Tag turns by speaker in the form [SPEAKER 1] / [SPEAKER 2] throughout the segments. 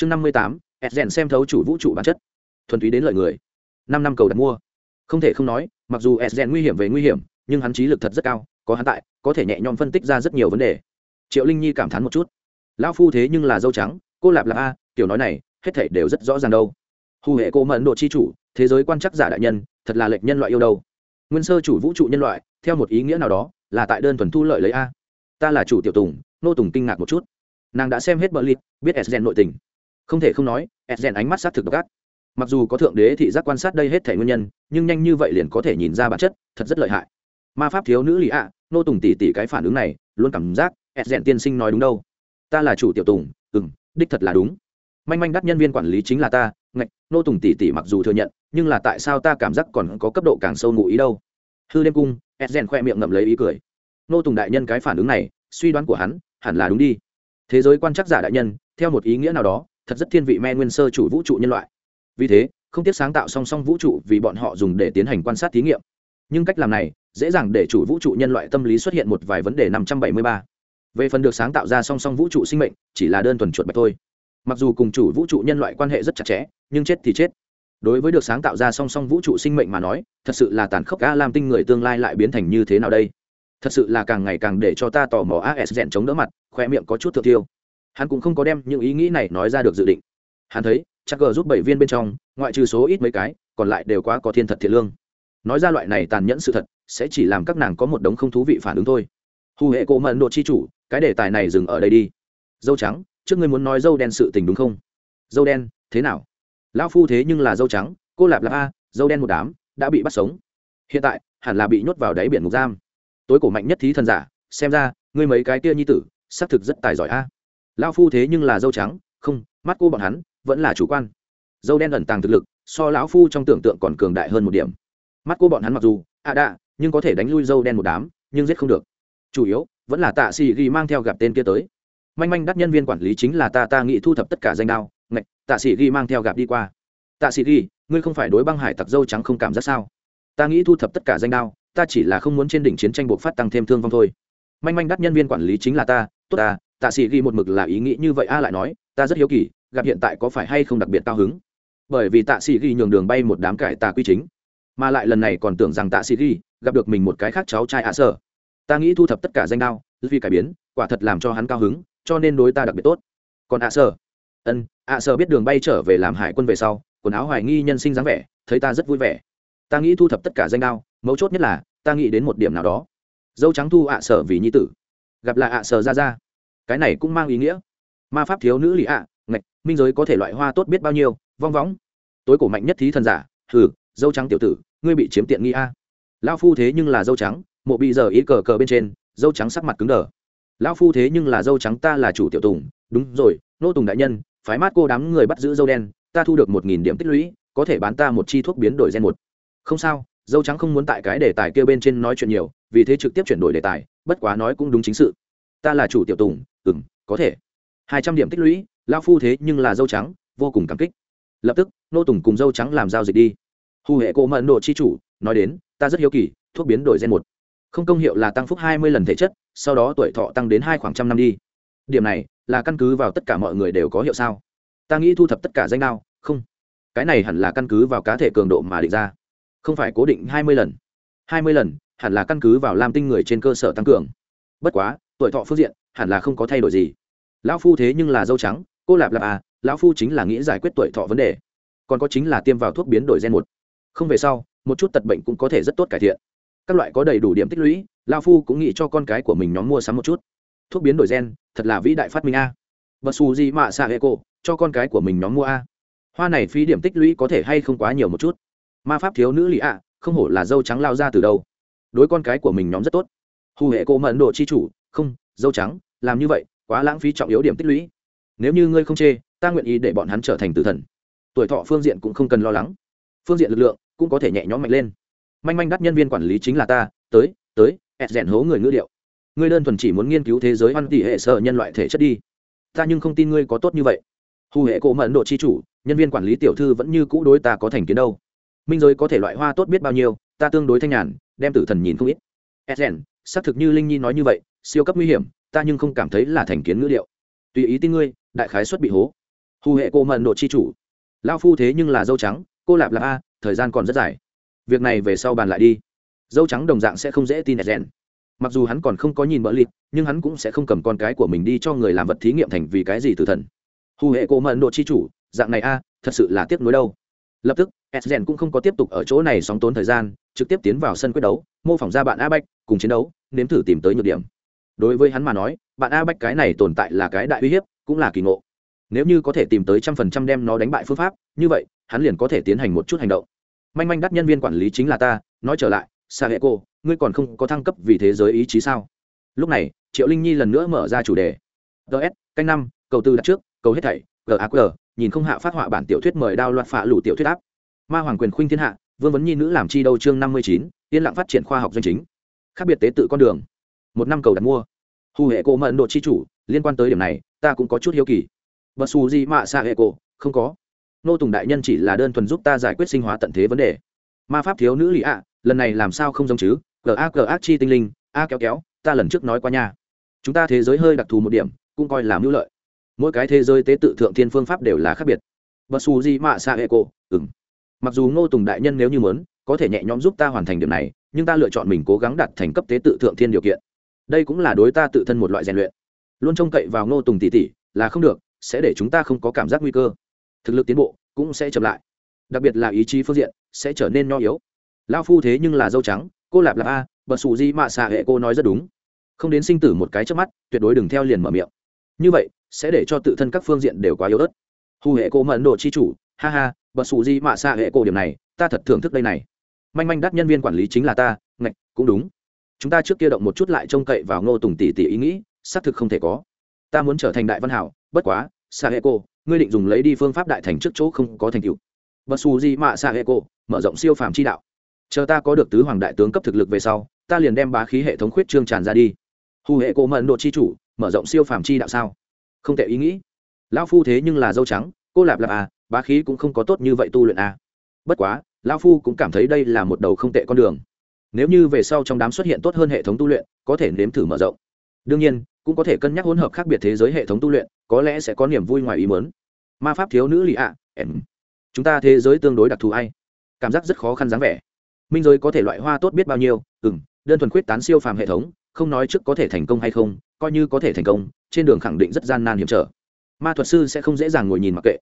[SPEAKER 1] chương năm mươi tám edgen xem thấu chủ vũ trụ bản chất. Thuần túy đến lợi người. Năm năm cầu đặt mua. Không thể không nói, mặc dù edgen nguy hiểm về nguy hiểm, nhưng hắn trí lực thật rất cao, có hắn tại, có thể nhẹ nhõm phân tích ra rất nhiều vấn đề. Triệu linh nhi cảm thán một chút. Lão phu thế nhưng là dâu trắng, cô lạp lạp a kiểu nói này, hết thể đều rất rõ ràng đâu. Hù hệ cô mẫn độ chi chủ, thế giới quan chắc giả đại nhân, thật là lệch nhân loại yêu đâu. Nguyên sơ chủ vũ trụ nhân loại, theo một ý nghĩa nào đó, là tại đơn thuần thu lợi lấy a. Ta là chủ tiểu tùng, nô tùng kinh ngạc một chút. Nàng đã xem hết bờ lip biết s nội tình không thể không nói s ánh mắt sát thực độc ác. Mặc dù có thượng đế thị giác quan sát đây hết thể nguyên nhân, nhưng nhanh như vậy liền có thể nhìn ra bản chất, thật rất lợi hại. Ma pháp thiếu nữ lì ạ, nô tùng tỉ tỉ cái phản ứng này, luôn cảm giác s tiên sinh nói đúng đâu. Ta là chủ tiểu tùng ừ n đích thật là đúng. Manh manh đắt nhân viên quản lý chính là ta, ngạch, nô tùng tỉ tỉ mặc dù thừa nhận, nhưng là tại sao ta cảm giác còn có cấp độ càng sâu ngụ ý đâu? Hư đêm cung edgen khoe miệng ngậm lấy ý cười. Nô tùng đại nhân cái phản ứng này, suy đoán của hắn, hẳn là đúng đi. Thế giới quan chắc giả đại nhân, theo một ý nghĩa nào đó thật rất thiên vị me nguyên sơ chủ vũ trụ nhân loại. Vì thế, không tiếc sáng tạo song song vũ trụ vì bọn họ dùng để tiến hành quan sát thí nghiệm. Nhưng cách làm này, dễ dàng để chủ vũ trụ nhân loại tâm lý xuất hiện một vài vấn đề năm trăm bảy mươi ba. Về phần được sáng tạo ra song song vũ trụ sinh mệnh, chỉ là đơn thuần chuột bạch thôi. Mặc dù cùng chủ vũ trụ nhân loại quan hệ rất chặt chẽ, nhưng chết thì chết. Đối với được sáng tạo ra song song vũ trụ sinh mệnh mà nói, thật sự là tàn khốc a làm tinh người tương lai lại biến thành như thế nào đây? Thật sự là càng ngày càng để cho ta tò mò as dẹn chống đỡ mặt, khoe miệng có chút thượng tiêu hắn cũng không có đem những ý nghĩ này nói ra được dự định. Hắn thấy, chắc gờ giúp bảy viên bên trong, ngoại trừ số ít mấy cái, còn lại đều quá có thiên thật thiệt lương. Nói ra loại này tàn nhẫn sự thật, sẽ chỉ làm các nàng có một đống không thú vị phản ứng thôi. Hù hệ cổ mận độ chi chủ, cái đề tài này dừng ở đây đi. Dâu trắng, trước ngươi muốn nói dâu đen sự tình đúng không? Dâu đen, thế nào? Lão phu thế nhưng là dâu trắng, cô lạp lạp a, dâu đen một đám, đã bị bắt sống. Hiện tại, hẳn là bị nhốt vào đáy biển ngục giam. Tối cổ mạnh nhất thí thần giả, xem ra, ngươi mấy cái kia nhi tử, xác thực rất tài giỏi a lão phu thế nhưng là dâu trắng, không, mắt cô bọn hắn vẫn là chủ quan. Dâu đen ẩn tàng thực lực, so lão phu trong tưởng tượng còn cường đại hơn một điểm. Mắt cô bọn hắn mặc dù ạ à đạ, nhưng có thể đánh lui dâu đen một đám, nhưng giết không được. Chủ yếu, vẫn là tạ xì ghi mang theo gặp tên kia tới. Manh manh đắt nhân viên quản lý chính là ta ta nghĩ thu thập tất cả danh đao. Ngạch, tạ sĩ ghi mang theo gặp đi qua. Tạ sĩ ghi, ngươi không phải đối băng hải tặc dâu trắng không cảm giác sao? Ta nghĩ thu thập tất cả danh đao, ta chỉ là không muốn trên đỉnh chiến tranh buộc phát tăng thêm thương vong thôi. Manh manh đắt nhân viên quản lý chính là ta, tốt ta tạ sĩ ghi một mực là ý nghĩ như vậy, a lại nói, ta rất hiếu kỳ, gặp hiện tại có phải hay không đặc biệt cao hứng? Bởi vì tạ sĩ ghi nhường đường bay một đám cải tà quy chính, mà lại lần này còn tưởng rằng tạ sĩ ghi gặp được mình một cái khác cháu trai ạ sở ta nghĩ thu thập tất cả danh đao vì cải biến, quả thật làm cho hắn cao hứng, cho nên đối ta đặc biệt tốt. Còn ạ sở ân, ạ sở biết đường bay trở về làm hải quân về sau, quần áo hoài nghi nhân sinh dáng vẻ, thấy ta rất vui vẻ. Ta nghĩ thu thập tất cả danh đao, mấu chốt nhất là, ta nghĩ đến một điểm nào đó. Dâu trắng thu ạ sở vì nhi tử, gặp lại ạ sở ra ra cái này cũng mang ý nghĩa. Ma pháp thiếu nữ lì ạ, ngạch, minh giới có thể loại hoa tốt biết bao nhiêu, vong vóng tối cổ mạnh nhất thí thần giả, hừ, dâu trắng tiểu tử, ngươi bị chiếm tiện nghi a. Lao phu thế nhưng là dâu trắng, mộ bị giờ ý cờ cờ bên trên, dâu trắng sắc mặt cứng đờ. Lao phu thế nhưng là dâu trắng ta là chủ tiểu tùng, đúng rồi, nô tùng đại nhân, phái mát cô đám người bắt giữ dâu đen, ta thu được một nghìn điểm tích lũy, có thể bán ta một chi thuốc biến đổi gen một. Không sao, dâu trắng không muốn tại cái đề tài kia bên trên nói chuyện nhiều, vì thế trực tiếp chuyển đổi đề tài, bất quá nói cũng đúng chính sự. Ta là chủ tiểu tùng ừ m có thể. Hai trăm điểm tích lũy lao phu thế nhưng là dâu trắng, vô cùng cảm kích. Lập tức, nô tùng cùng dâu trắng làm giao dịch đi. Hù hệ cô mận độ chi chủ, nói đến, ta rất hiếu kỳ, thuốc biến đổi gen một. Không công hiệu là tăng phúc hai mươi lần thể chất, sau đó tuổi thọ tăng đến hai khoảng trăm năm đi. Điểm này, là căn cứ vào tất cả mọi người đều có hiệu sao? Ta nghĩ thu thập tất cả danh đao, không. Cái này hẳn là căn cứ vào cá thể cường độ mà định ra. Không phải cố định hai mươi lần. Hai mươi lần, hẳn là căn cứ vào lam tinh người trên cơ sở tăng cường. Bất quá, tuổi thọ phương diện hẳn là không có thay đổi gì. Lão phu thế nhưng là dâu trắng, cô lạp lạp à lão phu chính là nghĩ giải quyết tuổi thọ vấn đề. Còn có chính là tiêm vào thuốc biến đổi gen một. Không về sau, một chút tật bệnh cũng có thể rất tốt cải thiện. Các loại có đầy đủ điểm tích lũy, lão phu cũng nghĩ cho con cái của mình nhóm mua sắm một chút. Thuốc biến đổi gen, thật là vĩ đại phát minh a. Và xù gì mà xạ hệ cổ, cho con cái của mình nhóm mua a. Hoa này phí điểm tích lũy có thể hay không quá nhiều một chút. Ma pháp thiếu nữ lì ạ, không hổ là dâu trắng lao ra từ đâu. Đối con cái của mình nhóm rất tốt. Hù hệ cô mẫn độ chi chủ, không, dâu trắng làm như vậy quá lãng phí trọng yếu điểm tích lũy. Nếu như ngươi không chê ta nguyện ý để bọn hắn trở thành tử thần. Tuổi thọ phương diện cũng không cần lo lắng. Phương diện lực lượng cũng có thể nhẹ nhõm mạnh lên. Manh manh đắt nhân viên quản lý chính là ta tới tới ẹt rèn hố người ngữ điệu. Ngươi đơn thuần chỉ muốn nghiên cứu thế giới văn tỷ hệ sở nhân loại thể chất đi. Ta nhưng không tin ngươi có tốt như vậy. Hù hệ cổ mẫn độ chi chủ nhân viên quản lý tiểu thư vẫn như cũ đối ta có thành kiến đâu. Minh giới có thể loại hoa tốt biết bao nhiêu ta tương đối thanh nhàn đem tử thần nhìn không ít. Rèn, xác thực như linh nhi nói như vậy siêu cấp nguy hiểm ta nhưng không cảm thấy là thành kiến ngữ liệu. tùy ý tin ngươi, đại khái xuất bị hố. Hù hệ cô mận độ chi chủ. Lao phu thế nhưng là dâu trắng, cô lạp lạp a, thời gian còn rất dài. Việc này về sau bàn lại đi. Dâu trắng đồng dạng sẽ không dễ tin rèn mặc dù hắn còn không có nhìn bỡ lịt, nhưng hắn cũng sẽ không cầm con cái của mình đi cho người làm vật thí nghiệm thành vì cái gì từ thần. Hù hệ cô mận độ chi chủ, dạng này a, thật sự là tiếc nuối đâu. Lập tức sden cũng không có tiếp tục ở chỗ này sóng tốn thời gian, trực tiếp tiến vào sân quyết đấu, mô phỏng ra bạn a bách cùng chiến đấu, nếm thử tìm tới nhược điểm đối với hắn mà nói, bạn a bách cái này tồn tại là cái đại uy hiếp, cũng là kỳ ngộ. Nếu như có thể tìm tới trăm phần trăm đem nó đánh bại phương pháp, như vậy, hắn liền có thể tiến hành một chút hành động. Manh manh đắt nhân viên quản lý chính là ta, nói trở lại sa hệ cô ngươi còn không có thăng cấp vì thế giới ý chí sao? Lúc này, triệu linh nhi lần nữa mở ra chủ đề. Ts canh năm, cầu tư đặt trước, cầu hết thảy gaq nhìn không hạ phát họa bản tiểu thuyết mời đao loạt phạ lủ tiểu thuyết áp. Ma hoàng quyền khuynh thiên hạ, vương vấn nhi nữ làm chi đâu chương năm mươi chín, yên lặng phát triển khoa học doanh chính. Khác biệt tế tự con đường một năm cầu đặt mua. Hù hệ cô mận độ chi chủ, liên quan tới điểm này, ta cũng có chút hiếu kỳ. Bật xù gì mạ xạ hệ cổ? Không có. Nô tùng đại nhân chỉ là đơn thuần giúp ta giải quyết sinh hóa tận thế vấn đề. Ma pháp thiếu nữ lì ạ, lần này làm sao không giống chứ? G a g ác chi tinh linh, a kéo kéo, ta lần trước nói qua nha. Chúng ta thế giới hơi đặc thù một điểm, cũng coi là mưu lợi. Mỗi cái thế giới tế tự thượng thiên phương pháp đều là khác biệt. Bật xù gì mạ xạ hệ cổ? Ừng mặc dù ngô tùng đại nhân nếu như muốn, có thể nhẹ nhõm giúp ta hoàn thành điểm này, nhưng ta lựa chọn mình cố gắng đạt thành cấp tế tự thượng thiên điều kiện đây cũng là đối ta tự thân một loại rèn luyện. Luôn trông cậy vào ngô tùng tỷ tỷ là không được, sẽ để chúng ta không có cảm giác nguy cơ. Thực lực tiến bộ cũng sẽ chậm lại. Đặc biệt là ý chí phương diện sẽ trở nên nho yếu. Lao phu thế nhưng là dâu trắng, cô lạp lạp a, bật xù di mạ xạ hệ cô nói rất đúng. Không đến sinh tử một cái trước mắt, tuyệt đối đừng theo liền mở miệng. Như vậy, sẽ để cho tự thân các phương diện đều quá yếu ớt. Hù hệ cô mẫn độ chi chủ, ha ha, bật xù di mạ xạ hệ cô điểm này, ta thật thưởng thức đây này. Manh manh đắt nhân viên quản lý chính là ta, ngạch, cũng đúng chúng ta trước kia động một chút lại trông cậy vào ngô tùng tỷ tỷ ý nghĩ, xác thực không thể có. Ta muốn trở thành đại văn hảo, bất quá sa hệ cô ngươi định dùng lấy đi phương pháp đại thành trước chỗ không có thành tựu. Bất su di mạ sa hệ cô mở rộng siêu phàm chi đạo. Chờ ta có được tứ hoàng đại tướng cấp thực lực về sau, ta liền đem bá khí hệ thống khuyết trương tràn ra đi. Hù hệ cô mận độ chi chủ, mở rộng siêu phàm chi đạo sao? Không tệ ý nghĩ. Lão phu thế nhưng là dâu trắng, cô lạp lạp à bá khí cũng không có tốt như vậy tu luyện à. Bất quá, lão phu cũng cảm thấy đây là một đầu không tệ con đường nếu như về sau trong đám xuất hiện tốt hơn hệ thống tu luyện, có thể nếm thử mở rộng. Đương nhiên, cũng có thể cân nhắc hỗn hợp khác biệt thế giới hệ thống tu luyện, có lẽ sẽ có niềm vui ngoài ý mớn ma pháp thiếu nữ lì ạ, em. Chúng ta thế giới tương đối đặc thù ai? Cảm giác rất khó khăn dáng vẻ. Minh giới có thể loại hoa tốt biết bao nhiêu? Ừ m đơn thuần khuyết tán siêu phàm hệ thống, không nói trước có thể thành công hay không, coi như có thể thành công, trên đường khẳng định rất gian nan hiểm trở. Ma thuật sư sẽ không dễ dàng ngồi nhìn mặc kệ.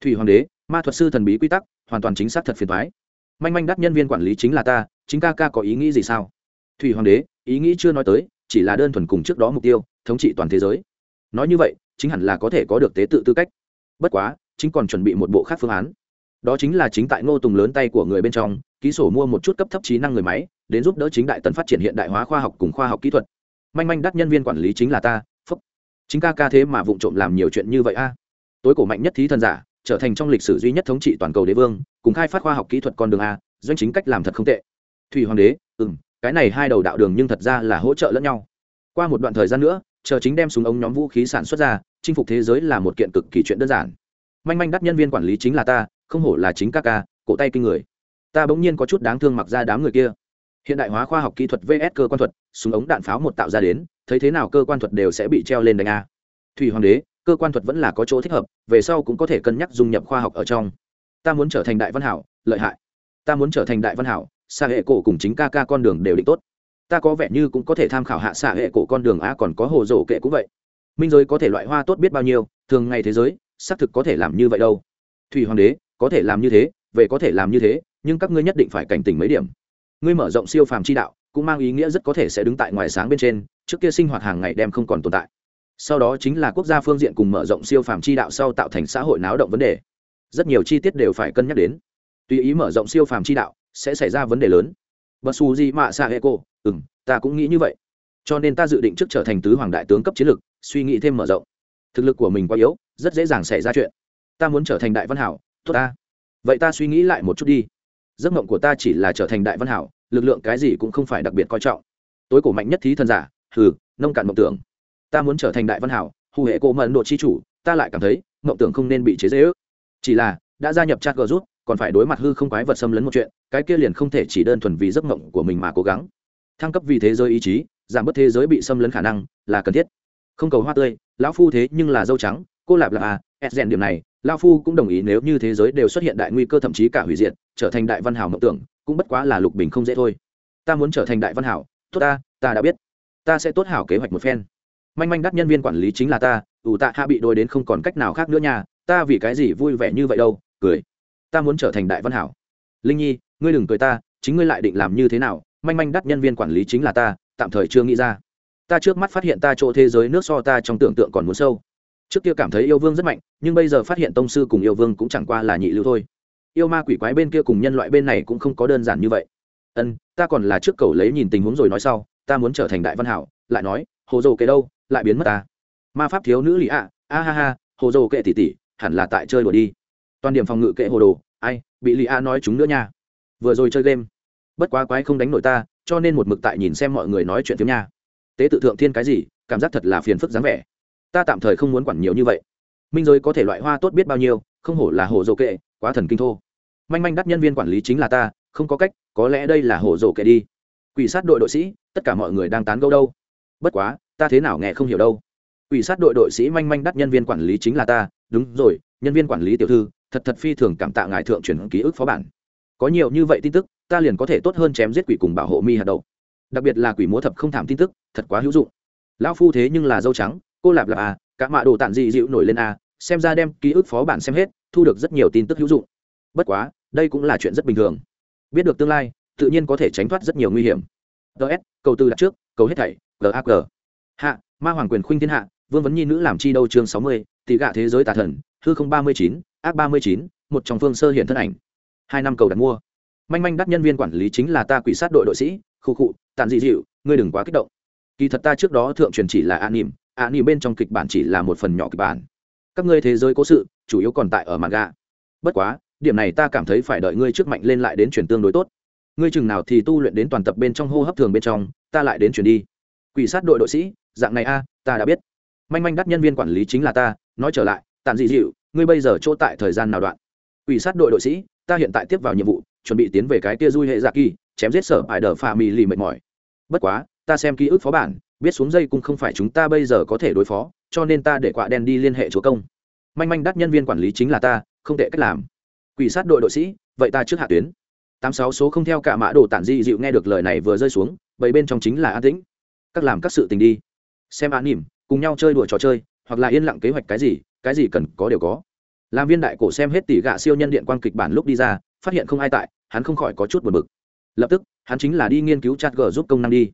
[SPEAKER 1] Thủy hoàng đế, ma thuật sư thần bí quy tắc, hoàn toàn chính xác thật phiền thoái manh manh đắt nhân viên quản lý chính là ta, chính ca ca có ý nghĩ gì sao? Thủy hoàng đế, ý nghĩ chưa nói tới, chỉ là đơn thuần cùng trước đó mục tiêu, thống trị toàn thế giới. Nói như vậy, chính hẳn là có thể có được tế tự tư cách. Bất quá, chính còn chuẩn bị một bộ khác phương án. Đó chính là chính tại ngô tùng lớn tay của người bên trong, ký sổ mua một chút cấp thấp trí năng người máy, đến giúp đỡ chính đại tần phát triển hiện đại hóa khoa học cùng khoa học kỹ thuật. Manh manh đắt nhân viên quản lý chính là ta, phúc. Chính ca ca thế mà vụng trộm làm nhiều chuyện như vậy a. Tối cổ mạnh nhất thí thần giả trở thành trong lịch sử duy nhất thống trị toàn cầu đế vương, cùng khai phát khoa học kỹ thuật con đường a, doanh chính cách làm thật không tệ. Thủy hoàng đế ừ m cái này hai đầu đạo đường nhưng thật ra là hỗ trợ lẫn nhau. Qua một đoạn thời gian nữa, chờ chính đem súng ống nhóm vũ khí sản xuất ra, chinh phục thế giới là một kiện cực kỳ chuyện đơn giản. Manh manh đắt nhân viên quản lý chính là ta, không hổ là chính các ca, cổ tay kinh người. Ta bỗng nhiên có chút đáng thương mặc ra đám người kia. Hiện đại hóa khoa học kỹ thuật vs cơ quan thuật, súng ống đạn pháo một tạo ra đến, thấy thế nào cơ quan thuật đều sẽ bị treo lên đánh a. Thủy hoàng đế cơ quan thuật vẫn là có chỗ thích hợp, về sau cũng có thể cân nhắc dung nhập khoa học ở trong. Ta muốn trở thành đại văn hảo, lợi hại. Ta muốn trở thành đại văn hảo xa hệ cổ cùng chính ca ca con đường đều định tốt. Ta có vẻ như cũng có thể tham khảo hạ xạ hệ cổ con đường a còn có hồ dỗ kệ cũng vậy. Minh giới có thể loại hoa tốt biết bao nhiêu, thường ngày thế giới, xác thực có thể làm như vậy đâu. Thủy hoàng đế, có thể làm như thế, về có thể làm như thế, nhưng các ngươi nhất định phải cảnh tỉnh mấy điểm. Ngươi mở rộng siêu phàm chi đạo, cũng mang ý nghĩa rất có thể sẽ đứng tại ngoài sáng bên trên, trước kia sinh hoạt hàng ngày đem không còn tồn tại sau đó chính là quốc gia phương diện cùng mở rộng siêu phàm chi đạo sau tạo thành xã hội náo động vấn đề. Rất nhiều chi tiết đều phải cân nhắc đến. Tùy ý mở rộng siêu phàm chi đạo, sẽ xảy ra vấn đề lớn. Bật xù gì mạ xạ hệ cô ừ m ta cũng nghĩ như vậy. Cho nên ta dự định trước trở thành tứ hoàng đại tướng cấp chiến lược, suy nghĩ thêm mở rộng. Thực lực của mình quá yếu, rất dễ dàng xảy ra chuyện. Ta muốn trở thành đại văn hảo, tốt ta. Vậy ta suy nghĩ lại một chút đi. Giấc mộng của ta chỉ là trở thành đại văn hảo, lực lượng cái gì cũng không phải đặc biệt coi trọng. Tối cổ mạnh nhất thí thần giả, hừ, nông cạn mộng tưởng ta muốn trở thành đại văn hảo, hù hệ cổ mận độ chi chủ, ta lại cảm thấy, mộng tưởng không nên bị chế dễ ước chỉ là, đã gia nhập chat g rút còn phải đối mặt hư không quái vật xâm lấn một chuyện, cái kia liền không thể chỉ đơn thuần vì giấc mộng của mình mà cố gắng. Thăng cấp vì thế giới ý chí, giảm bớt thế giới bị xâm lấn khả năng, là cần thiết. Không cầu hoa tươi, lão phu thế nhưng là dâu trắng, cô lạp là à ép rèn điểm này, lão phu cũng đồng ý nếu như thế giới đều xuất hiện đại nguy cơ thậm chí cả hủy diệt, trở thành đại văn hảo mộng tưởng, cũng bất quá là lục bình không dễ thôi. Ta muốn trở thành đại văn hảo, tốt ta ta đã biết. Ta sẽ tốt hảo kế hoạch một phen manh manh đắt nhân viên quản lý chính là ta, ủ tạ hạ bị đôi đến không còn cách nào khác nữa nha, ta vì cái gì vui vẻ như vậy đâu, cười. Ta muốn trở thành đại văn hảo. Linh nhi, ngươi đừng cười ta, chính ngươi lại định làm như thế nào, manh manh đắt nhân viên quản lý chính là ta, tạm thời chưa nghĩ ra. Ta trước mắt phát hiện ta chỗ thế giới nước so ta trong tưởng tượng còn muốn sâu. Trước kia cảm thấy yêu vương rất mạnh, nhưng bây giờ phát hiện tông sư cùng yêu vương cũng chẳng qua là nhị lưu thôi. Yêu ma quỷ quái bên kia cùng nhân loại bên này cũng không có đơn giản như vậy. Ân, ta còn là trước cầu lấy nhìn tình huống rồi nói sau, ta muốn trở thành đại văn hảo, lại nói, hồ dồ kế đâu lại biến mất ta. Ma pháp thiếu nữ lì ạ, a ha ha, hồ dồ kệ tỉ tỉ, hẳn là tại chơi đùa đi. Toàn điểm phòng ngự kệ hồ đồ, ai, bị lì a nói chúng nữa nha. Vừa rồi chơi game, bất quá quái không đánh nổi ta, cho nên một mực tại nhìn xem mọi người nói chuyện tiếng nha. Tế tự thượng thiên cái gì, cảm giác thật là phiền phức dáng vẻ. Ta tạm thời không muốn quản nhiều như vậy. Minh giới có thể loại hoa tốt biết bao nhiêu, không hổ là hồ dồ kệ, quá thần kinh thô. Manh manh đắt nhân viên quản lý chính là ta, không có cách, có lẽ đây là hồ dồ kệ đi. Quỷ sát đội đội sĩ, tất cả mọi người đang tán gẫu đâu. Bất quá ta thế nào nghe không hiểu đâu. Quỷ sát đội đội sĩ manh manh đắt nhân viên quản lý chính là ta, đúng rồi, nhân viên quản lý tiểu thư, thật thật phi thường cảm tạ ngài thượng truyền ký ức phó bản. Có nhiều như vậy tin tức, ta liền có thể tốt hơn chém giết quỷ cùng bảo hộ mi hạt đậu. Đặc biệt là quỷ múa thập không thảm tin tức, thật quá hữu dụng. Lão phu thế nhưng là dâu trắng, cô lạp lạp à cả mạ đồ tản dị dịu nổi lên à xem ra đem ký ức phó bản xem hết, thu được rất nhiều tin tức hữu dụng. Bất quá, đây cũng là chuyện rất bình thường. Biết được tương lai, tự nhiên có thể tránh thoát rất nhiều nguy hiểm. Ts cầu từ đặt trước, cầu hết thảy gag hạ, ma hoàng quyền khuynh thiên hạ, vương vấn nhi nữ làm chi đâu chương sáu mươi, tỷ gạ thế giới tà thần, hư không ba mươi chín, ác ba mươi chín, một trong phương sơ hiện thân ảnh. Hai năm cầu đặt mua. Manh manh đắt nhân viên quản lý chính là ta quỷ sát đội đội sĩ, khu cụ tàn dị dịu, ngươi đừng quá kích động. Kỳ thật ta trước đó thượng truyền chỉ là an nỉm an nỉm bên trong kịch bản chỉ là một phần nhỏ kịch bản. Các ngươi thế giới cố sự, chủ yếu còn tại ở màn gà bất quá, điểm này ta cảm thấy phải đợi ngươi trước mạnh lên lại đến chuyển tương đối tốt. Ngươi chừng nào thì tu luyện đến toàn tập bên trong hô hấp thường bên trong, ta lại đến chuyển đi. Quỷ sát đội đội sĩ dạng này a, ta đã biết. Manh manh đắt nhân viên quản lý chính là ta, nói trở lại, Tạm dị dịu, ngươi bây giờ chỗ tại thời gian nào đoạn? Quỷ sát đội đội sĩ, ta hiện tại tiếp vào nhiệm vụ, chuẩn bị tiến về cái kia dui hệ dạ kỳ, chém giết sở ải đờ pha mì lì mệt mỏi. Bất quá, ta xem ký ức phó bản, biết xuống dây cũng không phải chúng ta bây giờ có thể đối phó, cho nên ta để quạ đen đi liên hệ chúa công. Manh manh đắt nhân viên quản lý chính là ta, không tệ cách làm. Quỷ sát đội đội sĩ, vậy ta trước hạ tuyến. Tám sáu số không theo cả mã đồ tản di dịu nghe được lời này vừa rơi xuống bởi bên trong chính là an tĩnh. Các làm các sự tình đi xem an nỉm, cùng nhau chơi đùa trò chơi, hoặc là yên lặng kế hoạch cái gì cái gì cần có đều có. Làm viên đại cổ xem hết tỷ gạ siêu nhân điện quan kịch bản lúc đi ra, phát hiện không ai tại, hắn không khỏi có chút buồn bực. Lập tức, hắn chính là đi nghiên cứu chat g giúp công năng đi.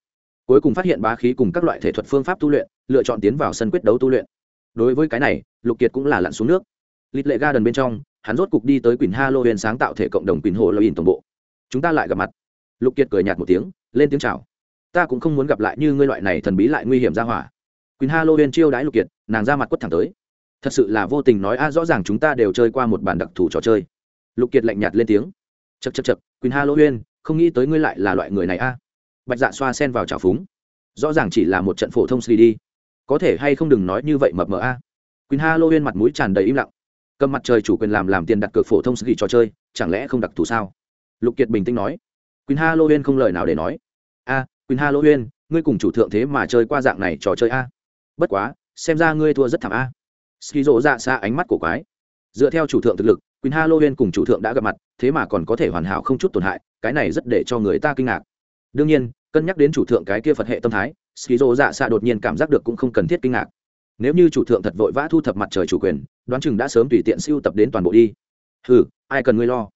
[SPEAKER 1] Cuối cùng phát hiện bá khí cùng các loại thể thuật phương pháp tu luyện, lựa chọn tiến vào sân quyết đấu tu luyện. Đối với cái này, lục kiệt cũng là lặn xuống nước. Lít lệ ga đần bên trong, hắn rốt cục đi tới quỳnh huyền sáng tạo thể cộng đồng quỳnh hồ login tổng bộ. Chúng ta lại gặp mặt. Lục kiệt cười nhạt một tiếng, lên tiếng chào ta cũng không muốn gặp lại như ngươi loại này thần bí lại nguy hiểm ra hỏa. Quỳnh halloween chiêu đãi lục kiệt, nàng ra mặt quất thẳng tới. Thật sự là vô tình nói a, rõ ràng chúng ta đều chơi qua một bản đặc thù trò chơi. Lục kiệt lạnh nhạt lên tiếng. Chật chật chật quỳnh halloween không nghĩ tới ngươi lại là loại người này a. Bạch dạ xoa sen vào trào phúng. Rõ ràng chỉ là một trận phổ thông cd có thể hay không đừng nói như vậy mập mờ a. Quỳnh halloween mặt mũi tràn đầy im lặng. Cầm mặt trời chủ quyền làm làm tiền đặt cược phổ thông cd trò chơi, chẳng lẽ không đặc thù sao? Lục kiệt bình tĩnh nói. Quỳnh halloween không lời nào để nói quỳnh hà lỗ huyên, ngươi cùng chủ thượng thế mà chơi qua dạng này trò chơi a? Bất quá, xem ra ngươi thua rất thảm a. Ski rộ dạ xa ánh mắt của quái. Dựa theo chủ thượng thực lực, quỳnh Hà Lô Huyên cùng chủ thượng đã gặp mặt, thế mà còn có thể hoàn hảo không chút tổn hại, cái này rất để cho người ta kinh ngạc. Đương nhiên, cân nhắc đến chủ thượng cái kia phật hệ tâm thái ski rộ dạ xa đột nhiên cảm giác được cũng không cần thiết kinh ngạc. Nếu như chủ thượng thật vội vã thu thập mặt trời chủ quyền, đoán chừng đã sớm tùy tiện siêu tập đến toàn bộ đi. Ừ ai cần ngươi lo?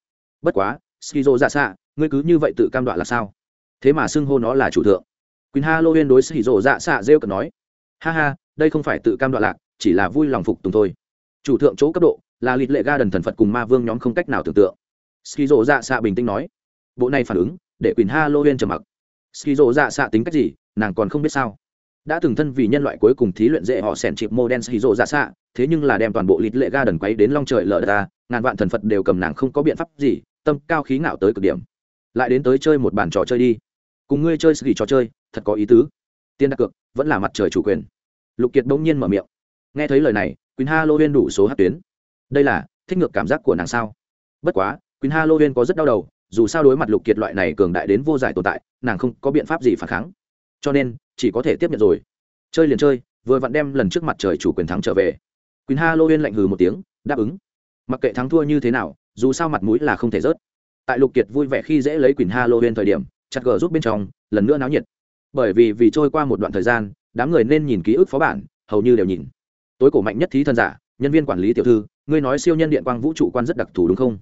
[SPEAKER 1] Bất quá, skizo dạ xa, ngươi cứ như vậy tự cam đoạn là sao? Thế mà xưng hô nó là chủ thượng. Quỳnh huyên đối skizo dạ xạ rêu cần nói, ha ha, đây không phải tự cam đoạn lạc, chỉ là vui lòng phục tùng thôi. Chủ thượng chỗ cấp độ là lịch lệ ga đần thần phật cùng ma vương nhóm không cách nào tưởng tượng. Skizo dạ xạ bình tĩnh nói, bộ này phản ứng, để quỳnh huyên trầm mặc. Skizo dạ xạ tính cách gì, nàng còn không biết sao. Đã từng thân vì nhân loại cuối cùng thí luyện dễ họ sẻn chịp mô đen xì rộ dạ xạ, thế nhưng là đem toàn bộ lịch lệ ga đần quấy đến long trời lở ta, ngàn vạn thần phật đều cầm nàng không có biện pháp gì, tâm cao khí ngạo tới cực điểm. Lại đến tới chơi một bàn trò chơi đi cùng ngươi chơi ski trò chơi, thật có ý tứ. Tiên đặt cược vẫn là mặt trời chủ quyền. Lục kiệt bỗng nhiên mở miệng. Nghe thấy lời này quỳnh huyên đủ số hát tuyến. Đây là thích ngược cảm giác của nàng sao? Bất quá quỳnh huyên có rất đau đầu, dù sao đối mặt lục kiệt loại này cường đại đến vô giải tồn tại, nàng không có biện pháp gì phản kháng. Cho nên, chỉ có thể tiếp nhận rồi. Chơi liền chơi, vừa vặn đem lần trước mặt trời chủ quyền thắng trở về. Quỳnh huyên lạnh hừ một tiếng, đáp ứng. Mặc kệ thắng thua như thế nào, dù sao mặt mũi là không thể rớt. Tại lục kiệt vui vẻ khi dễ lấy quỳnh halloween thời điểm chặt gờ rút bên trong, lần nữa náo nhiệt. Bởi vì vì trôi qua một đoạn thời gian, đám người nên nhìn ký ức phó bản, hầu như đều nhìn. Tối cổ mạnh nhất thí thân giả, nhân viên quản lý tiểu thư, ngươi nói siêu nhân điện quang vũ trụ quan rất đặc thù đúng không?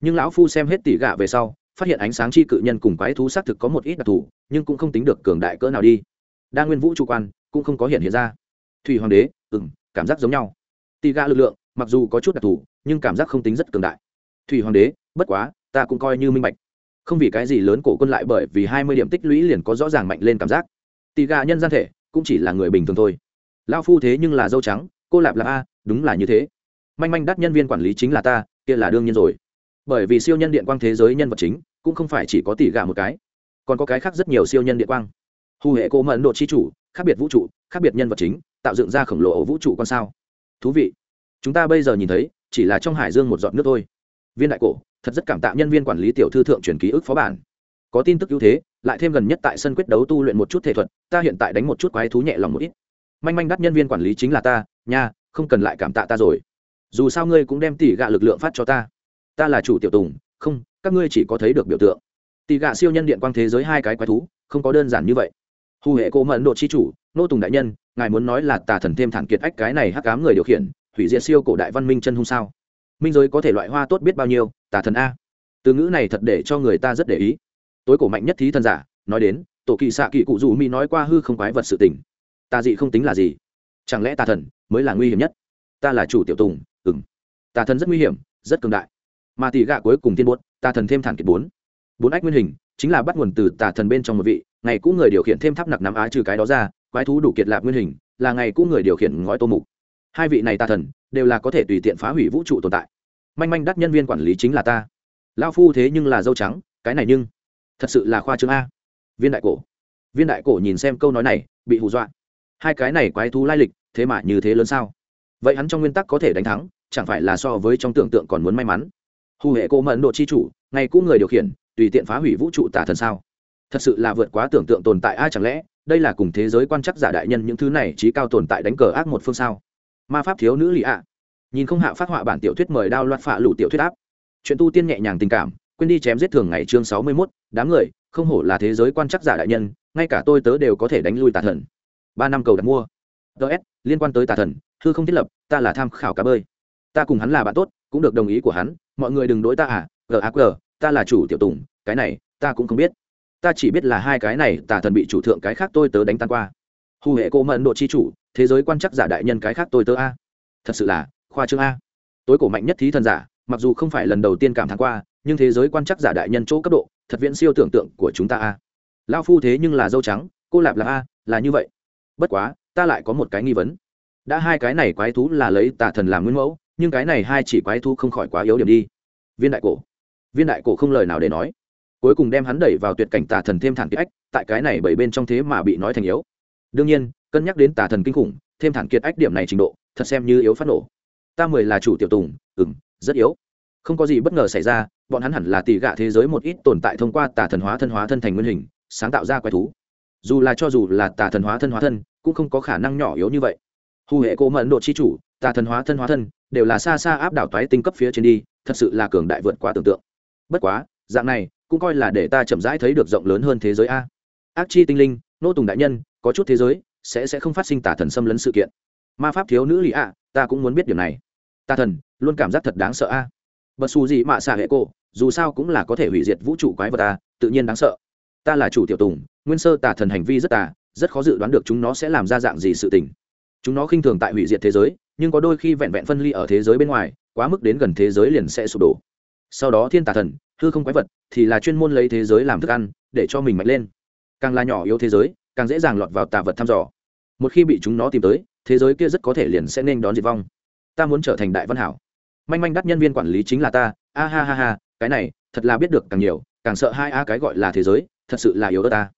[SPEAKER 1] Nhưng lão phu xem hết tỉ gạ về sau, phát hiện ánh sáng chi cự nhân cùng quái thú xác thực có một ít đặc thù, nhưng cũng không tính được cường đại cỡ nào đi. Đa nguyên vũ trụ quan, cũng không có hiện hiện ra. Thủy hoàng đế ừ m cảm giác giống nhau. Tỉ gạ lực lượng, mặc dù có chút đặc thù, nhưng cảm giác không tính rất cường đại. Thủy hoàng đế, bất quá, ta cũng coi như minh bạch không vì cái gì lớn cổ quân lại bởi vì hai mươi điểm tích lũy liền có rõ ràng mạnh lên cảm giác. Tỷ gà nhân gian thể, cũng chỉ là người bình thường thôi. Lao phu thế nhưng là dâu trắng, cô lạp lạp a, đúng là như thế. Manh manh đắt nhân viên quản lý chính là ta, kia là đương nhiên rồi. Bởi vì siêu nhân điện quang thế giới nhân vật chính, cũng không phải chỉ có tỷ gà một cái. Còn có cái khác rất nhiều siêu nhân điện quang. Hù hệ cố mẫn độ chi chủ, khác biệt vũ trụ, khác biệt nhân vật chính, tạo dựng ra khổng lồ vũ trụ con sao. Thú vị. Chúng ta bây giờ nhìn thấy, chỉ là trong hải dương một giọt nước thôi. Viên đại cổ thật rất cảm tạ nhân viên quản lý tiểu thư thượng truyền ký ức phó bản. Có tin tức ưu thế, lại thêm gần nhất tại sân quyết đấu tu luyện một chút thể thuật, ta hiện tại đánh một chút quái thú nhẹ lòng một ít. Manh manh đắt nhân viên quản lý chính là ta, nha, không cần lại cảm tạ ta rồi. Dù sao ngươi cũng đem tỷ gạ lực lượng phát cho ta. Ta là chủ tiểu tùng, không, các ngươi chỉ có thấy được biểu tượng. Tỷ gạ siêu nhân điện quang thế giới hai cái quái thú, không có đơn giản như vậy. Hù hệ cô mẫn độ chi chủ, nô tùng đại nhân, ngài muốn nói là tà thần thêm thản kiệt ách cái này hắc cám người điều khiển, hủy diệt siêu cổ đại văn minh chân hung sao? Minh giới có thể loại hoa tốt biết bao nhiêu tà thần a. Từ ngữ này thật để cho người ta rất để ý. Tối cổ mạnh nhất thí thần giả, nói đến, tổ kỳ xạ kỳ cụ dù mi nói qua hư không quái vật sự tình. Tà dị không tính là gì? Chẳng lẽ tà thần mới là nguy hiểm nhất? Ta là chủ tiểu tùng ừng tà thần rất nguy hiểm, rất cường đại. Mà tỷ gạ cuối cùng tiên bốt tà thần thêm thản kiệt bốn. Bốn ách nguyên hình, chính là bắt nguồn từ tà thần bên trong một vị, ngày cũ người điều khiển thêm tháp nặc nắm á trừ cái đó ra, quái thú đủ kiệt lạc nguyên hình, là ngày cũ người điều khiển ngói tô mục. Hai vị này tà thần, đều là có thể tùy tiện phá hủy vũ trụ tồn tại manh manh đắt nhân viên quản lý chính là ta. Lao phu thế nhưng là dâu trắng, cái này nhưng thật sự là khoa trương a. Viên đại cổ. Viên đại cổ nhìn xem câu nói này, bị hù dọa. Hai cái này quái thú lai lịch, thế mà như thế lớn sao? Vậy hắn trong nguyên tắc có thể đánh thắng, chẳng phải là so với trong tưởng tượng còn muốn may mắn? Hù hệ cô mẫn độ chi chủ ngày cũ người điều khiển, tùy tiện phá hủy vũ trụ tả thần sao? Thật sự là vượt quá tưởng tượng tồn tại ai chẳng lẽ đây là cùng thế giới quan chắc giả đại nhân những thứ này trí cao tồn tại đánh cờ ác một phương sao? Ma pháp thiếu nữ lì ạ nhìn không hạ phát họa bản tiểu thuyết mời đao loạt phạ lủ tiểu thuyết áp. Chuyện tu tiên nhẹ nhàng tình cảm quên đi chém giết thường ngày chương sáu mươi 61, đám người không hổ là thế giới quan chắc giả đại nhân ngay cả tôi tớ đều có thể đánh lui tà thần. Ba năm cầu đặt mua. Ts liên quan tới tà thần thư không thiết lập ta là tham khảo cá bơi. Ta cùng hắn là bạn tốt cũng được đồng ý của hắn mọi người đừng đối ta à gaq ta là chủ tiểu tùng cái này ta cũng không biết. Ta chỉ biết là hai cái này tà thần bị chủ thượng cái khác tôi tớ đánh tan qua. Hù hệ cô mận độ chi chủ thế giới quan chắc giả đại nhân cái khác tôi tớ a. Thật sự là khoa trương a. Tối cổ mạnh nhất thí thần giả, mặc dù không phải lần đầu tiên cảm thán qua, nhưng thế giới quan chắc giả đại nhân chỗ cấp độ, thật viễn siêu tưởng tượng của chúng ta a. Lao phu thế nhưng là dâu trắng, cô lạp là a, là như vậy. Bất quá, ta lại có một cái nghi vấn. Đã hai cái này quái thú là lấy tà thần làm nguyên mẫu, nhưng cái này hai chỉ quái thú không khỏi quá yếu điểm đi. Viên đại cổ. Viên đại cổ không lời nào để nói. Cuối cùng đem hắn đẩy vào tuyệt cảnh tà thần thêm thản kiệt ách, tại cái này bảy bên trong thế mà bị nói thành yếu. Đương nhiên, cân nhắc đến tà thần kinh khủng, thêm thản kiệt ách điểm này trình độ, thật xem như yếu phát nổ ta mười là chủ tiểu tùng ừng rất yếu. Không có gì bất ngờ xảy ra, bọn hắn hẳn là tỷ gạ thế giới một ít tồn tại thông qua tà thần hóa thân hóa thân thành nguyên hình, sáng tạo ra quái thú. Dù là cho dù là tà thần hóa thân hóa thân, cũng không có khả năng nhỏ yếu như vậy. Hù hệ cố mẫn độ chi chủ, tà thần hóa thân hóa thân, đều là xa xa áp đảo toái tinh cấp phía trên đi, thật sự là cường đại vượt quá tưởng tượng. Bất quá, dạng này, cũng coi là để ta chậm rãi thấy được rộng lớn hơn thế giới a. Ác chi tinh linh, nô tùng đại nhân, có chút thế giới, sẽ sẽ không phát sinh tà thần xâm lấn sự kiện. Ma pháp thiếu nữ lì ạ, ta cũng muốn biết điều này. Ta thần, luôn cảm giác thật đáng sợ a. Bật xù gì mạ xạ hệ cô, dù sao cũng là có thể hủy diệt vũ trụ quái vật ta tự nhiên đáng sợ. Ta là chủ tiểu tùng, nguyên sơ tà thần hành vi rất tà, rất khó dự đoán được chúng nó sẽ làm ra dạng gì sự tình. Chúng nó khinh thường tại hủy diệt thế giới, nhưng có đôi khi vẹn vẹn phân ly ở thế giới bên ngoài, quá mức đến gần thế giới liền sẽ sụp đổ. Sau đó thiên tà thần, hư không quái vật thì là chuyên môn lấy thế giới làm thức ăn, để cho mình mạnh lên. Càng là nhỏ yếu thế giới, càng dễ dàng lọt vào tà vật thăm dò. Một khi bị chúng nó tìm tới, thế giới kia rất có thể liền sẽ nên đón diệt vong ta muốn trở thành đại văn hảo. Manh manh đắt nhân viên quản lý chính là ta. A ha ha ha, cái này, thật là biết được càng nhiều, càng sợ hai a cái gọi là thế giới, thật sự là yếu ớt ta.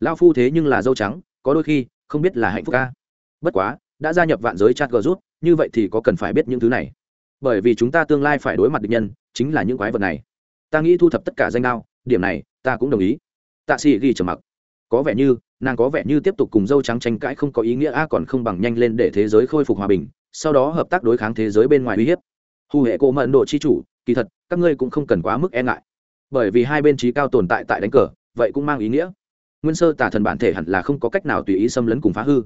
[SPEAKER 1] Lao phu thế nhưng là dâu trắng, có đôi khi, không biết là hạnh phúc ca bất quá, đã gia nhập vạn giới chat gờ rút, như vậy thì có cần phải biết những thứ này. Bởi vì chúng ta tương lai phải đối mặt địch nhân, chính là những quái vật này. Ta nghĩ thu thập tất cả danh đao, điểm này, ta cũng đồng ý. Tạ sĩ ghi trầm mặc. Có vẻ như, nàng có vẻ như tiếp tục cùng dâu trắng tranh cãi không có ý nghĩa a còn không bằng nhanh lên để thế giới khôi phục hòa bình sau đó hợp tác đối kháng thế giới bên ngoài uy hiếp. Hù hệ cổ mận độ chi chủ, kỳ thật, các ngươi cũng không cần quá mức e ngại. Bởi vì hai bên trí cao tồn tại tại đánh cờ, vậy cũng mang ý nghĩa. Nguyên sơ tả thần bản thể hẳn là không có cách nào tùy ý xâm lấn cùng phá hư.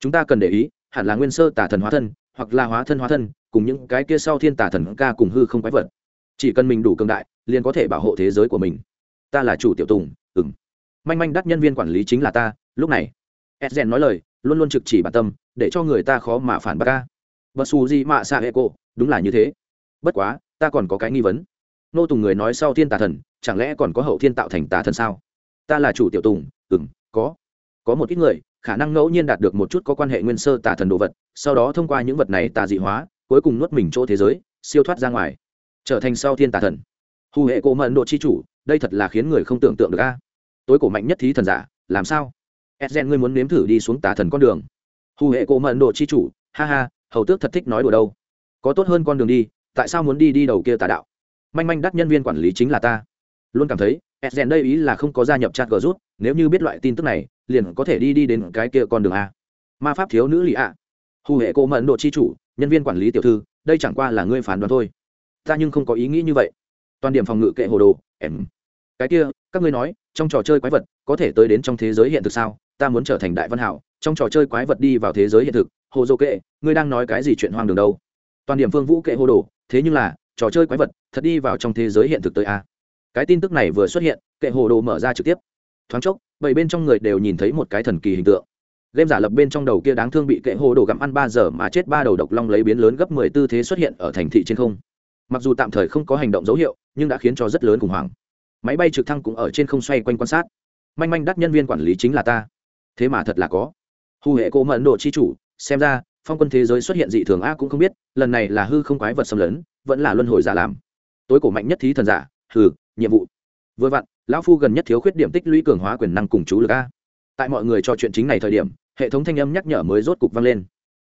[SPEAKER 1] Chúng ta cần để ý, hẳn là nguyên sơ tả thần hóa thân, hoặc là hóa thân hóa thân, cùng những cái kia sau thiên tả thần ca cùng hư không quái vật. Chỉ cần mình đủ cường đại, liền có thể bảo hộ thế giới của mình. Ta là chủ tiểu tùng ừng manh manh đắt nhân viên quản lý chính là ta, lúc này. Edgen nói lời, luôn luôn trực chỉ bản tâm, để cho người ta khó mà phản bác ca bất su gì mạ sa hệ cô, đúng là như thế. Bất quá, ta còn có cái nghi vấn. Nô tùng người nói sau thiên tà thần, chẳng lẽ còn có hậu thiên tạo thành tà thần sao? Ta là chủ tiểu tùng ừ m có. Có một ít người, khả năng ngẫu nhiên đạt được một chút có quan hệ nguyên sơ tà thần đồ vật, sau đó thông qua những vật này tà dị hóa, cuối cùng nuốt mình chỗ thế giới, siêu thoát ra ngoài. Trở thành sau thiên tà thần. Hù hệ cổ mận độ chi chủ, đây thật là khiến người không tưởng tượng được a. Tối cổ mạnh nhất thí thần giả, làm sao? Edgen ngươi muốn nếm thử đi xuống tà thần con đường. Hù hệ cổ mận độ chi chủ, ha ha hầu tước thật thích nói đùa đâu. Có tốt hơn con đường đi, tại sao muốn đi đi đầu kia tà đạo? Manh manh đắt nhân viên quản lý chính là ta. Luôn cảm thấy rèn đây ý là không có gia nhập chat g rút, nếu như biết loại tin tức này, liền có thể đi đi đến cái kia con đường a. Ma pháp thiếu nữ lì ạ. Hù hệ cô mẫn độ chi chủ, nhân viên quản lý tiểu thư, đây chẳng qua là ngươi phán đoán thôi. Ta nhưng không có ý nghĩ như vậy. Toàn điểm phòng ngự kệ hồ đồ, em. Cái kia, các ngươi nói, trong trò chơi quái vật, có thể tới đến trong thế giới hiện thực sao? Ta muốn trở thành đại văn hảo trong trò chơi quái vật đi vào thế giới hiện thực, hồ dô kệ, ngươi đang nói cái gì chuyện hoang đường đâu? Toàn điểm phương vũ kệ hồ đồ, thế nhưng là, trò chơi quái vật, thật đi vào trong thế giới hiện thực tới a. Cái tin tức này vừa xuất hiện, kệ hồ đồ mở ra trực tiếp. Thoáng chốc, bảy bên trong người đều nhìn thấy một cái thần kỳ hình tượng. Game giả lập bên trong đầu kia đáng thương bị kệ hồ đồ gặm ăn ba giờ mà chết ba đầu độc long lấy biến lớn gấp mười tư thế xuất hiện ở thành thị trên không. Mặc dù tạm thời không có hành động dấu hiệu, nhưng đã khiến cho rất lớn khủng hoảng. Máy bay trực thăng cũng ở trên không xoay quanh quan sát. Manh manh đắt nhân viên quản lý chính là ta. Thế mà thật là có hù hệ cố mẫn độ chi chủ, xem ra, phong quân thế giới xuất hiện dị thường a cũng không biết, lần này là hư không quái vật xâm lấn, vẫn là luân hồi giả làm. Tối cổ mạnh nhất thí thần giả, hừ, nhiệm vụ. Vừa vặn, lão phu gần nhất thiếu khuyết điểm tích lũy cường hóa quyền năng cùng chú lực a. Tại mọi người cho chuyện chính này thời điểm, hệ thống thanh âm nhắc nhở mới rốt cục vang lên.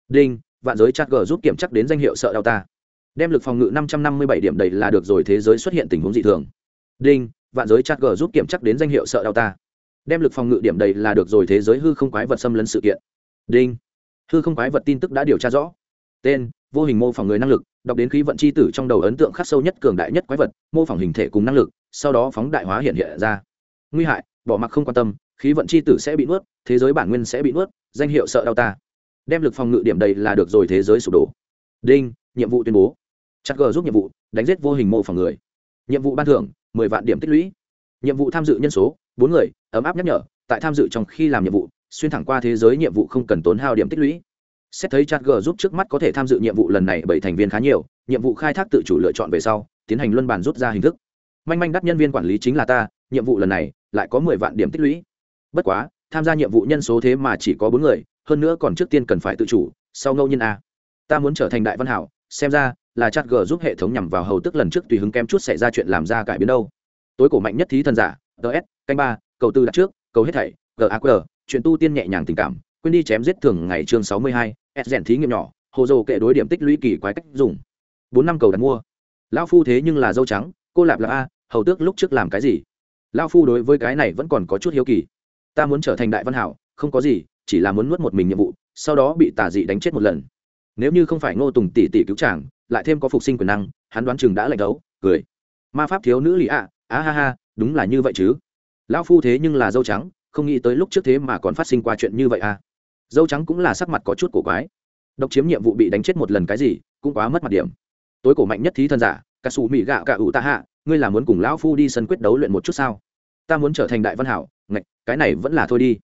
[SPEAKER 1] Đinh, vạn giới chat g giúp kiểm chắc đến danh hiệu sợ đau ta. Đem lực phòng ngự năm trăm năm mươi bảy điểm đầy là được rồi thế giới xuất hiện tình huống dị thường. Đinh, vạn giới chat g giúp kiểm chắc đến danh hiệu sợ đau ta đem lực phòng ngự điểm đầy là được rồi, thế giới hư không quái vật xâm lấn sự kiện. Đinh. Hư không quái vật tin tức đã điều tra rõ. Tên, vô hình mô phỏng người năng lực, đọc đến khí vận c h i tử trong đầu ấn tượng khắc sâu nhất cường đại nhất quái vật, mô phỏng hình thể cùng năng lực, sau đó phóng đại hóa hiện hiện ra. Nguy hại, bỏ mặc không quan tâm, khí vận c h i tử sẽ bị nuốt, thế giới bản nguyên sẽ bị nuốt, danh hiệu sợ đau ta. Đem lực phòng ngự điểm đầy là được rồi, thế giới sụp đổ. Đinh, nhiệm vụ tuyên bố. Chắc g giúp nhiệm vụ, đánh giết vô hình mô phỏng người. Nhiệm vụ ban thưởng, mười vạn điểm tích lũy nhiệm vụ tham dự nhân số, bốn người, ấm áp nhắc nhở, tại tham dự trong khi làm nhiệm vụ, xuyên thẳng qua thế giới nhiệm vụ không cần tốn hao điểm tích lũy. Xét thấy chat g giúp trước mắt có thể tham dự nhiệm vụ lần này bảy thành viên khá nhiều, nhiệm vụ khai thác tự chủ lựa chọn về sau, tiến hành luân bản rút ra hình thức. Manh manh đắt nhân viên quản lý chính là ta, nhiệm vụ lần này lại có mười vạn điểm tích lũy. Bất quá, tham gia nhiệm vụ nhân số thế mà chỉ có bốn người, hơn nữa còn trước tiên cần phải tự chủ, sau ngẫu nhiên a ta muốn trở thành đại văn hảo, xem ra là chat g giúp hệ thống nhằm vào hầu tức lần trước tùy hứng kem chút xảy ra chuyện làm ra cải biến đâu tối cổ mạnh nhất thí thần giả ts canh ba, cầu tư đặt trước, cầu hết thảy gaq chuyện tu tiên nhẹ nhàng tình cảm, quên đi chém giết thường ngày chương sáu mươi hai, s rèn thí nghiệm nhỏ, hồ dồ kệ đối điểm tích lũy kỳ quái cách dùng. Bốn năm cầu đặt mua. Lão phu thế nhưng là dâu trắng, cô lạp là a, hầu tước lúc trước làm cái gì? Lão phu đối với cái này vẫn còn có chút hiếu kỳ. Ta muốn trở thành đại văn hảo, không có gì, chỉ là muốn nuốt một mình nhiệm vụ, sau đó bị tà dị đánh chết một lần. Nếu như không phải ngô tùng tỷ tỷ cứu chàng, lại thêm có phục sinh quyền năng, hắn đoán chừng đã lạnh đấu, cười. Ma pháp thiếu nữ lì ạ á ha ha, đúng là như vậy chứ. Lão phu thế nhưng là dâu trắng, không nghĩ tới lúc trước thế mà còn phát sinh qua chuyện như vậy à. Dâu trắng cũng là sắc mặt có chút cổ quái. Độc chiếm nhiệm vụ bị đánh chết một lần cái gì, cũng quá mất mặt điểm. Tối cổ mạnh nhất thí thân giả cả xù mỹ gạo cả ủ ta hạ, ngươi là muốn cùng lão phu đi sân quyết đấu luyện một chút sao? Ta muốn trở thành đại văn hảo, ngạch, cái này vẫn là thôi đi.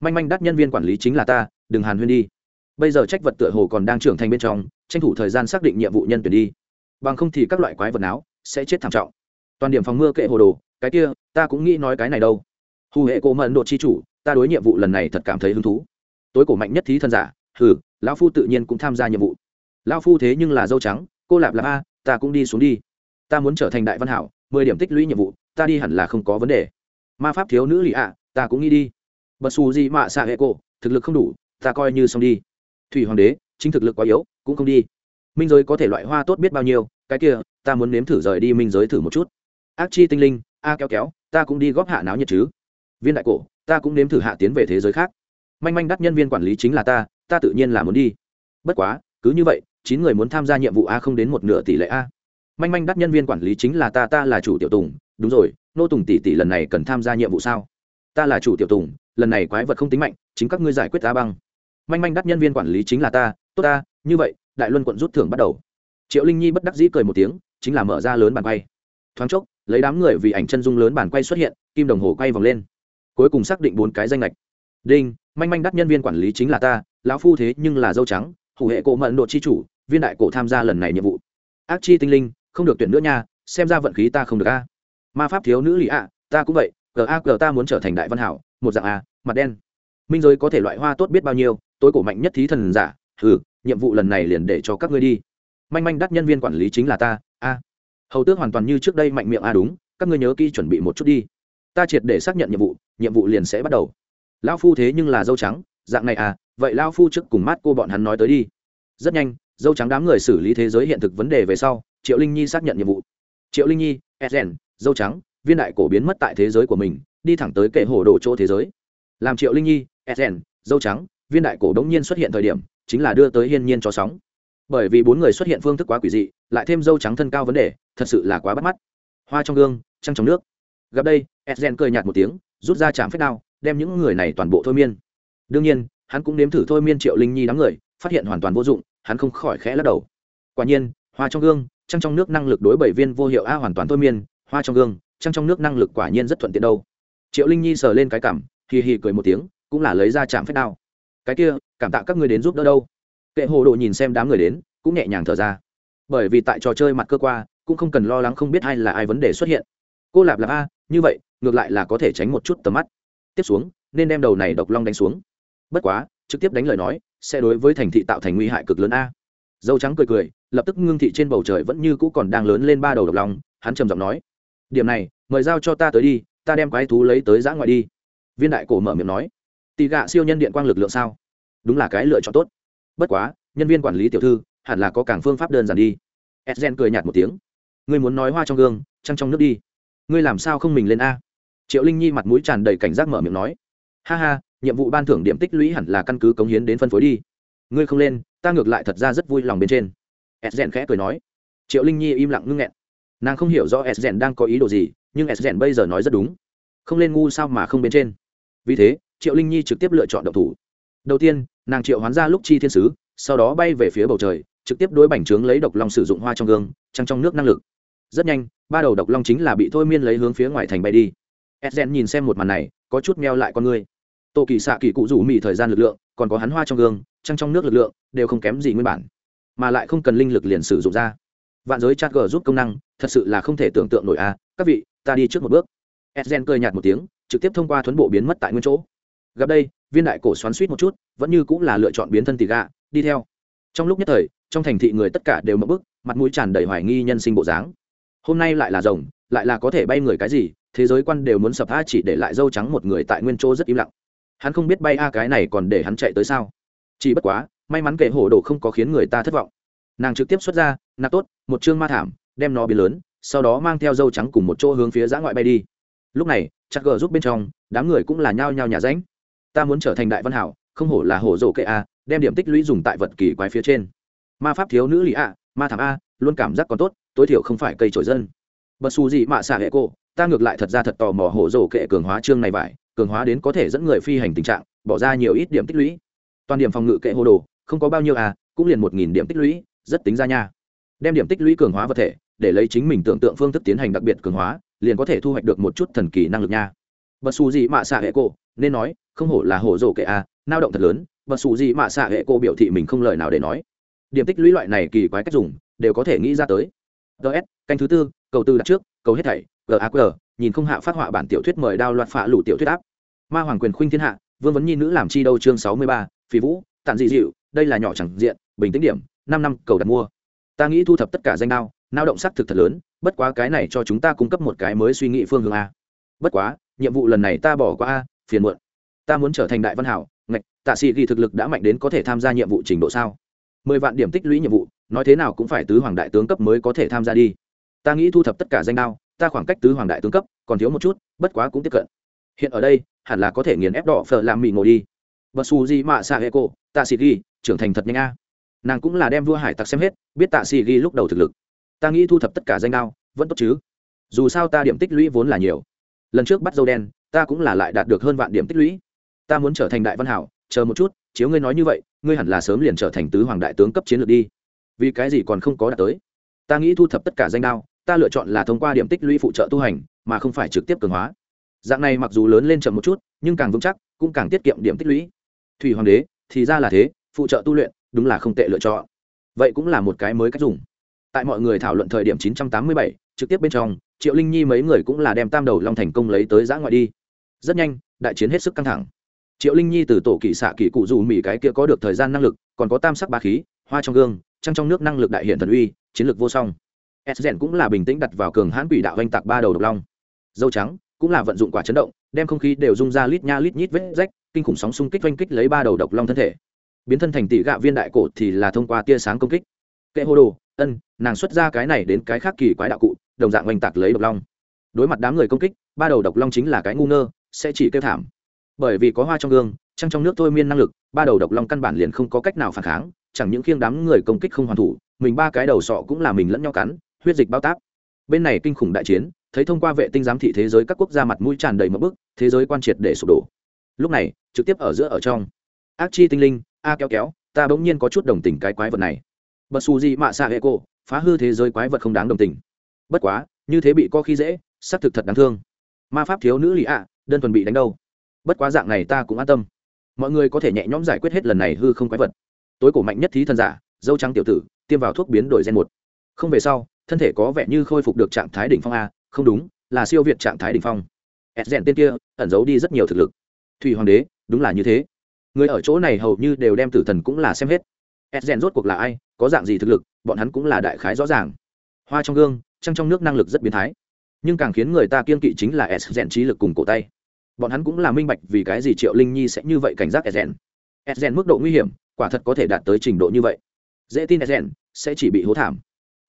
[SPEAKER 1] Manh manh đắt nhân viên quản lý chính là ta, đừng hàn huyên đi. Bây giờ trách vật tựa hồ còn đang trưởng thành bên trong, tranh thủ thời gian xác định nhiệm vụ nhân tuyển đi. Bằng không thì các loại quái vật áo sẽ chết thảm trọng toàn điểm phòng mưa kệ hồ đồ, cái kia, ta cũng nghĩ nói cái này đâu. Hù hệ cổ mận độ chi chủ, ta đối nhiệm vụ lần này thật cảm thấy hứng thú. Tối cổ mạnh nhất thí thân giả, hừ, lão phu tự nhiên cũng tham gia nhiệm vụ. Lão phu thế nhưng là dâu trắng, cô lạp lạp a, ta cũng đi xuống đi. Ta muốn trở thành đại văn hảo, mười điểm tích lũy nhiệm vụ, ta đi hẳn là không có vấn đề. Ma pháp thiếu nữ lì ạ, ta cũng nghĩ đi. Bật xù gì mạ xạ hệ cổ, thực lực không đủ, ta coi như xong đi. Thủy hoàng đế, chính thực lực quá yếu, cũng không đi. Minh giới có thể loại hoa tốt biết bao nhiêu, cái kia, ta muốn nếm thử rời đi minh giới thử một chút ác chi tinh linh, a kéo kéo, ta cũng đi góp hạ náo nhiệt chứ. Viên đại cổ, ta cũng nếm thử hạ tiến về thế giới khác. Manh manh đắt nhân viên quản lý chính là ta ta tự nhiên là muốn đi. Bất quá, cứ như vậy, chín người muốn tham gia nhiệm vụ a không đến một nửa tỷ lệ a. Manh manh đắt nhân viên quản lý chính là ta ta là chủ tiểu tùng. Đúng rồi, nô tùng tỷ tỷ lần này cần tham gia nhiệm vụ sao? Ta là chủ tiểu tùng, lần này quái vật không tính mạnh, chính các ngươi giải quyết ta băng. Manh manh đắt nhân viên quản lý chính là ta, tốt ta, như vậy, đại luân quận rút thưởng bắt đầu. Triệu linh nhi bất đắc dĩ cười một tiếng, chính là mở ra lớn bàn bay. thoáng chốc lấy đám người vì ảnh chân dung lớn bản quay xuất hiện, kim đồng hồ quay vòng lên. Cuối cùng xác định bốn cái danh lệch đinh, manh manh đắt nhân viên quản lý chính là ta, lão phu thế nhưng là dâu trắng, hủ hệ cổ mận độ chi chủ, viên đại cổ tham gia lần này nhiệm vụ. Ác chi tinh linh, không được tuyển nữa nha, xem ra vận khí ta không được a. Ma pháp thiếu nữ lì ạ, ta cũng vậy g a g ta muốn trở thành đại văn hảo, một dạng a, mặt đen. Minh giới có thể loại hoa tốt biết bao nhiêu, tối cổ mạnh nhất thí thần giả ừ nhiệm vụ lần này liền để cho các ngươi đi. Manh manh đắt nhân viên quản lý chính là ta, a hầu tước hoàn toàn như trước đây mạnh miệng a đúng, các ngươi nhớ kỹ chuẩn bị một chút đi. Ta triệt để xác nhận nhiệm vụ nhiệm vụ liền sẽ bắt đầu. Lão phu thế nhưng là dâu trắng, dạng này à vậy lão phu trước cùng mát cô bọn hắn nói tới đi. Rất nhanh, dâu trắng đám người xử lý thế giới hiện thực vấn đề về sau, triệu linh nhi xác nhận nhiệm vụ. Triệu linh nhi edgen dâu trắng, viên đại cổ biến mất tại thế giới của mình, đi thẳng tới kệ hồ đồ chỗ thế giới. Làm triệu linh nhi edgen dâu trắng, viên đại cổ đống nhiên xuất hiện thời điểm, chính là đưa tới hiên nhiên cho sóng bởi vì bốn người xuất hiện phương thức quá quỷ dị, lại thêm dâu trắng thân cao vấn đề, thật sự là quá bắt mắt. Hoa trong gương, trăng trong nước. Gặp đây edgen cười nhạt một tiếng, rút ra chạm phép đao, đem những người này toàn bộ thôi miên. Đương nhiên, hắn cũng nếm thử thôi miên triệu linh nhi đám người, phát hiện hoàn toàn vô dụng, hắn không khỏi khẽ lắc đầu. Quả nhiên, hoa trong gương, trăng trong nước năng lực đối bảy viên vô hiệu a hoàn toàn thôi miên, hoa trong gương, trăng trong nước năng lực quả nhiên rất thuận tiện đâu. Triệu linh nhi sờ lên cái cảm, hì hì cười một tiếng, cũng là lấy ra chạm phép đao. Cái kia, cảm tạ các người đến giúp đỡ đâu kệ hồ đồ nhìn xem đám người đến, cũng nhẹ nhàng thở ra. Bởi vì tại trò chơi mặt cơ qua, cũng không cần lo lắng không biết ai là ai vấn đề xuất hiện. Cô lạp lạp a, như vậy, ngược lại là có thể tránh một chút tầm mắt. Tiếp xuống, nên đem đầu này độc long đánh xuống. Bất quá, trực tiếp đánh lời nói, sẽ đối với thành thị tạo thành nguy hại cực lớn a. Dâu trắng cười cười, lập tức ngưng thị trên bầu trời vẫn như cũ còn đang lớn lên ba đầu độc long, hắn trầm giọng nói, điểm này, mời giao cho ta tới đi, ta đem quái thú lấy tới giã ngoại đi. Viên đại cổ mở miệng nói tì gạ siêu nhân điện quang lực lượng sao? Đúng là cái lựa chọn tốt bất quá, nhân viên quản lý tiểu thư hẳn là có cảng phương pháp đơn giản đi. Edgen cười nhạt một tiếng. Ngươi muốn nói hoa trong gương, trăng trong nước đi. Ngươi làm sao không mình lên a? Triệu linh nhi mặt mũi tràn đầy cảnh giác mở miệng nói. Ha ha, nhiệm vụ ban thưởng điểm tích lũy hẳn là căn cứ cống hiến đến phân phối đi. Ngươi không lên, ta ngược lại thật ra rất vui lòng bên trên. Edgen khẽ cười nói. Triệu linh nhi im lặng ngưng nghẹn. Nàng không hiểu rõ edgen đang có ý đồ gì, nhưng edgen bây giờ nói rất đúng. Không lên ngu sao mà không bên trên. Vì thế, triệu linh nhi trực tiếp lựa chọn độc thủ. Đầu tiên nàng triệu hoán ra lúc chi thiên sứ, sau đó bay về phía bầu trời, trực tiếp đối bành trướng lấy độc long sử dụng hoa trong gương, trăng trong nước năng lực. Rất nhanh, ba đầu độc long chính là bị thôi miên lấy hướng phía ngoài thành bay đi. Edgen nhìn xem một màn này, có chút meo lại con người. Tô kỳ xạ kỳ cụ rủ mị thời gian lực lượng, còn có hắn hoa trong gương, trăng trong nước lực lượng, đều không kém gì nguyên bản, mà lại không cần linh lực liền sử dụng ra. Vạn giới chat g giúp công năng, thật sự là không thể tưởng tượng nổi a. Các vị, ta đi trước một bước. Edgen cười nhạt một tiếng, trực tiếp thông qua thuấn bộ biến mất tại nguyên chỗ. Gặp đây viên đại cổ xoắn suýt một chút, vẫn như cũng là lựa chọn biến thân tỷ gạ, đi theo. Trong lúc nhất thời, trong thành thị người tất cả đều mất bức, mặt mũi tràn đầy hoài nghi nhân sinh bộ dáng. Hôm nay lại là rồng, lại là có thể bay người cái gì, thế giới quan đều muốn sập a chỉ để lại dâu trắng một người tại nguyên chỗ rất im lặng. Hắn không biết bay a cái này còn để hắn chạy tới sao. Chỉ bất quá, may mắn kệ hổ đồ không có khiến người ta thất vọng. Nàng trực tiếp xuất ra, nạp tốt, một chương ma thảm, đem nó biến lớn, sau đó mang theo dâu trắng cùng một chỗ hướng phía giã ngoại bay đi. Lúc này chặt gờ giúp bên trong, đám người cũng là nhao nhao nhà ránh ta muốn trở thành đại văn hảo, không hổ là hổ rổ kệ a, đem điểm tích lũy dùng tại vật kỳ quái phía trên. Ma pháp thiếu nữ lì a ma thảm a, luôn cảm giác còn tốt, tối thiểu không phải cây trổi dân. Bật xù gì mạ xạ hệ cô, ta ngược lại thật ra thật tò mò hổ rổ kệ cường hóa chương này vải, cường hóa đến có thể dẫn người phi hành tình trạng, bỏ ra nhiều ít điểm tích lũy. Toàn điểm phòng ngự kệ hồ đồ, không có bao nhiêu à cũng liền một nghìn điểm tích lũy, rất tính ra nha. Đem điểm tích lũy cường hóa vật thể, để lấy chính mình tưởng tượng phương thức tiến hành đặc biệt cường hóa, liền có thể thu hoạch được một chút thần kỳ năng lực nha bật xù gì mạ xạ hệ cô nên nói, không hổ là hổ rổ kệ à nao động thật lớn, bật xù gì mạ xạ hệ cô biểu thị mình không lời nào để nói. Điểm tích lũy loại này kỳ quái cách dùng, đều có thể nghĩ ra tới. Ts canh thứ tư, cầu tư đặt trước, cầu hết thảy gaq nhìn không hạ phát họa bản tiểu thuyết mời đao loạt phạ lủ tiểu thuyết áp. Ma hoàng quyền khuynh thiên hạ, vương vấn nhi nữ làm chi đâu chương sáu mươi ba phi vũ tàn dị dịu đây là nhỏ chẳng diện, bình tĩnh điểm, năm năm, cầu đặt mua. Ta nghĩ thu thập tất cả danh đao, nao động sắc thực thật lớn, bất quá cái này cho chúng ta cung cấp một cái mới suy nghĩ phương hướng a. Bất quá nhiệm vụ lần này ta bỏ qua a, phiền muộn. Ta muốn trở thành đại văn hảo, ngạch, tạ sĩ ghi thực lực đã mạnh đến có thể tham gia nhiệm vụ trình độ sao? Mười vạn điểm tích lũy nhiệm vụ, nói thế nào cũng phải tứ hoàng đại tướng cấp mới có thể tham gia đi. Ta nghĩ thu thập tất cả danh đao, ta khoảng cách tứ hoàng đại tướng cấp còn thiếu một chút, bất quá cũng tiếp cận. Hiện ở đây, hẳn là có thể nghiền ép đỏ phở làm mì ngồi đi. Và su di mạ xạ hệ cô tạ Sĩ ghi, trưởng thành thật nhanh a. Nàng cũng là đem vua hải tặc xem hết, biết tạ Sĩ ghi lúc đầu thực lực. Ta nghĩ thu thập tất cả danh đao, vẫn tốt chứ. Dù sao ta điểm tích lũy vốn là nhiều lần trước bắt dâu đen ta cũng là lại đạt được hơn vạn điểm tích lũy. Ta muốn trở thành đại văn hảo chờ một chút chiếu ngươi nói như vậy ngươi hẳn là sớm liền trở thành tứ hoàng đại tướng cấp chiến lược đi. Vì cái gì còn không có đạt tới? Ta nghĩ thu thập tất cả danh đao ta lựa chọn là thông qua điểm tích lũy phụ trợ tu hành mà không phải trực tiếp cường hóa. Dạng này mặc dù lớn lên chậm một chút nhưng càng vững chắc cũng càng tiết kiệm điểm tích lũy. Thủy hoàng đế thì ra là thế phụ trợ tu luyện đúng là không tệ lựa chọn. Vậy cũng là một cái mới cách dùng. Tại mọi người thảo luận thời điểm 987, trực tiếp bên trong, triệu linh nhi mấy người cũng là đem tam đầu long thành công lấy tới giã ngoại đi. Rất nhanh, đại chiến hết sức căng thẳng. Triệu linh nhi từ tổ kỵ xạ kỵ cụ dù mỹ cái kia có được thời gian năng lực, còn có tam sắc ba khí, hoa trong gương, trăng trong nước năng lực đại hiện thần uy, chiến lược vô song. S rèn cũng là bình tĩnh đặt vào cường hãn quỷ đạo oanh tạc ba đầu độc long. Dâu trắng cũng là vận dụng quả chấn động, đem không khí đều rung ra lít nha lít nhít vết rách, kinh khủng sóng xung kích oanh kích lấy ba đầu độc long thân thể. Biến thân thành tỷ gạ viên đại cổ thì là thông qua tia sáng công kích. Kệ hô đồ, ân, nàng xuất ra cái này đến cái khác kỳ quái đạo cụ đồng dạng oanh tạc lấy độc long. Đối mặt đám người công kích, ba đầu độc long chính là cái ngu ngơ, sẽ chỉ kêu thảm. Bởi vì có hoa trong gương, trăng trong nước thôi miên năng lực, ba đầu độc long căn bản liền không có cách nào phản kháng, chẳng những khiêng đám người công kích không hoàn thủ, mình ba cái đầu sọ cũng là mình lẫn nhau cắn, huyết dịch bao tác bên này kinh khủng đại chiến, thấy thông qua vệ tinh giám thị thế giới các quốc gia mặt mũi tràn đầy mỡ bức, thế giới quan triệt để sụp đổ. Lúc này, trực tiếp ở giữa ở trong. Ác chi tinh linh, a kéo kéo, ta bỗng nhiên có chút đồng tình cái quái vật này. Bật xù gì mạ xạ hệ cô, phá hư thế giới quái vật không đáng đồng tình bất quá, như thế bị co khi dễ, xác thực thật đáng thương. Ma pháp thiếu nữ lì ạ, đơn thuần bị đánh đâu. Bất quá dạng này ta cũng an tâm. Mọi người có thể nhẹ nhõm giải quyết hết lần này hư không quái vật. Tối cổ mạnh nhất thí thần giả, dâu trắng tiểu tử, tiêm vào thuốc biến đổi gen một. Không về sau, thân thể có vẻ như khôi phục được trạng thái đỉnh phong a, không đúng, là siêu việt trạng thái đỉnh phong. Ed rèn tên kia, ẩn giấu đi rất nhiều thực lực. Thủy hoàng đế, đúng là như thế. Người ở chỗ này hầu như đều đem tử thần cũng là xem hết. Ed rèn rốt cuộc là ai, có dạng gì thực lực, bọn hắn cũng là đại khái rõ ràng. Hoa trong gương trăng trong nước năng lực rất biến thái. Nhưng càng khiến người ta kiên kỵ chính là s rèn trí lực cùng cổ tay. Bọn hắn cũng là minh bạch vì cái gì triệu linh nhi sẽ như vậy cảnh giác s rèn. S rèn mức độ nguy hiểm, quả thật có thể đạt tới trình độ như vậy. Dễ tin s rèn sẽ chỉ bị hố thảm.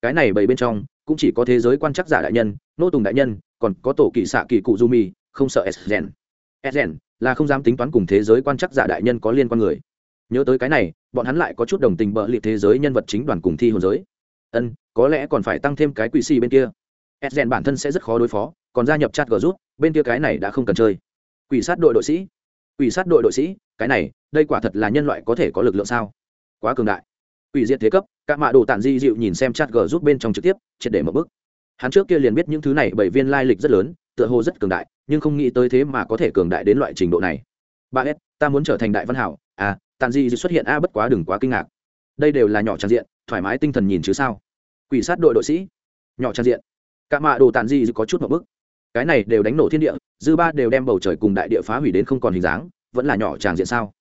[SPEAKER 1] Cái này bầy bên trong, cũng chỉ có thế giới quan chắc giả đại nhân, nô tùng đại nhân, còn có tổ kỳ xạ kỳ cụ du mi không sợ s rèn. S rèn là không dám tính toán cùng thế giới quan chắc giả đại nhân có liên quan người. Nhớ tới cái này, bọn hắn lại có chút đồng tình bợ liệt thế giới nhân vật chính đoàn cùng thi hồn giới ân, có lẽ còn phải tăng thêm cái quỷ xì bên kia. S rèn bản thân sẽ rất khó đối phó, còn gia nhập chat g rút, bên kia cái này đã không cần chơi. Quỷ sát đội đội sĩ. Quỷ sát đội đội sĩ, cái này, đây quả thật là nhân loại có thể có lực lượng sao? Quá cường đại. Quỷ diệt thế cấp các mạ đồ tản di dịu nhìn xem chat g rút bên trong trực tiếp, triệt để một bức hắn trước kia liền biết những thứ này bảy viên lai lịch rất lớn, tựa hồ rất cường đại, nhưng không nghĩ tới thế mà có thể cường đại đến loại trình độ này. Ba s ta muốn trở thành đại văn hảo. À tàn di xuất hiện, a, bất quá đừng quá kinh ngạc. Đây đều là nhỏ trang diện thoải mái tinh thần nhìn chứ sao? Quỷ sát đội đội sĩ. Nhỏ trang diện. Cả mạ đồ tàn di có chút một bức. Cái này đều đánh nổ thiên địa, dư ba đều đem bầu trời cùng đại địa phá hủy đến không còn hình dáng, vẫn là nhỏ tràng diện sao?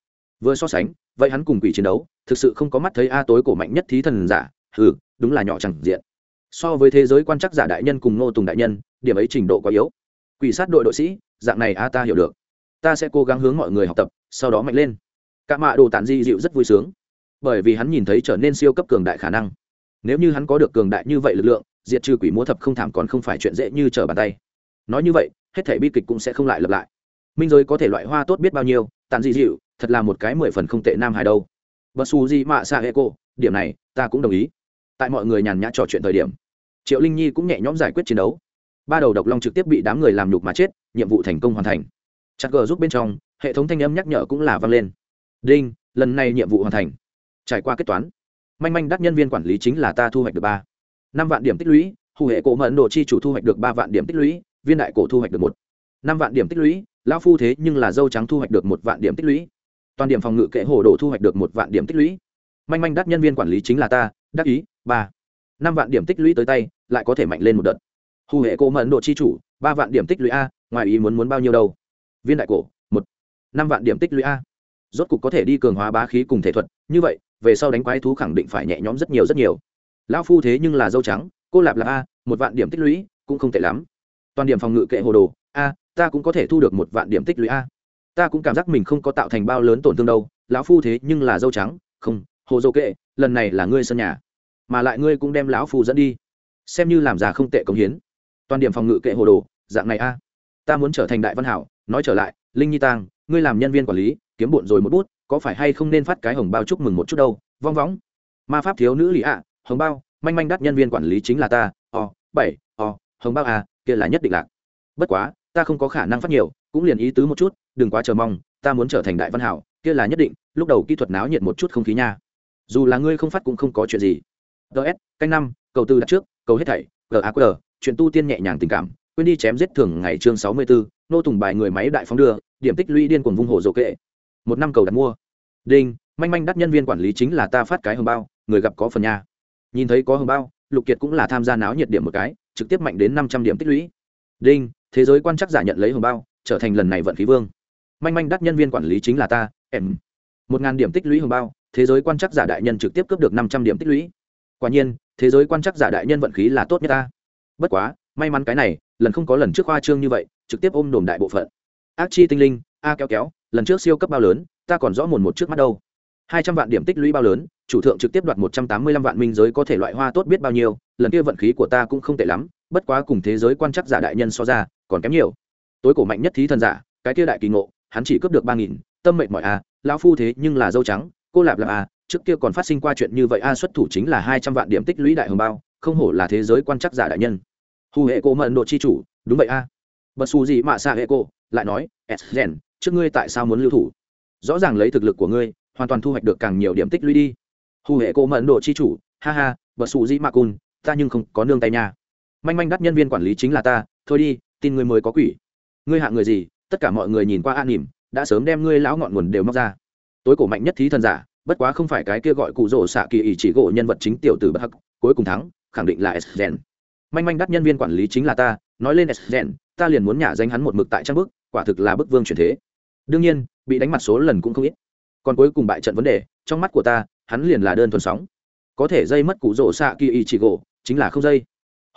[SPEAKER 1] Vừa so sánh, vậy hắn cùng quỷ chiến đấu, thực sự không có mắt thấy a tối cổ mạnh nhất thí thần giả. Ừ đúng là nhỏ tràng diện. So với thế giới quan chắc giả đại nhân cùng ngô tùng đại nhân, điểm ấy trình độ quá yếu. Quỷ sát đội đội sĩ, dạng này a ta hiểu được. Ta sẽ cố gắng hướng mọi người học tập, sau đó mạnh lên. Cả mạ đồ tản di dịu rất vui sướng bởi vì hắn nhìn thấy trở nên siêu cấp cường đại khả năng. Nếu như hắn có được cường đại như vậy lực lượng, diệt trừ quỷ múa thập không thảm còn không phải chuyện dễ như trở bàn tay. Nói như vậy, hết thể bi kịch cũng sẽ không lại lặp lại. Minh giới có thể loại hoa tốt biết bao nhiêu, tàn dị dịu, thật là một cái mười phần không tệ nam hài đâu. Bật xù gì mạ xa hệ cô điểm này, ta cũng đồng ý. Tại mọi người nhàn nhã trò chuyện thời điểm, triệu linh nhi cũng nhẹ nhõm giải quyết chiến đấu. Ba đầu độc long trực tiếp bị đám người làm nhục mà chết, nhiệm vụ thành công hoàn thành. Chặt gờ giúp bên trong, hệ thống thanh âm nhắc nhở cũng là vang lên. Đinh, lần này nhiệm vụ hoàn thành trải qua kết toán. Manh manh đắt nhân viên quản lý chính là ta thu hoạch được ba. Năm vạn điểm tích lũy, hù hệ cổ mẫn độ chi chủ thu hoạch được ba vạn điểm tích lũy, viên đại cổ thu hoạch được một. Năm vạn điểm tích lũy, lão phu thế nhưng là dâu trắng thu hoạch được một vạn điểm tích lũy. Toàn điểm phòng ngự kệ hồ đồ thu hoạch được một vạn điểm tích lũy. Manh manh đắt nhân viên quản lý chính là ta, đắc ý, ba. Năm vạn điểm tích lũy tới tay, lại có thể mạnh lên một đợt. Hù hệ cổ mẫn độ chi chủ, ba vạn điểm tích lũy a, ngoài ý muốn muốn bao nhiêu đâu. Viên đại cổ, một. Năm vạn điểm tích lũy a. Rốt cục có thể đi cường hóa bá khí cùng thể thuật, như vậy về sau đánh quái thú khẳng định phải nhẹ nhõm rất nhiều rất nhiều. Lão phu thế nhưng là dâu trắng, cô lạp là a, một vạn điểm tích lũy, cũng không tệ lắm. Toàn điểm phòng ngự kệ hồ đồ, a, ta cũng có thể thu được một vạn điểm tích lũy a. Ta cũng cảm giác mình không có tạo thành bao lớn tổn thương đâu, lão phu thế nhưng là dâu trắng, không, hồ dâu kệ, lần này là ngươi sân nhà. Mà lại ngươi cũng đem lão phu dẫn đi. Xem như làm già không tệ công hiến. Toàn điểm phòng ngự kệ hồ đồ, dạng này a. Ta muốn trở thành đại văn hảo, nói trở lại, linh nhi tang, ngươi làm nhân viên quản lý, kiếm bộn rồi một bút có phải hay không nên phát cái hồng bao chúc mừng một chút đâu vong vóng, ma pháp thiếu nữ lý ạ hồng bao manh manh đắt nhân viên quản lý chính là ta o bảy o hồng bao à kia là nhất định lạc. Bất quá ta không có khả năng phát nhiều cũng liền ý tứ một chút đừng quá chờ mong ta muốn trở thành đại văn hảo kia là nhất định lúc đầu kỹ thuật náo nhiệt một chút không khí nha. Dù là ngươi không phát cũng không có chuyện gì. Ts canh năm cầu tư đặt trước cầu hết thảy gaq chuyện tu tiên nhẹ nhàng tình cảm quên đi chém giết thường ngày chương sáu mươi bốn nô tùng bài người máy đại phóng đưa điểm tích lũy điên cuồng vung hồ dồ kệ một năm cầu đặt mua. Đinh, manh manh đắt nhân viên quản lý chính là ta phát cái hồng bao, người gặp có phần nha. Nhìn thấy có hồng bao, lục kiệt cũng là tham gia náo nhiệt điểm một cái, trực tiếp mạnh đến năm trăm điểm tích lũy. Đinh, thế giới quan chắc giả nhận lấy hồng bao, trở thành lần này vận khí vương. Manh manh đắt nhân viên quản lý chính là ta, em. Một ngàn điểm tích lũy hồng bao, thế giới quan chắc giả đại nhân trực tiếp cướp được năm trăm điểm tích lũy. Quả nhiên, thế giới quan chắc giả đại nhân vận khí là tốt nhất ta. Bất quá, may mắn cái này, lần không có lần trước khoa trương như vậy, trực tiếp ôm đồm đại bộ phận. Ác chi tinh linh, a kéo kéo lần trước siêu cấp bao lớn, ta còn rõ mồn một trước mắt đâu. Hai trăm vạn điểm tích lũy bao lớn, chủ thượng trực tiếp đoạt một trăm tám mươi lăm vạn minh giới có thể loại hoa tốt biết bao nhiêu, lần kia vận khí của ta cũng không tệ lắm, bất quá cùng thế giới quan chắc giả đại nhân so ra, còn kém nhiều. Tối cổ mạnh nhất thí thần giả, cái kia đại kỳ ngộ, hắn chỉ cướp được ba nghìn, tâm mệnh mọi a à, lão phu thế nhưng là dâu trắng, cô lạp lạp a trước kia còn phát sinh qua chuyện như vậy a, xuất thủ chính là hai trăm vạn điểm tích lũy đại hồng bao, không hổ là thế giới quan chắc giả đại nhân. Hù hệ cô mận độ chi chủ, đúng vậy a. Bật xù gì mạ xa hệ cô lại nói s rèn trước ngươi tại sao muốn lưu thủ? Rõ ràng lấy thực lực của ngươi, hoàn toàn thu hoạch được càng nhiều điểm tích lũy đi. Hù hệ cô mẫn độ chi chủ, ha ha và sụ dĩ mạc cun ta nhưng không có nương tay nha. Manh manh đắt nhân viên quản lý chính là ta, thôi đi, tin ngươi mới có quỷ. Ngươi hạ người gì, tất cả mọi người nhìn qua an nỉm đã sớm đem ngươi lão ngọn nguồn đều móc ra. Tối cổ mạnh nhất thí thần giả, bất quá không phải cái kia gọi cụ rỗ xạ kỳ ý chỉ gỗ nhân vật chính tiểu tử bất hắc, cuối cùng thắng, khẳng định là s gen. Manh manh đắt nhân viên quản lý chính là ta, nói lên s gen, ta liền muốn nhả danh hắn một mực tại trang bức, quả thực là bức vương truyền thế đương nhiên, bị đánh mặt số lần cũng không ít. Còn cuối cùng bại trận vấn đề, trong mắt của ta, hắn liền là đơn thuần sóng. Có thể dây mất cụ rỗ xạ kỳ ý chỉ gỗ, chính là không dây.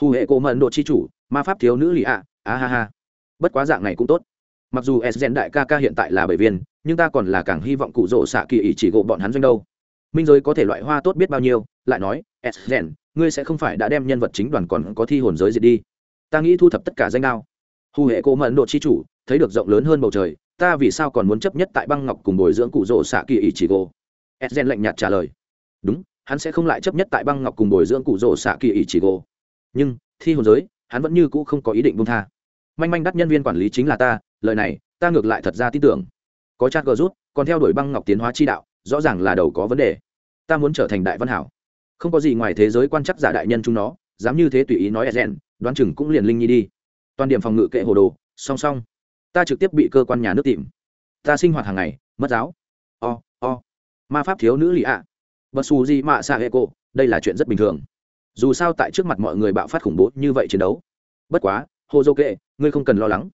[SPEAKER 1] Hù hệ cổ mận độ chi chủ, ma pháp thiếu nữ lì ạ a ha ha. Bất quá dạng này cũng tốt. Mặc dù s gen đại ca ca hiện tại là bảy viên, nhưng ta còn là càng hy vọng cụ rỗ xạ kỳ ý chỉ gỗ bọn hắn doanh đâu. Minh giới có thể loại hoa tốt biết bao nhiêu, lại nói, s gen, ngươi sẽ không phải đã đem nhân vật chính đoàn còn có thi hồn giới diệt đi. Ta nghĩ thu thập tất cả danh đao hù hệ cổ mận độ chi chủ, thấy được rộng lớn hơn bầu trời ta vì sao còn muốn chấp nhất tại băng ngọc cùng bồi dưỡng cụ rỗ xạ kỳ ý chỉ gỗ edgen lạnh nhạt trả lời. Đúng, hắn sẽ không lại chấp nhất tại băng ngọc cùng bồi dưỡng cụ rỗ xạ kỳ ý chỉ gỗ nhưng, thi hồn giới, hắn vẫn như cũ không có ý định buông tha. Manh manh đắt nhân viên quản lý chính là ta, lời này, ta ngược lại thật ra tin tưởng. Có chát gờ rút, còn theo đuổi băng ngọc tiến hóa chi đạo, rõ ràng là đầu có vấn đề. Ta muốn trở thành đại văn hảo. Không có gì ngoài thế giới quan chắc giả đại nhân chúng nó, dám như thế tùy ý nói edgen đoán chừng cũng liền linh nhi đi. Toàn điểm phòng ngự kệ hồ đồ, song song ta trực tiếp bị cơ quan nhà nước tìm. Ta sinh hoạt hàng ngày, mất giáo. O o. Ma pháp thiếu nữ lì ạ. Bật xù gì mạ xạ hệ cô đây là chuyện rất bình thường. Dù sao tại trước mặt mọi người bạo phát khủng bố như vậy chiến đấu. Bất quá hồ dô kệ ngươi không cần lo lắng.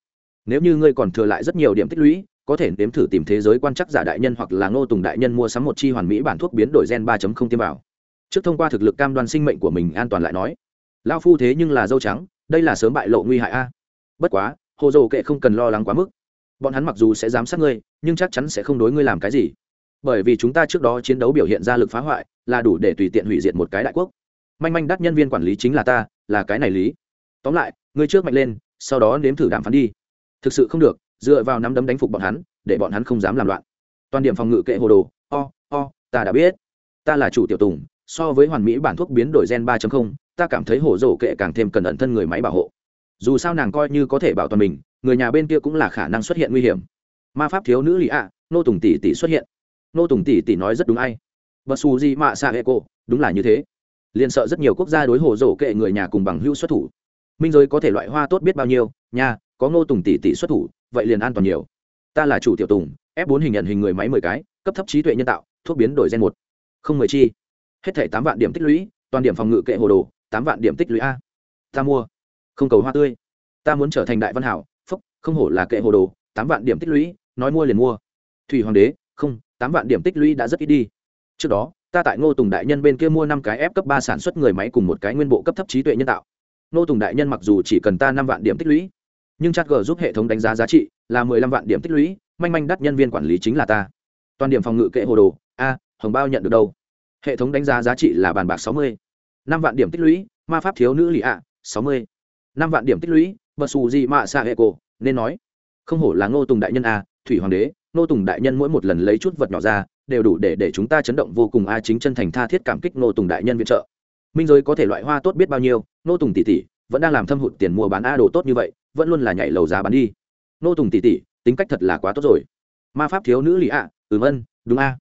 [SPEAKER 1] Nếu như ngươi còn thừa lại rất nhiều điểm tích lũy, có thể nếm thử tìm thế giới quan chắc giả đại nhân hoặc là ngô tùng đại nhân mua sắm một chi hoàn mỹ bản thuốc biến đổi gen ba tiêm vào. Trước thông qua thực lực cam đoan sinh mệnh của mình an toàn lại nói. Lao phu thế nhưng là dâu trắng, đây là sớm bại lộ nguy hại a. Bất quá hồ dồ kệ không cần lo lắng quá mức. Bọn hắn mặc dù sẽ giám sát ngươi, nhưng chắc chắn sẽ không đối ngươi làm cái gì. Bởi vì chúng ta trước đó chiến đấu biểu hiện ra lực phá hoại, là đủ để tùy tiện hủy diệt một cái đại quốc. Manh manh đắt nhân viên quản lý chính là ta, là cái này lý. Tóm lại, ngươi trước mạnh lên, sau đó nếm thử đàm phán đi. Thực sự không được, dựa vào nắm đấm đánh phục bọn hắn, để bọn hắn không dám làm loạn. Toàn điểm phòng ngự kệ hồ đồ, o o, ta đã biết. Ta là chủ tiểu tùng, so với hoàn mỹ bản thuốc biến đổi gen 3 ta cảm thấy hổ rổ kệ càng thêm cần ẩn thân người máy bảo hộ dù sao nàng coi như có thể bảo toàn mình, người nhà bên kia cũng là khả năng xuất hiện nguy hiểm. Ma pháp thiếu nữ lì ạ nô tùng tỷ tỷ xuất hiện. Nô tùng tỷ tỷ nói rất đúng ai. Và su di mạ xạ hệ cô, đúng là như thế. Liền sợ rất nhiều quốc gia đối hồ rổ kệ người nhà cùng bằng hữu xuất thủ. Minh giới có thể loại hoa tốt biết bao nhiêu nha có ngô tùng tỷ tỷ xuất thủ, vậy liền an toàn nhiều. Ta là chủ tiểu tùng ép bốn hình nhận hình người máy mười cái, cấp thấp trí tuệ nhân tạo, thuốc biến đổi gen một. Không mười chi. Hết thẻ tám vạn điểm tích lũy, toàn điểm phòng ngự kệ hồ đồ, tám vạn điểm tích lũy a. Ta mua không cầu hoa tươi. Ta muốn trở thành đại văn hảo, phúc, không hổ là kệ hồ đồ, tám vạn điểm tích lũy, nói mua liền mua. Thủy hoàng đế, không, tám vạn điểm tích lũy đã rất ít đi. Trước đó, ta tại ngô tùng đại nhân bên kia mua năm cái ép cấp ba sản xuất người máy cùng một cái nguyên bộ cấp thấp trí tuệ nhân tạo. Ngô tùng đại nhân mặc dù chỉ cần ta năm vạn điểm tích lũy, nhưng chat g giúp hệ thống đánh giá giá trị là mười lăm vạn điểm tích lũy, manh manh đắt nhân viên quản lý chính là ta. Toàn điểm phòng ngự kệ hồ đồ, a, hồng bao nhận được đâu? Hệ thống đánh giá giá trị là bàn bạc sáu mươi. Năm vạn điểm tích lũy, ma pháp thiếu nữ lì ạ, sáu mươi năm vạn điểm tích lũy bật xù gì mạ xạ hệ cổ nên nói không hổ là ngô tùng đại nhân a thủy hoàng đế ngô tùng đại nhân mỗi một lần lấy chút vật nhỏ ra đều đủ để để chúng ta chấn động vô cùng a chính chân thành tha thiết cảm kích nô tùng đại nhân viện trợ. Minh giới có thể loại hoa tốt biết bao nhiêu nô tùng tỷ tỷ vẫn đang làm thâm hụt tiền mua bán a đồ tốt như vậy vẫn luôn là nhảy lầu giá bán đi. Nô tùng tỷ tỷ tính cách thật là quá tốt rồi. Ma pháp thiếu nữ lý ạ à, ừm ân đúng a.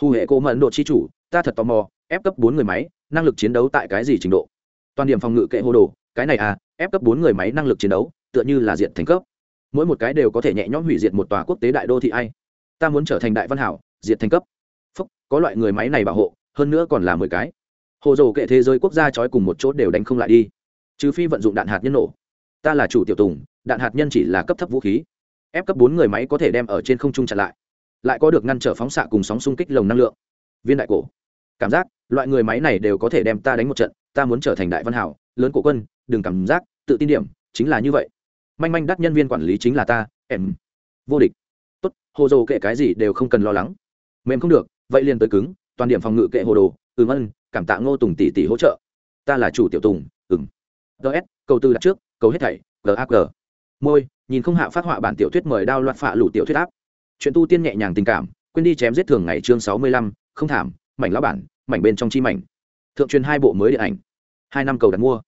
[SPEAKER 1] Hù hệ cô mẫn độ chi chủ ta thật tò mò ép cấp bốn người máy năng lực chiến đấu tại cái gì trình độ? Toàn điểm phòng ngự kệ hô đồ cái này à ép cấp bốn người máy năng lực chiến đấu, tựa như là diện thành cấp. Mỗi một cái đều có thể nhẹ nhõm hủy diệt một tòa quốc tế đại đô thị ai. Ta muốn trở thành đại văn hảo, diệt thành cấp. Phúc, có loại người máy này bảo hộ, hơn nữa còn là mười cái. Hồ dầu kệ thế giới quốc gia trói cùng một chỗ đều đánh không lại đi. Trừ phi vận dụng đạn hạt nhân nổ. Ta là chủ tiểu tùng, đạn hạt nhân chỉ là cấp thấp vũ khí. Ép cấp bốn người máy có thể đem ở trên không trung chặn lại. Lại có được ngăn trở phóng xạ cùng sóng xung kích lồng năng lượng. Viên đại cổ. Cảm giác, loại người máy này đều có thể đem ta đánh một trận, ta muốn trở thành đại văn hảo, lớn cổ quân đừng cảm giác, tự tin điểm, chính là như vậy. Manh manh đắt nhân viên quản lý chính là ta, em. Vô địch. Tốt, hồ dồ kệ cái gì đều không cần lo lắng. Mềm không được, vậy liền tới cứng, toàn điểm phòng ngự kệ hồ đồ, ừm ân, cảm tạ ngô tùng tỷ tỷ hỗ trợ. Ta là chủ tiểu tùng ừng ts câu tư đặt trước câu hết thảy gag môi, nhìn không hạ phát họa bản tiểu thuyết mời đao loạt phạ lủ tiểu thuyết áp. Chuyện tu tiên nhẹ nhàng tình cảm, quên đi chém giết thường ngày chương sáu mươi lăm, không thảm, mảnh lá bản, mảnh bên trong chi mảnh. Thượng truyền hai bộ mới điện ảnh. Hai năm cầu đặt mua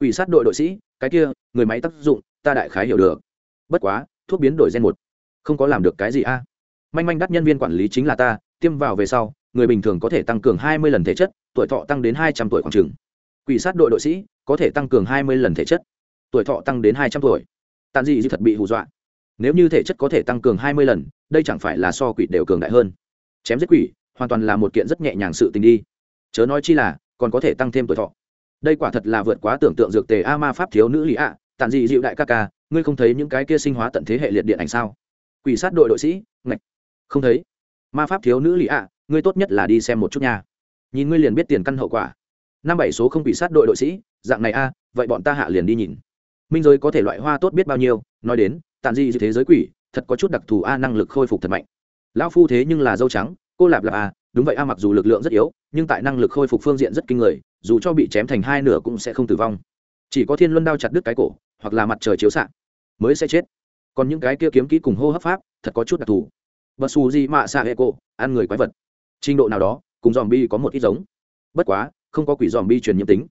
[SPEAKER 1] ủy sát đội đội sĩ, cái kia, người máy tác dụng, ta đại khái hiểu được. Bất quá, thuốc biến đổi gen một, không có làm được cái gì a. Manh manh đắt nhân viên quản lý chính là ta, tiêm vào về sau, người bình thường có thể tăng cường hai mươi lần thể chất, tuổi thọ tăng đến hai trăm tuổi khoảng trường quỷ sát đội đội sĩ, có thể tăng cường hai mươi lần thể chất, tuổi thọ tăng đến hai trăm tuổi. Tàn dị dị thật bị hù dọa. Nếu như thể chất có thể tăng cường hai mươi lần, đây chẳng phải là so quỷ đều cường đại hơn. Chém giết quỷ, hoàn toàn là một kiện rất nhẹ nhàng sự tình đi. Chớ nói chi là, còn có thể tăng thêm tuổi thọ đây quả thật là vượt quá tưởng tượng dược tề a ma pháp thiếu nữ lý ạ. Tàn dị dịu đại ca ca, ngươi không thấy những cái kia sinh hóa tận thế hệ liệt điện ảnh sao? Quỷ sát đội đội sĩ, ngạch. Không thấy. Ma pháp thiếu nữ lý ạ, ngươi tốt nhất là đi xem một chút nha. Nhìn ngươi liền biết tiền căn hậu quả. Năm bảy số không quỷ sát đội đội sĩ, dạng này a, vậy bọn ta hạ liền đi nhìn. Minh giới có thể loại hoa tốt biết bao nhiêu, nói đến tàn dị thế giới quỷ, thật có chút đặc thù a năng lực khôi phục thật mạnh. Lão phu thế nhưng là dâu trắng, cô lạp lạp a đúng vậy a, mặc dù lực lượng rất yếu, nhưng tại năng lực khôi phục phương diện rất kinh người dù cho bị chém thành hai nửa cũng sẽ không tử vong. Chỉ có thiên luân đao chặt đứt cái cổ, hoặc là mặt trời chiếu xạ, mới sẽ chết. Còn những cái kia kiếm kỹ cùng hô hấp pháp, thật có chút đặc thù. Bật xù gì mạ xạ hệ cổ, ăn người quái vật. Trình độ nào đó, cùng dòm bi có một ít giống. Bất quá, không có quỷ dòm bi truyền nhiễm tính.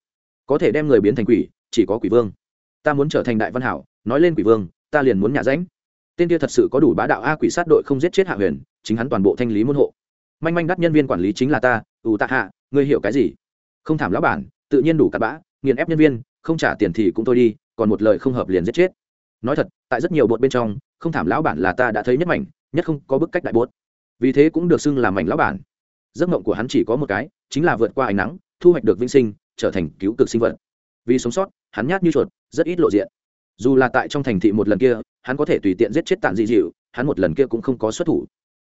[SPEAKER 1] Có thể đem người biến thành quỷ, chỉ có quỷ vương. Ta muốn trở thành đại văn hảo, nói lên quỷ vương, ta liền muốn nhả ránh tên kia thật sự có đủ bá đạo a quỷ sát đội không giết chết hạ huyền, chính hắn toàn bộ thanh lý môn hộ. Manh manh đắt nhân viên quản lý chính là ta ủ tạ hạ, ngươi hiểu cái gì? Không thảm lão bản tự nhiên đủ cặn bã nghiền ép nhân viên không trả tiền thì cũng thôi đi còn một lời không hợp liền giết chết. Nói thật tại rất nhiều bột bên trong không thảm lão bản là ta đã thấy nhất mảnh nhất không có bức cách đại bột, vì thế cũng được xưng là mảnh lão bản. Giấc mộng của hắn chỉ có một cái chính là vượt qua ánh nắng thu hoạch được vinh sinh trở thành cứu cực sinh vật. Vì sống sót hắn nhát như chuột rất ít lộ diện. Dù là tại trong thành thị một lần kia hắn có thể tùy tiện giết chết tàn dị dịu hắn một lần kia cũng không có xuất thủ.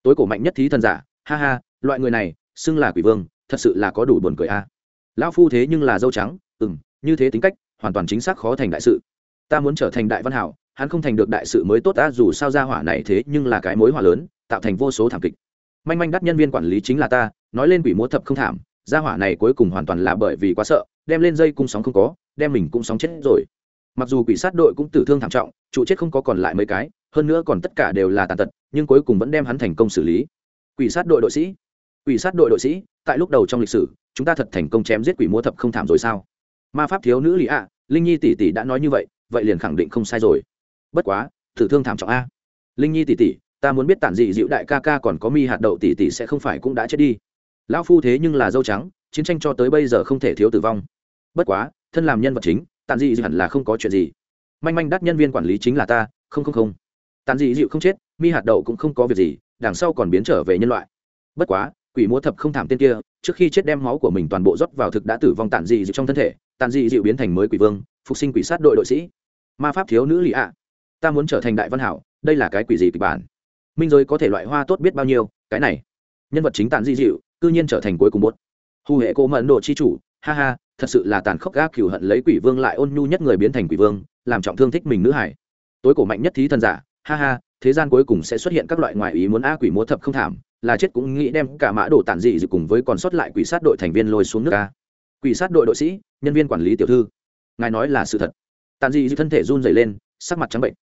[SPEAKER 1] Tối cổ mạnh nhất thí thần giả ha ha loại người này xưng là quỷ vương thật sự là có đủ buồn cười a lão phu thế nhưng là dâu trắng ừ m như thế tính cách, hoàn toàn chính xác khó thành đại sự. Ta muốn trở thành đại văn hảo, hắn không thành được đại sự mới tốt ta dù sao ra hỏa này thế nhưng là cái mối hỏa lớn, tạo thành vô số thảm kịch. Manh manh đắt nhân viên quản lý chính là ta, nói lên quỷ múa thập không thảm ra hỏa này cuối cùng hoàn toàn là bởi vì quá sợ, đem lên dây cung sóng không có, đem mình cũng sóng chết rồi. Mặc dù quỷ sát đội cũng tử thương thảm trọng, trụ chết không có còn lại mấy cái, hơn nữa còn tất cả đều là tàn tật, nhưng cuối cùng vẫn đem hắn thành công xử lý. Quỷ sát đội đội sĩ quỷ sát đội đội sĩ, tại lúc đầu trong lịch sử, chúng ta thật thành công chém giết quỷ múa thập không thảm rồi sao? Ma pháp thiếu nữ lý ạ, linh nhi tỷ tỷ đã nói như vậy vậy liền khẳng định không sai rồi. Bất quá, thử thương thảm trọng a. Linh nhi tỷ tỷ, ta muốn biết tản dị dịu đại ca ca còn có mi hạt đậu tỷ tỷ sẽ không phải cũng đã chết đi. Lão phu thế nhưng là dâu trắng, chiến tranh cho tới bây giờ không thể thiếu tử vong. Bất quá, thân làm nhân vật chính, tản dị dịu hẳn là không có chuyện gì. Manh manh đắt nhân viên quản lý chính là ta, không không không. Tản dị dịu không chết, mi hạt đậu cũng không có việc gì, đằng sau còn biến trở về nhân loại. Bất quá quỷ múa thập không thảm tên kia, trước khi chết đem máu của mình toàn bộ rót vào thực đã tử vong tản dị dịu trong thân thể, tản dị dịu biến thành mới quỷ vương, phục sinh quỷ sát đội đội sĩ. Ma pháp thiếu nữ lì ạ. Ta muốn trở thành đại văn hảo, đây là cái quỷ gì kịch bản? Minh giới có thể loại hoa tốt biết bao nhiêu, cái này. Nhân vật chính tản dị dịu cư nhiên trở thành cuối cùng bốt hù hệ cô mẫn độ chi chủ, ha ha, thật sự là tàn khốc gác cửu hận lấy quỷ vương lại ôn nhu nhất người biến thành quỷ vương, làm trọng thương thích mình nữ hải. Tối cổ mạnh nhất thí thần giả, ha ha, thế gian cuối cùng sẽ xuất hiện các loại ngoại ý muốn a quỷ múa thập không thảm là chết cũng nghĩ đem cả mã đồ tản dị dự cùng với còn sót lại quỷ sát đội thành viên lôi xuống nước a. Quỷ sát đội đội sĩ, nhân viên quản lý tiểu thư. Ngài nói là sự thật. Tản dị dự thân thể run dày lên, sắc mặt trắng bệnh.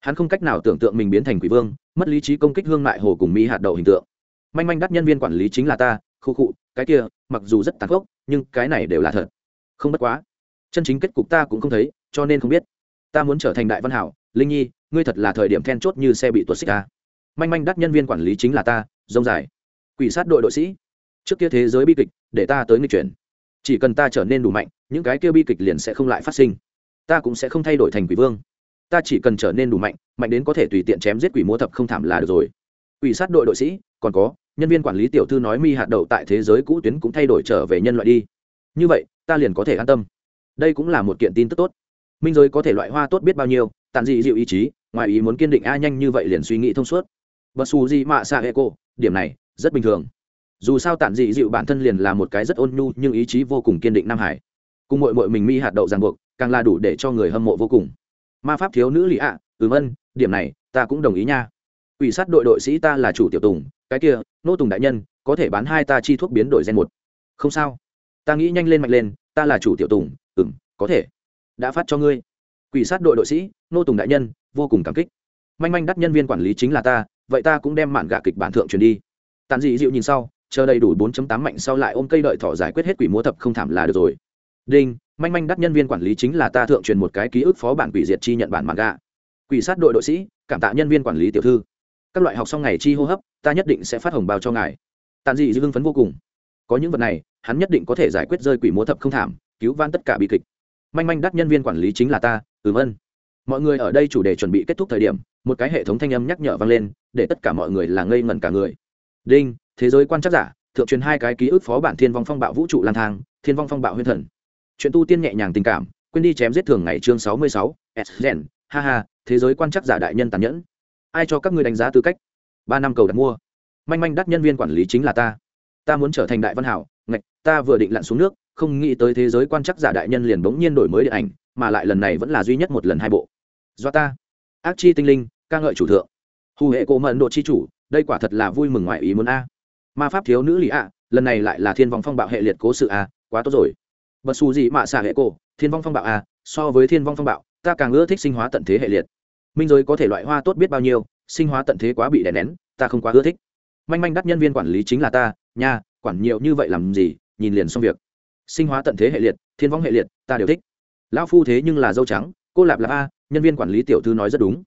[SPEAKER 1] Hắn không cách nào tưởng tượng mình biến thành quỷ vương, mất lý trí công kích hương mại hồ cùng mỹ hạt đậu hình tượng. Manh manh đắt nhân viên quản lý chính là ta, khu khụ cái kia, mặc dù rất tàn khốc, nhưng cái này đều là thật. Không bất quá. Chân chính kết cục ta cũng không thấy, cho nên không biết. Ta muốn trở thành đại văn hảo, linh nhi, ngươi thật là thời điểm then chốt như xe bị tuột xích ta manh manh đắt nhân viên quản lý chính là ta rông dài. Quỷ sát đội đội sĩ. Trước kia thế giới bi kịch, để ta tới nghịch chuyển. Chỉ cần ta trở nên đủ mạnh, những cái kia bi kịch liền sẽ không lại phát sinh. Ta cũng sẽ không thay đổi thành quỷ vương. Ta chỉ cần trở nên đủ mạnh mạnh đến có thể tùy tiện chém giết quỷ múa thập không thảm là được rồi. Quỷ sát đội đội sĩ, còn có, nhân viên quản lý tiểu thư nói mi hạt đậu tại thế giới cũ tuyến cũng thay đổi trở về nhân loại đi. Như vậy, ta liền có thể an tâm. Đây cũng là một kiện tin tức tốt. Minh giới có thể loại hoa tốt biết bao nhiêu, tàn dị dịu ý chí, ngoài ý muốn kiên định a nhanh như vậy liền suy nghĩ thông suốt. Bật xù gì mạ xạ hệ cô điểm này rất bình thường. Dù sao tản dị dịu bản thân liền là một cái rất ôn nhu nhưng ý chí vô cùng kiên định nam hải. Cùng mội mội mình mi hạt đậu ràng buộc càng là đủ để cho người hâm mộ vô cùng. Ma pháp thiếu nữ lì ạ ừ à, ừm ân điểm này ta cũng đồng ý nha. Ủy sát đội đội sĩ ta là chủ tiểu tùng cái kia nô tùng đại nhân có thể bán hai ta chi thuốc biến đổi gen một. Không sao. Ta nghĩ nhanh lên mạnh lên ta là chủ tiểu tùng ừ m có thể. Đã phát cho ngươi. Quỷ sát đội đội sĩ nô tùng đại nhân vô cùng cảm kích. Manh manh đắt nhân viên quản lý chính là ta vậy ta cũng đem mạn gạ kịch bản thượng truyền đi. Tàn dị dịu nhìn sau, chờ đầy đủ 4.8 mạnh sau lại ôm cây đợi thỏ giải quyết hết quỷ múa thập không thảm là được rồi. Đinh, manh manh đắt nhân viên quản lý chính là ta thượng truyền một cái ký ức phó bản quỷ diệt chi nhận bản mạn gạ. Quỷ sát đội đội sĩ, cảm tạ nhân viên quản lý tiểu thư. Các loại học xong ngày chi hô hấp, ta nhất định sẽ phát hồng bao cho ngài. Tàn dị dư hưng phấn vô cùng. Có những vật này, hắn nhất định có thể giải quyết rơi quỷ múa thập không thảm, cứu van tất cả bi kịch. Manh manh đắt nhân viên quản lý chính là ta, ừm ân. Mọi người ở đây chủ đề chuẩn bị kết thúc thời điểm một cái hệ thống thanh âm nhắc nhở vang lên, để tất cả mọi người là ngây ngẩn cả người. Đinh, thế giới quan chắc giả, thượng truyền hai cái ký ức phó bản thiên vong phong bạo vũ trụ lang thang, thiên vong phong bạo huyên thần. Chuyện tu tiên nhẹ nhàng tình cảm, quên đi chém giết thường ngày chương sáu mươi sáu, s gen ha ha, thế giới quan chắc giả đại nhân tàn nhẫn. Ai cho các ngươi đánh giá tư cách? Ba năm cầu đặt mua. Manh manh đắt nhân viên quản lý chính là ta. Ta muốn trở thành đại văn hảo, ngạch, ta vừa định lặn xuống nước, không nghĩ tới thế giới quan chắc giả đại nhân liền bỗng nhiên đổi mới điện ảnh, mà lại lần này vẫn là duy nhất một lần hai bộ. Do ta ác chi tinh linh, ca ngợi chủ thượng. Hù hệ cổ mận độ chi chủ, đây quả thật là vui mừng ngoại ý muốn a. Ma pháp thiếu nữ lì a lần này lại là thiên vong phong bạo hệ liệt cố sự a, quá tốt rồi. Bật xù gì mạ xả hệ cổ, thiên vong phong bạo a, so với thiên vong phong bạo, ta càng ưa thích sinh hóa tận thế hệ liệt. Minh giới có thể loại hoa tốt biết bao nhiêu, sinh hóa tận thế quá bị đè nén, ta không quá ưa thích. Manh manh đắt nhân viên quản lý chính là ta, nha, quản nhiều như vậy làm gì, nhìn liền xong việc. Sinh hóa tận thế hệ liệt, thiên vong hệ liệt, ta đều thích. Lão phu thế nhưng là dâu trắng, cô lạp lạp a nhân viên quản lý tiểu thư nói rất đúng.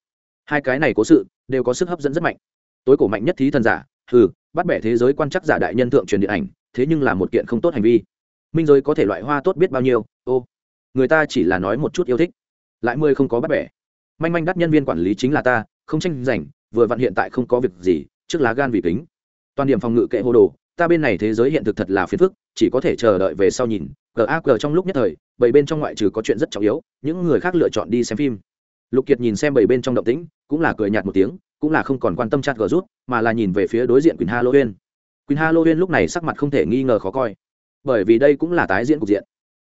[SPEAKER 1] Hai cái này cố sự đều có sức hấp dẫn rất mạnh. Tối cổ mạnh nhất thí thần giả ừ bắt bẻ thế giới quan chắc giả đại nhân thượng truyền điện ảnh, thế nhưng là một kiện không tốt hành vi. Minh giới có thể loại hoa tốt biết bao nhiêu, ô. Người ta chỉ là nói một chút yêu thích, lại mười không có bắt bẻ. Manh manh đắt nhân viên quản lý chính là ta, không tranh giành, vừa vặn hiện tại không có việc gì, trước lá gan vì kính. Toàn điểm phòng ngự kệ hô đồ, ta bên này thế giới hiện thực thật là phiền phức, chỉ có thể chờ đợi về sau nhìn. Gag trong lúc nhất thời, bảy bên trong ngoại trừ có chuyện rất trọng yếu, những người khác lựa chọn đi xem phim lục kiệt nhìn xem bảy bên trong động tĩnh, cũng là cười nhạt một tiếng, cũng là không còn quan tâm chặt gờ rút, mà là nhìn về phía đối diện quỳnh halloween. Quỳnh halloween lúc này sắc mặt không thể nghi ngờ khó coi. Bởi vì đây cũng là tái diễn cục diện.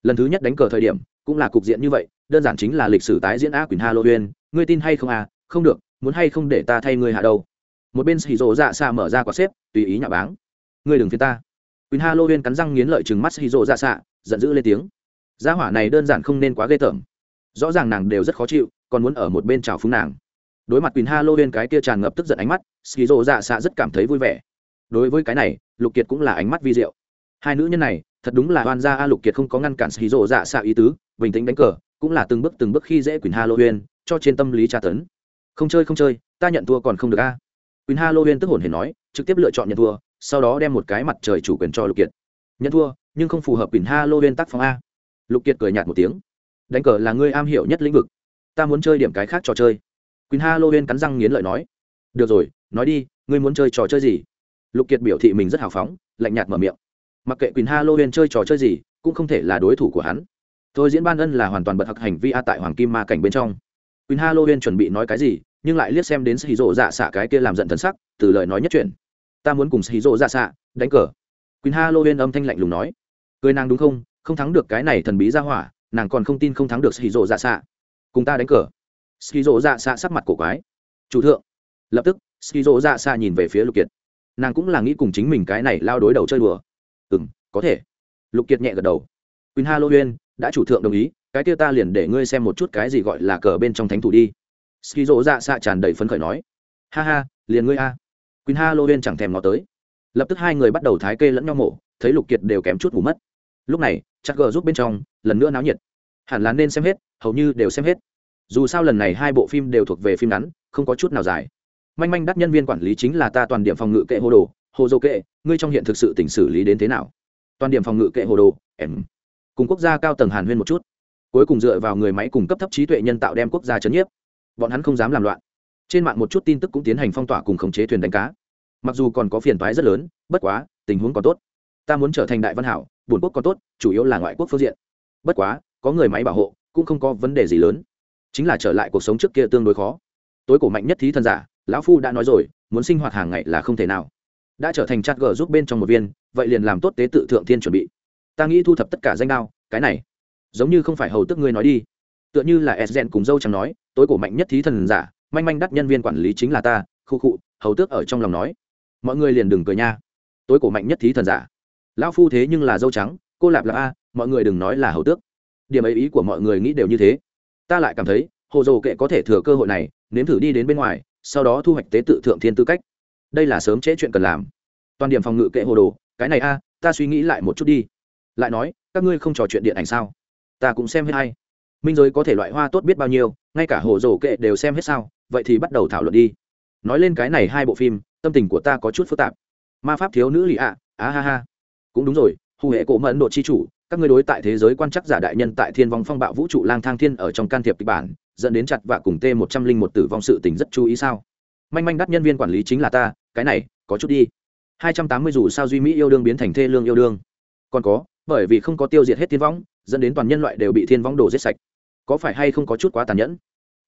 [SPEAKER 1] Lần thứ nhất đánh cờ thời điểm, cũng là cục diện như vậy, đơn giản chính là lịch sử tái diễn a quỳnh halloween. Ngươi tin hay không à? Không được, muốn hay không để ta thay ngươi hạ đâu? Một bên xì rộ dạ xa mở ra quả xếp, tùy ý nhà báng. Ngươi đừng phiền ta. Quỳnh halloween cắn răng nghiến lợi chừng mắt xì rộ dạ xạ, giận dữ lên tiếng. Gia hỏa này đơn giản không nên quá ghê tởm. Rõ ràng nàng đều rất khó chịu còn muốn ở một bên chào phúng nàng. Đối mặt quỳnh halloween cái kia tràn ngập tức giận ánh mắt xì rộ dạ xạ rất cảm thấy vui vẻ. Đối với cái này, lục kiệt cũng là ánh mắt vi diệu. Hai nữ nhân này, thật đúng là oan gia a, lục kiệt không có ngăn cản xì rộ dạ xạ ý tứ, bình tĩnh đánh cờ, cũng là từng bước từng bước khi dễ quỳnh halloween, cho trên tâm lý tra tấn. Không chơi không chơi, ta nhận thua còn không được a. Quỳnh halloween tức hồn hề nói, trực tiếp lựa chọn nhận thua, sau đó đem một cái mặt trời chủ quyền cho lục kiệt. Nhận thua, nhưng không phù hợp quỳnh halloween tác phong a. Lục kiệt cười nhạt một tiếng. Đánh cờ là ngươi am hiểu nhất lĩnh vực ta muốn chơi điểm cái khác trò chơi. Quỳnh ha lô huyên cắn răng nghiến lợi nói. Được rồi, nói đi, ngươi muốn chơi trò chơi gì? Lục kiệt biểu thị mình rất hào phóng, lạnh nhạt mở miệng. Mặc kệ quỳnh ha lô huyên chơi trò chơi gì, cũng không thể là đối thủ của hắn. Thôi diễn ban ân là hoàn toàn bật hặc hành vi a tại hoàng kim ma cảnh bên trong. Quỳnh ha lô huyên chuẩn bị nói cái gì, nhưng lại liếc xem đến sĩ rộ dạ xạ cái kia làm giận thần sắc, từ lời nói nhất chuyển. ta muốn cùng sĩ rộ dạ xạ đánh cờ. Quỳnh ha lô huyên âm thanh lạnh lùng nói. Cười nàng đúng không? Không thắng được cái này thần bí ra hỏa, nàng còn không tin không thắng được sĩ rộ dạ xạ cùng ta đánh cờ. Ski rộ dạ xạ sắc mặt cổ quái. Chủ thượng. Lập tức ski rộ dạ xạ nhìn về phía lục kiệt. Nàng cũng là nghĩ cùng chính mình cái này lao đối đầu chơi đùa. Ừ m có thể. Lục kiệt nhẹ gật đầu. Quỳnh halloween đã chủ thượng đồng ý, cái kia ta liền để ngươi xem một chút cái gì gọi là cờ bên trong thánh thủ đi. Ski rỗ dạ xạ tràn đầy phấn khởi nói. Ha ha, liền ngươi a. Quỳnh halloween chẳng thèm ngó tới. Lập tức hai người bắt đầu thái kê lẫn nhau mổ, thấy lục kiệt đều kém chút ngủ mất. Lúc này, chắc gờ giúp bên trong, lần nữa náo nhiệt hẳn là nên xem hết, hầu như đều xem hết. Dù sao lần này hai bộ phim đều thuộc về phim ngắn, không có chút nào dài. Manh manh đắt nhân viên quản lý chính là ta toàn điểm phòng ngự kệ hồ đồ, hồ dô kệ, ngươi trong hiện thực sự tỉnh xử lý đến thế nào? Toàn điểm phòng ngự kệ hồ đồ, em. Cùng quốc gia cao tầng hàn huyên một chút. Cuối cùng dựa vào người máy cung cấp thấp trí tuệ nhân tạo đem quốc gia chấn nhiếp. Bọn hắn không dám làm loạn. Trên mạng một chút tin tức cũng tiến hành phong tỏa cùng khống chế thuyền đánh cá. Mặc dù còn có phiền toái rất lớn, bất quá, tình huống còn tốt. Ta muốn trở thành đại văn hảo bổn quốc còn tốt, chủ yếu là ngoại quốc phương diện. Bất quá có người máy bảo hộ, cũng không có vấn đề gì lớn. Chính là trở lại cuộc sống trước kia tương đối khó. Tối cổ mạnh nhất thí thân giả, lão phu đã nói rồi, muốn sinh hoạt hàng ngày là không thể nào. Đã trở thành chặt gờ giúp bên trong một viên, vậy liền làm tốt tế tự thượng thiên chuẩn bị. Ta nghĩ thu thập tất cả danh đao, cái này, giống như không phải hầu tức ngươi nói đi. Tựa như là Esgen cùng dâu chẳng nói, tối cổ mạnh nhất thí thần giả, manh manh đắt nhân viên quản lý chính là ta, khu khụ hầu tước ở trong lòng nói. Mọi người liền đừng cười nha. Tối cổ mạnh nhất thí thần giả. Lão phu thế nhưng là dâu trắng, cô lạp là a, mọi người đừng nói là hầu tước điểm ấy ý của mọi người nghĩ đều như thế. Ta lại cảm thấy, hồ dồ kệ có thể thừa cơ hội này, nếm thử đi đến bên ngoài, sau đó thu hoạch tế tự thượng thiên tư cách. Đây là sớm trễ chuyện cần làm. Toàn điểm phòng ngự kệ hồ đồ, cái này a, ta suy nghĩ lại một chút đi. Lại nói, các ngươi không trò chuyện điện ảnh sao? Ta cũng xem hết hay. Minh giới có thể loại hoa tốt biết bao nhiêu, ngay cả hồ dồ kệ đều xem hết sao, vậy thì bắt đầu thảo luận đi. Nói lên cái này hai bộ phim, tâm tình của ta có chút phức tạp. Ma pháp thiếu nữ lì ạ, á ha ha. Cũng đúng rồi, hù hệ cổ mẫn độ chi chủ các ngươi đối tại thế giới quan chắc giả đại nhân tại thiên vong phong bạo vũ trụ lang thang thiên ở trong can thiệp kịch bản, dẫn đến chặt và cùng t một trăm linh một tử vong sự tình rất chú ý sao? Manh manh đắt nhân viên quản lý chính là ta, cái này, có chút đi. Hai trăm tám mươi dù sao duy mỹ yêu đương biến thành thê lương yêu đương. Còn có, bởi vì không có tiêu diệt hết thiên vong, dẫn đến toàn nhân loại đều bị thiên vong đổ giết sạch. Có phải hay không có chút quá tàn nhẫn?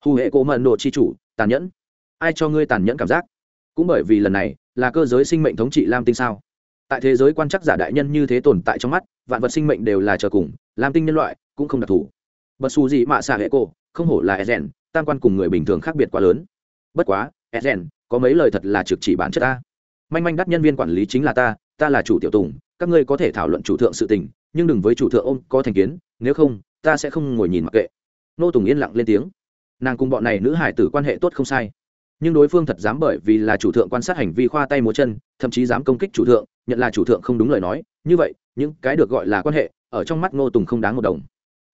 [SPEAKER 1] Hù hệ cố mẫn đồ chi chủ, tàn nhẫn. Ai cho ngươi tàn nhẫn cảm giác? Cũng bởi vì lần này, là cơ giới sinh mệnh thống trị lam tinh sao? Tại thế giới quan chắc giả đại nhân như thế tồn tại trong mắt, vạn vật sinh mệnh đều là chờ cùng, làm tinh nhân loại cũng không đặc thù. Bật xù gì mạ xạ hệ cô không hổ là ezen tam quan cùng người bình thường khác biệt quá lớn. Bất quá ezen có mấy lời thật là trực chỉ bản chất ta. Manh manh đắt nhân viên quản lý chính là ta ta là chủ tiểu tùng, các ngươi có thể thảo luận chủ thượng sự tình, nhưng đừng với chủ thượng ôm có thành kiến, nếu không, ta sẽ không ngồi nhìn mặc kệ. Nô tùng yên lặng lên tiếng. Nàng cùng bọn này nữ hải tử quan hệ tốt không sai nhưng đối phương thật dám bởi vì là chủ thượng quan sát hành vi khoa tay múa chân, thậm chí dám công kích chủ thượng, nhận là chủ thượng không đúng lời nói, như vậy, những cái được gọi là quan hệ, ở trong mắt ngô tùng không đáng một đồng.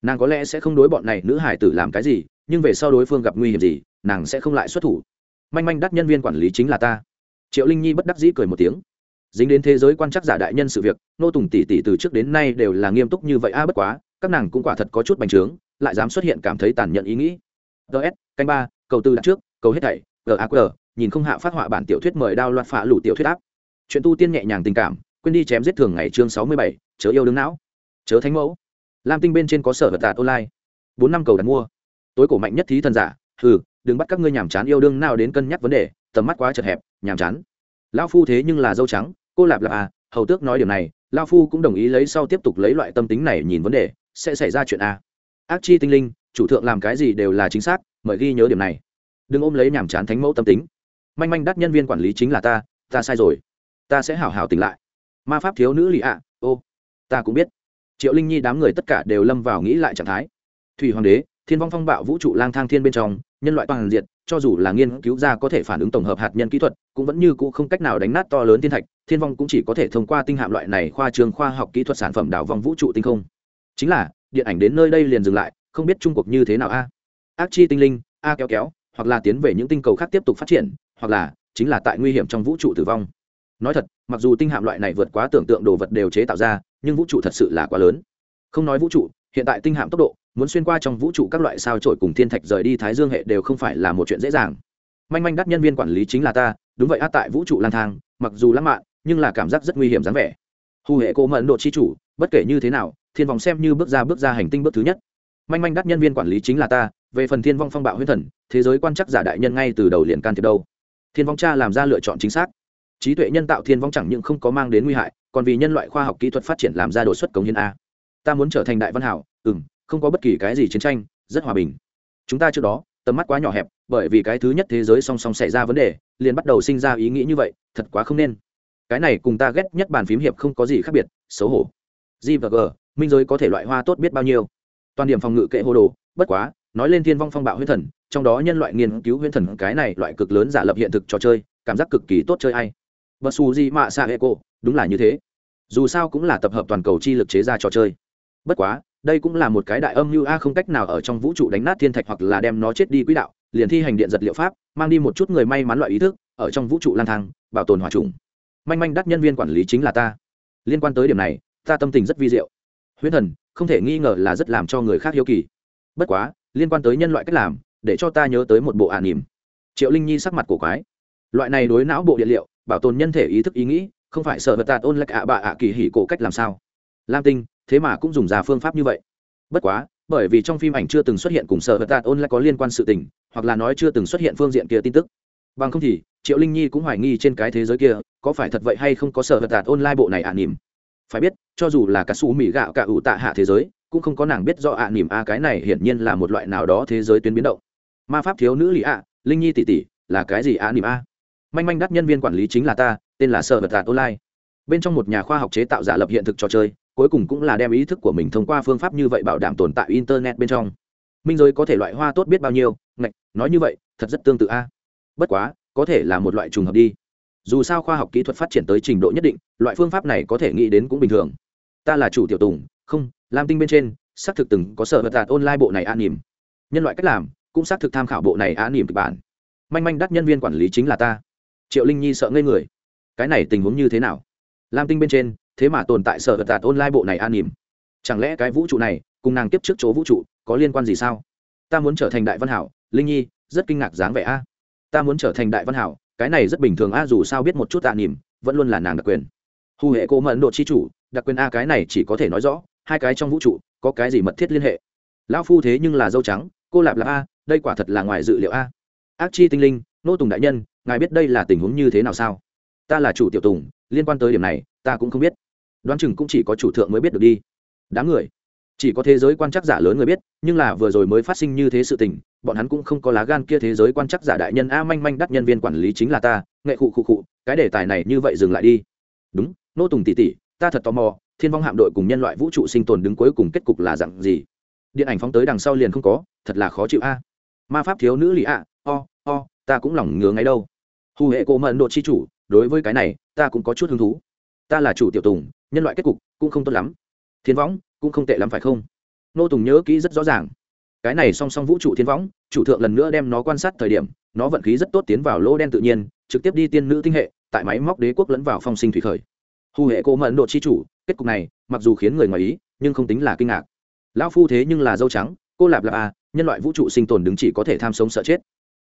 [SPEAKER 1] Nàng có lẽ sẽ không đối bọn này nữ hải tử làm cái gì, nhưng về sau đối phương gặp nguy hiểm gì, nàng sẽ không lại xuất thủ. Manh manh đắt nhân viên quản lý chính là ta. Triệu linh nhi bất đắc dĩ cười một tiếng. Dính đến thế giới quan chắc giả đại nhân sự việc nô tùng tỷ tỷ từ trước đến nay đều là nghiêm túc như vậy a, bất quá, các nàng cũng quả thật có chút bành trướng, lại dám xuất hiện cảm thấy tàn nhẫn ý nghĩ. Ts canh ba, cầu tư đặt trước, cầu hết thảy gaq nhìn không hạ phát họa bản tiểu thuyết mời đao loạt phạ lủ tiểu thuyết áp. Chuyện tu tiên nhẹ nhàng tình cảm, quên đi chém giết thường ngày chương sáu mươi bảy, chớ yêu đứng não, chớ thánh mẫu. Lam tinh bên trên có sở vật tạt online. Bốn năm cầu đặt mua. Tối cổ mạnh nhất thí thần giả, hừ, đừng bắt các ngươi nhàm chán yêu đương nào đến cân nhắc vấn đề, tầm mắt quá chật hẹp, nhàm chán. Lão phu thế nhưng là dâu trắng, cô lạp lạp à hầu tước nói điều này lao phu cũng đồng ý lấy sau tiếp tục lấy loại tâm tính này nhìn vấn đề, sẽ xảy ra chuyện a ác chi tinh linh, chủ thượng làm cái gì đều là chính xác, mời ghi nhớ điểm này đừng ôm lấy nhàm chán thánh mẫu tâm tính. Manh manh đắt nhân viên quản lý chính là ta ta sai rồi. Ta sẽ hảo hảo tỉnh lại. Ma pháp thiếu nữ lì ạ, ô. Ta cũng biết. Triệu linh nhi đám người tất cả đều lâm vào nghĩ lại trạng thái. Thủy hoàng đế, thiên vong phong bạo vũ trụ lang thang thiên bên trong, nhân loại toàn diện, cho dù là nghiên cứu ra có thể phản ứng tổng hợp hạt nhân kỹ thuật, cũng vẫn như cũ không cách nào đánh nát to lớn thiên thạch, thiên vong cũng chỉ có thể thông qua tinh hạm loại này khoa trường khoa học kỹ thuật sản phẩm đảo vòng vũ trụ tinh không. Chính là, điện ảnh đến nơi đây liền dừng lại, không biết trung cuộc như thế nào a. Ác chi tinh linh, a kéo kéo hoặc là tiến về những tinh cầu khác tiếp tục phát triển, hoặc là chính là tại nguy hiểm trong vũ trụ tử vong. Nói thật, mặc dù tinh hạm loại này vượt quá tưởng tượng đồ vật đều chế tạo ra, nhưng vũ trụ thật sự là quá lớn. Không nói vũ trụ, hiện tại tinh hạm tốc độ, muốn xuyên qua trong vũ trụ các loại sao trổi cùng thiên thạch rời đi thái dương hệ đều không phải là một chuyện dễ dàng. Manh manh đắt nhân viên quản lý chính là ta, đúng vậy á, tại vũ trụ lang thang, mặc dù lãng mạn, nhưng là cảm giác rất nguy hiểm dáng vẻ. Hù hệ cô mẫn độ chi chủ, bất kể như thế nào, thiên vong xem như bước ra bước ra hành tinh bước thứ nhất. Manh manh đắt nhân viên quản lý chính là ta về phần thiên vong phong bạo huyết thần, thế giới quan chắc giả đại nhân ngay từ đầu liền can thiệp đâu. Thiên vong cha làm ra lựa chọn chính xác. Trí tuệ nhân tạo thiên vong chẳng những không có mang đến nguy hại, còn vì nhân loại khoa học kỹ thuật phát triển làm ra đột xuất cống hiến a. Ta muốn trở thành đại văn hảo ừ m không có bất kỳ cái gì chiến tranh, rất hòa bình. Chúng ta trước đó, tầm mắt quá nhỏ hẹp, bởi vì cái thứ nhất thế giới song song xảy ra vấn đề, liền bắt đầu sinh ra ý nghĩ như vậy, thật quá không nên. Cái này cùng ta ghét nhất bàn phím hiệp không có gì khác biệt, xấu hổ. G và g, minh giới có thể loại hoa tốt biết bao nhiêu. Toàn điểm phòng ngự kệ hô đồ, bất quá nói lên thiên vong phong bạo huyết thần, trong đó nhân loại nghiên cứu huyễn thần, cái này loại cực lớn giả lập hiện thực trò chơi, cảm giác cực kỳ tốt chơi hay. Bất su di mạ xạ hệ đúng là như thế. Dù sao cũng là tập hợp toàn cầu chi lực chế ra trò chơi. Bất quá, đây cũng là một cái đại âm mưu a, không cách nào ở trong vũ trụ đánh nát thiên thạch hoặc là đem nó chết đi quỹ đạo, liền thi hành điện giật liệu pháp, mang đi một chút người may mắn loại ý thức, ở trong vũ trụ lang thang, bảo tồn hòa trùng. Manh manh đắc nhân viên quản lý chính là ta. Liên quan tới điểm này, ta tâm tình rất vi diệu. Huyễn thần, không thể nghi ngờ là rất làm cho người khác hiếu kỳ. Bất quá liên quan tới nhân loại cách làm, để cho ta nhớ tới một bộ ả nỉm triệu linh nhi sắc mặt của quái. Loại này đối não bộ điện liệu, bảo tồn nhân thể ý thức ý nghĩ, không phải sợ vật tạt ôn lệch ạ bạ ạ kỳ hỉ cổ cách làm sao. Lam tinh, thế mà cũng dùng ra phương pháp như vậy. Bất quá, bởi vì trong phim ảnh chưa từng xuất hiện cùng sợ vật tạt ôn lại có liên quan sự tình, hoặc là nói chưa từng xuất hiện phương diện kia tin tức. Bằng không thì, triệu linh nhi cũng hoài nghi trên cái thế giới kia, có phải thật vậy hay không có sợ vật tạt online bộ này ạ à nỉm phải biết, cho dù là cả su mỹ gạo cả ủ tạ hạ thế giới cũng không có nàng biết do ạ à nỉm a cái này hiển nhiên là một loại nào đó thế giới tuyến biến động. Ma pháp thiếu nữ lì ạ, linh nhi tỷ tỷ, là cái gì ạ nỉm a? Manh manh đắt nhân viên quản lý chính là ta, tên là sợ vật tạt online. Bên trong một nhà khoa học chế tạo giả lập hiện thực trò chơi, cuối cùng cũng là đem ý thức của mình thông qua phương pháp như vậy bảo đảm tồn tại internet bên trong. Minh giới có thể loại hoa tốt biết bao nhiêu, ngạch, nói như vậy, thật rất tương tự a. Bất quá, có thể là một loại trùng hợp đi. Dù sao khoa học kỹ thuật phát triển tới trình độ nhất định, loại phương pháp này có thể nghĩ đến cũng bình thường. Ta là chủ tiểu tùng không, lam tinh bên trên, xác thực từng có sở vật đạt online bộ này an nỉm. Nhân loại cách làm, cũng xác thực tham khảo bộ này an nỉm kịch bản. Manh manh đắt nhân viên quản lý chính là ta. Triệu linh nhi sợ ngây người. Cái này tình huống như thế nào? Lam tinh bên trên, thế mà tồn tại sở vật đạt online bộ này an nỉm. Chẳng lẽ cái vũ trụ này, cùng nàng tiếp trước chỗ vũ trụ, có liên quan gì sao? Ta muốn trở thành đại văn hảo, linh nhi, rất kinh ngạc dáng vẻ a. Ta muốn trở thành đại văn hảo, cái này rất bình thường a, dù sao biết một chút tạ nỉm, vẫn luôn là nàng đặc quyền. Hù hệ cô mẫn độ chi chủ, đặc quyền a, cái này chỉ có thể nói rõ hai cái trong vũ trụ, có cái gì mật thiết liên hệ? Lão phu thế nhưng là dâu trắng, cô lạp lạp a, đây quả thật là ngoài dự liệu a. Ác chi tinh linh, nô tùng đại nhân, ngài biết đây là tình huống như thế nào sao? Ta là chủ tiểu tùng, liên quan tới điểm này, ta cũng không biết. Đoán chừng cũng chỉ có chủ thượng mới biết được đi. Đám người, chỉ có thế giới quan chắc giả lớn người biết, nhưng là vừa rồi mới phát sinh như thế sự tình, bọn hắn cũng không có lá gan kia thế giới quan chắc giả đại nhân a manh manh đắc nhân viên quản lý chính là ta, nghệ khụ khụ khụ, cái đề tài này như vậy dừng lại đi. Đúng, nô tùng tỉ tỉ ta thật tò mò thiên vong hạm đội cùng nhân loại vũ trụ sinh tồn đứng cuối cùng kết cục là dặn gì? Điện ảnh phóng tới đằng sau liền không có, thật là khó chịu a. Ma pháp thiếu nữ lì ạ o o, ta cũng lòng ngứa ngay đâu. Hù hệ cổ mận độ chi chủ, đối với cái này, ta cũng có chút hứng thú. Ta là chủ tiểu tùng, nhân loại kết cục cũng không tốt lắm. Thiên võng cũng không tệ lắm phải không? Nô tùng nhớ kỹ rất rõ ràng. Cái này song song vũ trụ thiên võng chủ thượng lần nữa đem nó quan sát thời điểm, nó vận khí rất tốt tiến vào lỗ đen tự nhiên, trực tiếp đi tiên nữ tinh hệ, tại máy móc đế quốc lẫn vào phong sinh thủy khởi hù hệ cô mẫn độ chi chủ kết cục này mặc dù khiến người ngoài ý nhưng không tính là kinh ngạc. Lão phu thế nhưng là dâu trắng cô lạp lạp à, nhân loại vũ trụ sinh tồn đứng chỉ có thể tham sống sợ chết.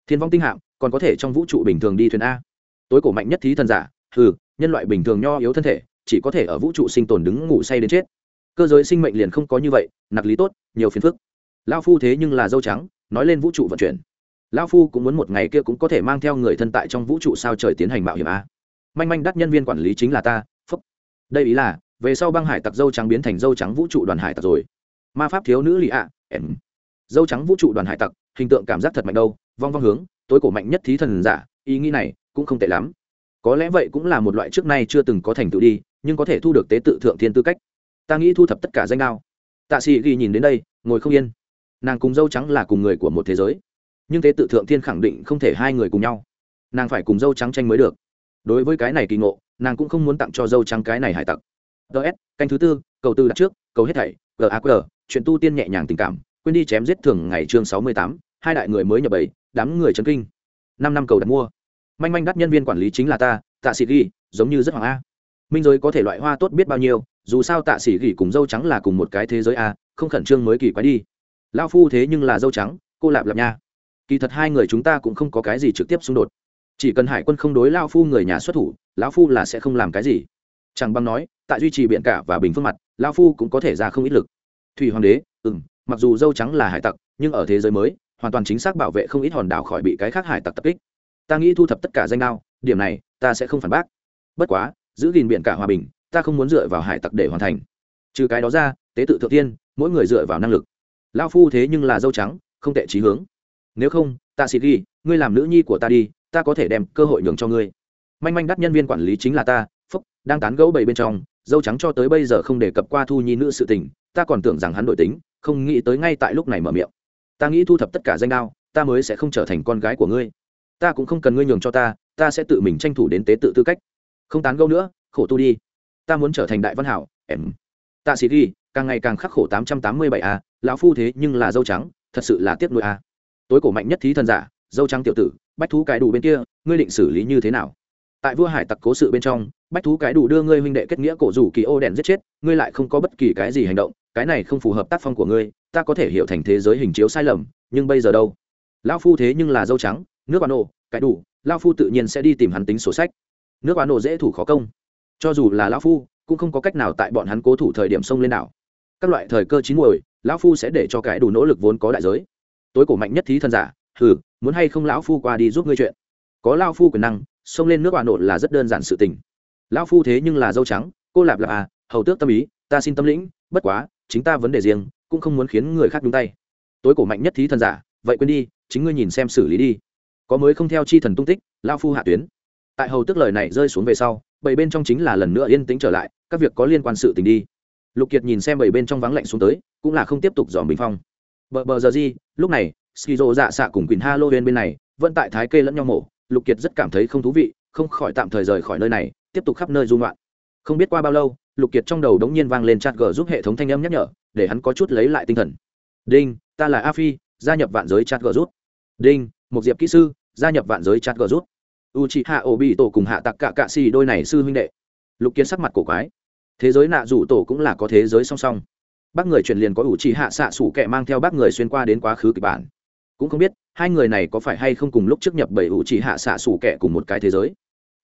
[SPEAKER 1] Thiên vong tinh hạng, còn có thể trong vũ trụ bình thường đi thuyền a. Tối cổ mạnh nhất thí thần giả ừ nhân loại bình thường nho yếu thân thể chỉ có thể ở vũ trụ sinh tồn đứng ngủ say đến chết. Cơ giới sinh mệnh liền không có như vậy nặc lý tốt nhiều phiền phức. Lao phu thế nhưng là dâu trắng nói lên vũ trụ vận chuyển. Lao phu cũng muốn một ngày kia cũng có thể mang theo người thân tại trong vũ trụ sao trời tiến hành mạo hiểm a. Manh manh đắt nhân viên quản lý chính là ta đây ý là, về sau băng hải tặc dâu trắng biến thành dâu trắng vũ trụ đoàn hải tặc rồi. Ma pháp thiếu nữ lì ạ, em. Dâu trắng vũ trụ đoàn hải tặc, hình tượng cảm giác thật mạnh đâu, vong vong hướng, tối cổ mạnh nhất thí thần giả, ý nghĩ này cũng không tệ lắm. Có lẽ vậy cũng là một loại trước nay chưa từng có thành tựu đi, nhưng có thể thu được tế tự thượng thiên tư cách. Ta nghĩ thu thập tất cả danh đao tạ sĩ ghi nhìn đến đây, ngồi không yên. Nàng cùng dâu trắng là cùng người của một thế giới, nhưng tế tự thượng thiên khẳng định không thể hai người cùng nhau. Nàng phải cùng dâu trắng tranh mới được đối với cái này kỳ ngộ, nàng cũng không muốn tặng cho dâu trắng cái này hải tặc. Ts canh thứ tư, cầu tư đặt trước, cầu hết thảy gaq chuyện tu tiên nhẹ nhàng tình cảm, quên đi chém giết thường ngày chương sáu mươi tám, hai đại người mới nhập bảy đám người chấn kinh. Năm năm cầu đặt mua. Manh manh đắt nhân viên quản lý chính là ta, tạ sĩ ghi, giống như rất hoàng a. Minh giới có thể loại hoa tốt biết bao nhiêu, dù sao tạ sĩ ghi cùng dâu trắng là cùng một cái thế giới a, không khẩn trương mới kỳ quái đi. Lao phu thế nhưng là dâu trắng, cô lạp lạp nha. Kỳ thật hai người chúng ta cũng không có cái gì trực tiếp xung đột chỉ cần hải quân không đối lao phu người nhà xuất thủ, lão phu là sẽ không làm cái gì. Chẳng bằng nói, tại duy trì biện cả và bình phương mặt, lao phu cũng có thể ra không ít lực. Thủy hoàng đế ừ m mặc dù dâu trắng là hải tặc, nhưng ở thế giới mới, hoàn toàn chính xác bảo vệ không ít hòn đảo khỏi bị cái khác hải tặc tập kích. Ta nghĩ thu thập tất cả danh đao, điểm này, ta sẽ không phản bác. Bất quá, giữ gìn biện cả hòa bình, ta không muốn dựa vào hải tặc để hoàn thành. Trừ cái đó ra, tế tự thượng tiên, mỗi người dựa vào năng lực. Lao phu thế nhưng là dâu trắng, không tệ trí hướng. Nếu không, ta xịt ghi, ngươi làm nữ nhi của ta đi ta có thể đem cơ hội nhường cho ngươi. Manh manh đắt nhân viên quản lý chính là ta, phúc, đang tán gẫu bầy bên trong, dâu trắng cho tới bây giờ không đề cập qua thu nhi nữ sự tình, ta còn tưởng rằng hắn đổi tính, không nghĩ tới ngay tại lúc này mở miệng. Ta nghĩ thu thập tất cả danh đao, ta mới sẽ không trở thành con gái của ngươi. Ta cũng không cần ngươi nhường cho ta ta sẽ tự mình tranh thủ đến tế tự tư cách. Không tán gẫu nữa, khổ tu đi. Ta muốn trở thành đại văn hảo, em. Tạ sĩ ghi, càng ngày càng khắc khổ tám trăm tám mươi bảy a, lão phu thế nhưng là dâu trắng, thật sự là tiếc nuôi a. Tối cổ mạnh nhất thí thần giả dâu trắng tiểu tử, bách thú cái đủ bên kia, ngươi định xử lý như thế nào? Tại vua hải tặc cố sự bên trong, bách thú cái đủ đưa ngươi huynh đệ kết nghĩa cổ rủ kỳ ô đèn giết chết, ngươi lại không có bất kỳ cái gì hành động, cái này không phù hợp tác phong của ngươi, ta có thể hiểu thành thế giới hình chiếu sai lầm, nhưng bây giờ đâu? Lão phu thế nhưng là dâu trắng, nước bà nổ cái đủ, lão phu tự nhiên sẽ đi tìm hắn tính sổ sách. Nước bà nổ dễ thủ khó công. Cho dù là lão phu, cũng không có cách nào tại bọn hắn cố thủ thời điểm sông lên đảo. Các loại thời cơ chín muồi, lão phu sẽ để cho cái đủ nỗ lực vốn có đại giới. Tối cổ mạnh nhất thí thần giả, hừ muốn hay không lão phu qua đi giúp ngươi chuyện. Có lao phu quyền năng, xông lên nước bà nổ là rất đơn giản sự tình. Lão phu thế nhưng là dâu trắng, cô lạp lạp à hầu tước tâm ý, ta xin tâm lĩnh, bất quá, chính ta vấn đề riêng, cũng không muốn khiến người khác đúng tay. Tối cổ mạnh nhất thí thần giả, vậy quên đi, chính ngươi nhìn xem xử lý đi. Có mới không theo chi thần tung tích lao phu hạ tuyến. Tại hầu tức lời này rơi xuống về sau bảy bên trong chính là lần nữa yên tĩnh trở lại, các việc có liên quan sự tình đi. Lục kiệt nhìn xem bảy bên trong vắng lạnh xuống tới, cũng là không tiếp tục dòm bình phong. Bờ bờ giờ gì, lúc này skizo dạ xạ cùng quỳnh halloween bên này vẫn tại thái kê lẫn nhau mổ. Lục kiệt rất cảm thấy không thú vị, không khỏi tạm thời rời khỏi nơi này, tiếp tục khắp nơi dung loạn không biết qua bao lâu, lục kiệt trong đầu đống nhiên vang lên chat g giúp hệ thống thanh âm nhắc nhở, để hắn có chút lấy lại tinh thần. Đinh, ta là a phi, gia nhập vạn giới chat g rút đinh, một diệp kỹ sư, gia nhập vạn giới chat g rút u chị hạ ổ bị tổ cùng hạ tặc cả cạ xì đôi này sư huynh đệ. Lục kiệt sắc mặt cổ quái. Thế giới nạ rủ tổ cũng là có thế giới song song. Bác người truyền liền có ủ trì hạ xạ sủ kẻ mang theo bác người xuyên qua đến quá khứ kịch bản cũng không biết, hai người này có phải hay không cùng lúc trước nhập bảy ủ chỉ hạ xạ sủ kẹ cùng một cái thế giới.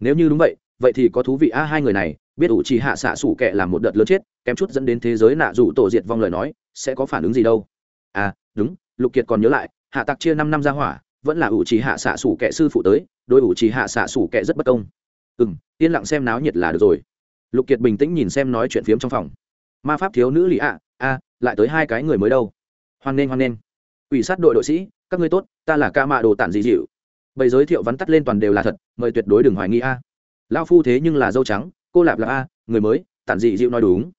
[SPEAKER 1] Nếu như đúng vậy vậy thì có thú vị a, hai người này, biết ủ chỉ hạ xạ sủ kẹ làm một đợt lớn chết, kém chút dẫn đến thế giới nạ dù tổ diệt vong lời nói, sẽ có phản ứng gì đâu? À đúng, lục kiệt còn nhớ lại, hạ tặc chia năm năm ra hỏa, vẫn là ủ chỉ hạ xạ sủ kẹ sư phụ tới đôi ủ chỉ hạ xạ sủ kẹ rất bất công. Ừ m yên lặng xem náo nhiệt là được rồi. Lục kiệt bình tĩnh nhìn xem nói chuyện phiếm trong phòng. Ma pháp thiếu nữ lì ạ, a, lại tới hai cái người mới đâu. Hoan nghênh hoan nghênh. Ủy sát đội đội sĩ các ngươi tốt, ta là ca mạ đồ tản dị dịu. Bày giới thiệu vắn tắt lên toàn đều là thật, mời tuyệt đối đừng hoài nghi a. À. lao phu thế nhưng là dâu trắng, cô lạp là a, người mới, tản dị dịu nói đúng.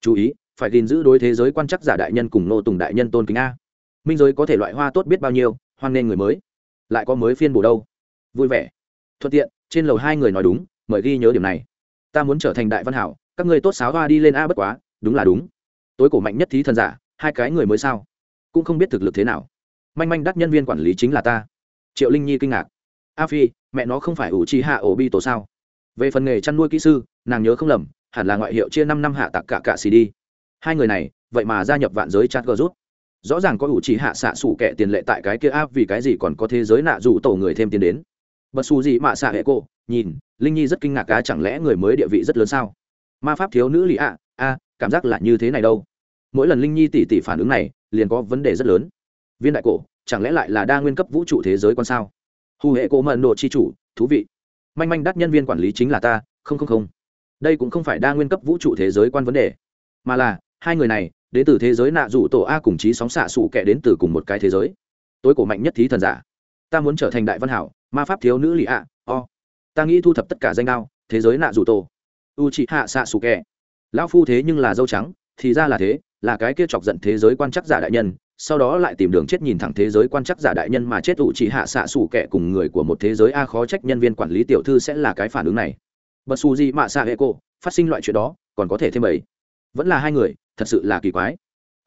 [SPEAKER 1] Chú ý, phải gìn giữ đối thế giới quan chắc giả đại nhân cùng nô tùng đại nhân tôn kính a. Minh giới có thể loại hoa tốt biết bao nhiêu, hoan nghênh người mới. Lại có mới phiên bổ đâu. Vui vẻ. Thuận tiện, trên lầu hai người nói đúng, mời ghi nhớ điểm này. Ta muốn trở thành đại văn hảo, các người tốt sáo hoa đi lên a bất quá, đúng là đúng. Tối cổ mạnh nhất thí thần giả, hai cái người mới sao? Cũng không biết thực lực thế nào manh manh đắt nhân viên quản lý chính là ta. Triệu linh nhi kinh ngạc. A phi, mẹ nó không phải ủ chi hạ ổ bi tổ sao? Về phần nghề chăn nuôi kỹ sư, nàng nhớ không lầm, hẳn là ngoại hiệu chia năm năm hạ tặc cả cả xì đi. Hai người này, vậy mà gia nhập vạn giới chat gờ rút. Rõ ràng có ủ chỉ hạ xạ sủ kẻ tiền lệ tại cái kia áp vì cái gì còn có thế giới nạ rủ tổ người thêm tiền đến? Bật xù gì mà xạ hệ cô, nhìn, linh nhi rất kinh ngạc cá chẳng lẽ người mới địa vị rất lớn sao? Ma pháp thiếu nữ lì ạ, a, cảm giác là như thế này đâu. Mỗi lần linh nhi tỉ tỉ phản ứng này, liền có vấn đề rất lớn viên đại cổ, chẳng lẽ lại là đa nguyên cấp vũ trụ thế giới con sao? Hù hệ cổ mận độ chi chủ, thú vị. Manh manh đắt nhân viên quản lý chính là ta, không không không. Đây cũng không phải đa nguyên cấp vũ trụ thế giới quan vấn đề. Mà là, hai người này, đến từ thế giới nạ rủ tổ a cùng chí sóng xạ sụ kẻ đến từ cùng một cái thế giới. Tối cổ mạnh nhất thí thần giả. Ta muốn trở thành đại văn hảo, ma pháp thiếu nữ lì ạ, o. Ta nghĩ thu thập tất cả danh đao thế giới nạ rủ tổ. U chị hạ xạ sụ kẻ. Lão phu thế nhưng là dâu trắng, thì ra là thế, là cái kia chọc giận thế giới quan chắc giả đại nhân sau đó lại tìm đường chết nhìn thẳng thế giới quan chắc giả đại nhân mà chết ủ chỉ hạ xạ xủ kẻ cùng người của một thế giới a khó trách nhân viên quản lý tiểu thư sẽ là cái phản ứng này. Bật xù gì mạ xạ hệ cô, phát sinh loại chuyện đó, còn có thể thêm bảy. Vẫn là hai người, thật sự là kỳ quái.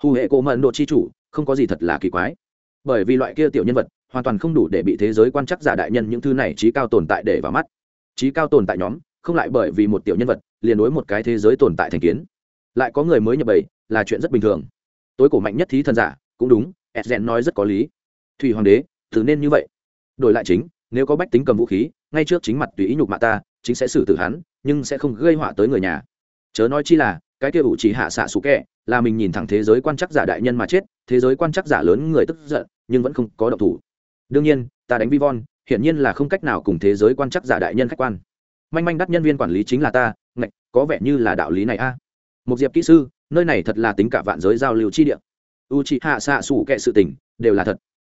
[SPEAKER 1] Hù hệ cô mận độ chi chủ, không có gì thật là kỳ quái. Bởi vì loại kia tiểu nhân vật, hoàn toàn không đủ để bị thế giới quan chắc giả đại nhân những thứ này trí cao tồn tại để vào mắt. Trí cao tồn tại nhóm, không lại bởi vì một tiểu nhân vật, liền đối một cái thế giới tồn tại thành kiến. Lại có người mới nhập bầy là chuyện rất bình thường. Tối cổ mạnh nhất thí thần giả cũng đúng edgen nói rất có lý. Thủy hoàng đế, tự nên như vậy. Đổi lại chính, nếu có bách tính cầm vũ khí, ngay trước chính mặt tùy ý nhục mạ ta, chính sẽ xử tử hắn, nhưng sẽ không gây họa tới người nhà. Chớ nói chi là, cái kia ủ chỉ hạ xạ xú kẹ, là mình nhìn thẳng thế giới quan chắc giả đại nhân mà chết, thế giới quan chắc giả lớn người tức giận, nhưng vẫn không có động thủ. Đương nhiên, ta đánh vi von hiển nhiên là không cách nào cùng thế giới quan chắc giả đại nhân khách quan. Manh manh đắt nhân viên quản lý chính là ta, ngạch, có vẻ như là đạo lý này a. Một diệp kỹ sư, nơi này thật là tính cả vạn giới giao lưu chi địa u chị hạ xạ xủ kệ sự tình, đều là thật.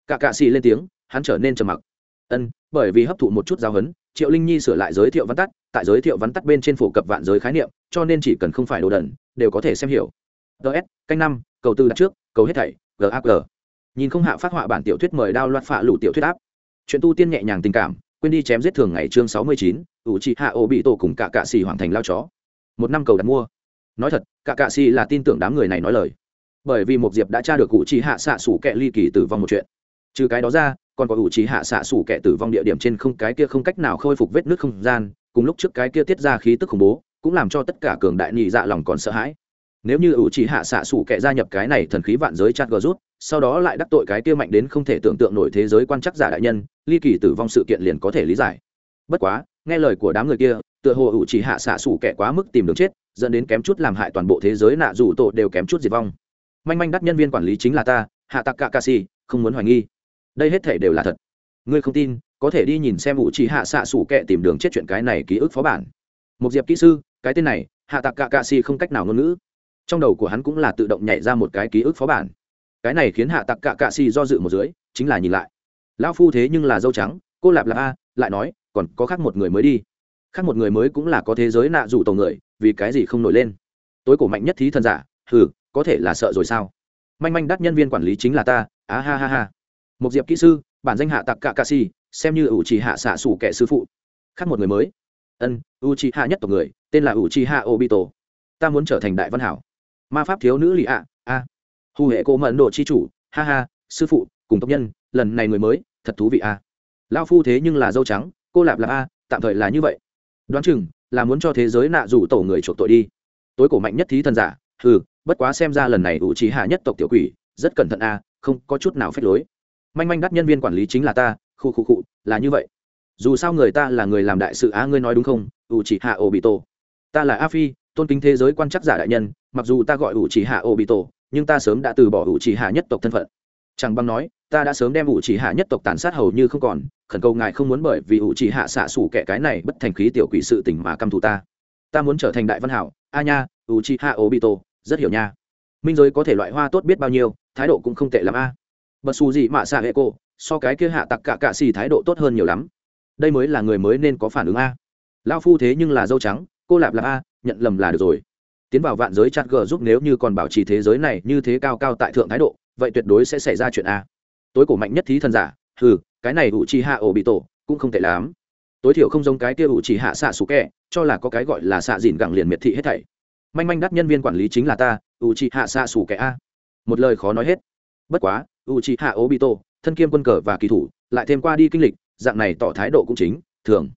[SPEAKER 1] Cả cạ xì lên tiếng, hắn trở nên trầm mặc. Ân, bởi vì hấp thụ một chút giáo huấn, triệu linh nhi sửa lại giới thiệu văn tắt, tại giới thiệu văn tắt bên trên phổ cập vạn giới khái niệm, cho nên chỉ cần không phải đồ đần, đều có thể xem hiểu. Ts canh năm, cầu tư đặt trước, cầu hết thảy gag nhìn không hạ phát họa bản tiểu thuyết mời đao loạt phạ lủ tiểu thuyết áp. Chuyện tu tiên nhẹ nhàng tình cảm, quên đi chém giết thường ngày chương sáu mươi chín ủ trị hạ ô bị tổ cùng cả cạ xì hoàn thành lao chó. Một năm cầu đặt mua. Nói thật, cả cạ xì là tin tưởng đám người này nói lời bởi vì một diệp đã tra được ủ trí hạ xạ sủ kẹ ly kỳ tử vong một chuyện. Trừ cái đó ra, còn có ủ trí hạ xạ sủ kẻ tử vong địa điểm trên không, cái kia không cách nào khôi phục vết nước không gian, cùng lúc trước cái kia tiết ra khí tức khủng bố, cũng làm cho tất cả cường đại nhị dạ lòng còn sợ hãi. Nếu như ủ trí hạ xạ sủ kẻ gia nhập cái này thần khí vạn giới chát gờ rút, sau đó lại đắc tội cái kia mạnh đến không thể tưởng tượng nổi thế giới quan chắc giả đại nhân, ly kỳ tử vong sự kiện liền có thể lý giải. Bất quá, nghe lời của đám người kia, tựa hồ ủ trí hạ xạ sủ kẻ quá mức tìm đường chết, dẫn đến kém chút làm hại toàn bộ thế giới nạ dù tổ đều kém chút diệt vong manh manh đắt nhân viên quản lý chính là ta, hạ tặc cạ ca si không muốn hoài nghi. Đây hết thể đều là thật. Ngươi không tin, có thể đi nhìn xem ủ trì hạ xạ sủ kệ tìm đường chết chuyện cái này ký ức phó bản. Một diệp kỹ sư, cái tên này, hạ tạc cạ cạ Si không cách nào ngôn ngữ. Trong đầu của hắn cũng là tự động nhảy ra một cái ký ức phó bản. Cái này khiến hạ tạc cạ cạ Si do dự một dưới, chính là nhìn lại. Lão phu thế nhưng là dâu trắng, cô lạp lạp a, lại nói, còn có khác một người mới đi. Khác một người mới cũng là có thế giới nạ rủ tổ người, vì cái gì không nổi lên? Tối cổ mạnh nhất thí thần giả, hừ có thể là sợ rồi sao? Manh manh đắt nhân viên quản lý chính là ta, á ha ha ha. Một diệp kỹ sư, bản danh hạ tặc cạ cạ si xem như ủ trì hạ xạ xủ kẻ sư phụ. Khác một người mới. Ân u trì hạ nhất tộc người, tên là ủ trì hạ obito. Ta muốn trở thành đại văn hảo. Ma pháp thiếu nữ lì ạ, a. Hù hệ cô mẫn độ chi chủ, ha ha, sư phụ, cùng tộc nhân, lần này người mới, thật thú vị a. À. lao phu thế nhưng là dâu trắng, cô lạp là a, tạm thời là như vậy. Đoán chừng, là muốn cho thế giới nạ rủ tổ người chuộc tội đi. Tối cổ mạnh nhất thí thần giả ừ bất quá xem ra lần này ủ trí hạ nhất tộc tiểu quỷ, rất cẩn thận a, không có chút nào phép lối. Manh manh đắt nhân viên quản lý chính là ta, khu khu cụ là như vậy. Dù sao người ta là người làm đại sự á, ngươi nói đúng không? Ủ trí hạ ô bị tổ ta là a phi, tôn kính thế giới quan chắc giả đại nhân, mặc dù ta gọi ủ trí hạ ô bị tổ nhưng ta sớm đã từ bỏ ủ trí hạ nhất tộc thân phận. Chẳng băng nói, ta đã sớm đem ủ trí hạ nhất tộc tàn sát hầu như không còn, khẩn cầu ngài không muốn bởi vì ủ trí hạ xạ xủ kẻ cái này bất thành khí tiểu quỷ sự tình mà căm thù ta. Ta muốn trở thành đại văn hảo. A nha, ủ chỉ hạ ô bị tổ rất hiểu nha. Minh giới có thể loại hoa tốt biết bao nhiêu, thái độ cũng không tệ l a. Bật xù gì mạ xạ hệ cô, so cái kia hạ tặc cả cạ xì thái độ tốt hơn nhiều lắm. Đây mới là người mới nên có phản ứng a. Lao phu thế nhưng là dâu trắng, cô lạp lạp a, nhận lầm là được rồi. Tiến vào vạn giới chặt g giúp nếu như còn bảo trì thế giới này như thế cao cao tại thượng thái độ, vậy tuyệt đối sẽ xảy ra chuyện a. Tối cổ mạnh nhất thí thần giả ừ cái này ủ chi hạ ổ bị tổ, cũng không tệ lắm. Tối thiểu không giống cái kia ủ chỉ hạ xạ xù kẹ, cho là có cái gọi là xạ dìn gẳng liền miệt thị hết thảy manh manh đắt nhân viên quản lý chính là ta ủ trì hạ xạ xù kẻ a. Một lời khó nói hết. Bất quá u c h i hạ obito, thân kiêm quân cờ và kỳ thủ, lại thêm qua đi kinh lịch, dạng này tỏ thái độ cũng chính, thường.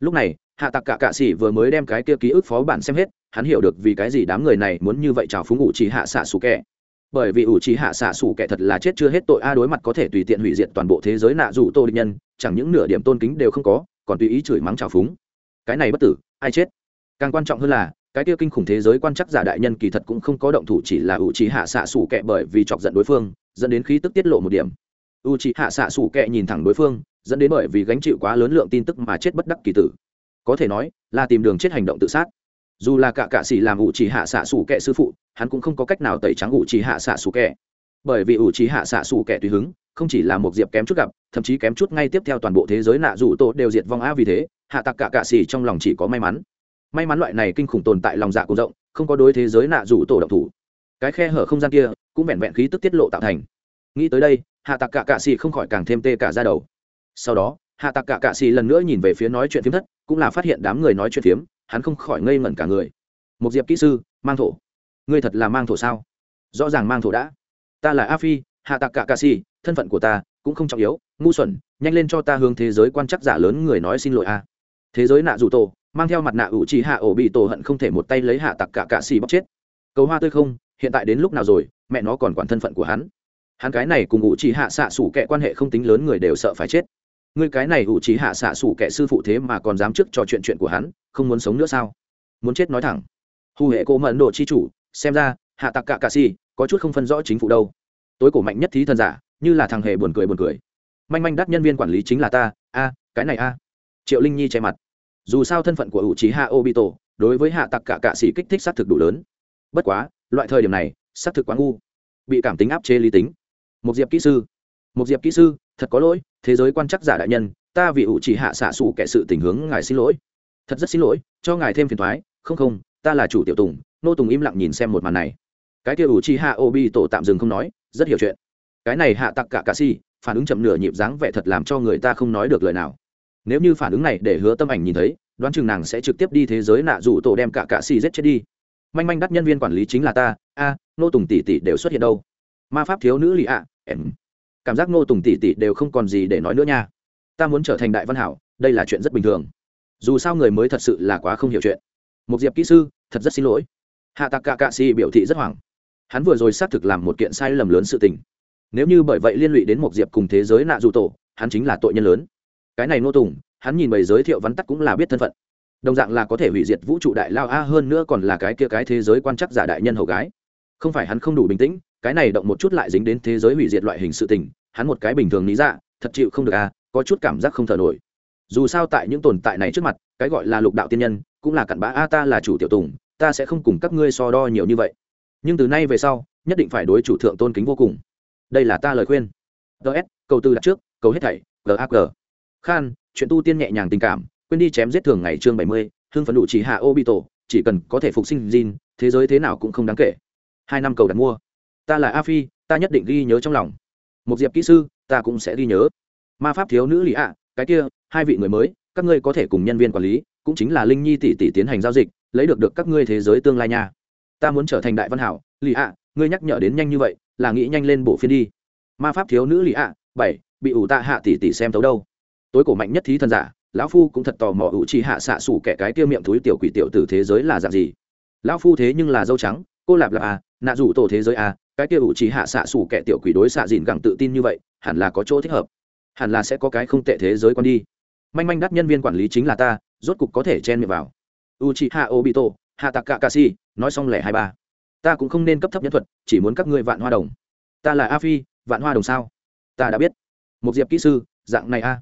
[SPEAKER 1] Lúc này, hạ tặc cả cạ s vừa mới đem cái kia ký ức phó bản xem hết, hắn hiểu được vì cái gì đám người này muốn như vậy chào phúng ủ trì hạ xạ xù kẻ. Bởi vì ủ trì hạ xạ xù kẻ thật là chết chưa hết tội a đối mặt có thể tùy tiện hủy diệt toàn bộ thế giới nạ dù tô địch nhân, chẳng những nửa điểm tôn kính đều không có, còn tùy ý chửi mắng chào phúng. Cái này bất tử, ai chết? Càng quan trọng hơn là cái kia kinh khủng thế giới quan chắc giả đại nhân kỳ thật cũng không có động thủ, chỉ là u trì hạ xạ sủ kẹ bởi vì chọc giận đối phương, dẫn đến khí tức tiết lộ một điểm. U trì hạ xạ sủ kẹ nhìn thẳng đối phương, dẫn đến bởi vì gánh chịu quá lớn lượng tin tức mà chết bất đắc kỳ tử. Có thể nói, là tìm đường chết hành động tự sát. Dù là cả cạ sĩ làm ủ trì hạ xạ sủ kẹ sư phụ, hắn cũng không có cách nào tẩy trắng ủ trì hạ xạ sủ kẹ. Bởi vì ủ trì hạ xạ sủ kẹ tùy hứng, không chỉ là một diệp kém chút gặp, thậm chí kém chút ngay tiếp theo toàn bộ thế giới nạ dù tổ đều diệt vong a vì thế, hạ tặc cả cạ sĩ trong lòng chỉ có may mắn may mắn loại này kinh khủng tồn tại lòng dạ cũng rộng, không có đối thế giới nạ rủ tổ động thủ. Cái khe hở không gian kia cũng vẹn vẹn khí tức tiết lộ tạo thành. Nghĩ tới đây, hạ tặc cả cạ xì không khỏi càng thêm tê cả ra đầu. Sau đó, hạ tặc cả cạ xì lần nữa nhìn về phía nói chuyện phiếm thất, cũng là phát hiện đám người nói chuyện phiếm, hắn không khỏi ngây ngẩn cả người. Một diệp kỹ sư, mang thổ. Ngươi thật là mang thổ sao? Rõ ràng mang thổ đã. Ta là a phi, hạ tặc cả cạ xì, thân phận của ta cũng không trọng yếu, ngu xuẩn, nhanh lên cho ta hướng thế giới quan chắc giả lớn người nói xin lỗi a. Thế giới nạ rủ tổ mang theo mặt nạ ủ trì hạ ổ bị tổ hận không thể một tay lấy hạ tặc cả cạ xì bóc chết. Cầu hoa tươi không, hiện tại đến lúc nào rồi, mẹ nó còn quản thân phận của hắn. Hắn cái này cùng ủ trì hạ xạ xủ kệ quan hệ không tính lớn người đều sợ phải chết. Người cái này ủ trì hạ xạ xủ kệ sư phụ thế mà còn dám trước trò chuyện chuyện của hắn, không muốn sống nữa sao? Muốn chết nói thẳng. Hù hệ cô mẫn độ chi chủ, xem ra, hạ tặc cả cạ xì, có chút không phân rõ chính phủ đâu. Tối cổ mạnh nhất thí thần giả, như là thằng hề buồn cười buồn cười. Manh manh đắt nhân viên quản lý chính là ta, a, cái này a. Triệu linh nhi che mặt dù sao thân phận của ủ trí hạ obito đối với hạ tặc cả cạ sĩ kích thích xác thực đủ lớn. Bất quá, loại thời điểm này xác thực quá ngu. Bị cảm tính áp chế lý tính. Một diệp kỹ sư. Một diệp kỹ sư, thật có lỗi, thế giới quan chắc giả đại nhân, ta vì ủ chỉ hạ xạ xù kệ sự tình hướng ngài xin lỗi. Thật rất xin lỗi, cho ngài thêm phiền thoái không không, ta là chủ tiểu tùng, nô tùng im lặng nhìn xem một màn này. Cái kia ủ chi hạ obi tổ tạm dừng không nói, rất hiểu chuyện. Cái này hạ tặc cả cà si phản ứng chậm nửa nhịp dáng vẻ thật làm cho người ta không nói được lời nào nếu như phản ứng này để hứa tâm ảnh nhìn thấy, đoán chừng nàng sẽ trực tiếp đi thế giới nạ rủ tổ đem cả cạ xì giết chết đi. Manh manh đắt nhân viên quản lý chính là ta, a nô tùng tỷ tỷ đều xuất hiện đâu? Ma pháp thiếu nữ lì ạ, em. Cảm giác nô tùng tỷ tỷ đều không còn gì để nói nữa nha. Ta muốn trở thành đại văn hảo, đây là chuyện rất bình thường. Dù sao người mới thật sự là quá không hiểu chuyện. Một diệp kỹ sư, thật rất xin lỗi. Hạ tạc cạ cạ xì biểu thị rất hoảng. Hắn vừa rồi xác thực làm một kiện sai lầm lớn sự tình. Nếu như bởi vậy liên lụy đến một diệp cùng thế giới nạ dù tổ, hắn chính là tội nhân lớn cái này nô tùng, hắn nhìn bày giới thiệu vắn tắt cũng là biết thân phận. Đồng dạng là có thể hủy diệt vũ trụ đại lao a hơn nữa còn là cái kia cái thế giới quan chắc giả đại nhân hầu gái. Không phải hắn không đủ bình tĩnh, cái này động một chút lại dính đến thế giới hủy diệt loại hình sự tình, hắn một cái bình thường lý dạ thật chịu không được a, có chút cảm giác không thở nổi. Dù sao tại những tồn tại này trước mặt, cái gọi là lục đạo tiên nhân, cũng là cặn bã a, ta là chủ tiểu tùng, ta sẽ không cùng các ngươi so đo nhiều như vậy. Nhưng từ nay về sau, nhất định phải đối chủ thượng tôn kính vô cùng. Đây là ta lời khuyên. Ts cầu tư đặt trước, cầu hết thảy gag khan chuyện tu tiên nhẹ nhàng tình cảm quên đi chém giết thường ngày chương bảy mươi hưng phấn đủ chỉ hạ ô bị tổ chỉ cần có thể phục sinh Jin, thế giới thế nào cũng không đáng kể. Hai năm cầu đặt mua. Ta là a phi ta nhất định ghi nhớ trong lòng. Một diệp kỹ sư ta cũng sẽ ghi nhớ. Ma pháp thiếu nữ lì ạ cái kia hai vị người mới các ngươi có thể cùng nhân viên quản lý cũng chính là linh nhi tỷ tỷ tiến hành giao dịch lấy được được các ngươi thế giới tương lai nha. Ta muốn trở thành đại văn hảo lì ạ ngươi nhắc nhở đến nhanh như vậy là nghĩ nhanh lên bộ phiên đi. Ma pháp thiếu nữ lì ạ bảy bị ủ tạ hạ tỷ tỷ xem tấu đâu tối cổ mạnh nhất thí thần giả, lão phu cũng thật tò mò ủ trì hạ xạ xủ kẻ cái kia miệng túi tiểu quỷ tiểu từ thế giới là dạng gì. Lão phu thế nhưng là dâu trắng, cô lạp lạp à nạ rủ tổ thế giới à cái kia ủ trì hạ xạ xủ kẻ tiểu quỷ đối xạ dìn gẳng tự tin như vậy, hẳn là có chỗ thích hợp. Hẳn là sẽ có cái không tệ thế giới quan đi. Manh manh đắt nhân viên quản lý chính là ta, rốt cục có thể chen miệng vào. U chi hạ obito, hạ tạc cạ cà si, nói xong lẻ hai ba. Ta cũng không nên cấp thấp nhân thuật, chỉ muốn các ngươi vạn hoa đồng. Ta là a phi, vạn hoa đồng sao? Ta đã biết. Một diệp kỹ sư, dạng này a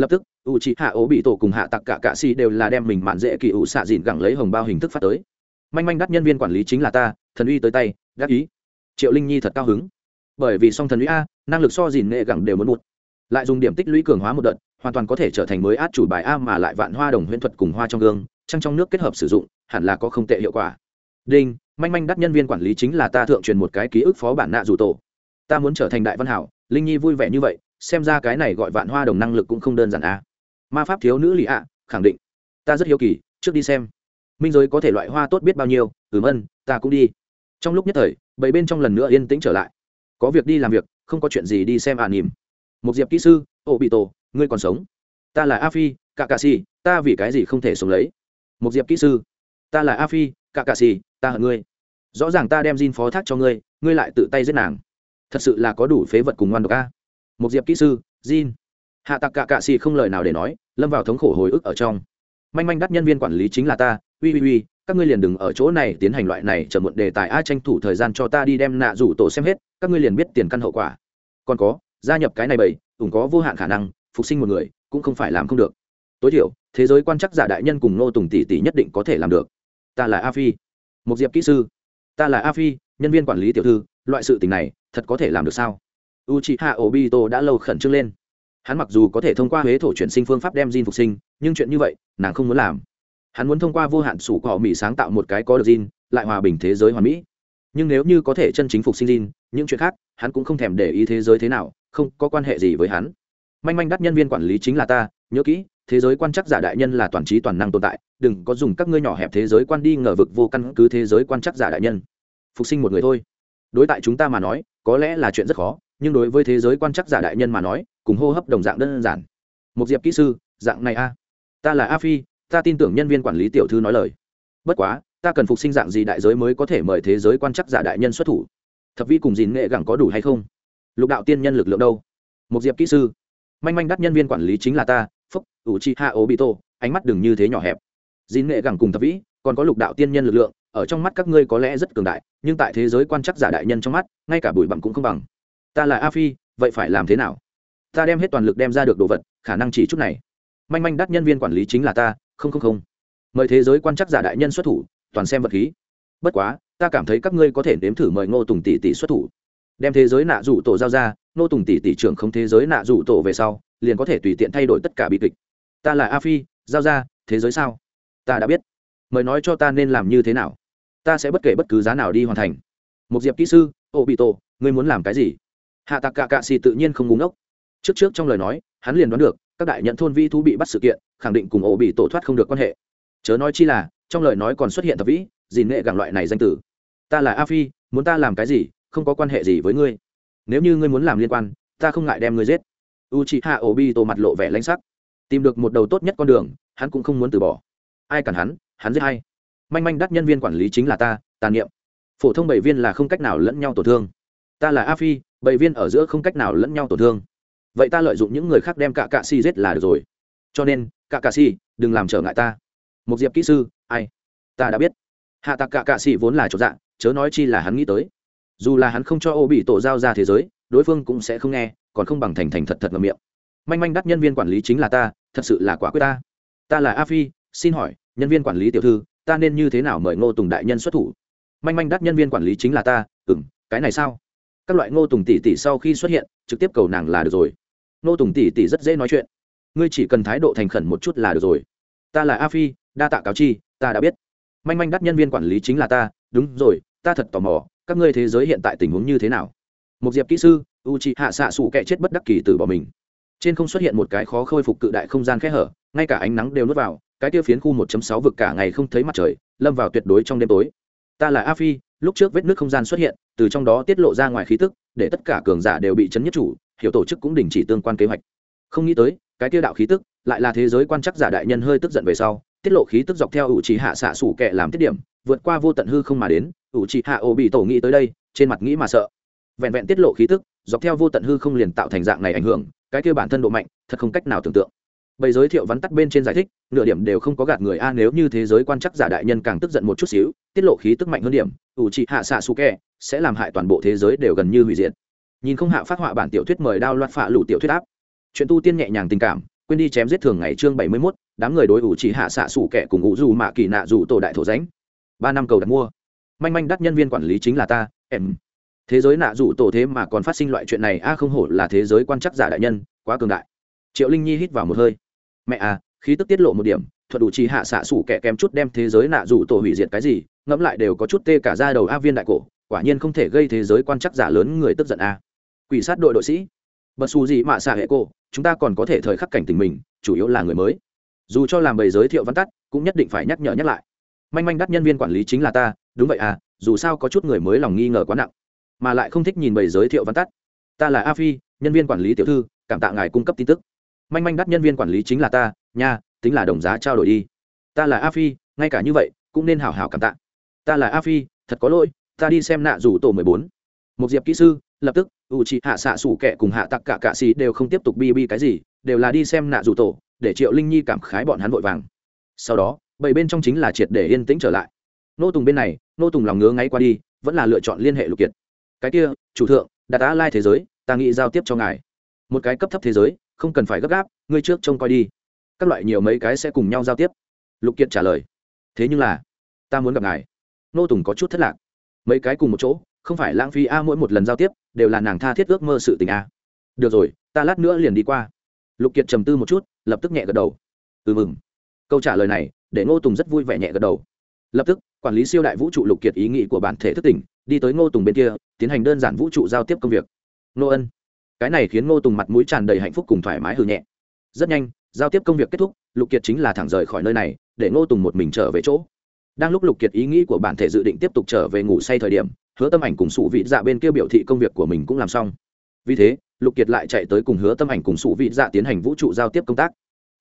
[SPEAKER 1] lập tức u c h ị hạ ố bị tổ cùng hạ tặc cả cạ si đều là đem mình mạn dễ kỳ ủ xạ dịn gẳng lấy hồng bao hình thức phát tới. Manh manh đắt nhân viên quản lý chính là ta, thần uy tới tay, đắc ý. Triệu linh nhi thật cao hứng. Bởi vì song thần uy a, năng lực so dìn nghệ gẳng đều muốn một. Lại dùng điểm tích lũy cường hóa một đợt, hoàn toàn có thể trở thành mới át chủ bài a mà lại vạn hoa đồng huyễn thuật cùng hoa trong gương, trăng trong nước kết hợp sử dụng, hẳn là có không tệ hiệu quả. Đinh, manh manh đắt nhân viên quản lý chính là ta thượng truyền một cái ký ức phó bản nạ dù tổ. Ta muốn trở thành đại văn hảo, linh nhi vui vẻ như vậy xem ra cái này gọi vạn hoa đồng năng lực cũng không đơn giản a ma pháp thiếu nữ lì ạ, khẳng định. Ta rất hiếu kỳ, trước đi xem. Minh giới có thể loại hoa tốt biết bao nhiêu, ừm ân, ta cũng đi. Trong lúc nhất thời, bảy bên trong lần nữa yên tĩnh trở lại. Có việc đi làm việc, không có chuyện gì đi xem à nỉm. Một diệp kỹ sư ô bị tổ ngươi còn sống. Ta là a phi cả cạ xì ta vì cái gì không thể sống lấy? Một diệp kỹ sư, ta là a phi cả cạ xì ta hận ngươi. Rõ ràng ta đem Jin phó thác cho ngươi ngươi lại tự tay giết nàng. Thật sự là có đủ phế vật cùng ngoan độc a một diệp kỹ sư, Jin. Hạ tặc cả cạ xì không lời nào để nói, lâm vào thống khổ hồi ức ở trong. Manh manh đắt nhân viên quản lý chính là ta ui ui ui các ngươi liền đừng ở chỗ này tiến hành loại này chờ muộn đề tài, ai tranh thủ thời gian cho ta đi đem nạ rủ tổ xem hết, các ngươi liền biết tiền căn hậu quả. Còn có, gia nhập cái này bầy, cũng có vô hạn khả năng, phục sinh một người, cũng không phải làm không được. Tối thiểu, thế giới quan chắc giả đại nhân cùng nô tùng tỷ tỷ nhất định có thể làm được. Ta là a phi. Một diệp kỹ sư. Ta là a phi, nhân viên quản lý tiểu thư, loại sự tình này, thật có thể làm được sao? Uchiha obito đã lâu khẩn trương lên. Hắn mặc dù có thể thông qua huế thổ chuyển sinh phương pháp đem Jin phục sinh, nhưng chuyện như vậy, nàng không muốn làm. Hắn muốn thông qua vô hạn sủ cỏ mỹ sáng tạo một cái có được Jin lại hòa bình thế giới hoàn mỹ. Nhưng nếu như có thể chân chính phục sinh Jin những chuyện khác, hắn cũng không thèm để ý thế giới thế nào, không có quan hệ gì với hắn. Manh manh đắt nhân viên quản lý chính là ta, nhớ kỹ, thế giới quan chắc giả đại nhân là toàn trí toàn năng tồn tại, đừng có dùng các ngươi nhỏ hẹp thế giới quan đi ngờ vực vô căn cứ thế giới quan chắc giả đại nhân. Phục sinh một người thôi. Đối tại chúng ta mà nói, có lẽ là chuyện rất khó nhưng đối với thế giới quan chắc giả đại nhân mà nói, cùng hô hấp đồng dạng đơn giản. Một diệp kỹ sư, dạng này a. Ta là a phi, ta tin tưởng nhân viên quản lý tiểu thư nói lời. Bất quá, ta cần phục sinh dạng gì đại giới mới có thể mời thế giới quan chắc giả đại nhân xuất thủ? Thập vi cùng dìn nghệ gẳng có đủ hay không? Lục đạo tiên nhân lực lượng đâu? Một diệp kỹ sư, manh manh đắt nhân viên quản lý chính là ta, phúc, ủ chi hạ ố bị tô, ánh mắt đừng như thế nhỏ hẹp. Dìn nghệ gẳng cùng thập vĩ, còn có lục đạo tiên nhân lực lượng, ở trong mắt các ngươi có lẽ rất cường đại, nhưng tại thế giới quan chắc giả đại nhân trong mắt, ngay cả bụi bặm cũng không bằng ta là a phi, vậy phải làm thế nào? Ta đem hết toàn lực đem ra được đồ vật, khả năng chỉ chút này. Manh manh đắt nhân viên quản lý chính là ta, không không không. Mời thế giới quan chắc giả đại nhân xuất thủ, toàn xem vật khí. Bất quá, ta cảm thấy các ngươi có thể nếm thử mời ngô tùng tỷ tỷ xuất thủ. Đem thế giới nạ rủ tổ giao ra, ngô tùng tỷ tỷ trưởng không thế giới nạ rủ tổ về sau, liền có thể tùy tiện thay đổi tất cả bi kịch. Ta là a phi, giao ra, thế giới sao? Ta đã biết. Mời nói cho ta nên làm như thế nào. Ta sẽ bất kể bất cứ giá nào đi hoàn thành. Một diệp kỹ sư ô bị tổ ngươi muốn làm cái gì? Hạ tạc cạ cạ xì tự nhiên không ngúng ốc trước trước trong lời nói, hắn liền đoán được, các đại nhận thôn vi thú bị bắt sự kiện, khẳng định cùng ổ bị tổ thoát không được quan hệ. Chớ nói chi là, trong lời nói còn xuất hiện thập vĩ, dìn nghệ gẳng loại này danh tử. Ta là a phi, muốn ta làm cái gì, không có quan hệ gì với ngươi. Nếu như ngươi muốn làm liên quan, ta không ngại đem ngươi giết. U c h i hạ ổ bi tổ mặt lộ vẻ lãnh sắc. Tìm được một đầu tốt nhất con đường, hắn cũng không muốn từ bỏ. Ai cản hắn hắn giết hay manh manh đắt nhân viên quản lý chính là ta, tàn niệm. Phổ thông bảy viên là không cách nào lẫn nhau tổn thương ta là a phi bảy viên ở giữa không cách nào lẫn nhau tổn thương. Vậy ta lợi dụng những người khác đem cả cạ si giết là được rồi. Cho nên, cả cạ si, đừng làm trở ngại ta. Một diệp kỹ sư, ai? Ta đã biết. Hạ tạc cả cạ si vốn là chỗ dạng chớ nói chi là hắn nghĩ tới. Dù là hắn không cho ô bị tổ giao ra thế giới, đối phương cũng sẽ không nghe, còn không bằng thành thành thật thật ngầm miệng. Manh manh đắt nhân viên quản lý chính là ta, thật sự là quả quyết ta. Ta là a phi, xin hỏi, nhân viên quản lý tiểu thư, ta nên như thế nào mời ngô tùng đại nhân xuất thủ? Manh manh đắt nhân viên quản lý chính là ta ừ m cái này sao? Các loại ngô tùng tỷ tỷ sau khi xuất hiện, trực tiếp cầu nàng là được rồi. Ngô tùng tỷ tỷ rất dễ nói chuyện. Ngươi chỉ cần thái độ thành khẩn một chút là được rồi. Ta là a phi, đa tạ cáo chi, ta đã biết. Manh manh đắt nhân viên quản lý chính là ta, đúng rồi, ta thật tò mò, các ngươi thế giới hiện tại tình huống như thế nào? Một diệp kỹ sư u c h ị hạ xạ sụ kẻ chết bất đắc kỳ từ bỏ mình. Trên không xuất hiện một cái khó khôi phục cự đại không gian khẽ hở, ngay cả ánh nắng đều nuốt vào, cái tiêu phiến khu 1.6 vực cả ngày không thấy mặt trời, lâm vào tuyệt đối trong đêm tối. Ta là a phi, lúc trước vết nước không gian xuất hiện từ trong đó tiết lộ ra ngoài khí tức, để tất cả cường giả đều bị chấn nhất chủ, hiểu tổ chức cũng đình chỉ tương quan kế hoạch. Không nghĩ tới, cái tiêu đạo khí tức lại là thế giới quan chắc giả đại nhân hơi tức giận về sau, tiết lộ khí tức dọc theo ủ trì hạ xạ sủ kệ làm tiết điểm, vượt qua vô tận hư không mà đến, ủ trì hạ ô bị tổ nghĩ tới đây, trên mặt nghĩ mà sợ. Vẹn vẹn tiết lộ khí tức, dọc theo vô tận hư không liền tạo thành dạng này ảnh hưởng, cái kia bản thân độ mạnh, thật không cách nào tưởng tượng bày giới thiệu vắn tắt bên trên giải thích nửa điểm đều không có gạt người a nếu như thế giới quan chắc giả đại nhân càng tức giận một chút xíu tiết lộ khí tức mạnh hơn điểm ủ trị hạ xạ su kẹ sẽ làm hại toàn bộ thế giới đều gần như hủy diệt. Nhìn không hạ phát họa bản tiểu thuyết mời đao loạt phạ lũ tiểu thuyết áp. Chuyện tu tiên nhẹ nhàng tình cảm quên đi chém giết thường ngày chương bảy mươi 71, đám người đối ủ trị hạ xạ sủ kẹ cùng ủ dù mạ kỳ nạ dù tổ đại thổ ránh ba năm cầu đặt mua. Manh manh đắt nhân viên quản lý chính là ta em. Thế giới nạ dù tổ thế mà còn phát sinh loại chuyện này a không hổ là thế giới quan chắc giả đại nhân quá cường đại. Triệu linh nhi hít vào một hơi mẹ à khí tức tiết lộ một điểm, thuật đủ trì hạ xạ sủ kẻ kém chút đem thế giới nạ rủ tổ hủy diệt cái gì, ngẫm lại đều có chút tê cả ra đầu a viên đại cổ, quả nhiên không thể gây thế giới quan chắc giả lớn người tức giận a. Quỷ sát đội đội sĩ. Bật xù gì mạ xạ hệ cô, chúng ta còn có thể thời khắc cảnh tình mình, chủ yếu là người mới. Dù cho làm bầy giới thiệu văn tắt, cũng nhất định phải nhắc nhở nhắc lại. Manh manh đắt nhân viên quản lý chính là ta, đúng vậy à dù sao có chút người mới lòng nghi ngờ quá nặng, mà lại không thích nhìn bầy giới thiệu văn tắt. Ta là a phi, nhân viên quản lý tiểu thư, cảm tạ ngài cung cấp tin tức manh manh đắt nhân viên quản lý chính là ta, nha, tính là đồng giá trao đổi đi. Ta là a phi, ngay cả như vậy, cũng nên hảo hảo cảm tạ. Ta là a phi, thật có lỗi, ta đi xem nạ rủ tổ mười bốn. Một diệp kỹ sư, lập tức u chị hạ xạ sủ kẻ cùng hạ tặc cả cạ xì đều không tiếp tục bi bi cái gì, đều là đi xem nạ rủ tổ, để triệu linh nhi cảm khái bọn hắn vội vàng. Sau đó, bảy bên trong chính là triệt để yên tĩnh trở lại. Nô tùng bên này, nô tùng lòng ngứa ngay qua đi, vẫn là lựa chọn liên hệ lục kiệt. Cái kia, chủ thượng đạt á lai thế giới, ta nghĩ giao tiếp cho ngài. Một cái cấp thấp thế giới không cần phải gấp gáp, ngươi trước trông coi đi. Các loại nhiều mấy cái sẽ cùng nhau giao tiếp. Lục kiệt trả lời. Thế nhưng là, ta muốn gặp ngài. Nô tùng có chút thất lạc. Mấy cái cùng một chỗ, không phải lãng phí a mỗi một lần giao tiếp, đều là nàng tha thiết ước mơ sự tình a. Được rồi, ta lát nữa liền đi qua. Lục kiệt trầm tư một chút, lập tức nhẹ gật đầu. Ừ mừng. Câu trả lời này, để ngô tùng rất vui vẻ nhẹ gật đầu. Lập tức, quản lý siêu đại vũ trụ lục kiệt ý nghĩ của bản thể thức tỉnh, đi tới ngô tùng bên kia, tiến hành đơn giản vũ trụ giao tiếp công việc. Nô ân cái này khiến ngô tùng mặt mũi tràn đầy hạnh phúc cùng thoải mái hư nhẹ. Rất nhanh, giao tiếp công việc kết thúc, lục kiệt chính là thẳng rời khỏi nơi này, để ngô tùng một mình trở về chỗ. Đang lúc lục kiệt ý nghĩ của bản thể dự định tiếp tục trở về ngủ say thời điểm, hứa tâm ảnh cùng sụ vị dạ bên kia biểu thị công việc của mình cũng làm xong. Vì thế, lục kiệt lại chạy tới cùng hứa tâm ảnh cùng sụ vị dạ tiến hành vũ trụ giao tiếp công tác.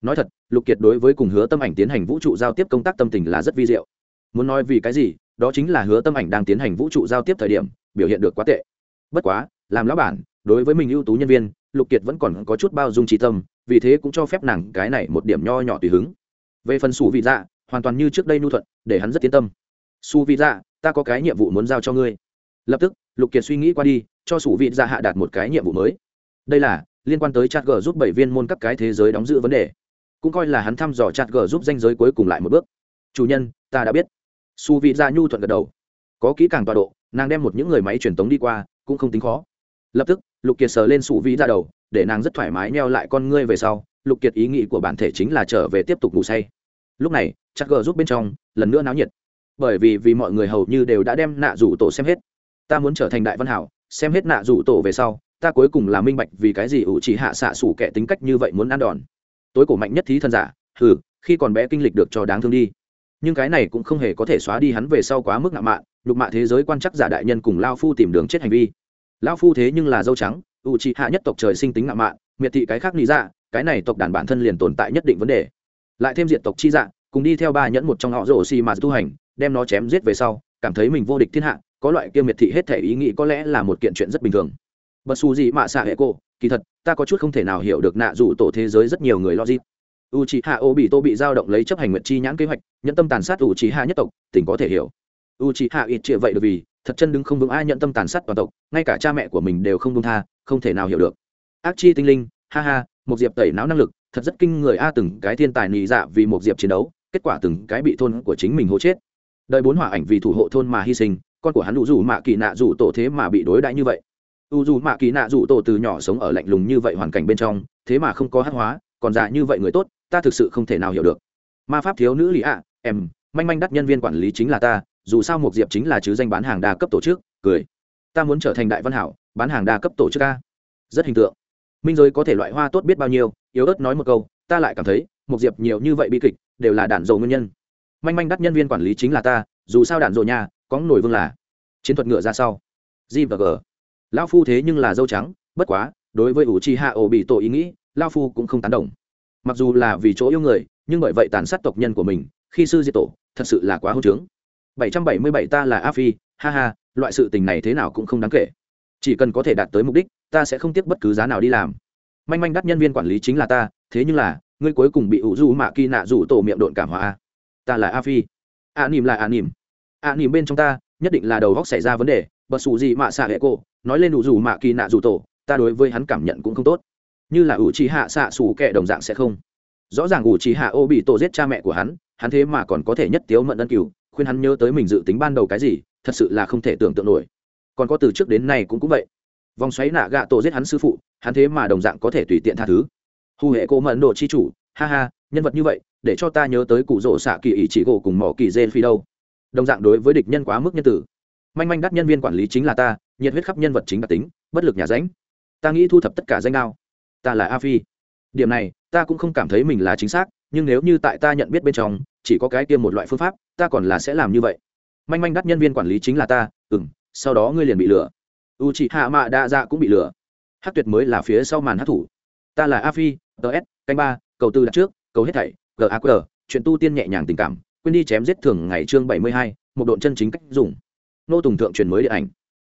[SPEAKER 1] Nói thật, lục kiệt đối với cùng hứa tâm ảnh tiến hành vũ trụ giao tiếp công tác tâm tình là rất vi diệu. Muốn nói vì cái gì, đó chính là hứa tâm ảnh đang tiến hành vũ trụ giao tiếp thời điểm, biểu hiện được quá tệ. Bất quá, làm lão bản đối với mình ưu tú nhân viên, lục kiệt vẫn còn có chút bao dung trí tâm, vì thế cũng cho phép nàng cái này một điểm nho nhỏ tùy hứng. Về phần sủ vị dạ hoàn toàn như trước đây nhu thuận, để hắn rất tiến tâm. Su vị dạ ta có cái nhiệm vụ muốn giao cho ngươi. Lập tức, lục kiệt suy nghĩ qua đi, cho sủ vị dạ hạ đạt một cái nhiệm vụ mới. Đây là, liên quan tới chat g giúp bảy viên môn các cái thế giới đóng giữ vấn đề. Cũng coi là hắn thăm dò chat g giúp danh giới cuối cùng lại một bước. Chủ nhân, ta đã biết. Su vị dạ nhu thuận gật đầu. Có kỹ càng tọa độ, nàng đem một những người máy truyền tống đi qua, cũng không tính khó. Lập tức lục kiệt sờ lên sụ vĩ ra đầu, để nàng rất thoải mái neo lại con ngươi về sau, lục kiệt ý nghĩ của bản thể chính là trở về tiếp tục ngủ say. Lúc này, chắc gờ giúp bên trong, lần nữa náo nhiệt. Bởi vì vì mọi người hầu như đều đã đem nạ rủ tổ xem hết. Ta muốn trở thành đại văn hảo, xem hết nạ rủ tổ về sau, ta cuối cùng là minh bạch vì cái gì ủ chỉ hạ xạ sủ kẻ tính cách như vậy muốn ăn đòn. Tối cổ mạnh nhất thí thân giả, hừ, khi còn bé kinh lịch được cho đáng thương đi. Nhưng cái này cũng không hề có thể xóa đi hắn về sau quá mức ngạo mạn, nhục mạ thế giới quan chắc giả đại nhân cùng lao phu tìm đường chết hành vi. Lão phu thế nhưng là dâu trắng ủ trị hạ nhất tộc trời sinh tính ngạo mạn, miệt thị cái khác lý dạ cái này tộc đàn bản thân liền tồn tại nhất định vấn đề. Lại thêm diện tộc chi dạ cùng đi theo ba nhẫn một trong họ rổ xì mà tu hành, đem nó chém giết về sau, cảm thấy mình vô địch thiên hạ, có loại kia miệt thị hết thể ý nghĩ có lẽ là một kiện chuyện rất bình thường. Bất xù gì mạ xạ hệ cô, kỳ thật, ta có chút không thể nào hiểu được nạ dù tổ thế giới rất nhiều người logic. U c h i hạ ô bị tô bị giao động lấy chấp hành nguyện chi nhãn kế hoạch nhân tâm tàn sát u c h i hạ nhất tộc tỉnh có thể hiểu. U c h i hạ ít chịa vậy được vì thật chân đứng không vững ai nhận tâm tàn sát toàn tộc, ngay cả cha mẹ của mình đều không đông tha, không thể nào hiểu được. Ác chi tinh linh, ha ha, một diệp tẩy não năng lực, thật rất kinh người a à, từng cái thiên tài nị dạ vì một diệp chiến đấu, kết quả từng cái bị thôn của chính mình hố chết. Đợi bốn hỏa ảnh vì thủ hộ thôn mà hy sinh, con của hắn đủ dù mạ kỳ nạ dù tổ thế mà bị đối đãi như vậy. U dù mạ kỳ nạ dù tổ từ nhỏ sống ở lạnh lùng như vậy hoàn cảnh bên trong, thế mà không có hát hóa, còn già như vậy người tốt, ta thực sự không thể nào hiểu được. Ma pháp thiếu nữ lý ạ, em, manh manh đắt nhân viên quản lý chính là ta dù sao một diệp chính là chứ danh bán hàng đa cấp tổ chức, cười. Ta muốn trở thành đại văn hảo, bán hàng đa cấp tổ chức a. Rất hình tượng. Minh giới có thể loại hoa tốt biết bao nhiêu, yếu ớt nói một câu, ta lại cảm thấy một diệp nhiều như vậy bi kịch, đều là đạn dầu nguyên nhân. Manh manh đắt nhân viên quản lý chính là ta, dù sao đạn dầu nhà, có nổi vương là. Chiến thuật ngựa ra sau. G và g. Lão phu thế nhưng là dâu trắng, bất quá, đối với ủ chi hạ ổ bị tổ ý nghĩ lao phu cũng không tán đồng. Mặc dù là vì chỗ yêu người, nhưng bởi vậy tàn sát tộc nhân của mình, khi sư diệt tổ, thật sự là quá hô trướng. 777 ta là a phi, ha ha, loại sự tình này thế nào cũng không đáng kể. Chỉ cần có thể đạt tới mục đích, ta sẽ không tiếc bất cứ giá nào đi làm. Manh manh đắt nhân viên quản lý chính là ta, thế nhưng là, ngươi cuối cùng bị ủ du mạ kỳ nạ rủ tổ miệng độn cảm hóa ta là a phi. A nìm là a nìm a nìm bên trong ta, nhất định là đầu óc xảy ra vấn đề Bất xù gì mà xạ hệ cô nói lên Vũ dù mạ kỳ nạ rủ tổ, ta đối với hắn cảm nhận cũng không tốt. Như là ủ trí hạ xạ xù kệ đồng dạng sẽ không. Rõ ràng ủ trí hạ ô bị tổ giết cha mẹ của hắn hắn thế mà còn có thể nhất tiếu mận ân cửu khuyên hắn nhớ tới mình dự tính ban đầu cái gì, thật sự là không thể tưởng tượng nổi. Còn có từ trước đến nay cũng cũng vậy. Vòng xoáy nạ gạ tổ giết hắn sư phụ, hắn thế mà đồng dạng có thể tùy tiện tha thứ. Hù hệ cô mẫn độ chi chủ, ha ha, nhân vật như vậy, để cho ta nhớ tới cụ rỗ xạ kỳ ý chỉ gỗ cùng mỏ kỳ dê phi đâu. Đồng dạng đối với địch nhân quá mức nhân tử. Manh manh đắt nhân viên quản lý chính là ta, nhiệt huyết khắp nhân vật chính đặc tính, bất lực nhà ránh. Ta nghĩ thu thập tất cả danh đao. Ta là a phi. Điểm này, ta cũng không cảm thấy mình là chính xác, nhưng nếu như tại ta nhận biết bên trong chỉ có cái kia một loại phương pháp, ta còn là sẽ làm như vậy. Manh manh đắt nhân viên quản lý chính là ta ừ m sau đó ngươi liền bị lừa. U chị hạ mạ đa dạ cũng bị lừa. Hát tuyệt mới là phía sau màn hát thủ. Ta là a phi ts canh ba, cầu tư đặt trước, cầu hết thảy gaq chuyện tu tiên nhẹ nhàng tình cảm, quên đi chém giết thường ngày chương bảy mươi hai, một độn chân chính cách dùng. Nô tùng thượng truyền mới điện ảnh.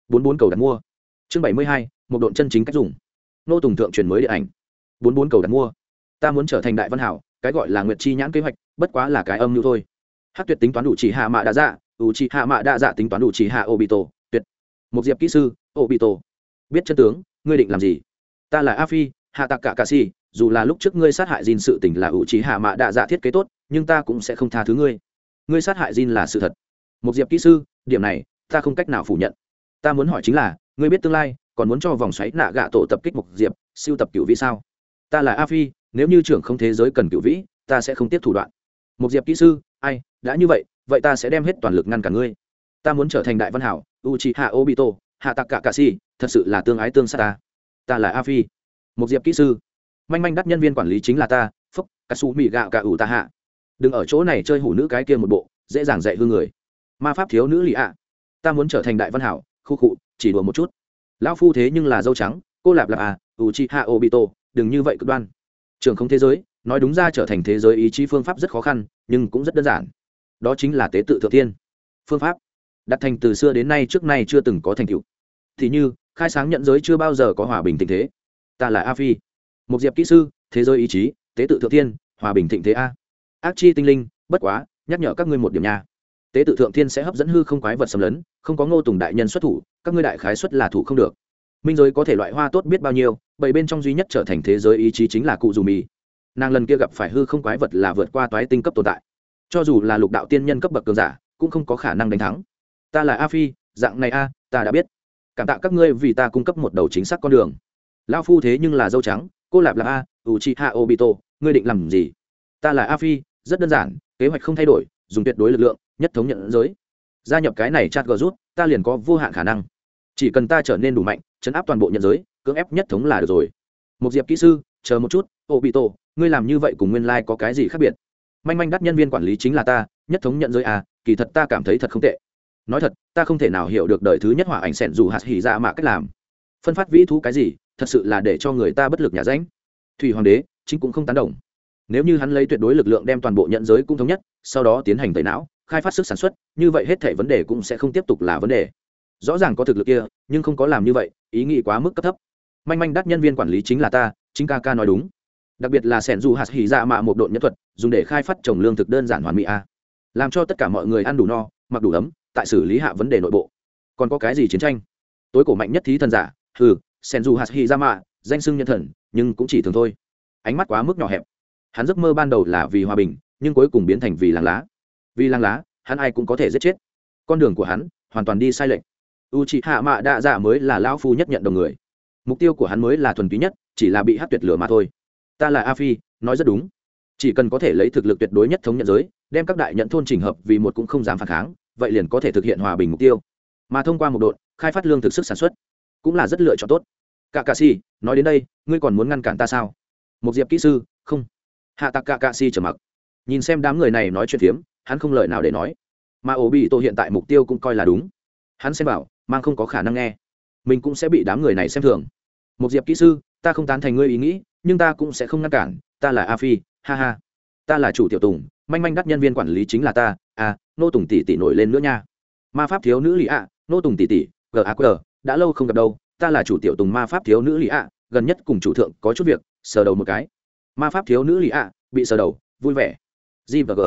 [SPEAKER 1] bốn bốn cầu đặt mua. Chương bảy mươi hai, một độn chân chính cách dùng. Nô tùng thượng truyền mới điện ảnh. bốn bốn cầu đặt mua. Ta muốn trở thành đại văn hảo, cái gọi là nguyệt chi nhãn kế hoạch bất quá là cái âm mưu thôi. Hát tuyệt tính toán đủ chỉ hạ mạ đa dạ ủ chỉ hạ mạ đa dạ tính toán đủ chỉ hạ ô bị tổ tuyệt. Một diệp kỹ sư ô bị tổ biết chân tướng, ngươi định làm gì? Ta là a phi hạ tạc cả cà si dù là lúc trước ngươi sát hại Jin sự tình là ủ trí hạ mạ đa dạ thiết kế tốt, nhưng ta cũng sẽ không tha thứ ngươi. Ngươi sát hại Jin là sự thật. Một diệp kỹ sư, điểm này, ta không cách nào phủ nhận. Ta muốn hỏi chính là, ngươi biết tương lai, còn muốn cho vòng xoáy nạ gạ tổ tập kích một diệp, siêu tập cựu vĩ sao? Ta là a phi nếu như trưởng không thế giới cần cựu vĩ, ta sẽ không tiếp thủ đoạn một diệp kỹ sư, ai, đã như vậy vậy ta sẽ đem hết toàn lực ngăn cả ngươi. Ta muốn trở thành đại văn hảo u c hạ obito hạ tạc cả cà si thật sự là tương ái tương sát ta. Ta là a phi. Một diệp kỹ sư. Manh manh đắt nhân viên quản lý chính là ta, phúc cà su mì gạo cả ủ ta hạ đừng ở chỗ này chơi hủ nữ cái kia một bộ, dễ dàng dạy hư người. Ma pháp thiếu nữ lì ạ. Ta muốn trở thành đại văn hảo, khu cụ chỉ đùa một chút. Lão phu thế nhưng là dâu trắng, cô lạp lạp à u chi hạ obito, đừng như vậy cực đoan. Trường không thế giới nói đúng ra trở thành thế giới ý chí phương pháp rất khó khăn, nhưng cũng rất đơn giản. Đó chính là tế tự thượng tiên. Phương pháp. Đặt thành từ xưa đến nay trước nay chưa từng có thành tựu. Thì như, khai sáng nhận giới chưa bao giờ có hòa bình tình thế. Ta là a phi. Một diệp kỹ sư, thế giới ý chí, tế tự thượng tiên, hòa bình thịnh thế a. Ác chi tinh linh, bất quá, nhắc nhở các ngươi một điểm nha. Tế tự thượng thiên sẽ hấp dẫn hư không quái vật xâm lấn, không có ngô tùng đại nhân xuất thủ, các ngươi đại khái xuất là thủ không được. Minh giới có thể loại hoa tốt biết bao nhiêu, bảy bên trong duy nhất trở thành thế giới ý chí chính là cụ dù mì nàng lần kia gặp phải hư không quái vật là vượt qua toái tinh cấp tồn tại. Cho dù là lục đạo tiên nhân cấp bậc cường giả, cũng không có khả năng đánh thắng. Ta là a phi, dạng này a, ta đã biết. Cảm tạ các ngươi vì ta cung cấp một đầu chính xác con đường. Lao phu thế nhưng là dâu trắng, cô lạp là a u chi ha obito, ngươi định làm gì? Ta là a phi, rất đơn giản, kế hoạch không thay đổi, dùng tuyệt đối lực lượng, nhất thống nhận giới. Gia nhập cái này chat gờ rút, ta liền có vô hạn khả năng. Chỉ cần ta trở nên đủ mạnh, chấn áp toàn bộ nhận giới, cưỡng ép nhất thống là được rồi. Một diệp kỹ sư, chờ một chút, obito ngươi làm như vậy cùng nguyên lai có cái gì khác biệt? Manh manh đắt nhân viên quản lý chính là ta, nhất thống nhận giới à kỳ thật ta cảm thấy thật không tệ. Nói thật, ta không thể nào hiểu được đời thứ nhất hỏa ảnh sẻn dù hạt hỉ ra mạ cách làm. Phân phát vĩ thú cái gì, thật sự là để cho người ta bất lực nhà ránh. Thủy hoàng đế, chính cũng không tán đồng. Nếu như hắn lấy tuyệt đối lực lượng đem toàn bộ nhận giới cũng thống nhất, sau đó tiến hành tẩy não, khai phát sức sản xuất, như vậy hết thể vấn đề cũng sẽ không tiếp tục là vấn đề. Rõ ràng có thực lực kia, nhưng không có làm như vậy, ý nghĩ quá mức cấp thấp. Manh manh đắt nhân viên quản lý chính là ta, chính ca ca nói đúng đặc biệt là sẻn dù hạt hỉ dạ mạ một độn nhân thuật, dùng để khai phát trồng lương thực đơn giản hoàn mỹ a. Làm cho tất cả mọi người ăn đủ no, mặc đủ ấm, tại xử lý hạ vấn đề nội bộ. Còn có cái gì chiến tranh? Tối cổ mạnh nhất thí thần giả, hừ, sẻn dù hạt hỉ dạ mạ, danh sưng nhân thần, nhưng cũng chỉ thường thôi. Ánh mắt quá mức nhỏ hẹp. Hắn giấc mơ ban đầu là vì hòa bình, nhưng cuối cùng biến thành vì làng lá. Vì làng lá, hắn ai cũng có thể giết chết. Con đường của hắn hoàn toàn đi sai lệch. U chị hạ mạ đa dạ mới là lão phu nhất nhận đồng người. Mục tiêu của hắn mới là thuần túy nhất, chỉ là bị hát tuyệt lửa mà thôi ta là a phi, nói rất đúng. Chỉ cần có thể lấy thực lực tuyệt đối nhất thống nhận giới, đem các đại nhận thôn trình hợp vì một cũng không dám phản kháng, vậy liền có thể thực hiện hòa bình mục tiêu. Mà thông qua một đội khai phát lương thực sức sản xuất, cũng là rất lựa chọn tốt. Cả cà si nói đến đây, ngươi còn muốn ngăn cản ta sao? Một diệp kỹ sư, không. Hạ tặc cả cà si trở mặc. Nhìn xem đám người này nói chuyện phiếm, hắn không lời nào để nói. Mà ổ bị tổ hiện tại mục tiêu cũng coi là đúng. Hắn xem bảo, mang không có khả năng nghe. Mình cũng sẽ bị đám người này xem thường. Một diệp kỹ sư, ta không tán thành ngươi ý nghĩ nhưng ta cũng sẽ không ngăn cản, ta là a phi, ha ha. Ta là chủ tiểu tùng, manh manh đắt nhân viên quản lý chính là ta à nô tùng tỷ tỷ nổi lên nữa nha. Ma pháp thiếu nữ lì ạ nô tùng tỷ tỷ gaq đã lâu không gặp đâu, ta là chủ tiểu tùng ma pháp thiếu nữ lì ạ gần nhất cùng chủ thượng có chút việc, sờ đầu một cái. Ma pháp thiếu nữ lì ạ bị sờ đầu, vui vẻ. G và g,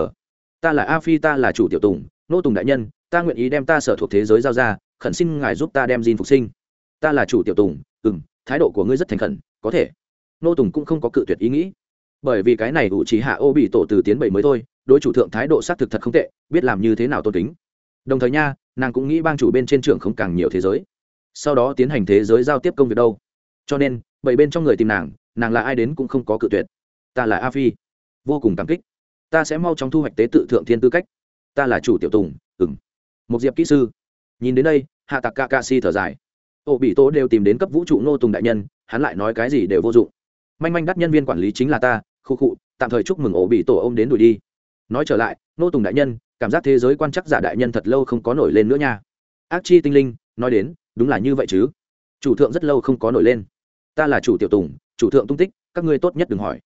[SPEAKER 1] ta là a phi, ta là chủ tiểu tùng, nô tùng đại nhân, ta nguyện ý đem ta sở thuộc thế giới giao ra, khẩn xin ngài giúp ta đem Jin phục sinh. Ta là chủ tiểu tùng ừ m thái độ của ngươi rất thành khẩn, có thể nô tùng cũng không có cự tuyệt ý nghĩ. Bởi vì cái này ủ chỉ hạ ô bị tổ từ tiến bảy mới thôi, đối chủ thượng thái độ xác thực thật không tệ, biết làm như thế nào tôn kính. Đồng thời nha, nàng cũng nghĩ bang chủ bên trên trường không càng nhiều thế giới. Sau đó tiến hành thế giới giao tiếp công việc đâu. Cho nên, bảy bên trong người tìm nàng nàng là ai đến cũng không có cự tuyệt. Ta là a phi. Vô cùng cảm kích. Ta sẽ mau chóng thu hoạch tế tự thượng thiên tư cách. Ta là chủ tiểu tùng ừng một diệp kỹ sư. Nhìn đến đây, hạ Tạc ca ca si thở dài. Ô bị tố đều tìm đến cấp vũ trụ nô tùng đại nhân, hắn lại nói cái gì đều vô dụng manh manh đắt nhân viên quản lý chính là ta, khu khụ tạm thời chúc mừng ổ bị tổ ô m đến đuổi đi. Nói trở lại nô tùng đại nhân, cảm giác thế giới quan chắc giả đại nhân thật lâu không có nổi lên nữa nha. Ác chi tinh linh, nói đến, đúng là như vậy chứ. Chủ thượng rất lâu không có nổi lên. Ta là chủ tiểu tùng, chủ thượng tung tích, các ngươi tốt nhất đừng hỏi.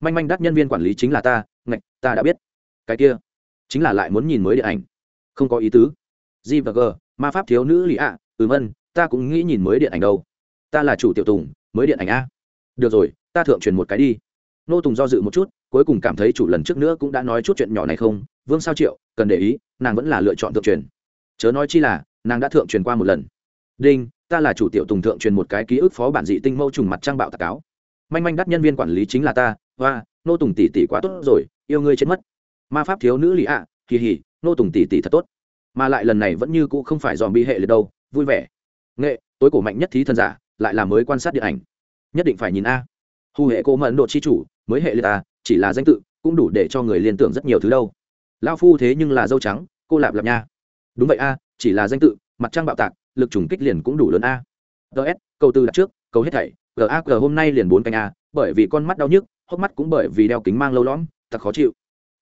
[SPEAKER 1] Manh manh đắt nhân viên quản lý chính là ta, ngạch, ta đã biết. Cái kia, chính là lại muốn nhìn mới điện ảnh. Không có ý tứ. G và g, ma pháp thiếu nữ lì ạ ừm vân, ta cũng nghĩ nhìn mới điện ảnh đâu. Ta là chủ tiểu tùng, mới điện ảnh a. Được rồi ta thượng truyền một cái đi. Nô tùng do dự một chút, cuối cùng cảm thấy chủ lần trước nữa cũng đã nói chút chuyện nhỏ này không? Vương sao triệu, cần để ý, nàng vẫn là lựa chọn thượng truyền. Chớ nói chi là, nàng đã thượng truyền qua một lần. Đinh, ta là chủ tiểu tùng thượng truyền một cái ký ức phó bản dị tinh mâu trùng mặt trang bạo tạc cáo manh manh đắt nhân viên quản lý chính là ta và nô tùng tỷ tỷ quá tốt rồi, yêu ngươi chết mất. Ma pháp thiếu nữ lì ạ, kỳ hỉ, nô tùng tỷ tỷ thật tốt. Mà lại lần này vẫn như cũ không phải dòm bi hệ liệt đâu, vui vẻ. Nghệ, tối cổ mạnh nhất thí thần giả, lại là mới quan sát điện ảnh. Nhất định phải nhìn a hù hệ cô mẫn độ chi chủ, mới hệ lê ta à, chỉ là danh tự, cũng đủ để cho người liên tưởng rất nhiều thứ đâu. Lao phu thế nhưng là dâu trắng, cô lạp lạp nha. Đúng vậy a, chỉ là danh tự, mặt trăng bạo tạc, lực trùng kích liền cũng đủ lớn a. Ts câu tư đặt trước câu hết thảy gaq hôm nay liền bốn canh a, bởi vì con mắt đau nhức, hốc mắt cũng bởi vì đeo kính mang lâu lõm, thật khó chịu.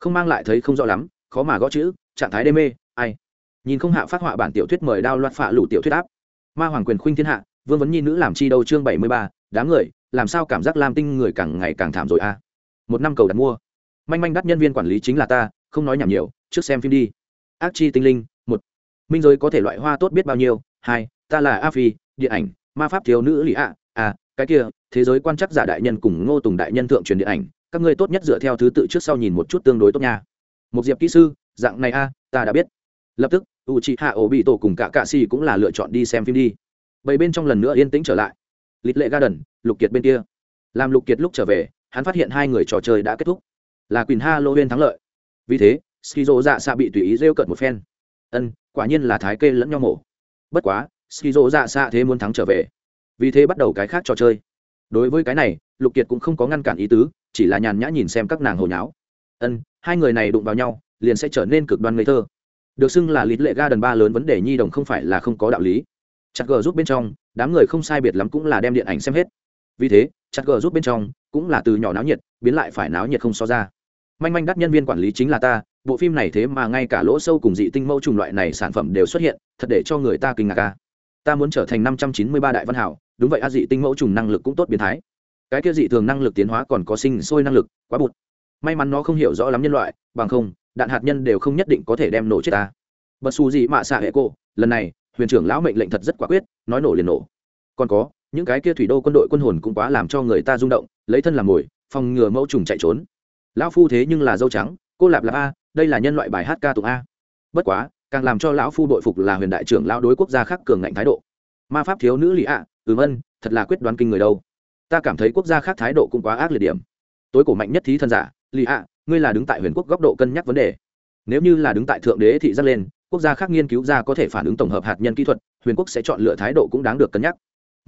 [SPEAKER 1] Không mang lại thấy không rõ lắm, khó mà gõ chữ, trạng thái đê mê, ai. Nhìn không hạ phát họa bản tiểu thuyết mời đao loạt phạ lủ tiểu thuyết áp. Ma hoàng quyền khuynh thiên hạ, vương vấn nhi nữ làm chi đâu chương bảy mươi ba, đám người làm sao cảm giác lam tinh người càng ngày càng thảm rồi a một năm cầu đặt mua. Manh manh đắt nhân viên quản lý chính là ta, không nói nhảm nhiều, trước xem phim đi. Ác chi tinh linh, một. Minh giới có thể loại hoa tốt biết bao nhiêu? Hai, ta là a phi, điện ảnh, ma pháp thiếu nữ lì ạ à cái kia, thế giới quan chắc giả đại nhân cùng ngô tùng đại nhân thượng truyền điện ảnh, các ngươi tốt nhất dựa theo thứ tự trước sau nhìn một chút tương đối tốt nha. Một diệp kỹ sư, dạng này a, ta đã biết. Lập tức u chị hạ ổ bị tổ cùng cả cạ xì cũng là lựa chọn đi xem phim đi. Bảy bên trong lần nữa yên tĩnh trở lại. Lịch lệ ga lục kiệt bên kia. Làm lục kiệt lúc trở về, hắn phát hiện hai người trò chơi đã kết thúc. Là quyền Huyên thắng lợi. Vì thế, skizo dạ xạ bị tùy ý rêu cợt một phen. Ân, quả nhiên là thái kê lẫn nhau mổ. Bất quá, skizo dạ xạ thế muốn thắng trở về. Vì thế bắt đầu cái khác trò chơi. Đối với cái này, lục kiệt cũng không có ngăn cản ý tứ, chỉ là nhàn nhã nhìn xem các nàng hồi nháo. Ân, hai người này đụng vào nhau, liền sẽ trở nên cực đoan ngây thơ. Được xưng là lịt lệ ga đần ba lớn vấn đề nhi đồng không phải là không có đạo lý. Chặt gờ giúp bên trong, đám người không sai biệt lắm cũng là đem điện ảnh xem hết vì thế, chặt gờ rút bên trong cũng là từ nhỏ náo nhiệt, biến lại phải náo nhiệt không so ra. Manh manh đắt nhân viên quản lý chính là ta, bộ phim này thế mà ngay cả lỗ sâu cùng dị tinh mẫu trùng loại này sản phẩm đều xuất hiện, thật để cho người ta kinh ngạc ca ta muốn trở thành năm trăm chín mươi ba đại văn hảo, đúng vậy a, dị tinh mẫu trùng năng lực cũng tốt biến thái. Cái kia dị thường năng lực tiến hóa còn có sinh sôi năng lực, quá bụt. May mắn nó không hiểu rõ lắm nhân loại, bằng không, đạn hạt nhân đều không nhất định có thể đem nổ chết ta. Bật xù gì mạ xạ hệ cô, lần này, huyền trưởng lão mệnh lệnh thật rất quả quyết, nói nổ liền nổ. Còn có những cái kia thủy đô quân đội quân hồn cũng quá làm cho người ta rung động, lấy thân làm mồi, phòng ngừa mẫu trùng chạy trốn. Lão phu thế nhưng là dâu trắng, cô lạp lạp a, đây là nhân loại bài hát ca tụng a. Bất quá, càng làm cho lão phu đội phục là huyền đại trưởng lão đối quốc gia khác cường ngạnh thái độ. Ma pháp thiếu nữ lì ạ ừ vân, thật là quyết đoán kinh người đâu. Ta cảm thấy quốc gia khác thái độ cũng quá ác liệt điểm. Tối cổ mạnh nhất thí thân giả lì ạ ngươi là đứng tại huyền quốc góc độ cân nhắc vấn đề. Nếu như là đứng tại thượng đế thị giác lên, quốc gia khác nghiên cứu ra có thể phản ứng tổng hợp hạt nhân kỹ thuật, huyền quốc sẽ chọn lựa thái độ cũng đáng được cân nhắc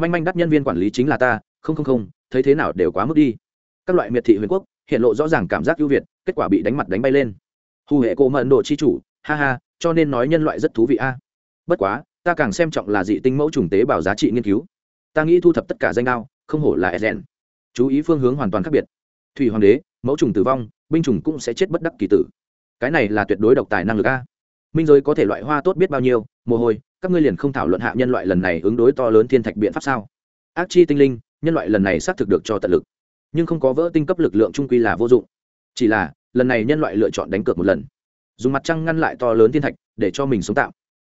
[SPEAKER 1] manh manh đắt nhân viên quản lý chính là ta, không không không, thấy thế nào đều quá mức đi. Các loại miệt thị huyền quốc, hiện lộ rõ ràng cảm giác ưu việt, kết quả bị đánh mặt đánh bay lên. Hù hệ cổ mận độ chi chủ, ha ha, cho nên nói nhân loại rất thú vị a. Bất quá, ta càng xem trọng là dị tinh mẫu trùng tế bào giá trị nghiên cứu. Ta nghĩ thu thập tất cả danh đao, không hổ là ezen. Chú ý phương hướng hoàn toàn khác biệt. Thủy hoàng đế, mẫu trùng tử vong, binh trùng cũng sẽ chết bất đắc kỳ tử. Cái này là tuyệt đối độc tài năng lực a. Minh giới có thể loại hoa tốt biết bao nhiêu, mồ hôi các ngươi liền không thảo luận hạ nhân loại lần này ứng đối to lớn thiên thạch biện pháp sao? Ác chi tinh linh, nhân loại lần này xác thực được cho tận lực, nhưng không có vỡ tinh cấp lực lượng trung quy là vô dụng. Chỉ là, lần này nhân loại lựa chọn đánh cược một lần, dùng mặt trăng ngăn lại to lớn thiên thạch để cho mình sống tạm.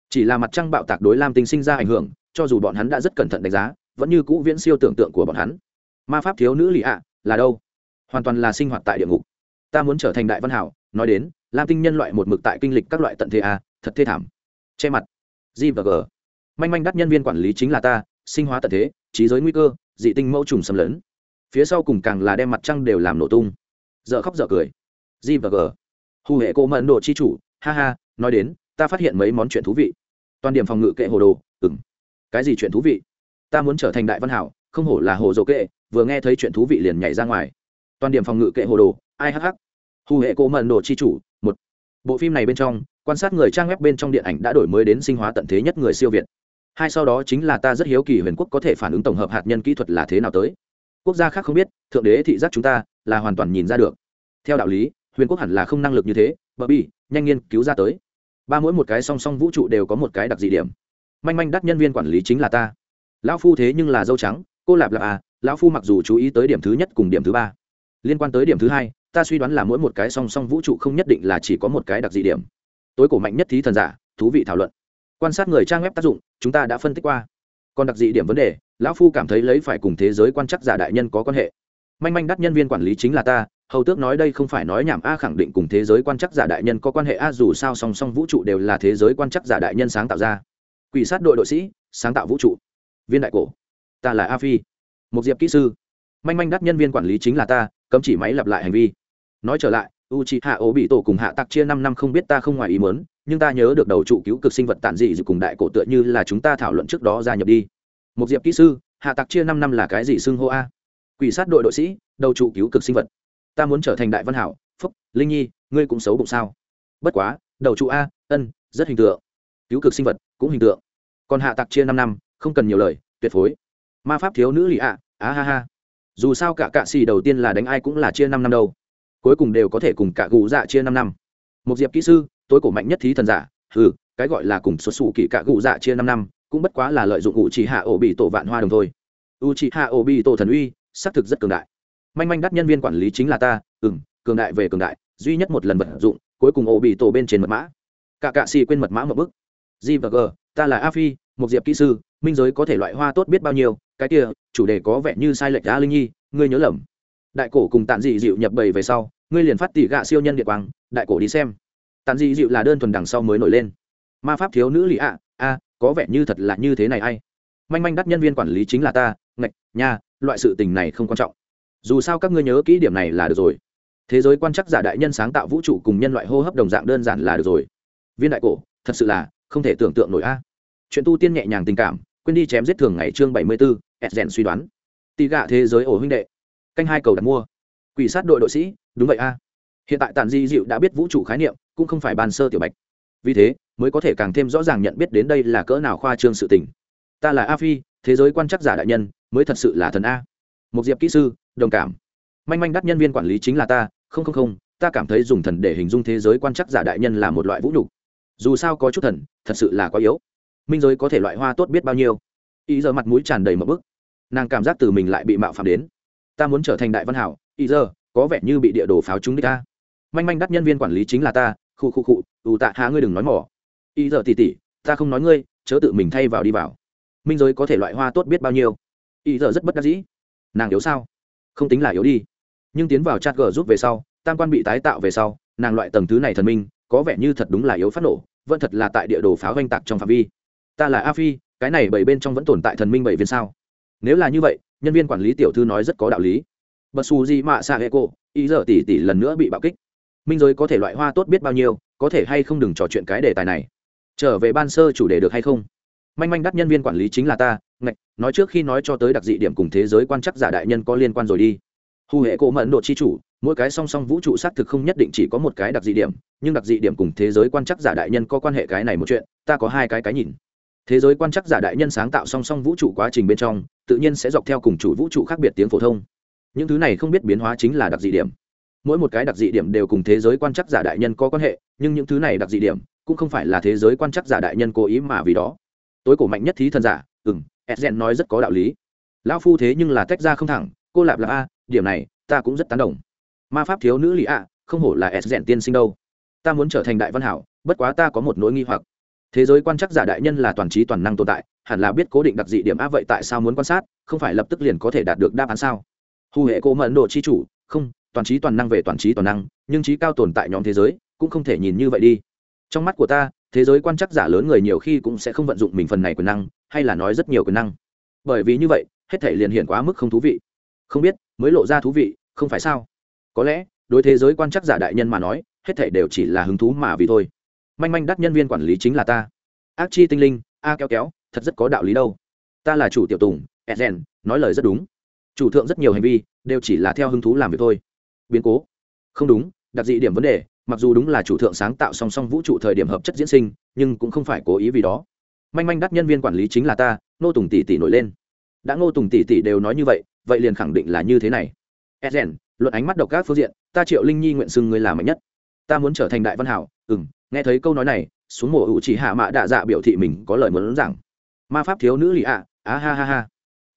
[SPEAKER 1] Chỉ là mặt trăng bạo tạc đối lam tinh sinh ra ảnh hưởng, cho dù bọn hắn đã rất cẩn thận đánh giá, vẫn như cũ viễn siêu tưởng tượng của bọn hắn. Ma pháp thiếu nữ lì ạ, là đâu? Hoàn toàn là sinh hoạt tại địa ngục. Ta muốn trở thành đại văn hảo, nói đến, lam tinh nhân loại một mực tại kinh lịch các loại tận thế a thật thê thảm. Che mặt g và g. Manh manh đắt nhân viên quản lý chính là ta, sinh hóa tận thế, trí giới nguy cơ, dị tinh mẫu trùng xâm lấn. Phía sau cùng càng là đem mặt trăng đều làm nổ tung. Dợ khóc dợ cười. G và g. Hù hệ cô mẫn đồ chi chủ, ha ha, nói đến, ta phát hiện mấy món chuyện thú vị. Toàn điểm phòng ngự kệ hồ đồ ừng cái gì chuyện thú vị? Ta muốn trở thành đại văn hảo, không hổ là hồ dầu kệ, vừa nghe thấy chuyện thú vị liền nhảy ra ngoài. Toàn điểm phòng ngự kệ hồ đồ, ai hh hù hệ cô mẫn đồ chi chủ, một. Bộ phim này bên trong quan sát người trang web bên trong điện ảnh đã đổi mới đến sinh hóa tận thế nhất người siêu việt. Hai sau đó chính là ta rất hiếu kỳ huyền quốc có thể phản ứng tổng hợp hạt nhân kỹ thuật là thế nào tới. Quốc gia khác không biết, thượng đế thị giác chúng ta là hoàn toàn nhìn ra được. Theo đạo lý, huyền quốc hẳn là không năng lực như thế, bờ bi nhanh nghiên cứu ra tới. Ba mỗi một cái song song vũ trụ đều có một cái đặc dị điểm. Manh manh đắt nhân viên quản lý chính là ta. Lão phu thế nhưng là dâu trắng, cô lạp là à lão phu mặc dù chú ý tới điểm thứ nhất cùng điểm thứ ba. Liên quan tới điểm thứ hai, ta suy đoán là mỗi một cái song song vũ trụ không nhất định là chỉ có một cái đặc dị điểm tối cổ mạnh nhất thí thần giả, thú vị thảo luận. Quan sát người trang web tác dụng, chúng ta đã phân tích qua. Còn đặc dị điểm vấn đề, lão phu cảm thấy lấy phải cùng thế giới quan chắc giả đại nhân có quan hệ. Manh manh đắt nhân viên quản lý chính là ta, hầu tước nói đây không phải nói nhảm a khẳng định cùng thế giới quan chắc giả đại nhân có quan hệ a, dù sao song song vũ trụ đều là thế giới quan chắc giả đại nhân sáng tạo ra. Quỷ sát đội đội sĩ, sáng tạo vũ trụ. Viên đại cổ. Ta là a phi. Một diệp kỹ sư. Manh manh đắt nhân viên quản lý chính là ta, cấm chỉ máy lặp lại hành vi. Nói trở lại u c hạ ố bị tổ cùng hạ tặc chia năm năm không biết ta không ngoài ý mớn nhưng ta nhớ được đầu trụ cứu cực sinh vật tản dị dù cùng đại cổ tựa như là chúng ta thảo luận trước đó gia nhập đi. Một diệp kỹ sư, hạ tặc chia năm năm là cái gì xưng hô a? Quỷ sát đội đội sĩ, đầu trụ cứu cực sinh vật. Ta muốn trở thành đại văn hảo, phúc, linh nhi, ngươi cũng xấu bụng sao? Bất quá, đầu trụ a, ân, rất hình tượng. Cứu cực sinh vật cũng hình tượng. Còn hạ tặc chia năm năm, không cần nhiều lời, tuyệt phối. Ma pháp thiếu nữ lì ạ, á ha ha. Dù sao cả cạ xì đầu tiên là đánh ai cũng là chia năm năm đâu cuối cùng đều có thể cùng cả gù dạ chia năm năm. Một diệp kỹ sư, tối cổ mạnh nhất thí thần giả ừ cái gọi là cùng xuất xù kỳ cả gù dạ chia năm năm, cũng bất quá là lợi dụng u chỉ hạ ổ bị tổ vạn hoa đồng thôi. U chỉ hạ ổ bị tổ thần uy, xác thực rất cường đại. Manh manh đắt nhân viên quản lý chính là ta ừ m cường đại về cường đại, duy nhất một lần vận dụng, cuối cùng ổ bị tổ bên trên mật mã. Cả cạ xì quên mật mã một bức g và g, ta là a phi, một diệp kỹ sư, minh giới có thể loại hoa tốt biết bao nhiêu, cái kia, chủ đề có vẻ như sai lệch đá linh nhi, ngươi nhớ lầm đại cổ cùng tàn dị dịu nhập bầy về sau, ngươi liền phát tỷ gạ siêu nhân địa quang, đại cổ đi xem. Tàn dị dịu là đơn thuần đằng sau mới nổi lên. Ma pháp thiếu nữ lì ạ, a, có vẻ như thật là như thế này ai? Manh manh đắt nhân viên quản lý chính là ta, ngạch, nha, loại sự tình này không quan trọng. Dù sao các ngươi nhớ kỹ điểm này là được rồi. Thế giới quan chắc giả đại nhân sáng tạo vũ trụ cùng nhân loại hô hấp đồng dạng đơn giản là được rồi. Viên đại cổ, thật sự là không thể tưởng tượng nổi a. Chuyện tu tiên nhẹ nhàng tình cảm, quên đi chém giết thường ngày chương bảy mươi bốn ố rèn suy đoán. Tì gạ thế giới ổ huynh đệ canh hai cầu đặt mua. Quỷ sát đội đội sĩ, đúng vậy a. Hiện tại tàn di dịu đã biết vũ trụ khái niệm, cũng không phải bàn sơ tiểu bạch. Vì thế, mới có thể càng thêm rõ ràng nhận biết đến đây là cỡ nào khoa trương sự tình. Ta là a phi, thế giới quan chắc giả đại nhân, mới thật sự là thần a. Một diệp kỹ sư, đồng cảm. Manh manh đắt nhân viên quản lý chính là ta, không không không, ta cảm thấy dùng thần để hình dung thế giới quan chắc giả đại nhân là một loại vũ nhục. Dù sao có chút thần, thật sự là quá yếu. Minh giới có thể loại hoa tốt biết bao nhiêu. Ý giờ mặt mũi tràn đầy một bức. Nàng cảm giác từ mình lại bị mạo phạm đến ta muốn trở thành đại văn hảo ý giờ, có vẻ như bị địa đồ pháo trúng đích ta. Manh manh đắt nhân viên quản lý chính là ta, khu khu khu, ù tạ hạ ngươi đừng nói mỏ. Ý giờ tỉ tỉ, ta không nói ngươi, chớ tự mình thay vào đi vào. Minh giới có thể loại hoa tốt biết bao nhiêu. Ý giờ rất bất đắc dĩ. Nàng yếu sao? Không tính là yếu đi. Nhưng tiến vào chat g giúp về sau, tam quan bị tái tạo về sau, nàng loại tầng thứ này thần minh, có vẻ như thật đúng là yếu phát nổ, vẫn thật là tại địa đồ pháo oanh tạc trong phạm vi. Ta là a phi, cái này bảy bên trong vẫn tồn tại thần minh bảy viên sao? Nếu là như vậy, nhân viên quản lý tiểu thư nói rất có đạo lý. Bật xù gì mạ xạ hệ cô, ý giờ tỷ tỷ lần nữa bị bạo kích. Minh giới có thể loại hoa tốt biết bao nhiêu, có thể hay không đừng trò chuyện cái đề tài này. Trở về ban sơ chủ đề được hay không? Manh manh đắt nhân viên quản lý chính là ta, ngạch, nói trước khi nói cho tới đặc dị điểm cùng thế giới quan chắc giả đại nhân có liên quan rồi đi. Hù hệ cô mẫn độ chi chủ, mỗi cái song song vũ trụ xác thực không nhất định chỉ có một cái đặc dị điểm, nhưng đặc dị điểm cùng thế giới quan chắc giả đại nhân có quan hệ cái này một chuyện, ta có hai cái cái nhìn thế giới quan chắc giả đại nhân sáng tạo song song vũ trụ quá trình bên trong, tự nhiên sẽ dọc theo cùng chủ vũ trụ khác biệt tiếng phổ thông. Những thứ này không biết biến hóa chính là đặc dị điểm. Mỗi một cái đặc dị điểm đều cùng thế giới quan chắc giả đại nhân có quan hệ, nhưng những thứ này đặc dị điểm cũng không phải là thế giới quan chắc giả đại nhân cố ý mà vì đó. Tối cổ mạnh nhất thí thần giả ừ m edgen nói rất có đạo lý. Lão phu thế nhưng là tách ra không thẳng, cô lạp là a, điểm này, ta cũng rất tán đồng. Ma pháp thiếu nữ lì a, không hổ là edgen tiên sinh đâu. Ta muốn trở thành đại văn hảo, bất quá ta có một nỗi nghi hoặc thế giới quan chắc giả đại nhân là toàn trí toàn năng tồn tại, hẳn là biết cố định đặc dị điểm a vậy tại sao muốn quan sát, không phải lập tức liền có thể đạt được đáp án sao? Hù hệ cô mẫn độ chi chủ, không, toàn trí toàn năng về toàn trí toàn năng, nhưng trí cao tồn tại nhóm thế giới cũng không thể nhìn như vậy đi. Trong mắt của ta, thế giới quan chắc giả lớn người nhiều khi cũng sẽ không vận dụng mình phần này quyền năng, hay là nói rất nhiều quyền năng. Bởi vì như vậy, hết thể liền hiện quá mức không thú vị. Không biết, mới lộ ra thú vị, không phải sao? Có lẽ, đối thế giới quan chắc giả đại nhân mà nói, hết thể đều chỉ là hứng thú mà vì thôi manh manh đắt nhân viên quản lý chính là ta. Ác chi tinh linh, a kéo kéo, thật rất có đạo lý đâu. Ta là chủ tiểu tùng edgen nói lời rất đúng. Chủ thượng rất nhiều hành vi, đều chỉ là theo hứng thú làm việc thôi. Biến cố. Không đúng, đặc dị điểm vấn đề, mặc dù đúng là chủ thượng sáng tạo song song vũ trụ thời điểm hợp chất diễn sinh, nhưng cũng không phải cố ý vì đó. Manh manh đắt nhân viên quản lý chính là ta nô tùng tỷ tỷ nổi lên. Đã ngô tùng tỷ tỷ đều nói như vậy vậy liền khẳng định là như thế này. Edgen luận ánh mắt độc các phương diện, ta triệu linh nhi nguyện xưng người là mạnh nhất. Ta muốn trở thành đại văn hảo ừng nghe thấy câu nói này, xuống mùa ủ chỉ hạ mạ đạ dạ biểu thị mình có lời muốn rằng ma pháp thiếu nữ lì ạ, á ha ha ha.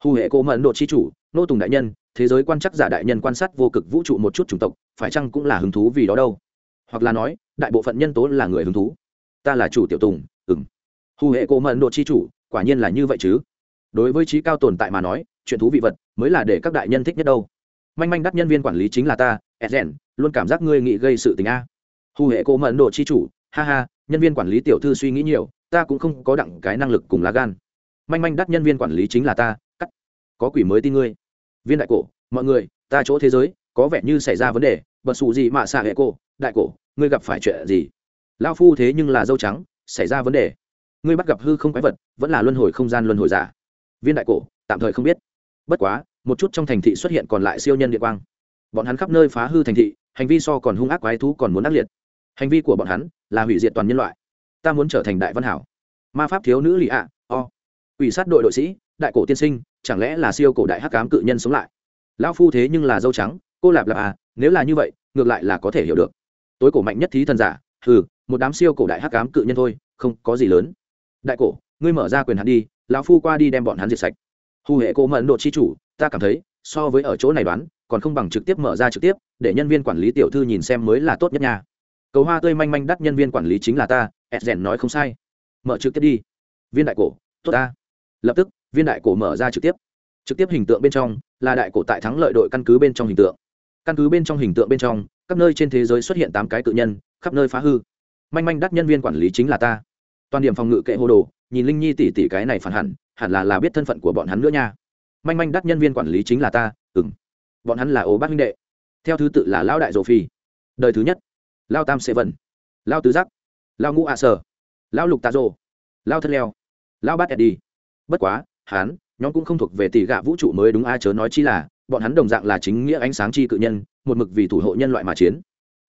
[SPEAKER 1] Hù hệ cô mẫn độ chi chủ, nô tùng đại nhân, thế giới quan chắc giả đại nhân quan sát vô cực vũ trụ một chút chủng tộc, phải chăng cũng là hứng thú vì đó đâu? Hoặc là nói, đại bộ phận nhân tố là người hứng thú. Ta là chủ tiểu tùng ừng hù hệ cô mẫn độ chi chủ, quả nhiên là như vậy chứ. Đối với trí cao tồn tại mà nói, chuyện thú vị vật mới là để các đại nhân thích nhất đâu. Manh manh đắt nhân viên quản lý chính là ta edgen luôn cảm giác ngươi nghị gây sự tình a. Hù hệ cô mẫn độ chi chủ ha ha, nhân viên quản lý tiểu thư suy nghĩ nhiều, ta cũng không có đặng cái năng lực cùng lá gan. Manh manh đắt nhân viên quản lý chính là ta, cắt. Có quỷ mới tin ngươi. Viên đại cổ, mọi người, ta chỗ thế giới, có vẻ như xảy ra vấn đề, bật xù gì mà xạ hệ cổ, đại cổ, ngươi gặp phải chuyện gì? Lao phu thế nhưng là dâu trắng, xảy ra vấn đề. Ngươi bắt gặp hư không quái vật, vẫn là luân hồi không gian luân hồi giả. Viên đại cổ, tạm thời không biết. Bất quá, một chút trong thành thị xuất hiện còn lại siêu nhân địa quang. Bọn hắn khắp nơi phá hư thành thị, hành vi so còn hung ác quái thú còn muốn ác liệt. Hành vi của bọn hắn là hủy diệt toàn nhân loại. Ta muốn trở thành đại văn hảo. Ma pháp thiếu nữ lì ạ, o. Ủy sát đội đội sĩ, đại cổ tiên sinh, chẳng lẽ là siêu cổ đại hắc cám cự nhân sống lại? Lão phu thế nhưng là dâu trắng, cô lạp lạp à nếu là như vậy, ngược lại là có thể hiểu được. Tối cổ mạnh nhất thí thần giả, hừ, một đám siêu cổ đại hắc cám cự nhân thôi, không có gì lớn. Đại cổ, ngươi mở ra quyền hắn đi, lão phu qua đi đem bọn hắn diệt sạch. Hù hệ cô mẫn độ chi chủ, ta cảm thấy, so với ở chỗ này đoán, còn không bằng trực tiếp mở ra trực tiếp, để nhân viên quản lý tiểu thư nhìn xem mới là tốt nhất nha cầu hoa tươi manh manh đắt nhân viên quản lý chính là ta edgen nói không sai. Mở trực tiếp đi. Viên đại cổ, tốt ta. Lập tức, viên đại cổ mở ra trực tiếp. Trực tiếp hình tượng bên trong, là đại cổ tại thắng lợi đội căn cứ bên trong hình tượng. Căn cứ bên trong hình tượng bên trong các nơi trên thế giới xuất hiện tám cái cự nhân, khắp nơi phá hư. Manh manh đắt nhân viên quản lý chính là ta. Toàn điểm phòng ngự kệ hô đồ, nhìn linh nhi tỷ tỷ cái này phản hẳn hẳn là là biết thân phận của bọn hắn nữa nha. Manh manh đắt nhân viên quản lý chính là ta ừng bọn hắn là ố bác minh đệ, theo thứ tự là lão đại rổ phi. Đời thứ nhất lao tam sệ vần lao tứ giác. Lao ngũ ạ sở. Lao lục tạ rồ lao thân leo. Lao bát Eddie. bất quá hán nhóm cũng không thuộc về tỷ gạ vũ trụ mới đúng a, chớ nói chi là, bọn hắn đồng dạng là chính nghĩa ánh sáng chi cự nhân, một mực vì thủ hộ nhân loại mà chiến.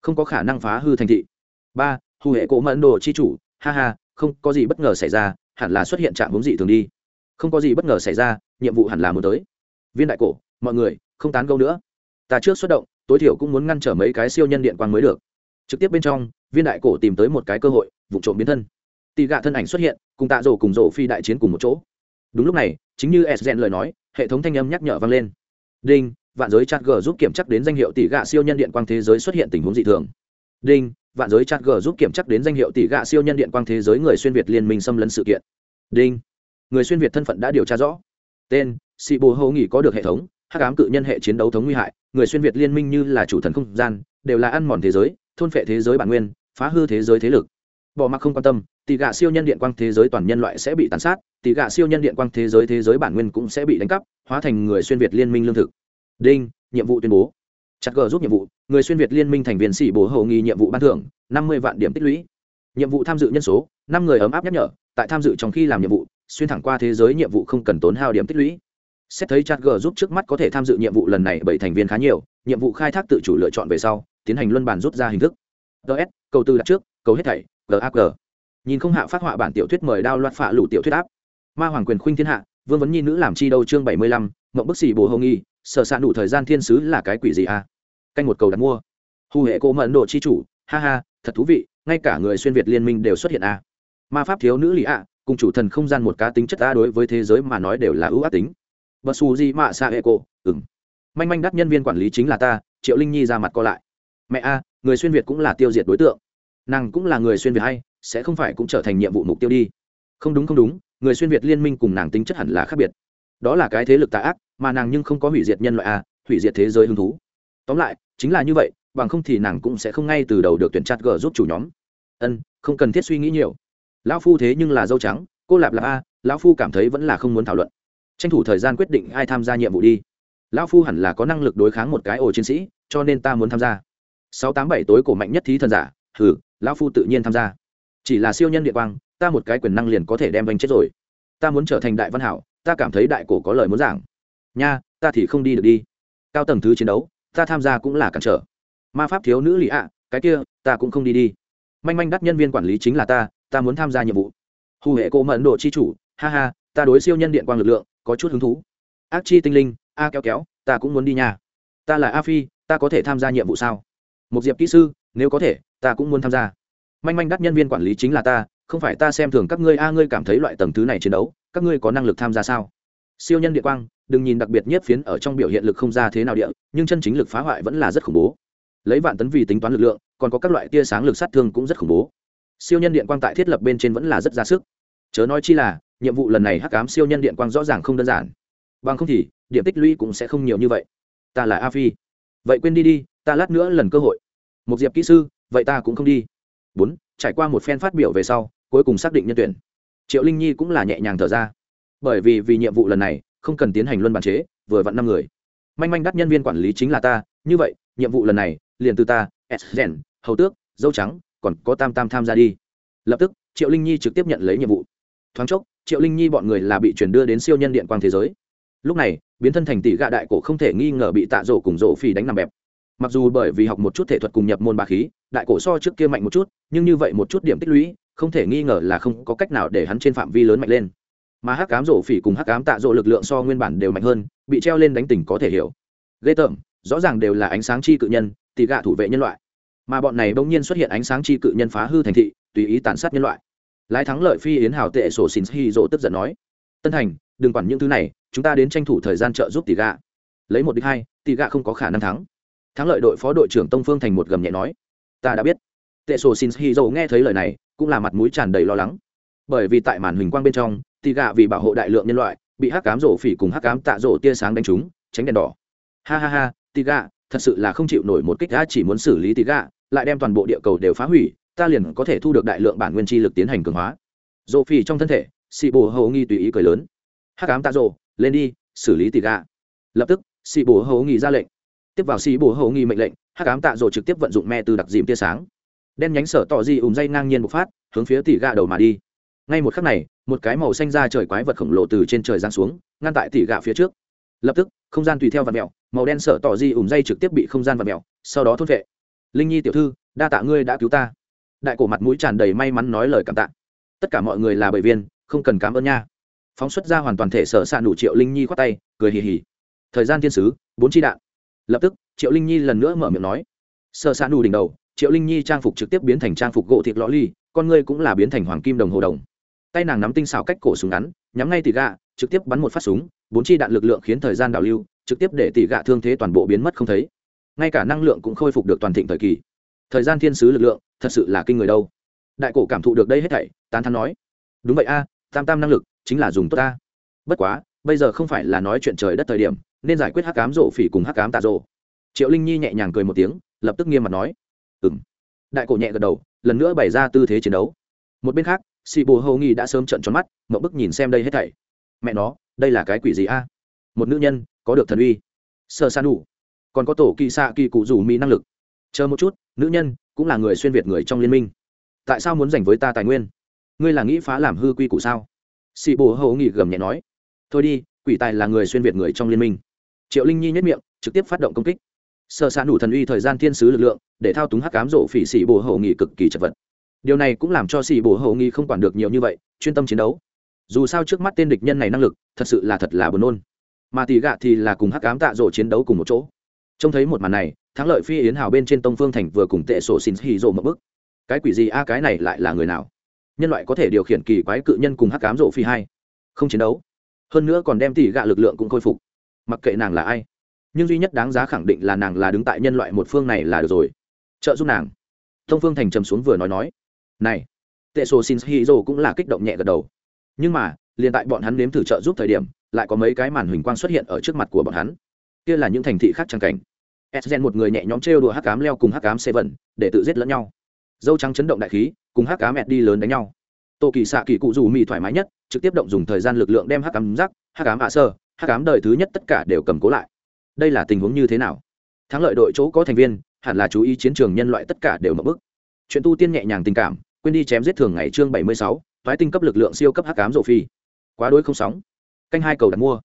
[SPEAKER 1] Không có khả năng phá hư thành thị. Ba, hù hệ cỗ mẫn đồ chi chủ. Ha ha, không có gì bất ngờ xảy ra, hẳn là xuất hiện trạm hướng dị thường đi. Không có gì bất ngờ xảy ra, nhiệm vụ hẳn là muốn tới. Viên đại cổ, mọi người, không tán gẫu nữa. Ta trước xuất động, tối thiểu cũng muốn ngăn trở mấy cái siêu nhân điện quang mới được trực tiếp bên trong, viên đại cổ tìm tới một cái cơ hội, vụ trộm biến thân. Tì gạ thân ảnh xuất hiện, cùng tạ rổ cùng rổ phi đại chiến cùng một chỗ. Đúng lúc này, chính như s lời nói, hệ thống thanh âm nhắc nhở vang lên. Đinh, vạn giới chat g giúp kiểm chắc đến danh hiệu tỷ gạ siêu nhân điện quang thế giới xuất hiện tình huống dị thường. Đinh, vạn giới chat g giúp kiểm chắc đến danh hiệu tỷ gạ siêu nhân điện quang thế giới người xuyên việt liên minh xâm lấn sự kiện. Đinh, người xuyên việt thân phận đã điều tra rõ. Tên, sĩ bồ hầu nghỉ có được hệ thống, hắc ám cự nhân hệ chiến đấu thống nguy hại, người xuyên việt liên minh như là chủ thần không gian, đều là ăn mòn thế giới thôn phệ thế giới bản nguyên, phá hư thế giới thế lực. Bỏ mặc không quan tâm, tỷ gạ siêu nhân điện quang thế giới toàn nhân loại sẽ bị tàn sát, tỷ gạ siêu nhân điện quang thế giới thế giới bản nguyên cũng sẽ bị đánh cắp, hóa thành người xuyên việt liên minh lương thực. Đinh, nhiệm vụ tuyên bố. Chặt gờ giúp nhiệm vụ, người xuyên việt liên minh thành viên sĩ bố hầu nghi nhiệm vụ ban thưởng, năm mươi vạn điểm tích lũy. Nhiệm vụ tham dự nhân số, năm người ấm áp nhắc nhở, tại tham dự trong khi làm nhiệm vụ, xuyên thẳng qua thế giới nhiệm vụ không cần tốn hao điểm tích lũy xét thấy chat g giúp trước mắt có thể tham dự nhiệm vụ lần này bảy thành viên khá nhiều, nhiệm vụ khai thác tự chủ lựa chọn về sau, tiến hành luân bản rút ra hình thức. Ts câu tư đặt trước câu hết thảy gag nhìn không hạ phát họa bản tiểu thuyết mời đao loạt phạ lủ tiểu thuyết áp. Ma hoàng quyền khuynh thiên hạ, vương vấn nhi nữ làm chi đâu chương bảy mươi lăm, mộng bức xì bồ hồng nghi sợ s đủ thời gian thiên sứ là cái quỷ gì à? Canh một cầu đặt mua. Hù hệ cô mẫn độ chi chủ, ha ha, thật thú vị, ngay cả người xuyên việt liên minh đều xuất hiện à. Ma pháp thiếu nữ lý ạ, cùng chủ thần không gian một cá tính chất ta đối với thế giới mà nói đều là ưu ác tính bờ su di mạ xa hệ cô ừng manh manh đắt nhân viên quản lý chính là ta, triệu linh nhi ra mặt co lại. Mẹ a, người xuyên việt cũng là tiêu diệt đối tượng. Nàng cũng là người xuyên việt hay, sẽ không phải cũng trở thành nhiệm vụ mục tiêu đi. Không đúng không đúng, người xuyên việt liên minh cùng nàng tính chất hẳn là khác biệt. Đó là cái thế lực tà ác, mà nàng nhưng không có hủy diệt nhân loại a, hủy diệt thế giới hứng thú. Tóm lại, chính là như vậy, bằng không thì nàng cũng sẽ không ngay từ đầu được tuyển chặt g giúp chủ nhóm. Ân, không cần thiết suy nghĩ nhiều. Lão phu thế nhưng là dâu trắng, cô lạp lạp a, lão phu cảm thấy vẫn là không muốn thảo luận tranh thủ thời gian quyết định ai tham gia nhiệm vụ đi. Lão phu hẳn là có năng lực đối kháng một cái ổ chiến sĩ, cho nên ta muốn tham gia. Sáu tám bảy tối cổ mạnh nhất thí thần giả, hừ, lão phu tự nhiên tham gia. Chỉ là siêu nhân địa quang, ta một cái quyền năng liền có thể đem vanh chết rồi. Ta muốn trở thành đại văn hảo, ta cảm thấy đại cổ có lời muốn giảng. Nha, ta thì không đi được đi. Cao tầng thứ chiến đấu, ta tham gia cũng là cản trở. Ma pháp thiếu nữ lì ạ, cái kia, ta cũng không đi đi. Manh manh đắt nhân viên quản lý chính là ta ta muốn tham gia nhiệm vụ. Hù hệ cô mẫn độ chi chủ, ha ha, ta đối siêu nhân điện quang lực lượng có chút hứng thú. Ác chi tinh linh, a kéo kéo, ta cũng muốn đi nhà ta là a phi, ta có thể tham gia nhiệm vụ sao? Một diệp kỹ sư, nếu có thể, ta cũng muốn tham gia. Manh manh đắt nhân viên quản lý chính là ta, không phải ta xem thường các ngươi a, ngươi cảm thấy loại tầng thứ này chiến đấu, các ngươi có năng lực tham gia sao? Siêu nhân địa quang, đừng nhìn đặc biệt nhất phiến ở trong biểu hiện lực không ra thế nào địa, nhưng chân chính lực phá hoại vẫn là rất khủng bố. Lấy vạn tấn vì tính toán lực lượng, còn có các loại tia sáng lực sát thương cũng rất khủng bố. Siêu nhân điện quang tại thiết lập bên trên vẫn là rất ra sức. Chớ nói chi là nhiệm vụ lần này hắc ám siêu nhân điện quang rõ ràng không đơn giản. Bằng không thì điểm tích lũy cũng sẽ không nhiều như vậy. Ta là a phi. Vậy quên đi đi, ta lát nữa lần cơ hội. Một diệp kỹ sư, vậy ta cũng không đi. Bốn, trải qua một phen phát biểu về sau, cuối cùng xác định nhân tuyển. Triệu linh nhi cũng là nhẹ nhàng thở ra. Bởi vì vì nhiệm vụ lần này, không cần tiến hành luân bản chế, vừa vặn năm người. Manh manh đắt nhân viên quản lý chính là ta, như vậy, nhiệm vụ lần này, liền từ ta, s rèn hầu tước, dâu trắng, còn có tam tam tham gia đi. Lập tức, triệu linh nhi trực tiếp nhận lấy nhiệm vụ. Thoáng chốc triệu linh nhi bọn người là bị chuyển đưa đến siêu nhân điện quang thế giới. Lúc này, biến thân thành tỷ gạ đại cổ không thể nghi ngờ bị tạ rổ cùng rổ phỉ đánh nằm bẹp. Mặc dù bởi vì học một chút thể thuật cùng nhập môn bà khí, đại cổ so trước kia mạnh một chút, nhưng như vậy một chút điểm tích lũy, không thể nghi ngờ là không có cách nào để hắn trên phạm vi lớn mạnh lên. Mà hắc cám rổ phỉ cùng hắc cám tạ rổ lực lượng so nguyên bản đều mạnh hơn, bị treo lên đánh tỉnh có thể hiểu. Ghê tởm, rõ ràng đều là ánh sáng chi cự nhân, tỷ gạ thủ vệ nhân loại. Mà bọn này bỗng nhiên xuất hiện ánh sáng chi cự nhân phá hư thành thị, tùy ý tàn sát nhân loại lái thắng lợi phi yến hào tệ sổ xin hi rộ tức giận nói, tân thành, đừng quản những thứ này, chúng ta đến tranh thủ thời gian trợ giúp tỷ gạ lấy một đích hai, tỷ gạ không có khả năng thắng. Thắng lợi đội phó đội trưởng tông phương thành một gầm nhẹ nói, ta đã biết. Tệ sổ xin hi rộ nghe thấy lời này, cũng là mặt mũi tràn đầy lo lắng. Bởi vì tại màn huỳnh quang bên trong, tỷ gạ vì bảo hộ đại lượng nhân loại, bị hắc cám rổ phỉ cùng hắc cám tạ rổ tia sáng đánh trúng, tránh đèn đỏ. Ha ha ha, tỷ gạ thật sự là không chịu nổi một kích đã chỉ muốn xử lý tỷ gạ lại đem toàn bộ địa cầu đều phá hủy ta liền có thể thu được đại lượng bản nguyên chi lực tiến hành cường hóa. Dồ phỉ trong thân thể xị bồ hầu nghi tùy ý cười lớn. Hắc ám tạ rồ, lên đi xử lý tỷ gạ lập tức xị bồ hầu nghi ra lệnh. Tiếp vào xị bồ hầu nghi mệnh lệnh hắc ám tạ rồ trực tiếp vận dụng me từ đặc dìm tia sáng. Đen nhánh sở tỏ di ùm dây ngang nhiên một phát hướng phía tỷ gạ đầu mà đi. Ngay một khắc này một cái màu xanh ra trời quái vật khổng lồ từ trên trời giáng xuống ngăn tại tỷ gạ phía trước. Lập tức không gian tùy theo vật mèo màu đen sở tỏ di ủng dây trực tiếp bị không gian vật mèo sau đó thốt vệ linh nhi tiểu thư đa tạ ngươi đã cứu ta đại cổ mặt mũi tràn đầy may mắn nói lời cảm tạ. Tất cả mọi người là bệ viên, không cần cảm ơn nha. Phóng xuất ra hoàn toàn thể sở s ạ nụ triệu linh nhi khoát tay, cười hì hì. Thời gian thiên sứ, bốn chi đạn. Lập tức, triệu linh nhi lần nữa mở miệng nói. Sở san đủ đỉnh đầu, triệu linh nhi trang phục trực tiếp biến thành trang phục gỗ thịt lõ ly, con ngươi cũng là biến thành hoàng kim đồng hồ đồng. Tay nàng nắm tinh xào cách cổ súng ngắn, nhắm ngay tỉ gạ, trực tiếp bắn một phát súng, bốn chi đạn lực lượng khiến thời gian đảo lưu, trực tiếp để tỉ gạ thương thế toàn bộ biến mất không thấy. Ngay cả năng lượng cũng khôi phục được toàn thịnh thời kỳ. Thời gian thiên sứ lực lượng thật sự là kinh người đâu. Đại cổ cảm thụ được đây hết thảy, tán thắn nói. Đúng vậy a, tam tam năng lực chính là dùng tốt ta. Bất quá, bây giờ không phải là nói chuyện trời đất thời điểm, nên giải quyết hắc cám rộ phỉ cùng hắc cám tạ rộ. Triệu linh nhi nhẹ nhàng cười một tiếng, lập tức nghiêm mặt nói. Ừ m đại cổ nhẹ gật đầu, lần nữa bày ra tư thế chiến đấu. Một bên khác, sĩ bồ hầu nghi đã sớm trận tròn mắt mậu bức nhìn xem đây hết thảy. Mẹ nó, đây là cái quỷ gì a? Một nữ nhân, có được thần uy. Sơ san đủ còn có tổ kỳ xạ kỳ cụ rủ mỹ năng lực. Chờ một chút, nữ nhân cũng là người xuyên việt người trong liên minh. Tại sao muốn giành với ta tài nguyên? Ngươi là nghĩ phá làm hư quy củ sao? Sĩ bồ hậu nghị gầm nhẹ nói. Thôi đi, quỷ tài là người xuyên việt người trong liên minh. Triệu linh nhi nhất miệng, trực tiếp phát động công kích. Sợ sản đủ thần uy thời gian thiên sứ lực lượng, để thao túng hắc cám rộ phỉ sĩ bồ hậu nghị cực kỳ chật vật. Điều này cũng làm cho sĩ bồ hậu nghị không quản được nhiều như vậy, chuyên tâm chiến đấu. Dù sao trước mắt tên địch nhân này năng lực, thật sự là thật là buồn nôn. Mà tỷ gạ thì là cùng hắc cám tạ rộ chiến đấu cùng một chỗ. Trông thấy một màn này thắng lợi phi yến hào bên trên tông phương thành vừa cùng tệ sổ xin hì rộ một bức. Cái quỷ gì a, cái này lại là người nào? Nhân loại có thể điều khiển kỳ quái cự nhân cùng hắc cám rộ phi hai. Không chiến đấu. Hơn nữa còn đem tỷ gạ lực lượng cũng khôi phục. Mặc kệ nàng là ai. Nhưng duy nhất đáng giá khẳng định là nàng là đứng tại nhân loại một phương này là được rồi. Trợ giúp nàng. Thông phương thành trầm xuống vừa nói nói. Này, tệ sổ xin hi dô cũng là kích động nhẹ gật đầu. Nhưng mà, liền tại bọn hắn nếm thử trợ giúp thời điểm, lại có mấy cái màn huỳnh quang xuất hiện ở trước mặt của bọn hắn. Kia là những thành thị khác trang cảnh. Esgen một người nhẹ nhõm trêu đùa hắc ám leo cùng hắc ám Seven để tự giết lẫn nhau. Dâu trắng chấn động đại khí, cùng hắc ám đi lớn đánh nhau. Tô Kỳ xạ kỳ cụ rủ mì thoải mái nhất, trực tiếp động dùng thời gian lực lượng đem hắc ám rắc, hắc ám ạ sơ, hắc ám đời thứ nhất tất cả đều cầm cố lại. Đây là tình huống như thế nào? Thắng lợi đội chỗ có thành viên hẳn là chú ý chiến trường nhân loại tất cả đều mập bức chuyện tu tiên nhẹ nhàng tình cảm quên đi chém giết thường ngày chương bảy mươi sáu thoái tinh cấp lực lượng siêu cấp hắc ám rộ phi. Quá đối không sóng. Canh hai cầu đặt mua.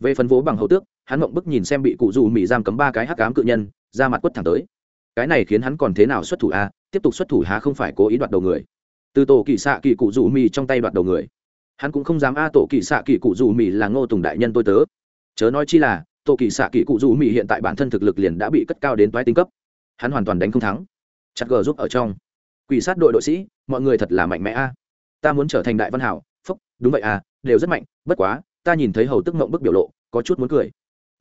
[SPEAKER 1] Về phần vố bằng hậu tước hắn mộng bức nhìn xem bị cụ dù mỹ giam cấm ba cái hắc ám cự nhân, ra mặt quất thẳng tới. Cái này khiến hắn còn thế nào xuất thủ a? Tiếp tục xuất thủ há không phải cố ý đoạt đầu người. Từ tổ kỳ xạ kỳ cụ dù mỹ trong tay đoạt đầu người. Hắn cũng không dám a, tổ kỳ xạ kỳ cụ dù mỹ là ngô tùng đại nhân tôi tớ. Chớ nói chi là, tổ kỳ xạ kỳ cụ dù mỹ hiện tại bản thân thực lực liền đã bị cất cao đến toái tinh cấp. Hắn hoàn toàn đánh không thắng. Chặt gờ giúp ở trong. Quỷ sát đội đội sĩ, mọi người thật là mạnh mẽ a. Ta muốn trở thành đại văn hảo. Phúc, đúng vậy à đều rất mạnh. Bất quá, ta nhìn thấy hầu tức mộng bức biểu lộ, có chút muốn cười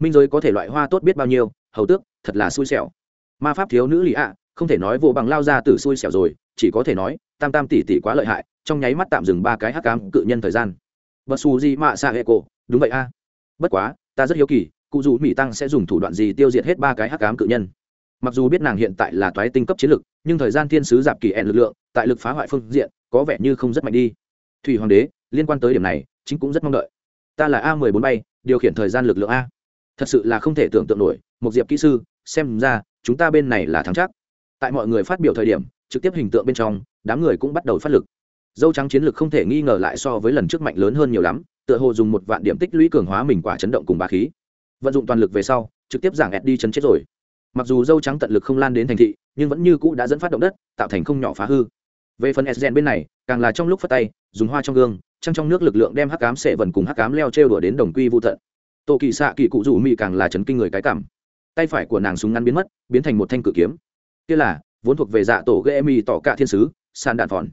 [SPEAKER 1] minh giới có thể loại hoa tốt biết bao nhiêu, hầu tước, thật là xui xẻo. Ma pháp thiếu nữ lì ạ, không thể nói vô bằng lao ra từ xui xẻo rồi, chỉ có thể nói, tam tam tỷ tỷ quá lợi hại, trong nháy mắt tạm dừng ba cái hắc cám cự nhân thời gian. Bất su di mạ xa hệ cổ, đúng vậy a. Bất quá, ta rất hiếu kỳ, cụ dù mỹ tăng sẽ dùng thủ đoạn gì tiêu diệt hết ba cái hắc cám cự nhân? Mặc dù biết nàng hiện tại là toái tinh cấp chiến lực, nhưng thời gian thiên sứ giạp kỳ ẹn lực lượng, tại lực phá hoại phương diện, có vẻ như không rất mạnh đi. Thủy hoàng đế, liên quan tới điểm này, chính cũng rất mong đợi. Ta là a mười bốn bay, điều khiển thời gian lực lượng a thật sự là không thể tưởng tượng nổi một diệp kỹ sư, xem ra, chúng ta bên này là thắng chắc. Tại mọi người phát biểu thời điểm, trực tiếp hình tượng bên trong, đám người cũng bắt đầu phát lực. Dâu trắng chiến lược không thể nghi ngờ lại so với lần trước mạnh lớn hơn nhiều lắm, tựa hồ dùng một vạn điểm tích lũy cường hóa mình quả chấn động cùng ba khí. Vận dụng toàn lực về sau, trực tiếp giảng ẹt đi chấn chết rồi. Mặc dù dâu trắng tận lực không lan đến thành thị, nhưng vẫn như cũ đã dẫn phát động đất, tạo thành không nhỏ phá hư. Về phần sgen bên này, càng là trong lúc phát tay, dùng hoa trong gương, trăng trong nước lực lượng đem hắc cám sệ vần cùng hắc cám leo trêu đùa đến đồng quy vô tận. Tổ kỳ xạ kỳ cụ rủ mị càng là chấn kinh người cái cảm. Tay phải của nàng súng ngắn biến mất, biến thành một thanh cự kiếm. Kia là, vốn thuộc về dạ tổ gây mi tỏ cả thiên sứ sàn đạn phòn.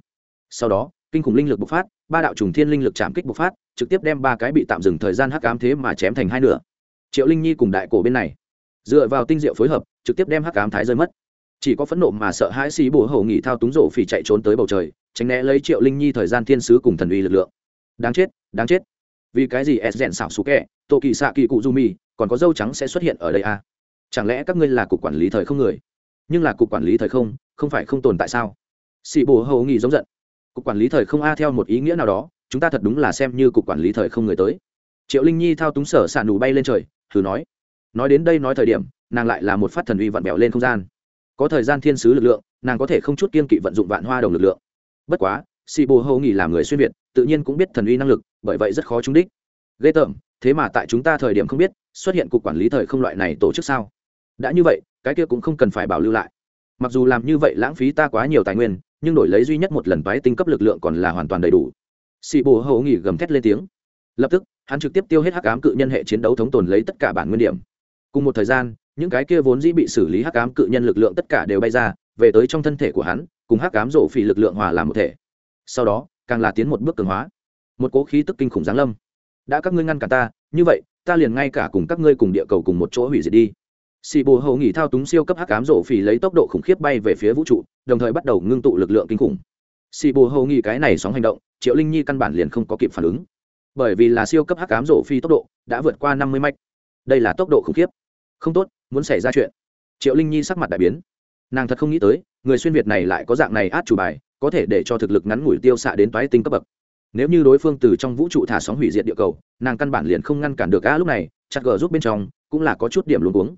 [SPEAKER 1] Sau đó, kinh khủng linh lực bộc phát, ba đạo trùng thiên linh lực chạm kích bộc phát, trực tiếp đem ba cái bị tạm dừng thời gian hắc ám thế mà chém thành hai nửa. Triệu linh nhi cùng đại cổ bên này, dựa vào tinh diệu phối hợp, trực tiếp đem hắc ám thái rơi mất. Chỉ có phẫn nộ mà sợ hãi xí bùa hầu nghỉ thao túng rổ phỉ chạy trốn tới bầu trời, tránh né lấy triệu linh nhi thời gian thiên sứ cùng thần uy lực lượng. Đáng chết đáng chết vì cái gì s rèn xảo xú kẹ tổ kỳ xạ kỳ cụ du mi, còn có dâu trắng sẽ xuất hiện ở đây à? chẳng lẽ các ngươi là cục quản lý thời không người? Nhưng là cục quản lý thời không không phải không tồn tại sao? Xì bồ hầu nghỉ giống giận. Cục quản lý thời không a theo một ý nghĩa nào đó, chúng ta thật đúng là xem như cục quản lý thời không người tới. Triệu linh nhi thao túng sở xạ nù bay lên trời, thử nói. Nói đến đây nói thời điểm, nàng lại là một phát thần uy vặn bèo lên không gian. Có thời gian thiên sứ lực lượng, nàng có thể không chút kiên kỵ vận dụng vạn hoa đồng lực lượng. Bất quá si bồ hầu nghỉ làm người xuyên việt, tự nhiên cũng biết thần uy năng lực, bởi vậy rất khó trúng đích. Ghê tởm, thế mà tại chúng ta thời điểm không biết, xuất hiện cục quản lý thời không loại này tổ chức sao? Đã như vậy, cái kia cũng không cần phải bảo lưu lại. Mặc dù làm như vậy lãng phí ta quá nhiều tài nguyên, nhưng đổi lấy duy nhất một lần tái tinh cấp lực lượng còn là hoàn toàn đầy đủ. Xì bồ hầu nghỉ gầm thét lên tiếng. Lập tức, hắn trực tiếp tiêu hết hắc ám cự nhân hệ chiến đấu thống tồn lấy tất cả bản nguyên điểm. Cùng một thời gian, những cái kia vốn dĩ bị xử lý hắc ám cự nhân lực lượng tất cả đều bay ra, về tới trong thân thể của hắn, cùng hắc ám rổ phỉ lực lượng hòa làm một thể sau đó, càng là tiến một bước cường hóa. Một cố khí tức kinh khủng giáng lâm. Đã các ngươi ngăn cả ta, như vậy, ta liền ngay cả cùng các ngươi cùng địa cầu cùng một chỗ hủy diệt đi. Xì bồ hầu nghỉ thao túng siêu cấp hắc ám rổ phỉ lấy tốc độ khủng khiếp bay về phía vũ trụ, đồng thời bắt đầu ngưng tụ lực lượng kinh khủng. Xì bồ hầu nghỉ cái này sóng hành động, triệu linh nhi căn bản liền không có kịp phản ứng. Bởi vì là siêu cấp hắc ám rổ phi tốc độ đã vượt qua năm mươi mạch. Đây là tốc độ khủng khiếp. Không tốt, muốn xảy ra chuyện. Triệu linh nhi sắc mặt đại biến. Nàng thật không nghĩ tới, người xuyên việt này lại có dạng này át chủ bài có thể để cho thực lực ngắn ngủi tiêu xạ đến toái tinh cấp bậc. Nếu như đối phương từ trong vũ trụ thả sóng hủy diệt địa cầu, nàng căn bản liền không ngăn cản được a lúc này, chặt gờ giúp bên trong, cũng là có chút điểm luống cuống.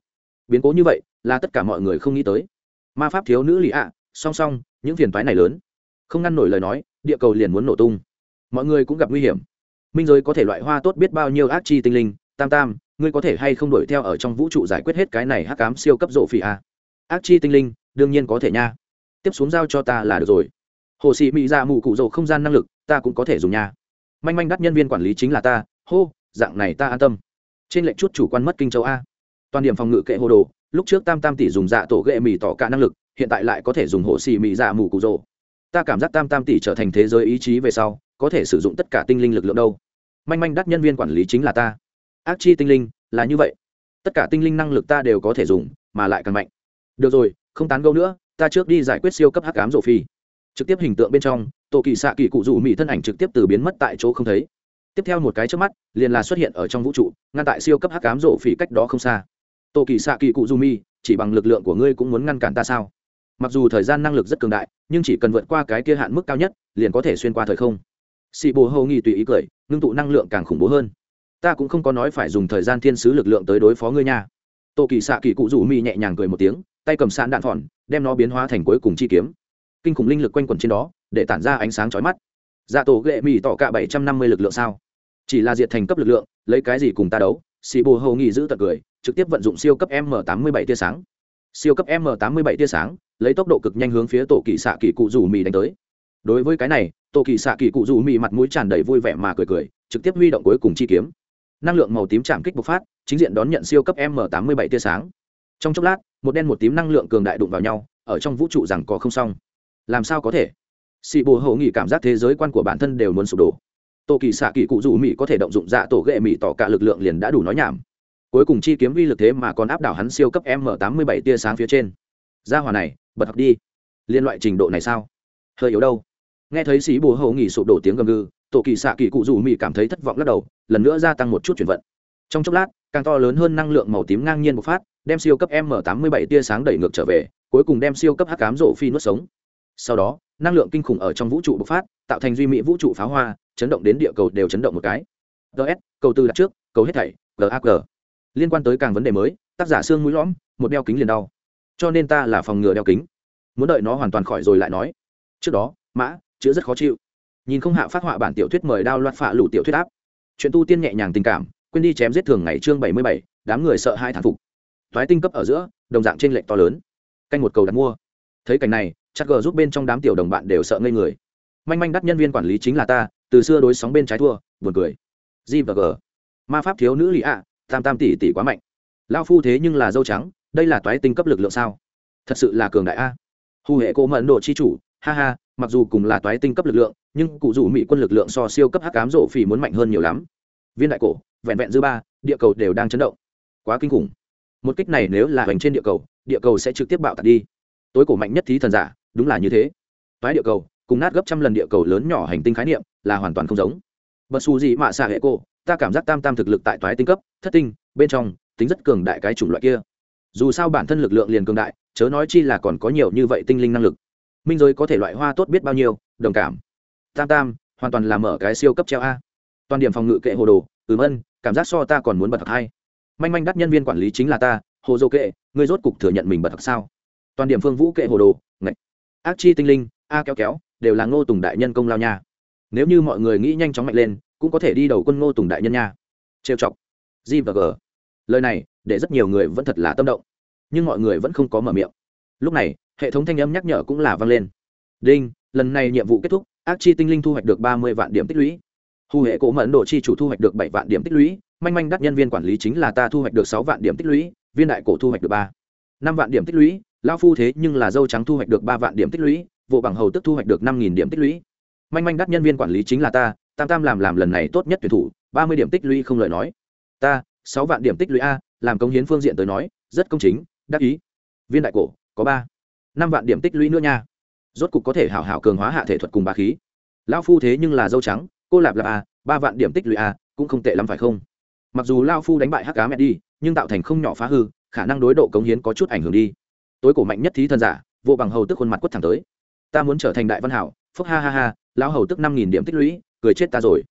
[SPEAKER 1] Biến cố như vậy, là tất cả mọi người không nghĩ tới. Ma pháp thiếu nữ lì ạ, song song, những phiền toái này lớn. Không ngăn nổi lời nói, địa cầu liền muốn nổ tung. Mọi người cũng gặp nguy hiểm. Minh giới có thể loại hoa tốt biết bao nhiêu ác chi tinh linh, tam tam, ngươi có thể hay không đuổi theo ở trong vũ trụ giải quyết hết cái này hắc cám siêu cấp rộ phỉ a? Ác chi tinh linh, đương nhiên có thể nha. Tiếp xuống giao cho ta là được rồi hồ sĩ mỹ ra dạ mù cụ rộ không gian năng lực, ta cũng có thể dùng nha. Manh manh đắt nhân viên quản lý chính là ta. Hô, dạng này ta an tâm. Trên lệnh chút chủ quan mất kinh châu a. Toàn điểm phòng ngự kệ hồ đồ, lúc trước tam tam tỷ dùng dạ tổ ghệ mì tỏ cả năng lực, hiện tại lại có thể dùng hồ xì mỹ dạ mù cụ rồ ta cảm giác tam tam tỷ trở thành thế giới ý chí về sau, có thể sử dụng tất cả tinh linh lực lượng đâu. Manh manh đắt nhân viên quản lý chính là ta. Ác chi tinh linh, là như vậy. Tất cả tinh linh năng lực ta đều có thể dùng, mà lại càng mạnh. Được rồi, không tán gẫu nữa, ta trước đi giải quyết siêu cấp hắc cám rổ phi trực tiếp hình tượng bên trong tổ kỳ xạ kỳ cụ rủ mỹ thân ảnh trực tiếp từ biến mất tại chỗ không thấy. Tiếp theo một cái trước mắt, liền là xuất hiện ở trong vũ trụ, ngăn tại siêu cấp hắc cám rộ phỉ cách đó không xa. Tổ kỳ xạ kỳ cụ du mi chỉ bằng lực lượng của ngươi cũng muốn ngăn cản ta sao? Mặc dù thời gian năng lực rất cường đại, nhưng chỉ cần vượt qua cái kia hạn mức cao nhất, liền có thể xuyên qua thời không. Xị bồ hầu nghi tùy ý cười, ngưng tụ năng lượng càng khủng bố hơn. Ta cũng không có nói phải dùng thời gian thiên sứ lực lượng tới đối phó ngươi nha. Tổ kỳ xạ kỳ cụ rủ mi nhẹ nhàng cười một tiếng, tay cầm sạn đạn phòn đem nó biến hóa thành cuối cùng chi kiếm kinh khủng linh lực quanh quẩn trên đó, để tản ra ánh sáng chói mắt. Dạ tổ ghệ mỹ tỏ cả bảy trăm năm mươi lực lượng sao? Chỉ là diệt thành cấp lực lượng, lấy cái gì cùng ta đấu? Xì bồ hầu nghỉ giữ tật cười, trực tiếp vận dụng siêu cấp m 87 tia sáng. Siêu cấp m 87 tia sáng, lấy tốc độ cực nhanh hướng phía tổ kỳ xạ kỳ cụ rủ mì đánh tới. Đối với cái này, tổ kỳ xạ kỳ cụ rủ mì mặt mũi tràn đầy vui vẻ mà cười cười, trực tiếp huy động cuối cùng chi kiếm. Năng lượng màu tím chạm kích bộc phát, chính diện đón nhận siêu cấp m 87 tia sáng. Trong chốc lát, một đen một tím năng lượng cường đại đụng vào nhau, ở trong vũ trụ rằng có không xong làm sao có thể? Xì bồ hầu nghỉ cảm giác thế giới quan của bản thân đều muốn sụp đổ. Tổ kỳ xạ kỳ cụ dù mỹ có thể động dụng dạ tổ ghệ mỹ tỏ cả lực lượng liền đã đủ nói nhảm. Cuối cùng chi kiếm vi lực thế mà còn áp đảo hắn siêu cấp m tám mươi bảy tia sáng phía trên. Gia hòa này, bật học đi. Liên loại trình độ này sao? Hơi yếu đâu. Nghe thấy xí bồ hầu nghỉ sụp đổ tiếng gầm gừ tổ kỳ xạ kỳ cụ dù mỹ cảm thấy thất vọng lắc đầu, lần nữa gia tăng một chút chuyển vận. Trong chốc lát, càng to lớn hơn năng lượng màu tím ngang nhiên bộc phát, đem siêu cấp m tám mươi bảy tia sáng đẩy ngược trở về, cuối cùng đem siêu cấp hắc cám rổ phi nuốt sống sau đó, năng lượng kinh khủng ở trong vũ trụ bộc phát, tạo thành duy mỹ vũ trụ pháo hoa, chấn động đến địa cầu đều chấn động một cái. Ts cầu tư đặt trước, cầu hết thảy gag liên quan tới càng vấn đề mới, tác giả xương mũi lõm, một đeo kính liền đau. Cho nên ta là phòng ngừa đeo kính. Muốn đợi nó hoàn toàn khỏi rồi lại nói. Trước đó, mã, chữ rất khó chịu. Nhìn không hạ phát họa bản tiểu thuyết mời đao loạt phạ lủ tiểu thuyết áp. Chuyện tu tiên nhẹ nhàng tình cảm, quên đi chém giết thường ngày chương bảy mươi bảy, đám người sợ hai thản phục. Thoái tinh cấp ở giữa, đồng dạng trên lệnh to lớn. Canh một cầu đặt mua. Thấy cảnh này chắc gờ giúp bên trong đám tiểu đồng bạn đều sợ ngây người. Manh manh đắt nhân viên quản lý chính là ta, từ xưa đối sóng bên trái thua, buồn cười. G và g. Ma pháp thiếu nữ lì ạ, tam tam tỷ tỷ quá mạnh. Lao phu thế nhưng là dâu trắng, đây là toái tinh cấp lực lượng sao? Thật sự là cường đại a. Hù hệ cô mẫn độ chi chủ, ha ha, mặc dù cùng là toái tinh cấp lực lượng, nhưng cụ dù mỹ quân lực lượng so siêu cấp hắc cám rộ phỉ muốn mạnh hơn nhiều lắm. Viên đại cổ, vẹn vẹn dư ba, địa cầu đều đang chấn động. Quá kinh khủng. Một kích này nếu là hoành trên địa cầu địa cầu sẽ trực tiếp bạo tạt đi. Tối cổ mạnh nhất thí thần giả đúng là như thế. Toái địa cầu, cùng nát gấp trăm lần địa cầu lớn nhỏ hành tinh khái niệm là hoàn toàn không giống. Bất xù gì mà xạ hệ cô, ta cảm giác tam tam thực lực tại toái tinh cấp, thất tinh, bên trong, tính rất cường đại cái chủng loại kia. Dù sao bản thân lực lượng liền cường đại, chớ nói chi là còn có nhiều như vậy tinh linh năng lực. Minh giới có thể loại hoa tốt biết bao nhiêu, đồng cảm. Tam tam, hoàn toàn là mở cái siêu cấp treo a. Toàn điểm phòng ngự kệ hồ đồ, ừm ân, cảm giác so ta còn muốn bật thật hay. Manh manh đắt nhân viên quản lý chính là ta, hồ dô kệ, ngươi rốt cục thừa nhận mình bật thật sao? Toàn điểm phương vũ kệ hồ đồ, ngạch ác chi tinh linh, a kéo kéo, đều là ngô tùng đại nhân công lao nha. Nếu như mọi người nghĩ nhanh chóng mạnh lên, cũng có thể đi đầu quân ngô tùng đại nhân nha. Trêu chọc. G và g. Lời này, để rất nhiều người vẫn thật là tâm động. Nhưng mọi người vẫn không có mở miệng. Lúc này, hệ thống thanh âm nhắc nhở cũng là vang lên. Đinh, lần này nhiệm vụ kết thúc, ác chi tinh linh thu hoạch được ba mươi vạn điểm tích lũy. Hù hệ cổ mẫn độ chi chủ thu hoạch được bảy vạn điểm tích lũy, manh manh đắt nhân viên quản lý chính là ta thu hoạch được sáu vạn điểm tích lũy, viên đại cổ thu hoạch được ba. Năm vạn điểm tích lũy lao phu thế nhưng là dâu trắng thu hoạch được ba vạn điểm tích lũy, vụ bằng hầu tức thu hoạch được năm nghìn điểm tích lũy. Manh manh đắt nhân viên quản lý chính là ta, tam tam làm làm lần này tốt nhất tuyển thủ, ba mươi điểm tích lũy không lời nói. Ta, sáu vạn điểm tích lũy a, làm công hiến phương diện tới nói, rất công chính, đắc ý. Viên đại cổ, có ba, năm vạn điểm tích lũy nữa nha. Rốt cục có thể hảo hảo cường hóa hạ thể thuật cùng bà khí. Lão phu thế nhưng là dâu trắng, cô lạp lạp a, ba vạn điểm tích lũy a, cũng không tệ lắm phải không? Mặc dù lao phu đánh bại hắc cá mẹ đi, nhưng tạo thành không nhỏ phá hư, khả năng đối độ cống hiến có chút ảnh hưởng đi tối cổ mạnh nhất thí thần giả, vô bằng hầu tức khuôn mặt quất thẳng tới. Ta muốn trở thành đại văn hảo, phúc ha ha ha, lão hầu tức năm nghìn điểm tích lũy, cười chết ta rồi.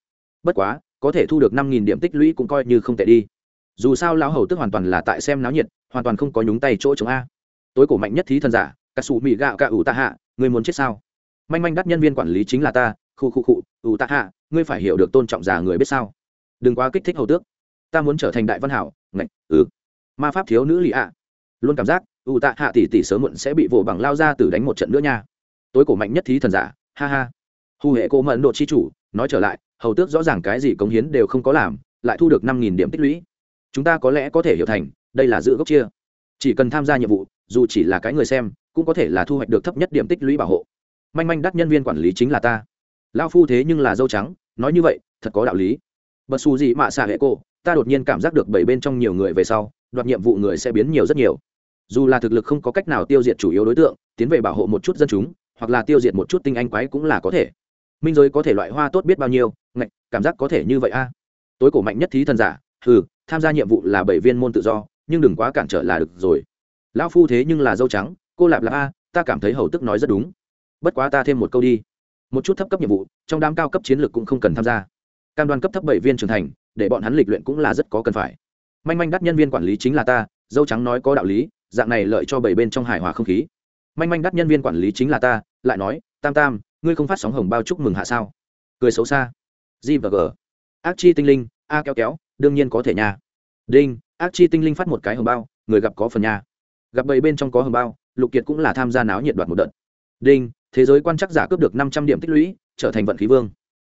[SPEAKER 1] Bất quá, có thể thu được năm nghìn điểm tích lũy cũng coi như không tệ đi. Dù sao lão hầu tức hoàn toàn là tại xem náo nhiệt, hoàn toàn không có nhúng tay chỗ chống a. Tối cổ mạnh nhất thí thần giả, cà sụ mị gạo cà ủ tạ hạ người muốn chết sao? Manh manh đắt nhân viên quản lý chính là ta, khu khu khu, ủ tạ hạ, ngươi phải hiểu được tôn trọng già người biết sao? Đừng quá kích thích hầu tước. Ta muốn trở thành đại văn hảo, ngạch ừ. Ma pháp thiếu nữ lì ạ. Luôn cảm giác ủ tạ hạ tỷ tỷ sớm muộn sẽ bị vồ bằng lao ra từ đánh một trận nữa nha. Tối cổ mạnh nhất thí thần giả, ha ha. Hù hệ cô mẫn độ chi chủ, nói trở lại, hầu tước rõ ràng cái gì cống hiến đều không có làm, lại thu được năm nghìn điểm tích lũy. Chúng ta có lẽ có thể hiểu thành, đây là giữ gốc chia. Chỉ cần tham gia nhiệm vụ, dù chỉ là cái người xem, cũng có thể là thu hoạch được thấp nhất điểm tích lũy bảo hộ. Manh manh đắt nhân viên quản lý chính là ta. Lao phu thế nhưng là dâu trắng, nói như vậy, thật có đạo lý. Bật xù gì mạ xạ hệ cô, ta đột nhiên cảm giác được bảy bên trong nhiều người về sau, đoạt nhiệm vụ người sẽ biến nhiều rất nhiều dù là thực lực không có cách nào tiêu diệt chủ yếu đối tượng, tiến về bảo hộ một chút dân chúng, hoặc là tiêu diệt một chút tinh anh quái cũng là có thể. Minh giới có thể loại hoa tốt biết bao nhiêu, ngạch, cảm giác có thể như vậy a. Tối cổ mạnh nhất thí thần giả ừ tham gia nhiệm vụ là bảy viên môn tự do, nhưng đừng quá cản trở là được rồi. Lão phu thế nhưng là dâu trắng, cô lạp là a, ta cảm thấy hầu tức nói rất đúng. Bất quá ta thêm một câu đi. Một chút thấp cấp nhiệm vụ, trong đám cao cấp chiến lược cũng không cần tham gia. Cam đoan cấp thấp bảy viên trưởng thành, để bọn hắn lịch luyện cũng là rất có cần phải. Manh manh đắt nhân viên quản lý chính là ta, dâu trắng nói có đạo lý dạng này lợi cho bảy bên trong hài hòa không khí. Manh manh đắt nhân viên quản lý chính là ta, lại nói, tam tam, ngươi không phát sóng hồng bao chúc mừng hạ sao? Cười xấu xa. G và g. Ác chi tinh linh, a kéo kéo, đương nhiên có thể nha. Đinh, ác chi tinh linh phát một cái hồng bao, người gặp có phần nha. Gặp bảy bên trong có hồng bao, lục kiệt cũng là tham gia náo nhiệt đoạt một đợt. Đinh, thế giới quan chắc giả cướp được năm trăm điểm tích lũy, trở thành vận khí vương.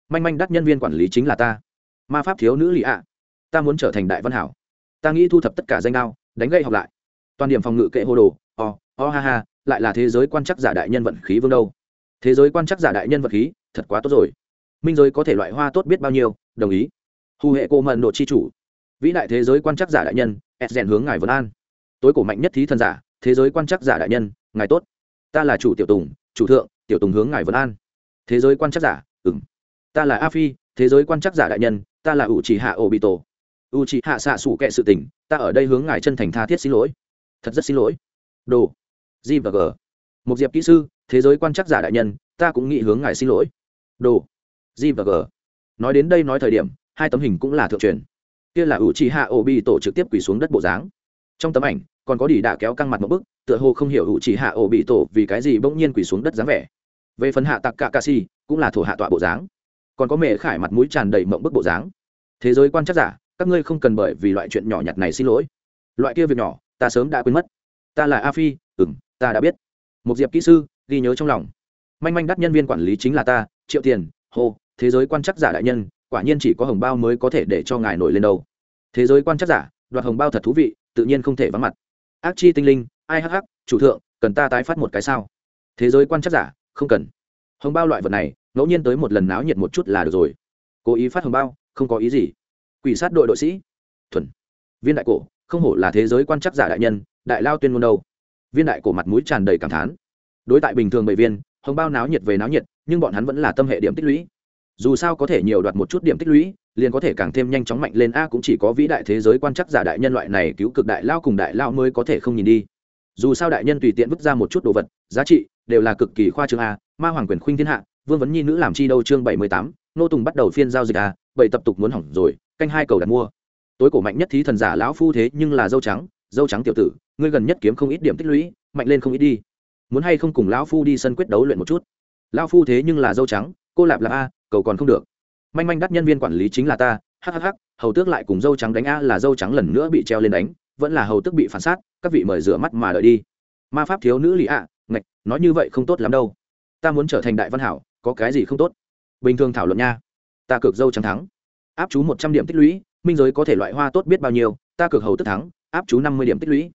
[SPEAKER 1] Manh manh đắt nhân viên quản lý chính là ta. Ma pháp thiếu nữ lì ạ. Ta muốn trở thành đại văn hảo. Ta nghĩ thu thập tất cả danh đao, đánh gây học lại toàn điểm phòng ngự kệ hô đồ o o ha ha lại là thế giới quan chắc giả đại nhân vận khí vương đâu. Thế giới quan chắc giả đại nhân vận khí thật quá tốt rồi. Minh giới có thể loại hoa tốt biết bao nhiêu đồng ý. Hù hệ cô mận độ chi chủ. Vĩ đại thế giới quan chắc giả đại nhân ed rèn hướng ngài vân an. Tối cổ mạnh nhất thí thần giả thế giới quan chắc giả đại nhân ngài tốt. Ta là chủ tiểu tùng chủ thượng tiểu tùng hướng ngài vân an. Thế giới quan chắc giả ừng ta là a phi thế giới quan chắc giả đại nhân ta là ủ trì hạ ổ bị tổ u trì hạ xạ xủ kệ sự tỉnh, ta ở đây hướng ngài chân thành tha thiết xin lỗi thật rất xin lỗi. Đồ. G và g. Một diệp kỹ sư, thế giới quan chắc giả đại nhân, ta cũng nghĩ hướng ngài xin lỗi. Đồ. G và g. Nói đến đây nói thời điểm, hai tấm hình cũng là thượng truyền. Kia là ủ trì hạ ổ bị tổ trực tiếp quỳ xuống đất bộ dáng. Trong tấm ảnh, còn có đỉ đạ kéo căng mặt một bức, tựa hồ không hiểu ủ trì hạ ổ bị tổ vì cái gì bỗng nhiên quỳ xuống đất dáng vẻ. Về phần hạ tặc cả ca si cũng là thổ hạ tọa bộ dáng. Còn có mẹ khải mặt mũi tràn đầy mộng bức bộ dáng. Thế giới quan chắc giả, các ngươi không cần bởi vì loại chuyện nhỏ nhặt này xin lỗi. Loại kia việc nhỏ ta sớm đã quên mất. Ta là a phi ừng ta đã biết. Một diệp kỹ sư ghi nhớ trong lòng. Manh manh đắt nhân viên quản lý chính là ta triệu tiền hô thế giới quan chắc giả đại nhân quả nhiên chỉ có hồng bao mới có thể để cho ngài nổi lên đầu, thế giới quan chắc giả đoạt hồng bao thật thú vị tự nhiên không thể vắng mặt. Ác chi tinh linh ai hắc hắc chủ thượng cần ta tái phát một cái sao? Thế giới quan chắc giả không cần. Hồng bao loại vật này ngẫu nhiên tới một lần náo nhiệt một chút là được rồi. Cố ý phát hồng bao không có ý gì. Quỷ sát đội đội sĩ. Thuần. Viên đại cổ không hổ là thế giới quan chắc giả đại nhân, đại lao tuyên ngôn đâu. Viên đại cổ mặt mũi tràn đầy cảm thán. Đối tại bình thường bệnh viên, hồng bao náo nhiệt về náo nhiệt, nhưng bọn hắn vẫn là tâm hệ điểm tích lũy. Dù sao có thể nhiều đoạt một chút điểm tích lũy, liền có thể càng thêm nhanh chóng mạnh lên a cũng chỉ có vĩ đại thế giới quan chắc giả đại nhân loại này cứu cực đại lao cùng đại lao mới có thể không nhìn đi. Dù sao đại nhân tùy tiện vứt ra một chút đồ vật, giá trị đều là cực kỳ khoa trương a, ma hoàng quyền khuynh thiên hạ, vương vấn nhi nữ làm chi đâu chương bảy mươi tám, nô tùng bắt đầu phiên giao dịch a, bảy tập tục muốn hỏng rồi, canh hai cầu đặt mua tối cổ mạnh nhất thí thần giả lão phu thế nhưng là dâu trắng dâu trắng tiểu tử, ngươi gần nhất kiếm không ít điểm tích lũy, mạnh lên không ít đi. Muốn hay không cùng lão phu đi sân quyết đấu luyện một chút? Lão phu thế nhưng là dâu trắng, cô lạp lạp a, cầu còn không được. Manh manh đắt nhân viên quản lý chính là ta hhh hầu tước lại cùng dâu trắng đánh a là dâu trắng lần nữa bị treo lên đánh, vẫn là hầu tước bị phản sát, các vị mời rửa mắt mà đợi đi. Ma pháp thiếu nữ lì ạ ngạch, nói như vậy không tốt lắm đâu. Ta muốn trở thành đại văn hảo, có cái gì không tốt? Bình thường thảo luận nha. Ta cược dâu trắng thắng. Áp chú một trăm điểm tích lũy minh giới có thể loại hoa tốt biết bao nhiêu, ta cực hầu tức thắng, áp chú năm mươi điểm tích lũy.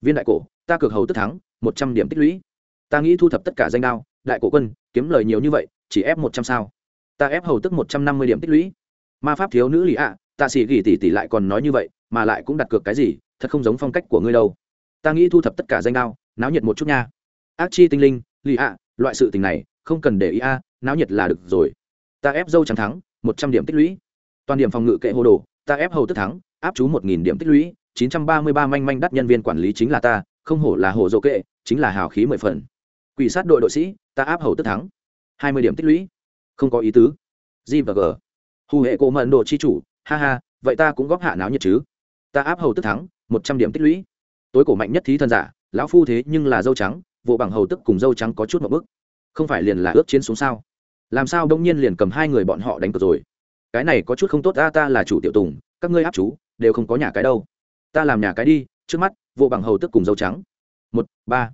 [SPEAKER 1] Viên đại cổ, ta cực hầu tức thắng, một trăm điểm tích lũy. Ta nghĩ thu thập tất cả danh đao, đại cổ quân, kiếm lời nhiều như vậy, chỉ ép một trăm sao. Ta ép hầu tức một trăm năm mươi điểm tích lũy. Ma pháp thiếu nữ lì ạ tạ sĩ gỉ tỷ tỷ lại còn nói như vậy, mà lại cũng đặt cược cái gì, thật không giống phong cách của ngươi đâu. Ta nghĩ thu thập tất cả danh đao, náo nhiệt một chút nha. Ác chi tinh linh, lì ạ, loại sự tình này, không cần để ý a, náo nhiệt là được rồi. Ta ép dâu trắng thắng, một trăm điểm tích lũy. Toàn điểm phòng ngự kệ hồ đồ ta ép hầu tức thắng, áp chú một nghìn điểm tích lũy, chín trăm ba mươi ba manh manh đắt nhân viên quản lý chính là ta, không hổ là hồ dỗ kệ, chính là hào khí mười phần. Quỷ sát đội đội sĩ, ta áp hầu tức thắng, hai mươi điểm tích lũy. Không có ý tứ. G và g. Hù hệ cổ mận đồ chi chủ, ha ha, vậy ta cũng góp hạ náo nhiệt chứ? Ta áp hầu tức thắng, một trăm điểm tích lũy. Tối cổ mạnh nhất thí thần giả, lão phu thế nhưng là dâu trắng, vụ bằng hầu tức cùng dâu trắng có chút một bức. Không phải liền là ước chiến xuống sao? Làm sao đông nhiên liền cầm hai người bọn họ đánh cược rồi? Cái này có chút không tốt, ta ta là chủ tiểu tùng, các ngươi áp chú, đều không có nhà cái đâu. Ta làm nhà cái đi, trước mắt, vô bằng hầu tức cùng dâu trắng. Một, ba.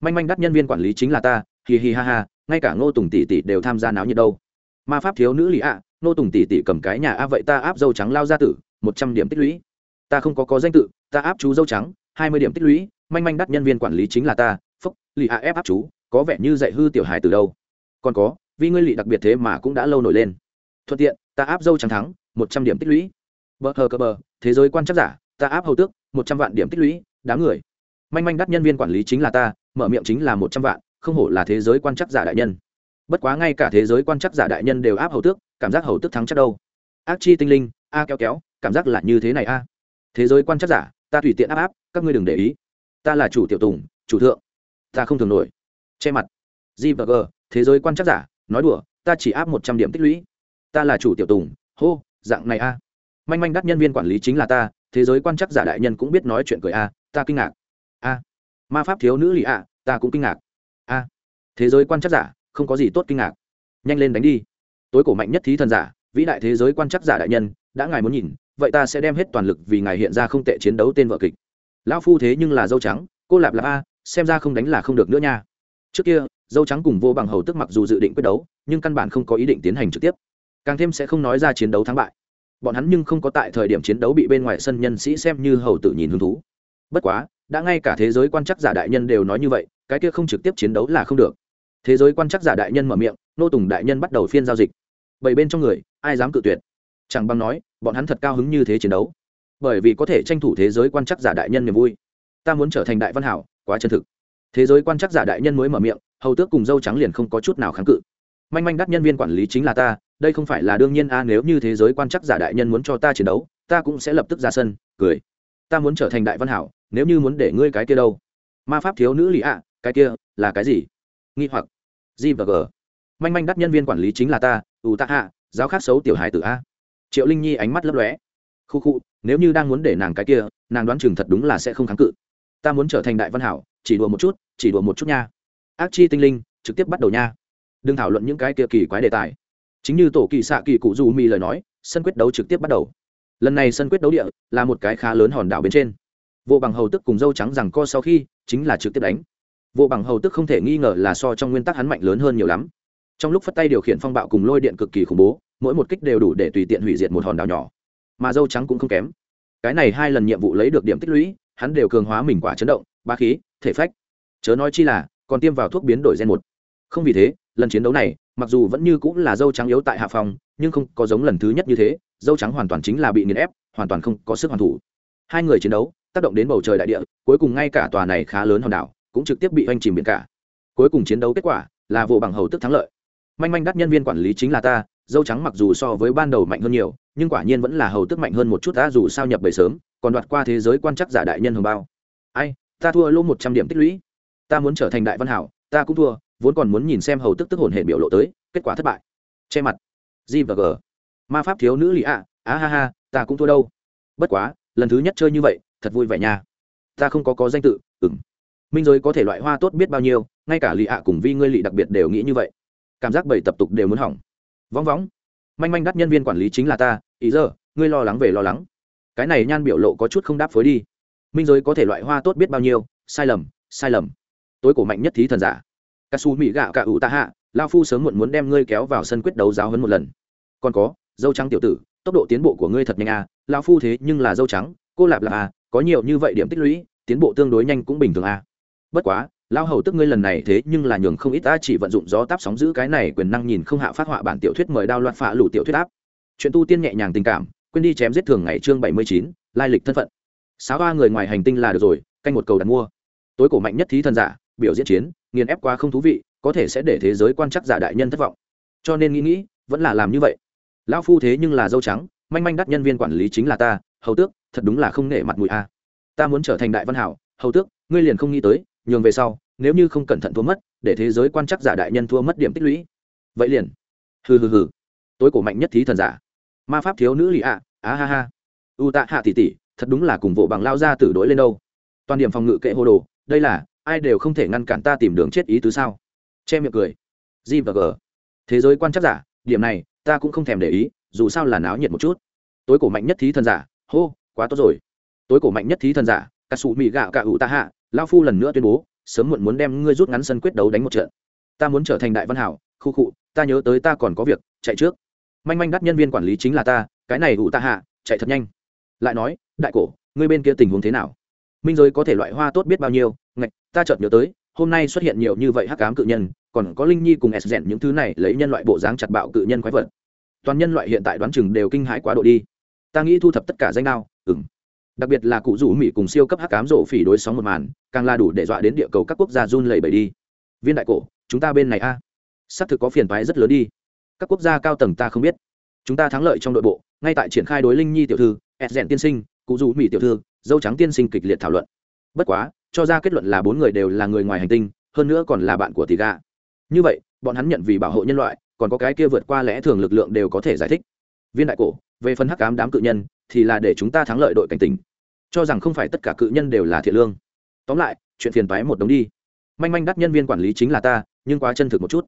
[SPEAKER 1] Manh manh đắt nhân viên quản lý chính là ta, hì hì ha ha, ngay cả ngô tùng tỷ tỷ đều tham gia náo nhiệt đâu. Ma pháp thiếu nữ lý ạ, ngô tùng tỷ tỷ cầm cái nhà a vậy ta áp dâu trắng lao ra tử, một trăm điểm tích lũy. Ta không có có danh tự, ta áp chú dâu trắng, hai mươi điểm tích lũy, manh manh đắt nhân viên quản lý chính là ta, phúc, lì a ép áp chú, có vẻ như dạy hư tiểu hài từ đâu. Còn có, vì ngươi lì đặc biệt thế mà cũng đã lâu nổi lên. Thuận tiện ta áp dâu trắng thắng, một trăm điểm tích lũy. Bờ, hờ, cờ bờ, thế giới quan chắc giả, ta áp hầu tước, một trăm vạn điểm tích lũy, đám người. Manh manh đắt nhân viên quản lý chính là ta, mở miệng chính là một trăm vạn, không hổ là thế giới quan chắc giả đại nhân. Bất quá ngay cả thế giới quan chắc giả đại nhân đều áp hầu tước, cảm giác hầu tước thắng chắc đâu. Ác chi tinh linh, a kéo kéo, cảm giác là như thế này a. Thế giới quan chắc giả, ta tùy tiện áp áp, các ngươi đừng để ý. Ta là chủ tiểu tùng, chủ thượng. Ta không thường nổi. Che mặt. G và g, thế giới quan chắc giả, nói đùa, ta chỉ áp một trăm điểm tích lũy ta là chủ tiểu tùng, hô, dạng này a. Manh manh đắt nhân viên quản lý chính là ta, thế giới quan chắc giả đại nhân cũng biết nói chuyện cười a, ta kinh ngạc. A, ma pháp thiếu nữ lì a ta cũng kinh ngạc. A, thế giới quan chắc giả, không có gì tốt kinh ngạc. Nhanh lên đánh đi. Tối cổ mạnh nhất thí thần giả, vĩ đại thế giới quan chắc giả đại nhân, đã ngài muốn nhìn, vậy ta sẽ đem hết toàn lực vì ngài hiện ra không tệ chiến đấu tên vợ kịch. Lão phu thế nhưng là dâu trắng, cô lạp lạp a xem ra không đánh là không được nữa nha. Trước kia, dâu trắng cùng vô bằng hầu tức mặc dù dự định quyết đấu, nhưng căn bản không có ý định tiến hành trực tiếp càng thêm sẽ không nói ra chiến đấu thắng bại. Bọn hắn nhưng không có tại thời điểm chiến đấu bị bên ngoài sân nhân sĩ xem như hầu tự nhìn hứng thú. Bất quá, đã ngay cả thế giới quan chắc giả đại nhân đều nói như vậy, cái kia không trực tiếp chiến đấu là không được. Thế giới quan chắc giả đại nhân mở miệng, nô tùng đại nhân bắt đầu phiên giao dịch. Bảy bên trong người, ai dám cự tuyệt? Chẳng bằng nói, bọn hắn thật cao hứng như thế chiến đấu. Bởi vì có thể tranh thủ thế giới quan chắc giả đại nhân niềm vui. Ta muốn trở thành đại văn hảo, quá chân thực. Thế giới quan chắc giả đại nhân mới mở miệng, hầu tước cùng dâu trắng liền không có chút nào kháng cự. Manh manh đắt nhân viên quản lý chính là ta đây không phải là đương nhiên a, nếu như thế giới quan chắc giả đại nhân muốn cho ta chiến đấu, ta cũng sẽ lập tức ra sân, cười. Ta muốn trở thành đại văn hảo, nếu như muốn để ngươi cái kia đâu? Ma pháp thiếu nữ lì ạ, cái kia là cái gì? Nghi hoặc. G và g. Manh manh đắt nhân viên quản lý chính là ta ủ tạ hạ, giáo khác xấu tiểu hài tử a. Triệu linh nhi ánh mắt lấp lóe. Khu khu, nếu như đang muốn để nàng cái kia, nàng đoán chừng thật đúng là sẽ không kháng cự. Ta muốn trở thành đại văn hảo, chỉ đùa một chút, chỉ đùa một chút nha. Ác chi tinh linh, trực tiếp bắt đầu nha. Đừng thảo luận những cái kia kỳ quái đề tài chính như tổ kỳ xạ kỳ cụ dù mi lời nói, sân quyết đấu trực tiếp bắt đầu. Lần này sân quyết đấu địa là một cái khá lớn hòn đảo bên trên. Vô bằng hầu tức cùng dâu trắng rằng co sau khi, chính là trực tiếp đánh. Vô bằng hầu tức không thể nghi ngờ là so trong nguyên tắc hắn mạnh lớn hơn nhiều lắm. Trong lúc phất tay điều khiển phong bạo cùng lôi điện cực kỳ khủng bố, mỗi một kích đều đủ để tùy tiện hủy diệt một hòn đảo nhỏ. Mà dâu trắng cũng không kém. Cái này hai lần nhiệm vụ lấy được điểm tích lũy, hắn đều cường hóa mình quả chấn động, ba khí, thể phách. Chớ nói chi là, còn tiêm vào thuốc biến đổi gen một không vì thế, lần chiến đấu này, mặc dù vẫn như cũng là dâu trắng yếu tại hạ phòng, nhưng không có giống lần thứ nhất như thế, dâu trắng hoàn toàn chính là bị nghiền ép, hoàn toàn không có sức hoàn thủ. Hai người chiến đấu, tác động đến bầu trời đại địa, cuối cùng ngay cả tòa này khá lớn hòn đảo, cũng trực tiếp bị oanh chìm biển cả. Cuối cùng chiến đấu kết quả, là vụ bằng hầu tức thắng lợi. Manh manh đắt nhân viên quản lý chính là ta, dâu trắng mặc dù so với ban đầu mạnh hơn nhiều, nhưng quả nhiên vẫn là hầu tức mạnh hơn một chút ta, dù sao nhập bầy sớm, còn đoạt qua thế giới quan chắc giả đại nhân hồng bao. Ai, ta thua lỗ một trăm điểm tích lũy. Ta muốn trở thành đại văn hảo, ta cũng thua vốn còn muốn nhìn xem hầu tức tức hồn hệ biểu lộ tới, kết quả thất bại. Che mặt. G và g. Ma pháp thiếu nữ lì ạ. Á ha ha, ta cũng thua đâu. Bất quá, lần thứ nhất chơi như vậy, thật vui vẻ nha. Ta không có có danh tự ừng minh giới có thể loại hoa tốt biết bao nhiêu, ngay cả lì ạ cùng vi ngươi lì đặc biệt đều nghĩ như vậy. Cảm giác bảy tập tục đều muốn hỏng. Vóng vóng. Manh manh đắt nhân viên quản lý chính là ta, ý giờ, ngươi lo lắng về lo lắng. Cái này nhan biểu lộ có chút không đáp phối đi. Minh giới có thể loại hoa tốt biết bao nhiêu, sai lầm sai lầm. Tối cổ mạnh nhất thí thần giả cà su mỹ gạo cả ủ tạ hạ lao phu sớm muộn muốn đem ngươi kéo vào sân quyết đấu giáo hấn một lần. Còn có, dâu trắng tiểu tử, tốc độ tiến bộ của ngươi thật nhanh à lao phu thế nhưng là dâu trắng, cô lạp là à có nhiều như vậy điểm tích lũy, tiến bộ tương đối nhanh cũng bình thường à. Bất quá, lao hầu tức ngươi lần này thế nhưng là nhường không ít ta chỉ vận dụng gió táp sóng giữ cái này quyền năng nhìn không hạ phát họa bản tiểu thuyết mời đao loạn phạ lủ tiểu thuyết áp. Chuyện tu tiên nhẹ nhàng tình cảm, quên đi chém giết thường ngày chương bảy mươi chín, lai lịch thân phận. Sáu ba người ngoài hành tinh là được rồi, canh một cầu đặt mua. Tối cổ mạnh nhất thí thần giả, biểu diễn chiến nghiền ép quá không thú vị, có thể sẽ để thế giới quan chắc giả đại nhân thất vọng. Cho nên nghĩ nghĩ, vẫn là làm như vậy. Lão phu thế nhưng là dâu trắng, manh manh đắt nhân viên quản lý chính là ta, hầu tước, thật đúng là không nể mặt mũi a. Ta muốn trở thành đại văn hảo, hầu tước, ngươi liền không nghĩ tới, nhường về sau, nếu như không cẩn thận thua mất, để thế giới quan chắc giả đại nhân thua mất điểm tích lũy. Vậy liền. Hừ hừ hừ. Tối cổ mạnh nhất thí thần giả. Ma pháp thiếu nữ lì ạ, á ha ha. U tạ hạ tỷ tỷ, thật đúng là cùng vụ bằng lao ra tử đối lên đâu. Toàn điểm phòng ngự kệ hô đồ, đây là ai đều không thể ngăn cản ta tìm đường chết ý tứ sao? Che miệng cười. G và g. Thế giới quan chắc giả, điểm này, ta cũng không thèm để ý, dù sao là náo nhiệt một chút. Tối cổ mạnh nhất thí thần giả, hô, quá tốt rồi. Tối cổ mạnh nhất thí thần giả cà sụ mị gạo cà ủ ta hạ lao phu lần nữa tuyên bố, sớm muộn muốn đem ngươi rút ngắn sân quyết đấu đánh một trận. Ta muốn trở thành đại văn hảo, khu khụ ta nhớ tới ta còn có việc, chạy trước. Manh manh đắt nhân viên quản lý chính là ta, cái này ủ ta hạ chạy thật nhanh. Lại nói, đại cổ, ngươi bên kia tình huống thế nào? Minh giới có thể loại hoa tốt biết bao nhiêu, ngạch, ta chợt nhớ tới, hôm nay xuất hiện nhiều như vậy hắc cám cự nhân, còn có linh nhi cùng s rèn những thứ này lấy nhân loại bộ dáng chặt bạo cự nhân quái vật. Toàn nhân loại hiện tại đoán chừng đều kinh hãi quá độ đi. Ta nghĩ thu thập tất cả danh đao ừng đặc biệt là cụ rủ mỹ cùng siêu cấp hắc cám rộ phỉ đối sóng một màn, càng là đủ để dọa đến địa cầu các quốc gia run lẩy bẩy đi. Viên đại cổ, chúng ta bên này a. À. xác thực có phiền toái rất lớn đi. Các quốc gia cao tầng ta không biết. Chúng ta thắng lợi trong nội bộ, ngay tại triển khai đối linh nhi tiểu thư ed rèn tiên sinh, cụ rủ mỹ tiểu thư dâu trắng tiên sinh kịch liệt thảo luận. Bất quá cho ra kết luận là bốn người đều là người ngoài hành tinh hơn nữa còn là bạn của tỷ gà như vậy bọn hắn nhận vì bảo hộ nhân loại còn có cái kia vượt qua lẽ thường lực lượng đều có thể giải thích. Viên đại cổ về phần hắc cám đám cự nhân thì là để chúng ta thắng lợi đội cảnh tỉnh. Cho rằng không phải tất cả cự nhân đều là thiện lương. Tóm lại chuyện phiền toái một đống đi. Manh manh đắt nhân viên quản lý chính là ta nhưng quá chân thực một chút.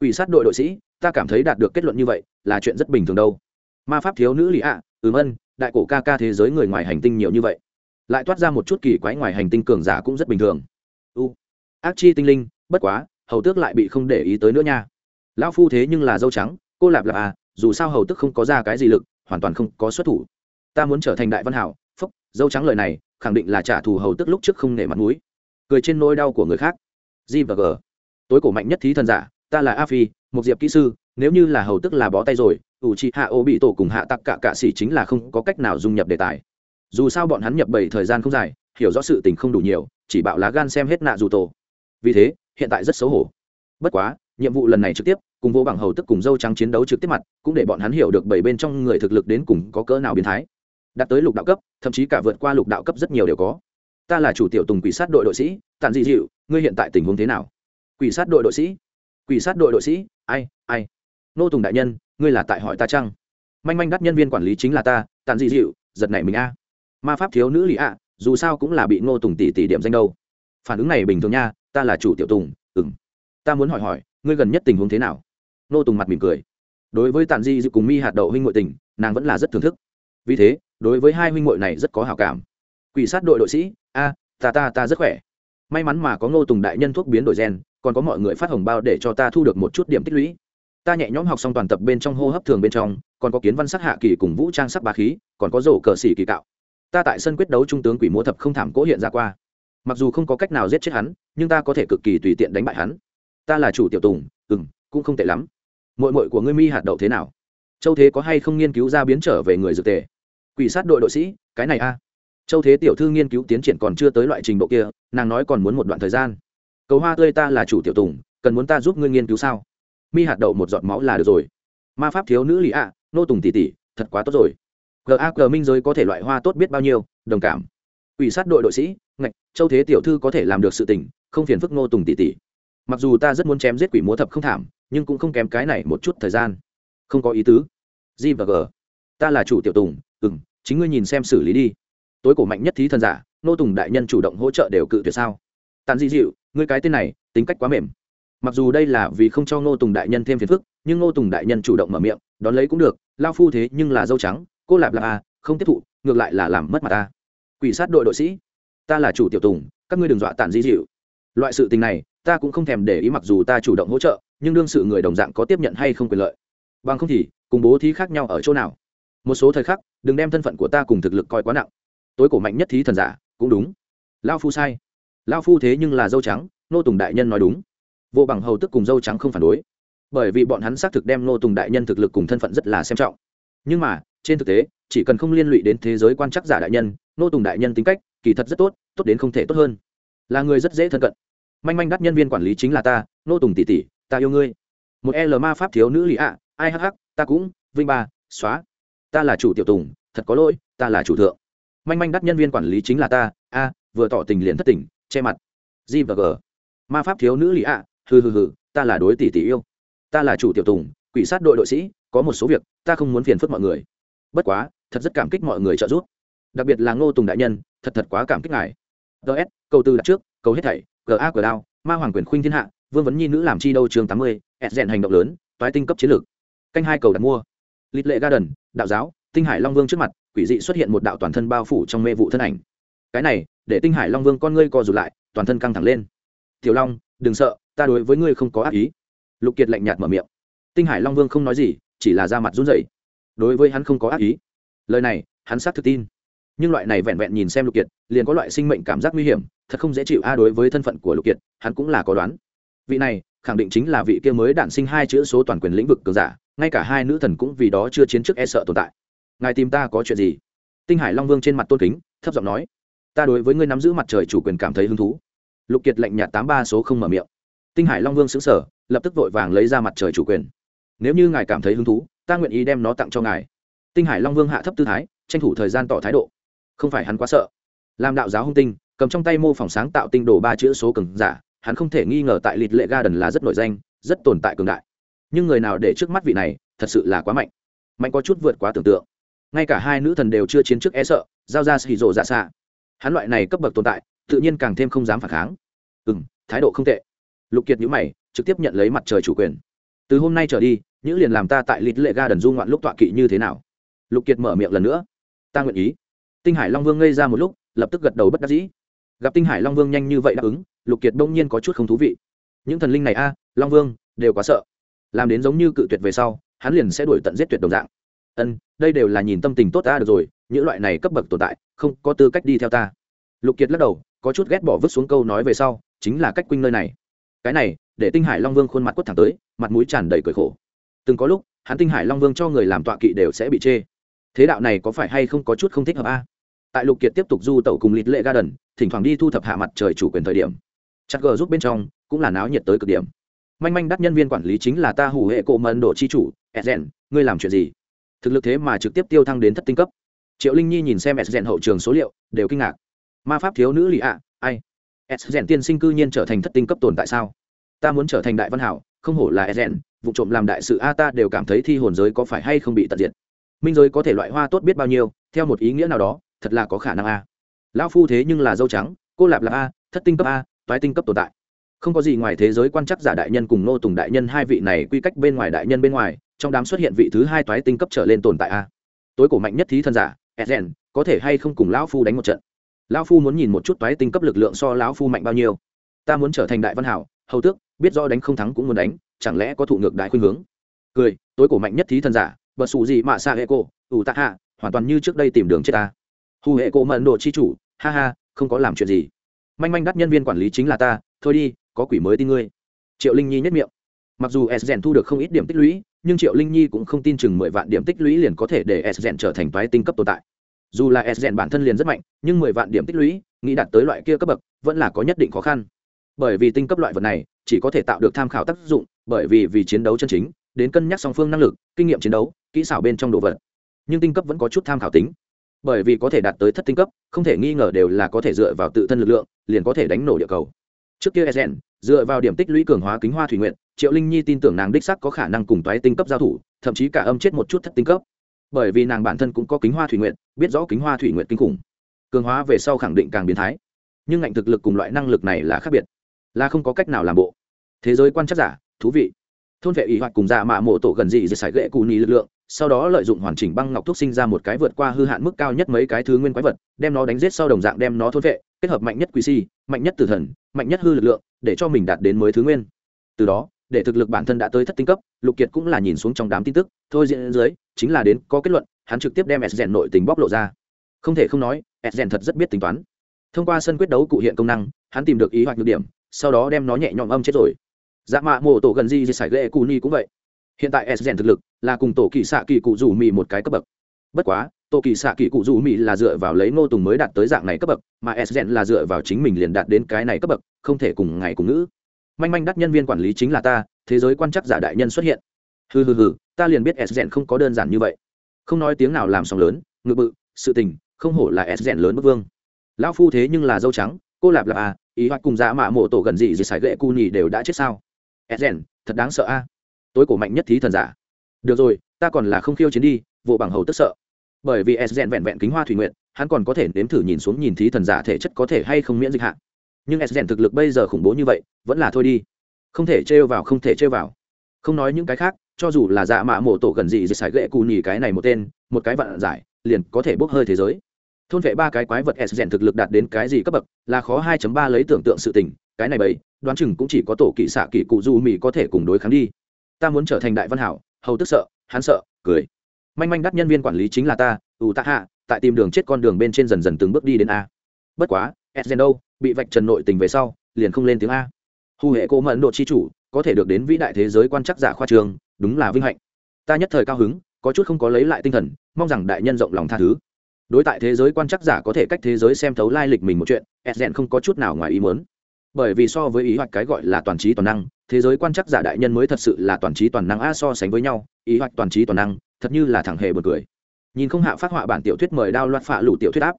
[SPEAKER 1] Ủy sát đội đội sĩ ta cảm thấy đạt được kết luận như vậy là chuyện rất bình thường đâu. Ma pháp thiếu nữ lì ạ à, ừm ân đại cổ ca ca thế giới người ngoài hành tinh nhiều như vậy lại toát ra một chút kỳ quái ngoài hành tinh cường giả cũng rất bình thường. U, ác chi tinh linh, bất quá, hầu tước lại bị không để ý tới nữa nha. Lão phu thế nhưng là dâu trắng, cô lạp lạp à dù sao hầu tước không có ra cái gì lực, hoàn toàn không có xuất thủ. Ta muốn trở thành đại văn hảo, phúc, dâu trắng lời này, khẳng định là trả thù hầu tước lúc trước không nể mặt mũi. Cười trên nỗi đau của người khác. G và g. Tối cổ mạnh nhất thí thần giả, ta là a phi, một diệp kỹ sư, nếu như là hầu tước là bó tay rồi, ủ chị hạ ô bị tổ cùng hạ tặc cả cạ xỉ chính là không có cách nào dung nhập đề tài dù sao bọn hắn nhập bảy thời gian không dài, hiểu rõ sự tình không đủ nhiều, chỉ bạo lá gan xem hết nạ dù tổ. Vì thế, hiện tại rất xấu hổ. Bất quá, nhiệm vụ lần này trực tiếp, cùng vô bằng hầu tức cùng dâu trắng chiến đấu trực tiếp mặt, cũng để bọn hắn hiểu được bảy bên trong người thực lực đến cùng có cỡ nào biến thái. Đạt tới lục đạo cấp, thậm chí cả vượt qua lục đạo cấp rất nhiều đều có. Ta là chủ tiểu tùng quỷ sát đội đội sĩ tàn dị dịu ngươi hiện tại tình huống thế nào? Quỷ sát đội đội sĩ? Quỷ sát đội đội sĩ? Ai ai? Nô tùng đại nhân, ngươi là tại hỏi ta chăng? Manh manh đắt nhân viên quản lý chính là ta tàn dị dịu giật này mình a ma pháp thiếu nữ lý ạ, dù sao cũng là bị ngô tùng tỷ tỷ điểm danh đâu. Phản ứng này bình thường nha, ta là chủ tiểu tùng ừng ta muốn hỏi hỏi, ngươi gần nhất tình huống thế nào? Ngô tùng mặt mỉm cười. Đối với tàn di dự cùng mi hạt đậu huynh ngội tình, nàng vẫn là rất thưởng thức. Vì thế, đối với hai huynh ngội này rất có hào cảm. Quỷ sát đội đội sĩ, a, ta ta ta rất khỏe. May mắn mà có ngô tùng đại nhân thuốc biến đổi gen, còn có mọi người phát hồng bao để cho ta thu được một chút điểm tích lũy. Ta nhẹ nhõm học xong toàn tập bên trong hô hấp thường bên trong, còn có kiến văn sắc hạ kỳ cùng vũ trang sắc bá khí, còn có rổ cờ xỉ kỳ cạo ta tại sân quyết đấu trung tướng quỷ múa thập không thảm cố hiện ra qua. Mặc dù không có cách nào giết chết hắn, nhưng ta có thể cực kỳ tùy tiện đánh bại hắn. Ta là chủ tiểu tùng ừ m cũng không tệ lắm. Mội mội của ngươi mi hạt đậu thế nào? Châu thế có hay không nghiên cứu ra biến trở về người dược tề? Quỷ sát đội đội sĩ, cái này a. Châu thế tiểu thư nghiên cứu tiến triển còn chưa tới loại trình độ kia, nàng nói còn muốn một đoạn thời gian. Cầu hoa tươi ta là chủ tiểu tùng, cần muốn ta giúp ngươi nghiên cứu sao? Mi hạt đậu một giọt máu là được rồi. Ma pháp thiếu nữ lì ạ, nô tùng tỉ tỉ thật quá tốt rồi gag minh giới có thể loại hoa tốt biết bao nhiêu, đồng cảm. Ủy sát đội đội sĩ, ngạch, châu thế tiểu thư có thể làm được sự tình, không phiền phức Ngô tùng tỷ tỷ. mặc dù ta rất muốn chém giết quỷ múa thập không thảm, nhưng cũng không kém cái này một chút thời gian. Không có ý tứ. G và g. Ta là chủ tiểu tùng ừ m chính ngươi nhìn xem xử lý đi. Tối cổ mạnh nhất thí thần giả, Ngô tùng đại nhân chủ động hỗ trợ đều cự tuyệt sao? Tàn di dịu ngươi cái tên này, tính cách quá mềm. Mặc dù đây là vì không cho ngô tùng đại nhân thêm phiền phức, nhưng ngô tùng đại nhân chủ động mở miệng, đón lấy cũng được, lao phu thế nhưng là dâu trắng cô lạp là a không tiếp thụ, ngược lại là làm mất mặt ta. Quỷ sát đội đội sĩ, ta là chủ tiểu tùng, các ngươi đừng dọa tàn di dịu. Loại sự tình này, ta cũng không thèm để ý mặc dù ta chủ động hỗ trợ, nhưng đương sự người đồng dạng có tiếp nhận hay không quyền lợi. Bằng không thì, cùng bố thí khác nhau ở chỗ nào? Một số thời khắc, đừng đem thân phận của ta cùng thực lực coi quá nặng. Tối cổ mạnh nhất thí thần giả, cũng đúng. Lao phu sai. Lao phu thế nhưng là dâu trắng, nô tùng đại nhân nói đúng. Vô bằng hầu tức cùng dâu trắng không phản đối. Bởi vì bọn hắn xác thực đem nô tùng đại nhân thực lực cùng thân phận rất là xem trọng nhưng mà, trên thực tế, chỉ cần không liên lụy đến thế giới quan chắc giả đại nhân, nô tùng đại nhân tính cách, kỳ thật rất tốt tốt đến không thể tốt hơn. Là người rất dễ thân cận. Manh manh đắt nhân viên quản lý chính là ta, nô tùng tỷ tỷ, ta yêu ngươi. Một l ma pháp thiếu nữ lì ạ, ai hh ta cũng, vinh ba, xóa. Ta là chủ tiểu tùng, thật có lỗi, ta là chủ thượng. Manh manh đắt nhân viên quản lý chính là ta, a, vừa tỏ tình liền thất tình, che mặt. G và g. Ma pháp thiếu nữ lì ạ, hừ hừ hừ, ta là đối tỷ tỷ yêu. Ta là chủ tiểu tùng, quỷ sát đội đội sĩ có một số việc, ta không muốn phiền phức mọi người. Bất quá, thật rất cảm kích mọi người trợ giúp. Đặc biệt là ngô tùng đại nhân, thật thật quá cảm kích ngài. Ts câu tư đặt trước câu hết thảy ga cờ đao, ma hoàng quyền khuynh thiên hạ, vương vấn nhi nữ làm chi đâu chương tám mươi, ẹt rèn hành động lớn, toái tinh cấp chiến lược. Canh hai cầu đặt mua. Lịch lệ garden, đạo giáo, tinh hải long vương trước mặt, quỷ dị xuất hiện một đạo toàn thân bao phủ trong mê vụ thân ảnh. Cái này, để tinh hải long vương con ngươi co rụt lại, toàn thân căng thẳng lên. Tiểu long, đừng sợ, ta đối với ngươi không có ác ý. Lục kiệt lạnh nhạt mở miệng. Tinh hải long vương không nói gì chỉ là ra mặt run rẩy. Đối với hắn không có ác ý. Lời này, hắn xác thực tin. Nhưng loại này vẹn vẹn nhìn xem lục kiệt, liền có loại sinh mệnh cảm giác nguy hiểm, thật không dễ chịu a đối với thân phận của lục kiệt, hắn cũng là có đoán. Vị này, khẳng định chính là vị kia mới đản sinh hai chữ số toàn quyền lĩnh vực cường giả, ngay cả hai nữ thần cũng vì đó chưa chiến trước e sợ tồn tại. Ngài tìm ta có chuyện gì? Tinh hải long vương trên mặt tôn kính, thấp giọng nói. Ta đối với ngươi nắm giữ mặt trời chủ quyền cảm thấy hứng thú. Lục kiệt lạnh nhạt tám ba số không mở miệng. Tinh hải long vương xứng sở lập tức vội vàng lấy ra mặt trời chủ quyền nếu như ngài cảm thấy hứng thú, ta nguyện ý đem nó tặng cho ngài. Tinh hải long vương hạ thấp tư thái, tranh thủ thời gian tỏ thái độ. Không phải hắn quá sợ. Làm đạo giáo hung tinh, cầm trong tay mô phỏng sáng tạo tinh đồ ba chữ số cường giả, hắn không thể nghi ngờ tại lịt lệ ga đần là rất nổi danh, rất tồn tại cường đại. Nhưng người nào để trước mắt vị này, thật sự là quá mạnh. Mạnh có chút vượt quá tưởng tượng. Ngay cả hai nữ thần đều chưa chiến trước e sợ, giao ra xì rộ dạ xạ. Hắn loại này cấp bậc tồn tại, tự nhiên càng thêm không dám phản kháng. Ừ m thái độ không tệ. Lục kiệt nhữ mày, trực tiếp nhận lấy mặt trời chủ quyền. Từ hôm nay trở đi những liền làm ta tại lịt lệ ga đần du ngoạn lúc tọa kỵ như thế nào? Lục kiệt mở miệng lần nữa. Ta nguyện ý. Tinh hải long vương ngây ra một lúc, lập tức gật đầu bất đắc dĩ. Gặp tinh hải long vương nhanh như vậy đáp ứng, lục kiệt đông nhiên có chút không thú vị. Những thần linh này a, long vương, đều quá sợ. Làm đến giống như cự tuyệt về sau, hắn liền sẽ đuổi tận giết tuyệt đồng dạng. Ân, đây đều là nhìn tâm tình tốt ta được rồi, những loại này cấp bậc tồn tại, không có tư cách đi theo ta. Lục kiệt lắc đầu, có chút ghét bỏ vứt xuống câu nói về sau, chính là cách quinh nơi này. Cái này, để tinh hải long vương khuôn mặt quất thẳng tới, mặt mũi tràn đầy cười khổ từng có lúc, hắn tinh hải long vương cho người làm tọa kỵ đều sẽ bị chê. Thế đạo này có phải hay không có chút không thích hợp a? Tại lục kiệt tiếp tục du tẩu cùng lịt lệ ga đần thỉnh thoảng đi thu thập hạ mặt trời chủ quyền thời điểm. Chắc gờ giúp bên trong, cũng là náo nhiệt tới cực điểm. Manh manh đắt nhân viên quản lý chính là ta hủ hệ cộ mận độ chi chủ edgen ngươi làm chuyện gì? Thực lực thế mà trực tiếp tiêu thăng đến thất tinh cấp. Triệu linh nhi nhìn xem edgen hậu trường số liệu, đều kinh ngạc. Ma pháp thiếu nữ lì ạ, ai? Edgen tiên sinh cư nhiên trở thành thất tinh cấp tồn tại sao? Ta muốn trở thành đại văn hảo, không hổ là edgen vụ trộm làm đại sự a ta đều cảm thấy thi hồn giới có phải hay không bị tận diệt. Minh giới có thể loại hoa tốt biết bao nhiêu, theo một ý nghĩa nào đó, thật là có khả năng a. Lão phu thế nhưng là dâu trắng, cô lạp là a, thất tinh cấp a, toái tinh cấp tồn tại. Không có gì ngoài thế giới quan chắc giả đại nhân cùng nô tùng đại nhân hai vị này quy cách bên ngoài đại nhân bên ngoài, trong đám xuất hiện vị thứ hai toái tinh cấp trở lên tồn tại a. Tối cổ mạnh nhất thí thân giả edgen có thể hay không cùng lão phu đánh một trận? Lão phu muốn nhìn một chút toái tinh cấp lực lượng so lão phu mạnh bao nhiêu. Ta muốn trở thành đại văn hảo, hầu tước, biết do đánh không thắng cũng muốn đánh chẳng lẽ có thụ ngược đại khuynh hướng? Cười, tối cổ mạnh nhất thí thần giả bật xù gì mà xa hệ cô ủ tạ hạ, hoàn toàn như trước đây tìm đường chết ta. Hù hệ cổ mận độ chi chủ, ha ha, không có làm chuyện gì. Manh manh đắt nhân viên quản lý chính là ta, thôi đi, có quỷ mới tin ngươi. Triệu linh nhi nhất miệng. Mặc dù s rèn thu được không ít điểm tích lũy, nhưng triệu linh nhi cũng không tin chừng mười vạn điểm tích lũy liền có thể để s rèn trở thành toái tinh cấp tồn tại. Dù là s rèn bản thân liền rất mạnh, nhưng mười vạn điểm tích lũy, nghĩ đạt tới loại kia cấp bậc, vẫn là có nhất định khó khăn. Bởi vì tinh cấp loại vật này, chỉ có thể tạo được tham khảo tác dụng bởi vì vì chiến đấu chân chính, đến cân nhắc song phương năng lực, kinh nghiệm chiến đấu, kỹ xảo bên trong đồ vật. Nhưng tinh cấp vẫn có chút tham khảo tính. Bởi vì có thể đạt tới thất tinh cấp, không thể nghi ngờ đều là có thể dựa vào tự thân lực lượng, liền có thể đánh nổ địa cầu. Trước kia sn dựa vào điểm tích lũy cường hóa kính hoa thủy nguyện triệu linh nhi tin tưởng nàng đích sắc có khả năng cùng toái tinh cấp giao thủ, thậm chí cả âm chết một chút thất tinh cấp. Bởi vì nàng bản thân cũng có kính hoa thủy nguyện biết rõ kính hoa thủy nguyện kinh khủng. Cường hóa về sau khẳng định càng biến thái. Nhưng ngạnh thực lực cùng loại năng lực này là khác biệt, là không có cách nào làm bộ. Thế giới quan chắc giả thú vị. Thôn vệ ý hoạch cùng dạ mạ mộ tổ gần dị dệt sải gậy cù nhì lực lượng, sau đó lợi dụng hoàn chỉnh băng ngọc thuốc sinh ra một cái vượt qua hư hạn mức cao nhất mấy cái thứ nguyên quái vật, đem nó đánh giết sau đồng dạng đem nó thôn vệ, kết hợp mạnh nhất quỷ si, mạnh nhất tử thần, mạnh nhất hư lực lượng, để cho mình đạt đến mới thứ nguyên. Từ đó, để thực lực bản thân đã tới thất tinh cấp, lục kiệt cũng là nhìn xuống trong đám tin tức, thôi diễn dưới, chính là đến có kết luận, hắn trực tiếp đem s rèn nội tình bóc lộ ra. Không thể không nói, s rèn thật rất biết tính toán. Thông qua sân quyết đấu cụ hiện công năng, hắn tìm được ý hoạch nhược điểm, sau đó đem nó nhẹ nhõm âm chết rồi dạ mạ mộ tổ gần gì gì sải ghệ cù ni cũng vậy. Hiện tại s rèn thực lực là cùng tổ kỳ xạ kỳ cụ rủ mì một cái cấp bậc. Bất quá, tổ kỳ xạ kỳ cụ rủ mì là dựa vào lấy ngô tùng mới đạt tới dạng này cấp bậc, mà s rèn là dựa vào chính mình liền đạt đến cái này cấp bậc, không thể cùng ngày cùng ngữ. Manh manh đắt nhân viên quản lý chính là ta, thế giới quan chắc giả đại nhân xuất hiện. Hừ hừ hừ, ta liền biết s rèn không có đơn giản như vậy. Không nói tiếng nào làm sóng lớn, ngự bự, sự tình, không hổ là s rèn lớn bất vương. Lão phu thế nhưng là dâu trắng, cô lạp lạp à ý hoạch cùng dạ mạ mộ tổ gần gì gì sải lệ cu nhì đều đã chết sao? S rèn, thật đáng sợ a. Tối cổ mạnh nhất thí thần giả. Được rồi, ta còn là không khiêu chiến đi, vụ bằng hầu tức sợ. Bởi vì s rèn vẹn vẹn kính hoa thủy nguyện hắn còn có thể nếm thử nhìn xuống nhìn thí thần giả thể chất có thể hay không miễn dịch hạn nhưng s rèn thực lực bây giờ khủng bố như vậy, vẫn là thôi đi. Không thể trêu vào, không thể trêu vào. Không nói những cái khác, cho dù là dạ mạ mổ tổ gần gì dịch sải ghệ cù nhì cái này một tên, một cái vạn giải, liền có thể bốc hơi thế giới. Thôn vệ ba cái quái vật s rèn thực lực đạt đến cái gì cấp bậc, là khó 2 ba lấy tưởng tượng sự tình, cái này bầy đoán chừng cũng chỉ có tổ kỵ xạ kỵ cụ du mỹ có thể cùng đối kháng đi. Ta muốn trở thành đại văn hảo, hầu tức sợ, hắn sợ, cười. Manh manh đắt nhân viên quản lý chính là ta ủ tạ hạ, tại tìm đường chết con đường bên trên dần dần từng bước đi đến a. Bất quá s đâu bị vạch trần nội tình về sau, liền không lên tiếng a. Hù hệ cô mẫn độ chi chủ, có thể được đến vĩ đại thế giới quan chắc giả khoa trường, đúng là vinh hạnh. Ta nhất thời cao hứng, có chút không có lấy lại tinh thần, mong rằng đại nhân rộng lòng tha thứ. Đối tại thế giới quan chắc giả có thể cách thế giới xem thấu lai lịch mình một chuyện s không có chút nào ngoài ý muốn bởi vì so với ý hoạch cái gọi là toàn trí toàn năng thế giới quan chắc giả đại nhân mới thật sự là toàn trí toàn năng a so sánh với nhau ý hoạch toàn trí toàn năng thật như là thẳng hề bật cười. Nhìn không hạ phát họa bản tiểu thuyết mời đao loạt phạ lủ tiểu thuyết áp.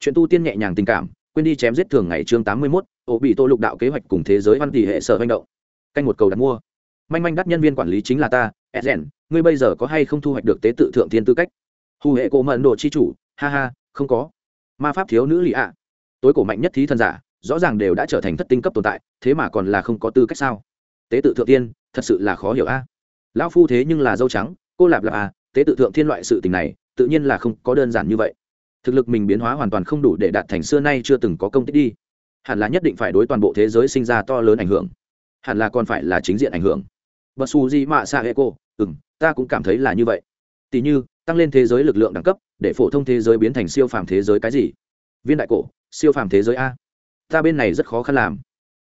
[SPEAKER 1] Chuyện tu tiên nhẹ nhàng tình cảm quên đi chém giết thường ngày chương tám mươi 81, ổ bị tô lục đạo kế hoạch cùng thế giới văn tỷ hệ sở hành động. Canh một cầu đặt mua. Manh manh đắt nhân viên quản lý chính là ta edgen ngươi bây giờ có hay không thu hoạch được tế tự thượng thiên tư cách? Hù hệ cổ mận đồ chi chủ ha ha không có. Ma pháp thiếu nữ lì ạ. Tối cổ mạnh nhất thí thần giả rõ ràng đều đã trở thành thất tinh cấp tồn tại thế mà còn là không có tư cách sao? Tế tự thượng tiên thật sự là khó hiểu a. Lão phu thế nhưng là dâu trắng cô lạp lạp à, tế tự thượng thiên loại sự tình này tự nhiên là không có đơn giản như vậy. Thực lực mình biến hóa hoàn toàn không đủ để đạt thành xưa nay chưa từng có công tích đi. Hẳn là nhất định phải đối toàn bộ thế giới sinh ra to lớn ảnh hưởng. Hẳn là còn phải là chính diện ảnh hưởng. Bật xù di mạ xa hệ cô ừ m ta cũng cảm thấy là như vậy. Tỉ như tăng lên thế giới lực lượng đẳng cấp để phổ thông thế giới biến thành siêu phàm thế giới cái gì? Viên đại cổ siêu phàm thế giới a ta bên này rất khó khăn làm.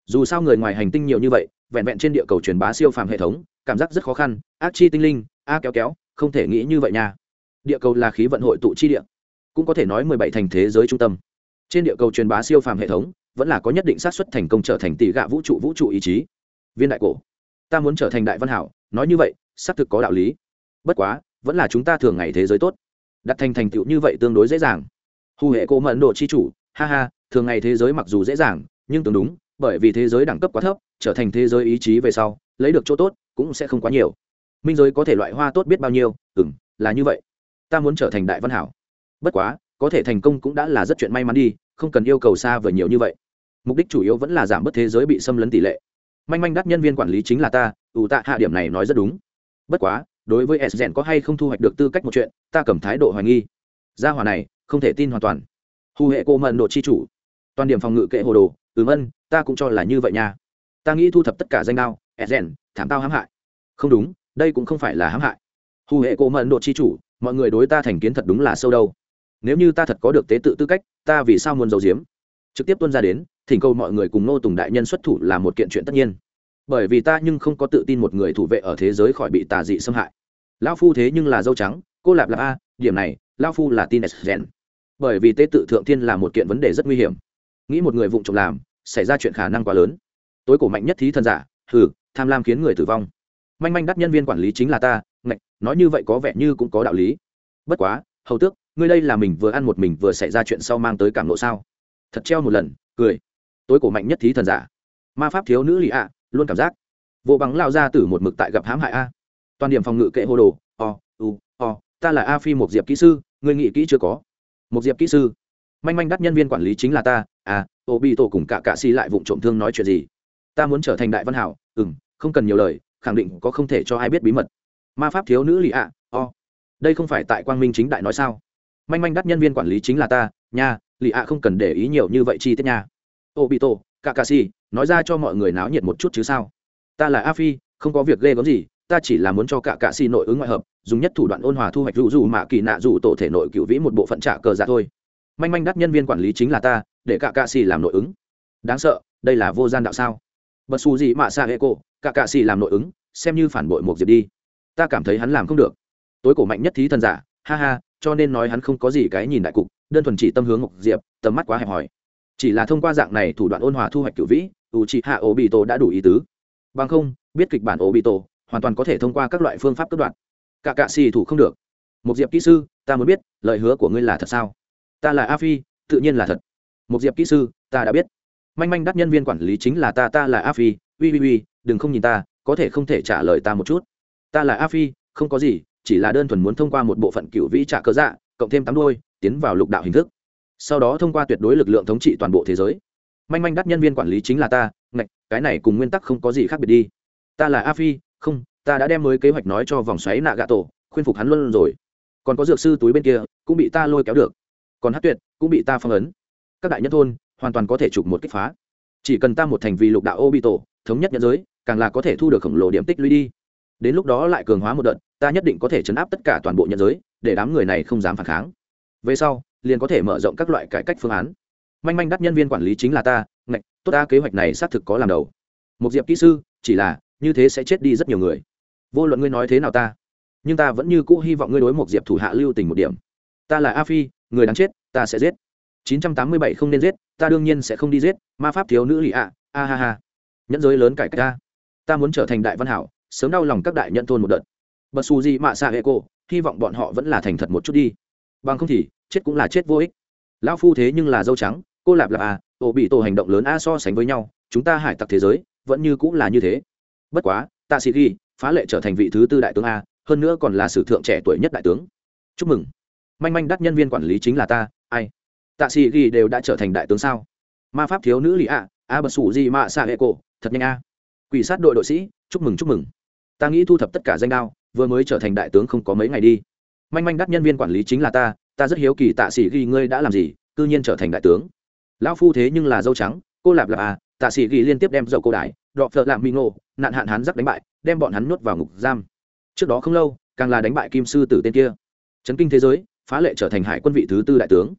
[SPEAKER 1] Dù sao người ngoài hành tinh nhiều như vậy, vẹn vẹn trên địa cầu truyền bá siêu phàm hệ thống, cảm giác rất khó khăn, ác chi tinh linh, a kéo kéo, không thể nghĩ như vậy nha. Địa cầu là khí vận hội tụ chi địa, cũng có thể nói mười bảy thành thế giới trung tâm. Trên địa cầu truyền bá siêu phàm hệ thống, vẫn là có nhất định xác suất thành công trở thành tỷ gạ vũ trụ vũ trụ ý chí. Viên đại cổ, ta muốn trở thành đại văn hảo, nói như vậy, xác thực có đạo lý. Bất quá, vẫn là chúng ta thường ngày thế giới tốt. Đặt thành thành tựu như vậy tương đối dễ dàng. Hù hệ cô mẫn độ chi chủ, ha ha thường ngày thế giới mặc dù dễ dàng, nhưng tưởng đúng, bởi vì thế giới đẳng cấp quá thấp, trở thành thế giới ý chí về sau, lấy được chỗ tốt cũng sẽ không quá nhiều. Minh giới có thể loại hoa tốt biết bao nhiêu ừ m là như vậy. Ta muốn trở thành đại văn hảo. Bất quá, có thể thành công cũng đã là rất chuyện may mắn đi, không cần yêu cầu xa vời nhiều như vậy. Mục đích chủ yếu vẫn là giảm bớt thế giới bị xâm lấn tỷ lệ. Manh manh đắt nhân viên quản lý chính là ta, ủ tạ hạ điểm này nói rất đúng. Bất quá, đối với s rèn có hay không thu hoạch được tư cách một chuyện, ta cầm thái độ hoài nghi. Gia hòa này, không thể tin hoàn toàn. Hù hệ cô mận độ chi chủ toàn điểm phòng ngự kệ hồ đồ, ừm ân ta cũng cho là như vậy nha. Ta nghĩ thu thập tất cả danh đao e rèn thảm tao hãm hại. Không đúng, đây cũng không phải là hãm hại. Hù hệ cô mận độ chi chủ, mọi người đối ta thành kiến thật đúng là sâu đâu. Nếu như ta thật có được tế tự tư cách, ta vì sao muốn giấu giếm? Trực tiếp tuân ra đến, thỉnh cầu mọi người cùng nô tùng đại nhân xuất thủ là một kiện chuyện tất nhiên. Bởi vì ta nhưng không có tự tin một người thủ vệ ở thế giới khỏi bị tà dị xâm hại. Lão phu thế nhưng là dâu trắng, cô lạp là a, điểm này, lão phu là tin s gen bởi vì tế tự thượng thiên là một kiện vấn đề rất nguy hiểm nghĩ một người vụng trộm làm, xảy ra chuyện khả năng quá lớn. Tối cổ mạnh nhất thí thần giả, hừ, tham lam khiến người tử vong. Manh manh đắt nhân viên quản lý chính là ta, ngạch, nói như vậy có vẻ như cũng có đạo lý. Bất quá, hầu tước, ngươi đây là mình vừa ăn một mình vừa xảy ra chuyện sau mang tới cảm nộ sao? Thật treo một lần, cười. Tối cổ mạnh nhất thí thần giả. Ma pháp thiếu nữ lì ạ, luôn cảm giác. Vô bằng lao ra từ một mực tại gặp hãm hại a. Toàn điểm phòng ngự kệ hô đồ, o, u, o, ta là a phi một diệp kỹ sư, ngươi nghĩ kỹ chưa có? Một diệp kỹ sư manh manh đắt nhân viên quản lý chính là ta à ô bị tổ cùng cả cạ xì lại vụ trộm thương nói chuyện gì? Ta muốn trở thành đại văn hảo ừ m không cần nhiều lời, khẳng định có không thể cho ai biết bí mật. Ma pháp thiếu nữ lì ạ, o. Đây không phải tại quang minh chính đại nói sao? Manh manh đắt nhân viên quản lý chính là ta, nha, lì ạ không cần để ý nhiều như vậy chi tiết nha. Ô bị tổ cả cạ xì, nói ra cho mọi người náo nhiệt một chút chứ sao? Ta là a phi, không có việc ghê gớm gì, ta chỉ là muốn cho cả cạ xì nội ứng ngoại hợp, dùng nhất thủ đoạn ôn hòa thu hoạch rủ rủ mạ kỳ nạ rủ tổ thể nội cựu vĩ một bộ phận trả cờ giả thôi manh manh đắt nhân viên quản lý chính là ta để cả cạ xì làm nội ứng. Đáng sợ đây là vô gian đạo sao? Bật xù gì mạ xa hệ cổ, cả cạ xì làm nội ứng xem như phản bội một diệp đi. Ta cảm thấy hắn làm không được. Tối cổ mạnh nhất thí thần giả ha ha cho nên nói hắn không có gì cái nhìn đại cục đơn thuần chỉ tâm hướng ngọc diệp tầm mắt quá hẹp hòi. Chỉ là thông qua dạng này thủ đoạn ôn hòa thu hoạch cựu vĩ ủ trị hạ ổ bị tổ đã đủ ý tứ. Bằng không biết kịch bản ổ bị tổ hoàn toàn có thể thông qua các loại phương pháp cất đoạn. Cả cạ xì thủ không được. Một diệp kỹ sư ta muốn biết lời hứa của ngươi là thật sao? Ta là a phi, tự nhiên là thật. Một diệp kỹ sư, ta đã biết. Manh manh đắt nhân viên quản lý chính là ta ta là a phi. Ui ui ui đừng không nhìn ta, có thể không thể trả lời ta một chút. Ta là a phi, không có gì, chỉ là đơn thuần muốn thông qua một bộ phận cựu vĩ trả cớ dạ cộng thêm tám đôi, tiến vào lục đạo hình thức. Sau đó thông qua tuyệt đối lực lượng thống trị toàn bộ thế giới. Manh manh đắt nhân viên quản lý chính là ta, ngạch, cái này cùng nguyên tắc không có gì khác biệt đi. Ta là a phi, không, ta đã đem mới kế hoạch nói cho vòng xoáy nạ gạ tổ khuyên phục hắn luôn rồi. Còn có dược sư túi bên kia, cũng bị ta lôi kéo được còn hát tuyệt cũng bị ta phong ấn. Các đại nhân thôn hoàn toàn có thể chụp một kích phá. Chỉ cần ta một thành vì lục đạo ô bị tổ thống nhất nhân giới, càng là có thể thu được khổng lồ điểm tích lũy đi. Đến lúc đó lại cường hóa một đợt, ta nhất định có thể chấn áp tất cả toàn bộ nhân giới, để đám người này không dám phản kháng. Về sau, liền có thể mở rộng các loại cải cách phương án. Manh manh đắt nhân viên quản lý chính là ta, ngạch, tốt ta, kế hoạch này xác thực có làm đầu. Một diệp kỹ sư, chỉ là, như thế sẽ chết đi rất nhiều người. Vô luận ngươi nói thế nào ta, nhưng ta vẫn như cũ hy vọng ngươi đối một diệp thủ hạ lưu tình một điểm. Ta là a phi người đáng chết, ta sẽ giết. 987 không nên giết, ta đương nhiên sẽ không đi giết, ma pháp thiếu nữ lì ạ, a ha ha. Nhẫn giới lớn cải cách ta ta muốn trở thành đại văn hảo, sớm đau lòng các đại nhận thôn một đợt. Bật xù gì mạ xạ hệ cô hy vọng bọn họ vẫn là thành thật một chút đi. Bằng không thì, chết cũng là chết vô ích. Lão phu thế nhưng là dâu trắng, cô lạp lạp à tổ bị tổ hành động lớn a so sánh với nhau, chúng ta hải tặc thế giới, vẫn như cũng là như thế. Bất quá, tạ sĩ ghi, phá lệ trở thành vị thứ tư đại tướng a, hơn nữa còn là sử thượng trẻ tuổi nhất đại tướng. Chúc mừng manh manh đắt nhân viên quản lý chính là ta, ai? Tạ sĩ ghi đều đã trở thành đại tướng sao? Ma pháp thiếu nữ lì ạ, a bật sủ gì mạ xạ hệ cổ, thật nhanh a. Quỷ sát đội đội sĩ, chúc mừng chúc mừng. Ta nghĩ thu thập tất cả danh đao, vừa mới trở thành đại tướng không có mấy ngày đi. Manh manh đắt nhân viên quản lý chính là ta ta rất hiếu kỳ tạ sĩ ghi ngươi đã làm gì, cư nhiên trở thành đại tướng. Lão phu thế nhưng là dâu trắng, cô lạp lạp à tạ sĩ ghi liên tiếp đem dầu cô đại, đọ phợ làm mi ngộ nạn hạn hán giắc đánh bại, đem bọn hắn nuốt vào ngục giam. Trước đó không lâu, càng là đánh bại kim sư tử tên kia. Chấn kinh thế giới phá lệ trở thành hải quân vị thứ tư đại tướng.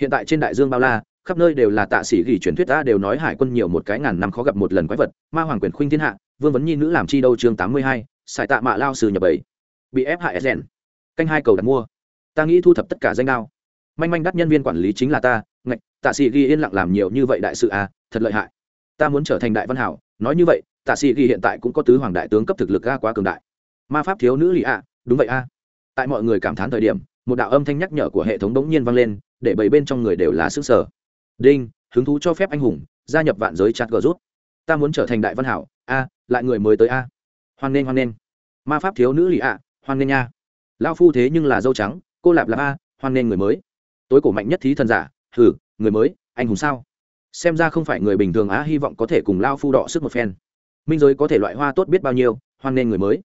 [SPEAKER 1] Hiện tại trên đại dương bao la, khắp nơi đều là tạ sĩ ghi truyền thuyết ta đều nói hải quân nhiều một cái ngàn năm khó gặp một lần quái vật, ma hoàng quyền khuynh thiên hạ, vương vấn nhi nữ làm chi đâu chương tám mươi hai, sải tạ mạ lao sử nhập bảy bị ép hại sn canh hai cầu đặt mua. Ta nghĩ thu thập tất cả danh đao. Manh manh đắt nhân viên quản lý chính là ta, ngạch, tạ sĩ ghi yên lặng làm nhiều như vậy đại sự à thật lợi hại. Ta muốn trở thành đại văn hảo, nói như vậy, tạ sĩ ghi hiện tại cũng có tứ hoàng đại tướng cấp thực lực ga quá cường đại. Ma pháp thiếu nữ lì ạ, đúng vậy a. Tại mọi người cảm thán thời điểm một đạo âm thanh nhắc nhở của hệ thống đống nhiên vang lên, để bảy bên trong người đều là sức sở đinh, hứng thú cho phép anh hùng, gia nhập vạn giới chặt gờ rút. Ta muốn trở thành đại văn hảo, a, lại người mới tới a. Hoan nghênh hoan nghênh. Ma pháp thiếu nữ lì ạ, hoan nghênh nha. Lao phu thế nhưng là dâu trắng, cô lạp lạp a, hoan nghênh người mới. Tối cổ mạnh nhất thí thần giả hử người mới, anh hùng sao? Xem ra không phải người bình thường á, hy vọng có thể cùng lao phu đọ sức một phen. Minh giới có thể loại hoa tốt biết bao nhiêu, hoan nghênh người mới.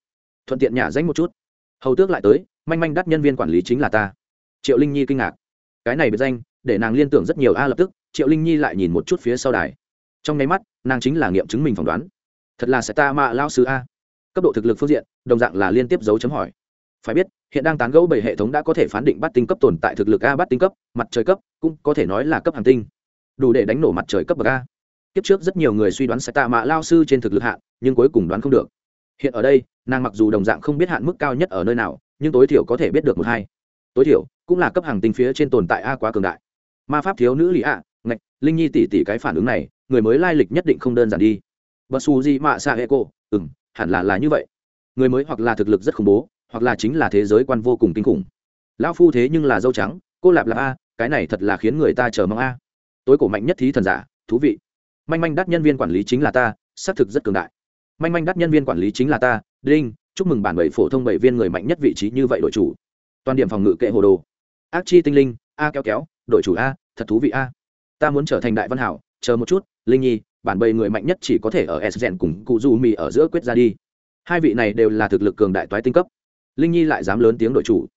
[SPEAKER 1] Thuận tiện nhả danh một chút. Hầu tước lại tới manh manh đắt nhân viên quản lý chính là ta. Triệu linh nhi kinh ngạc. Cái này biệt danh, để nàng liên tưởng rất nhiều a lập tức, triệu linh nhi lại nhìn một chút phía sau đài. Trong nháy mắt, nàng chính là nghiệm chứng mình phỏng đoán. Thật là sẽ ta mạ lao sư a. Cấp độ thực lực phương diện, đồng dạng là liên tiếp dấu chấm hỏi. Phải biết, hiện đang tán gẫu bảy hệ thống đã có thể phán định bắt tinh cấp tồn tại thực lực a, bắt tinh cấp, mặt trời cấp, cũng có thể nói là cấp hàng tinh. Đủ để đánh nổ mặt trời cấp bậc a. Kiếp trước rất nhiều người suy đoán sẽ tạ mạ lao sư trên thực lực hạn, nhưng cuối cùng đoán không được. Hiện ở đây, nàng mặc dù đồng dạng không biết hạn mức cao nhất ở nơi nào nhưng tối thiểu có thể biết được một hai. Tối thiểu, cũng là cấp hàng tinh phía trên tồn tại a quá cường đại. Ma pháp thiếu nữ lý ạ, ngạch, linh nhi tỷ tỷ cái phản ứng này, người mới lai lịch nhất định không đơn giản đi. Bật xù gì mạ xạ hệ cô ừ m hẳn là là như vậy. Người mới hoặc là thực lực rất khủng bố, hoặc là chính là thế giới quan vô cùng kinh khủng. Lão phu thế nhưng là dâu trắng, cô lạp là a, cái này thật là khiến người ta chờ mong a. Tối cổ mạnh nhất thí thần giả, thú vị. Manh manh đắt nhân viên quản lý chính là ta, xác thực rất cường đại. Manh manh đắt nhân viên quản lý chính là ta, đinh chúc mừng bản bảy phổ thông bảy viên người mạnh nhất vị trí như vậy đội chủ. Toàn điểm phòng ngự kệ hồ đồ. Ác chi tinh linh, a kéo kéo, đội chủ a, thật thú vị a. Ta muốn trở thành đại văn hảo, chờ một chút, linh nhi, bản bầy người mạnh nhất chỉ có thể ở s rèn cùng cụ du mì ở giữa quyết ra đi. Hai vị này đều là thực lực cường đại toái tinh cấp. Linh nhi lại dám lớn tiếng đội chủ.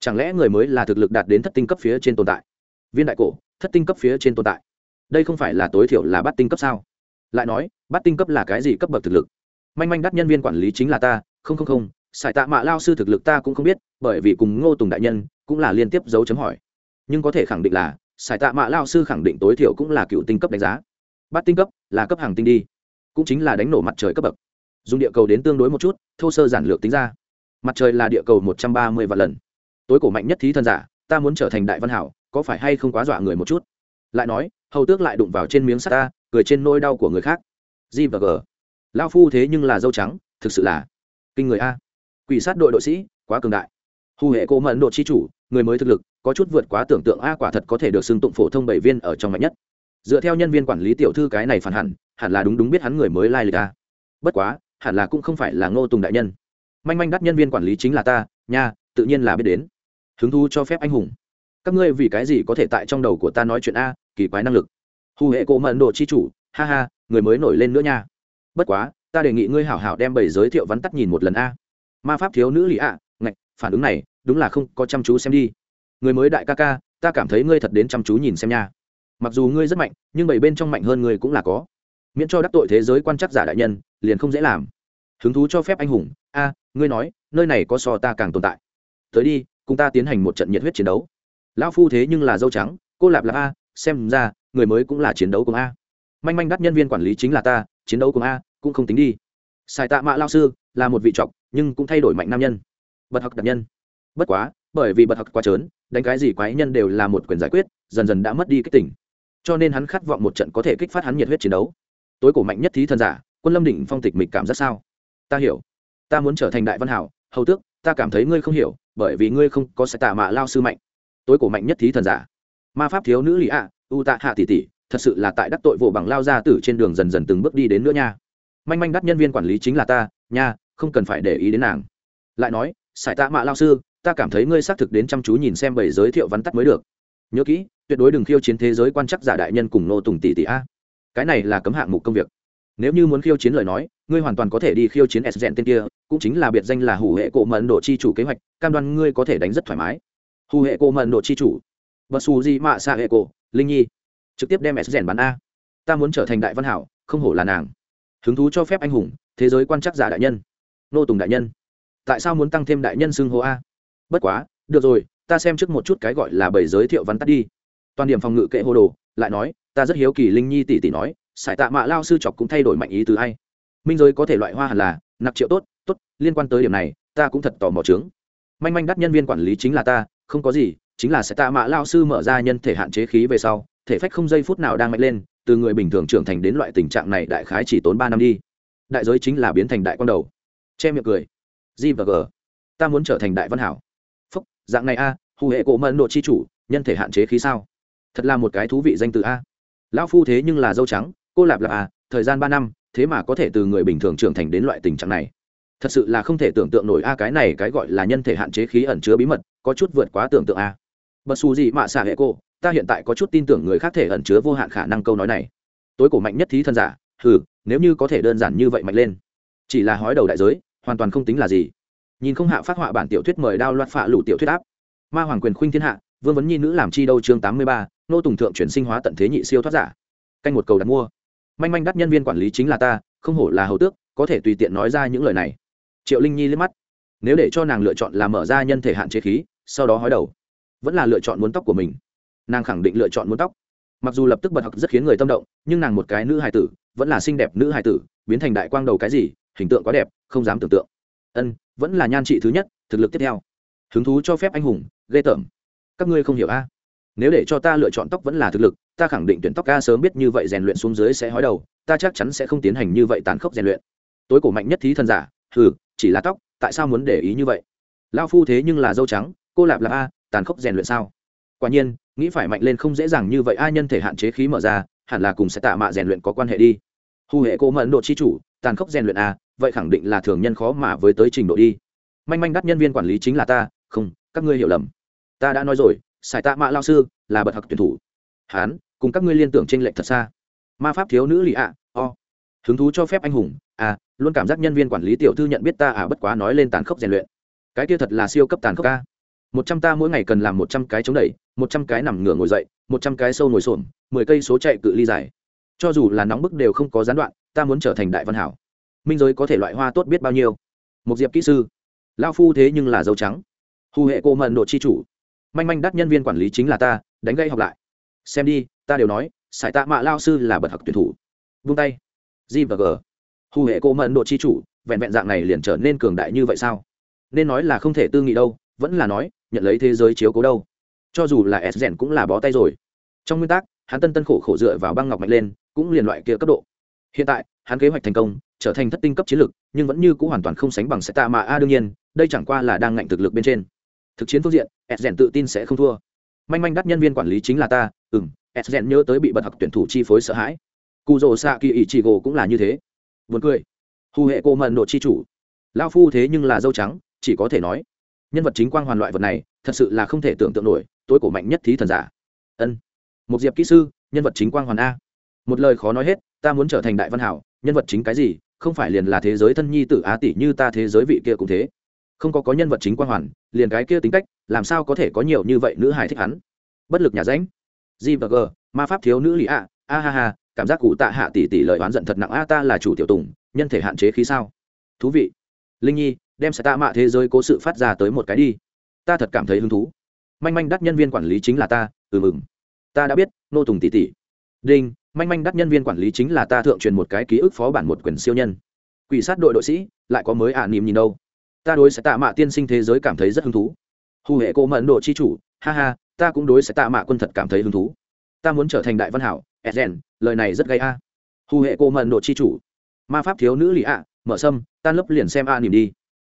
[SPEAKER 1] Chẳng lẽ người mới là thực lực đạt đến thất tinh cấp phía trên tồn tại? Viên đại cổ, thất tinh cấp phía trên tồn tại. Đây không phải là tối thiểu là bắt tinh cấp sao? Lại nói, bắt tinh cấp là cái gì cấp bậc thực lực? Manh manh đắt nhân viên quản lý chính là ta không không không, sải tạ mạ lao sư thực lực ta cũng không biết, bởi vì cùng ngô tùng đại nhân cũng là liên tiếp dấu chấm hỏi. Nhưng có thể khẳng định là, sải tạ mạ lao sư khẳng định tối thiểu cũng là cựu tinh cấp đánh giá. Bắt tinh cấp là cấp hàng tinh đi, cũng chính là đánh nổ mặt trời cấp bậc. Dùng địa cầu đến tương đối một chút, thô sơ giản lược tính ra. Mặt trời là địa cầu một trăm ba mươi vạn lần. Tối cổ mạnh nhất thí thân giả, ta muốn trở thành đại văn hảo, có phải hay không quá dọa người một chút? Lại nói, hầu tước lại đụng vào trên miếng sắt ta, cười trên nôi đau của người khác. G và g. Lao phu thế nhưng là dâu trắng, thực sự là kinh người a. Quỷ sát đội đội sĩ, quá cường đại. Hù hệ cố mẫn độ chi chủ, người mới thực lực, có chút vượt quá tưởng tượng a, quả thật có thể được xưng tụng phổ thông bảy viên ở trong mạnh nhất. Dựa theo nhân viên quản lý tiểu thư cái này phản hẳn hẳn là đúng đúng biết hắn người mới lai lịch a. Bất quá, hẳn là cũng không phải là ngô tùng đại nhân. Manh manh đắt nhân viên quản lý chính là ta, nha, tự nhiên là biết đến. Hứng thu cho phép anh hùng. Các ngươi vì cái gì có thể tại trong đầu của ta nói chuyện a, kỳ quái năng lực. Hù hệ cố mẫn độ chi chủ, ha ha, người mới nổi lên nữa nha. Bất quá ta đề nghị ngươi hảo hảo đem bảy giới thiệu vắn tắt nhìn một lần a. Ma pháp thiếu nữ lì ạ à, ngạch phản ứng này đúng là không có chăm chú xem đi. Người mới đại ca ca ta cảm thấy ngươi thật đến chăm chú nhìn xem nha. Mặc dù ngươi rất mạnh nhưng bảy bên trong mạnh hơn ngươi cũng là có. Miễn cho đắc tội thế giới quan chắc giả đại nhân liền không dễ làm. Hứng thú cho phép anh hùng a ngươi nói nơi này có so ta càng tồn tại. Tới đi cùng ta tiến hành một trận nhiệt huyết chiến đấu. Lão phu thế nhưng là dâu trắng cô lạp là a xem ra người mới cũng là chiến đấu cùng a. Manh manh đắt nhân viên quản lý chính là ta chiến đấu cùng a cũng không tính đi. Sai tạ mạ lao sư là một vị trọc, nhưng cũng thay đổi mạnh nam nhân. Bật học đặc nhân. Bất quá, bởi vì bật học quá trớn, đánh cái gì quái nhân đều là một quyền giải quyết, dần dần đã mất đi kích tỉnh. Cho nên hắn khát vọng một trận có thể kích phát hắn nhiệt huyết chiến đấu. Tối cổ mạnh nhất thí thần giả, quân lâm định phong tịch mịch cảm giác sao? Ta hiểu. Ta muốn trở thành đại văn hảo, hầu tước, ta cảm thấy ngươi không hiểu, bởi vì ngươi không có sài tạ mạ lao sư mạnh. Tối cổ mạnh nhất thí thần giả. Ma pháp thiếu nữ lì ạ u tạ hạ tỷ tỷ, thật sự là tại đắc tội vụ bằng lao ra tử trên đường dần dần từng bước đi đến nữa nha manh manh đắt nhân viên quản lý chính là ta, nha, không cần phải để ý đến nàng. Lại nói, sải tạ mạ lao sư, ta cảm thấy ngươi xác thực đến chăm chú nhìn xem bảy giới thiệu vắn tắt mới được. Nhớ kỹ, tuyệt đối đừng khiêu chiến thế giới quan chắc giả đại nhân cùng nô tùng tỷ tỷ a. Cái này là cấm hạng mục công việc. Nếu như muốn khiêu chiến lời nói, ngươi hoàn toàn có thể đi khiêu chiến s gen tên kia, cũng chính là biệt danh là hủ hệ cổ mẫn độ chi chủ kế hoạch, cam đoan ngươi có thể đánh rất thoải mái. Hủ hệ cổ mẫn độ chi chủ. Bật xù gì mạ xạ hệ cổ, linh nhi. Trực tiếp đem s gen bắn a. Ta muốn trở thành đại văn hảo, không hổ là nàng hứng thú cho phép anh hùng, thế giới quan chắc giả đại nhân. Nô tùng đại nhân. Tại sao muốn tăng thêm đại nhân xưng hô a? Bất quá, được rồi, ta xem trước một chút cái gọi là bảy giới thiệu văn tắt đi. Toàn điểm phòng ngự kệ hô đồ, lại nói, ta rất hiếu kỳ linh nhi tỷ tỷ nói, sải tạ mạ lao sư chọc cũng thay đổi mạnh ý từ hay minh giới có thể loại hoa hẳn là nạp triệu tốt tốt, liên quan tới điểm này, ta cũng thật tò mò trướng manh manh đắt nhân viên quản lý chính là ta, không có gì, chính là sẽ tạ mạ lao sư mở ra nhân thể hạn chế khí về sau, thể phách không giây phút nào đang mạnh lên từ người bình thường trưởng thành đến loại tình trạng này đại khái chỉ tốn ba năm đi. Đại giới chính là biến thành đại quan đầu. Che miệng cười. G và g. Ta muốn trở thành đại văn hảo. Phúc, dạng này a, hù hệ cổ mẫn độ chi chủ, nhân thể hạn chế khí sao? Thật là một cái thú vị danh từ a. Lão phu thế nhưng là dâu trắng, cô lạp lạp à thời gian ba năm, thế mà có thể từ người bình thường trưởng thành đến loại tình trạng này. Thật sự là không thể tưởng tượng nổi a, cái này cái gọi là nhân thể hạn chế khí ẩn chứa bí mật, có chút vượt quá tưởng tượng a. Bật xù gì mạ xạ hệ cô ta hiện tại có chút tin tưởng người khác thể ẩn chứa vô hạn khả năng câu nói này. Tối cổ mạnh nhất thí thân giả, hừ, nếu như có thể đơn giản như vậy mạnh lên, chỉ là hói đầu đại giới, hoàn toàn không tính là gì. Nhìn không hạ phát họa bản tiểu thuyết mời đao loạt phạ lũ tiểu thuyết áp. Ma hoàng quyền khuynh thiên hạ, vương vấn nhi nữ làm chi đâu chương tám mươi ba, nô tùng thượng chuyển sinh hóa tận thế nhị siêu thoát giả. Canh một cầu đặt mua. Manh manh đắt nhân viên quản lý chính là ta, không hổ là hầu tước, có thể tùy tiện nói ra những lời này. Triệu linh nhi liếc mắt. Nếu để cho nàng lựa chọn là mở ra nhân thể hạn chế khí, sau đó hói đầu. Vẫn là lựa chọn muốn tóc của mình nàng khẳng định lựa chọn muốn tóc. Mặc dù lập tức bật học rất khiến người tâm động, nhưng nàng một cái nữ hài tử, vẫn là xinh đẹp nữ hài tử, biến thành đại quang đầu cái gì, hình tượng quá đẹp, không dám tưởng tượng. Ân, vẫn là nhan trị thứ nhất, thực lực tiếp theo. Hứng thú cho phép anh hùng, ghê tởm. Các ngươi không hiểu a? Nếu để cho ta lựa chọn tóc vẫn là thực lực, ta khẳng định tuyển tóc ca sớm biết như vậy rèn luyện xuống dưới sẽ hói đầu, ta chắc chắn sẽ không tiến hành như vậy tàn khốc rèn luyện. Tối cổ mạnh nhất thí thân giả, hừ, chỉ là tóc, tại sao muốn để ý như vậy? Lao phu thế nhưng là dâu trắng, cô lạp là a, tàn khốc rèn luyện sao? Quả nhiên nghĩ phải mạnh lên không dễ dàng như vậy, ai nhân thể hạn chế khí mở ra, hẳn là cùng sẽ tạ mạ rèn luyện có quan hệ đi. Hù hệ cố mẫn độ chi chủ, tàn khốc rèn luyện a vậy khẳng định là thường nhân khó mà với tới trình độ đi. Manh manh đắt nhân viên quản lý chính là ta, không, các ngươi hiểu lầm. Ta đã nói rồi, sải tạ mạ lao sư là bậc học tuyển thủ. Hán, cùng các ngươi liên tưởng trên lệnh thật xa. Ma pháp thiếu nữ lì ạ, o. Hứng thú cho phép anh hùng à luôn cảm giác nhân viên quản lý tiểu thư nhận biết ta à bất quá nói lên tàn khốc rèn luyện. Cái kia thật là siêu cấp tàn khốc ca một trăm ta mỗi ngày cần làm một trăm cái chống đẩy, một trăm cái nằm ngửa ngồi dậy, một trăm cái sâu ngồi xổm, mười cây số chạy cự ly dài. Cho dù là nóng bức đều không có gián đoạn, ta muốn trở thành đại văn hảo. Minh giới có thể loại hoa tốt biết bao nhiêu? Một diệp kỹ sư. Lao phu thế nhưng là dâu trắng. Hù hệ cô mận độ chi chủ. Manh manh đắt nhân viên quản lý chính là ta, đánh gây học lại. Xem đi, ta đều nói, sải tạ mạ lao sư là bậc học tuyển thủ. Vung tay. G và g. Hù hệ cô mận độ chi chủ, vẹn vẹn dạng này liền trở nên cường đại như vậy sao? Nên nói là không thể tư nghị đâu, vẫn là nói nhận lấy thế giới chiếu cố đâu. Cho dù là s rèn cũng là bó tay rồi. Trong nguyên tắc, hắn tân tân khổ khổ dựa vào băng ngọc mạnh lên, cũng liền loại kia cấp độ. Hiện tại, hắn kế hoạch thành công, trở thành thất tinh cấp chiến lược nhưng vẫn như c ũ hoàn toàn không sánh bằng sẽ tạ mà a đương nhiên, đây chẳng qua là đang ngạnh thực lực bên trên. Thực chiến phương diện, s rèn tự tin sẽ không thua. Manh manh đắt nhân viên quản lý chính là ta ừ m s rèn nhớ tới bị bật học tuyển thủ chi phối sợ hãi. Cụ rồ xạ kỳ ỷ chị gồ cũng là như thế. Vượt cười. Hù hệ cô mận độ chi chủ. Lao phu thế nhưng là dâu trắng, chỉ có thể nói nhân vật chính quang hoàn loại vật này, thật sự là không thể tưởng tượng nổi, tối cổ mạnh nhất thí thần giả. Ân một diệp kỹ sư, nhân vật chính quang hoàn a. Một lời khó nói hết, ta muốn trở thành đại văn hảo, nhân vật chính cái gì, không phải liền là thế giới thân nhi tử á tỷ như ta thế giới vị kia cũng thế. Không có có nhân vật chính quang hoàn, liền cái kia tính cách, làm sao có thể có nhiều như vậy nữ hài thích hắn? Bất lực nhà ránh. G và g ma pháp thiếu nữ lì a a ha ha, cảm giác cụ tạ hạ tỷ tỷ lời oán giận thật nặng a ta là chủ tiểu tùng, nhân thể hạn chế khí sao? Thú vị. Linh nhi đem sẽ tạ mạ thế giới cố sự phát ra tới một cái đi. Ta thật cảm thấy hứng thú. Manh manh đắt nhân viên quản lý chính là ta ừ mừng. Ta đã biết, nô tùng tỷ tỷ. Đinh, manh manh đắt nhân viên quản lý chính là ta thượng truyền một cái ký ức phó bản một quyền siêu nhân. Quỷ sát đội đội sĩ, lại có mới ả à nỉm nhìn đâu. Ta đối sẽ tạ mạ tiên sinh thế giới cảm thấy rất hứng thú. Hù hệ cô mẫn độ chi chủ, ha ha, ta cũng đối sẽ tạ mạ quân thật cảm thấy hứng thú. Ta muốn trở thành đại văn hảo edgen lời này rất gây a. Hù hệ cô mẫn độ chi chủ. Ma pháp thiếu nữ lì ạ, mở sâm, tan lấp liền xem a nỉm đi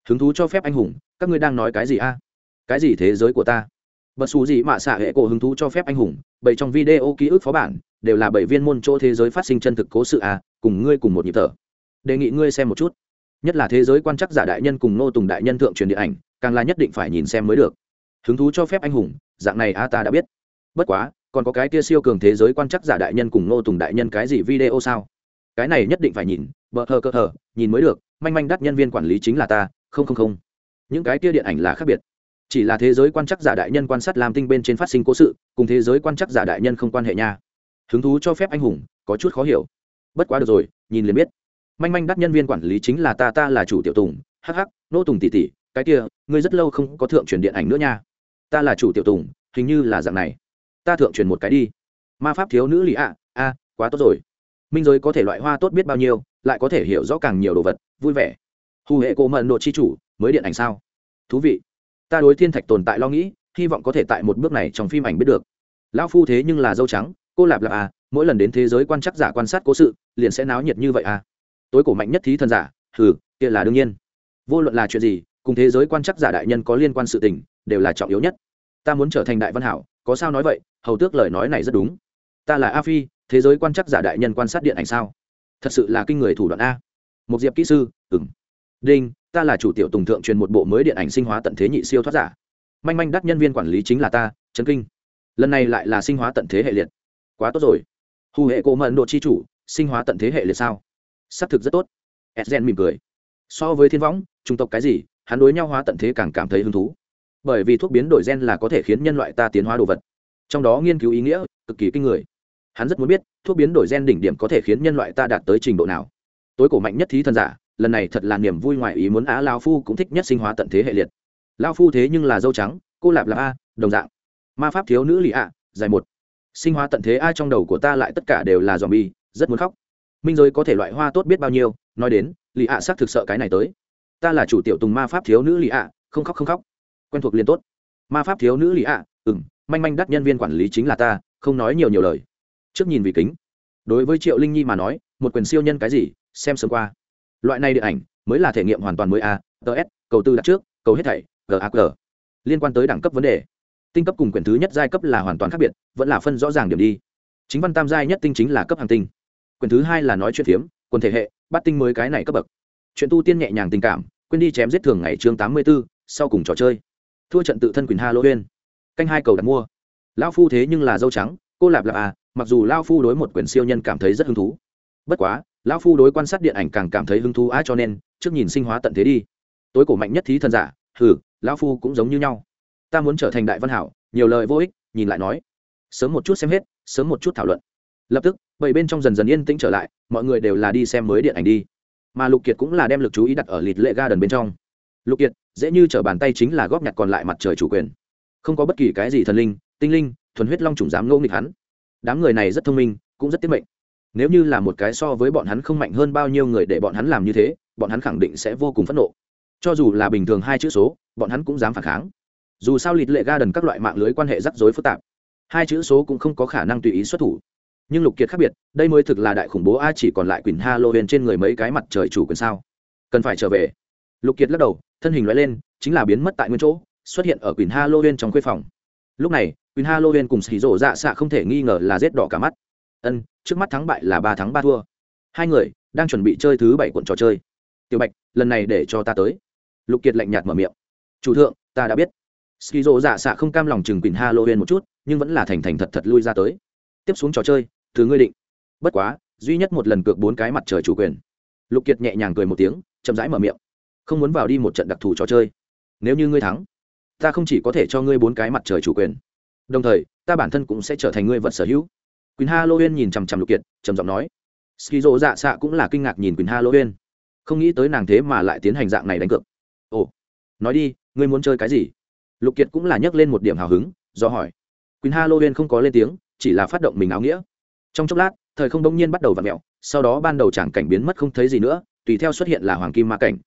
[SPEAKER 1] hứng thú cho phép anh hùng, các ngươi đang nói cái gì a? Cái gì thế giới của ta? Bật xù gì mà xạ hệ cổ hứng thú cho phép anh hùng bảy trong video ký ức phó bản, đều là bảy viên môn chỗ thế giới phát sinh chân thực cố sự a, cùng ngươi cùng một nhịp thở. Đề nghị ngươi xem một chút. Nhất là thế giới quan chắc giả đại nhân cùng nô tùng đại nhân thượng truyền điện ảnh, càng là nhất định phải nhìn xem mới được. Hứng thú cho phép anh hùng, dạng này a ta đã biết. Bất quá, còn có cái kia siêu cường thế giới quan chắc giả đại nhân cùng nô tùng đại nhân cái gì video sao? Cái này nhất định phải nhìn, bờ hờ cơ hờ, nhìn mới được, manh manh đắt nhân viên quản lý chính là ta không không không. Những cái kia điện ảnh là khác biệt. Chỉ là thế giới quan chắc giả đại nhân quan sát làm tinh bên trên phát sinh cố sự, cùng thế giới quan chắc giả đại nhân không quan hệ nha. Hứng thú cho phép anh hùng, có chút khó hiểu. Bất quá được rồi, nhìn liền biết. Manh manh đắt nhân viên quản lý chính là ta ta là chủ tiểu tùng hh nô tùng tỷ tỷ, cái kia, ngươi rất lâu không có thượng truyền điện ảnh nữa nha. Ta là chủ tiểu tùng, hình như là dạng này. Ta thượng truyền một cái đi. Ma pháp thiếu nữ lì ạ, a, quá tốt rồi. Minh giới có thể loại hoa tốt biết bao nhiêu, lại có thể hiểu rõ càng nhiều đồ vật, vui vẻ hù hệ cổ mận độ chi chủ, mới điện ảnh sao? Thú vị. Ta đối thiên thạch tồn tại lo nghĩ, hy vọng có thể tại một bước này trong phim ảnh biết được. Lão phu thế nhưng là dâu trắng, cô lạp lạp à mỗi lần đến thế giới quan chắc giả quan sát cố sự, liền sẽ náo nhiệt như vậy à. Tối cổ mạnh nhất thí thần giả, hừ, kia là đương nhiên. Vô luận là chuyện gì, cùng thế giới quan chắc giả đại nhân có liên quan sự tình, đều là trọng yếu nhất. Ta muốn trở thành đại văn hảo, có sao nói vậy, hầu tước lời nói này rất đúng. Ta là a phi, thế giới quan chắc giả đại nhân quan sát điện ảnh sao? Thật sự là kinh người thủ đoạn a. Một diệp kỹ sư ừng đinh, ta là chủ tiểu tùng thượng truyền một bộ mới điện ảnh sinh hóa tận thế nhị siêu thoát giả. Manh manh đắt nhân viên quản lý chính là ta, trấn kinh. Lần này lại là sinh hóa tận thế hệ liệt. Quá tốt rồi. Hù hệ cổ mận độ chi chủ, sinh hóa tận thế hệ liệt sao? Xác thực rất tốt. Edgen mỉm cười. So với thiên võng trung tộc cái gì, hắn đối nhau hóa tận thế càng cảm thấy hứng thú. Bởi vì thuốc biến đổi gen là có thể khiến nhân loại ta tiến hóa đồ vật. Trong đó nghiên cứu ý nghĩa, cực kỳ kinh người. Hắn rất muốn biết, thuốc biến đổi gen đỉnh điểm có thể khiến nhân loại ta đạt tới trình độ nào. Tối cổ mạnh nhất thí thần giả lần này thật là niềm vui ngoài ý muốn á, lao phu cũng thích nhất sinh hóa tận thế hệ liệt. Lao phu thế nhưng là dâu trắng, cô lạp là a, đồng dạng. Ma pháp thiếu nữ lì a dài một. Sinh hóa tận thế a trong đầu của ta lại tất cả đều là dòm bi rất muốn khóc. Minh giới có thể loại hoa tốt biết bao nhiêu, nói đến, lì a xác thực sợ cái này tới. Ta là chủ tiểu tùng ma pháp thiếu nữ lì a không khóc không khóc. Quen thuộc liền tốt. Ma pháp thiếu nữ lì ạ ừ m manh manh đắt nhân viên quản lý chính là ta, không nói nhiều nhiều lời. Trước nhìn vì kính. Đối với triệu linh nhi mà nói, một quyền siêu nhân cái gì, xem sớm qua loại này điện ảnh mới là thể nghiệm hoàn toàn mới a ts cầu tư đặt trước cầu hết thảy gag liên quan tới đẳng cấp vấn đề. Tinh cấp cùng quyển thứ nhất giai cấp là hoàn toàn khác biệt vẫn là phân rõ ràng điểm đi. Chính văn tam giai nhất tinh chính là cấp hàng tinh. Quyển thứ hai là nói chuyện phiếm quần thể hệ bắt tinh mới cái này cấp bậc. Chuyện tu tiên nhẹ nhàng tình cảm quên đi chém giết thường ngày chương tám mươi 84, sau cùng trò chơi. Thua trận tự thân quyền halloween canh hai cầu đặt mua. Lão phu thế nhưng là dâu trắng cô lạp lạp à mặc dù lao phu đối một quyển siêu nhân cảm thấy rất hứng thú. Bất quá lão phu đối quan sát điện ảnh càng cảm thấy hứng thú, á, cho nên, trước nhìn sinh hóa tận thế đi. Tối cổ mạnh nhất thí thần giả, hừ, lão phu cũng giống như nhau. Ta muốn trở thành đại văn hảo, nhiều lời vô ích, nhìn lại nói. Sớm một chút xem hết, sớm một chút thảo luận. Lập tức, bảy bên trong dần dần yên tĩnh trở lại, mọi người đều là đi xem mới điện ảnh đi. Mà lục kiệt cũng là đem lực chú ý đặt ở lịt lệ ga đần bên trong. Lục kiệt, dễ như t r ở bàn tay chính là góp nhặt còn lại mặt trời chủ quyền. Không có bất kỳ cái gì thần linh, tinh linh, thuần huyết long trùng dám ngô nghịch hắn. Đám người này rất thông minh, cũng rất tiết mệnh nếu như là một cái so với bọn hắn không mạnh hơn bao nhiêu người để bọn hắn làm như thế, bọn hắn khẳng định sẽ vô cùng phẫn nộ. Cho dù là bình thường hai chữ số, bọn hắn cũng dám phản kháng. Dù sao lịt lệ ga đần các loại mạng lưới quan hệ rắc rối phức tạp. Hai chữ số cũng không có khả năng tùy ý xuất thủ. Nhưng lục kiệt khác biệt, đây mới thực là đại khủng bố a chỉ còn lại quỳnh huyền trên người mấy cái mặt trời chủ quyền sao. Cần phải trở về. Lục kiệt lắc đầu, thân hình loại lên, chính là biến mất tại nguyên chỗ, xuất hiện ở quỳnh huyền trong khuê phòng. Lúc này, quỳnh huyền cùng xì rổ dạ xạ không thể nghi ngờ là rét đỏ cả mắt ân, trước mắt thắng bại là ba thắng ba thua. Hai người đang chuẩn bị chơi thứ bảy cuộn trò chơi. Tiểu bạch, lần này để cho ta tới. Lục kiệt lạnh nhạt mở miệng. Chủ thượng, ta đã biết. Ski rộ dạ xạ không cam lòng chừng quỳnh halloween một chút, nhưng vẫn là thành thành thật thật lui ra tới. Tiếp xuống trò chơi từ ngươi định. Bất quá, duy nhất một lần cược bốn cái mặt trời chủ quyền. Lục kiệt nhẹ nhàng cười một tiếng, chậm rãi mở miệng. Không muốn vào đi một trận đặc thù trò chơi. Nếu như ngươi thắng, ta không chỉ có thể cho ngươi bốn cái mặt trời chủ quyền. Đồng thời, ta bản thân cũng sẽ trở thành ngươi vật sở hữu quỳnh Ha Lô Uyên nhìn chằm chằm lục kiệt trầm giọng nói ski rộ dạ xạ cũng là kinh ngạc nhìn quỳnh Ha Lô Uyên, không nghĩ tới nàng thế mà lại tiến hành dạng này đánh cược. Ồ nói đi ngươi muốn chơi cái gì? Lục kiệt cũng là nhấc lên một điểm hào hứng do hỏi. Quỳnh Ha Lô Uyên không có lên tiếng chỉ là phát động mình áo nghĩa. Trong chốc lát thời không đông nhiên bắt đầu v ặ mẹo sau đó ban đầu chẳng cảnh biến mất không thấy gì nữa tùy theo xuất hiện là hoàng kim ma cảnh.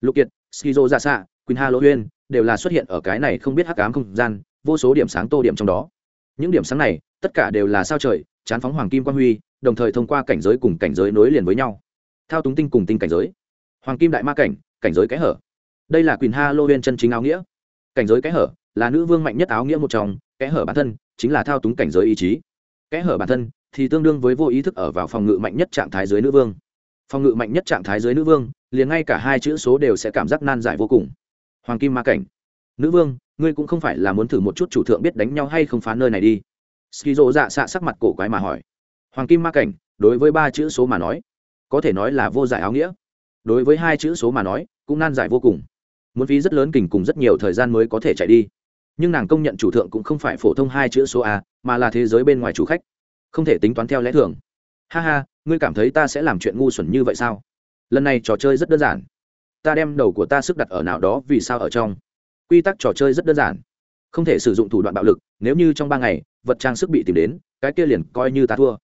[SPEAKER 1] Lục kiệt skizo ra xạ quỳnh Ha Lô Uyên đều là xuất hiện ở cái này không biết hắc ám không gian vô số điểm sáng tô điểm trong đó. Những điểm sáng này tất cả đều là sao trời, chán phóng hoàng kim quang huy, đồng thời thông qua cảnh giới cùng cảnh giới nối liền với nhau. Thao túng tinh cùng tinh cảnh giới. Hoàng kim đại ma cảnh cảnh giới kẽ hở. Đây là quyền ha lô huyên chân chính áo nghĩa. Cảnh giới kẽ hở, là nữ vương mạnh nhất áo nghĩa một trong, kẽ hở bản thân chính là thao túng cảnh giới ý chí. Kẽ hở bản thân thì tương đương với vô ý thức ở vào phòng ngự mạnh nhất trạng thái dưới nữ vương. Phòng ngự mạnh nhất trạng thái dưới nữ vương, liền ngay cả hai chữ số đều sẽ cảm giác nan giải vô cùng. Hoàng kim ma cảnh. Nữ vương, ngươi cũng không phải là muốn thử một chút chủ thượng biết đánh nhau hay không phá nơi này đi ski rộ dạ xạ sắc mặt cổ quái mà hỏi. Hoàng kim ma cảnh, đối với ba chữ số mà nói, có thể nói là vô giải áo nghĩa. Đối với hai chữ số mà nói, cũng nan giải vô cùng. Muốn phí rất lớn kình cùng rất nhiều thời gian mới có thể chạy đi. Nhưng nàng công nhận chủ thượng cũng không phải phổ thông hai chữ số a, mà là thế giới bên ngoài chủ khách. Không thể tính toán theo lẽ thường. Ha ha, ngươi cảm thấy ta sẽ làm chuyện ngu xuẩn như vậy sao? Lần này trò chơi rất đơn giản. Ta đem đầu của ta sức đặt ở nào đó vì sao ở trong. Quy tắc trò chơi rất đơn giản không thể sử dụng thủ đoạn bạo lực, nếu như trong ba ngày, vật trang sức bị tìm đến, cái kia liền coi như ta thua.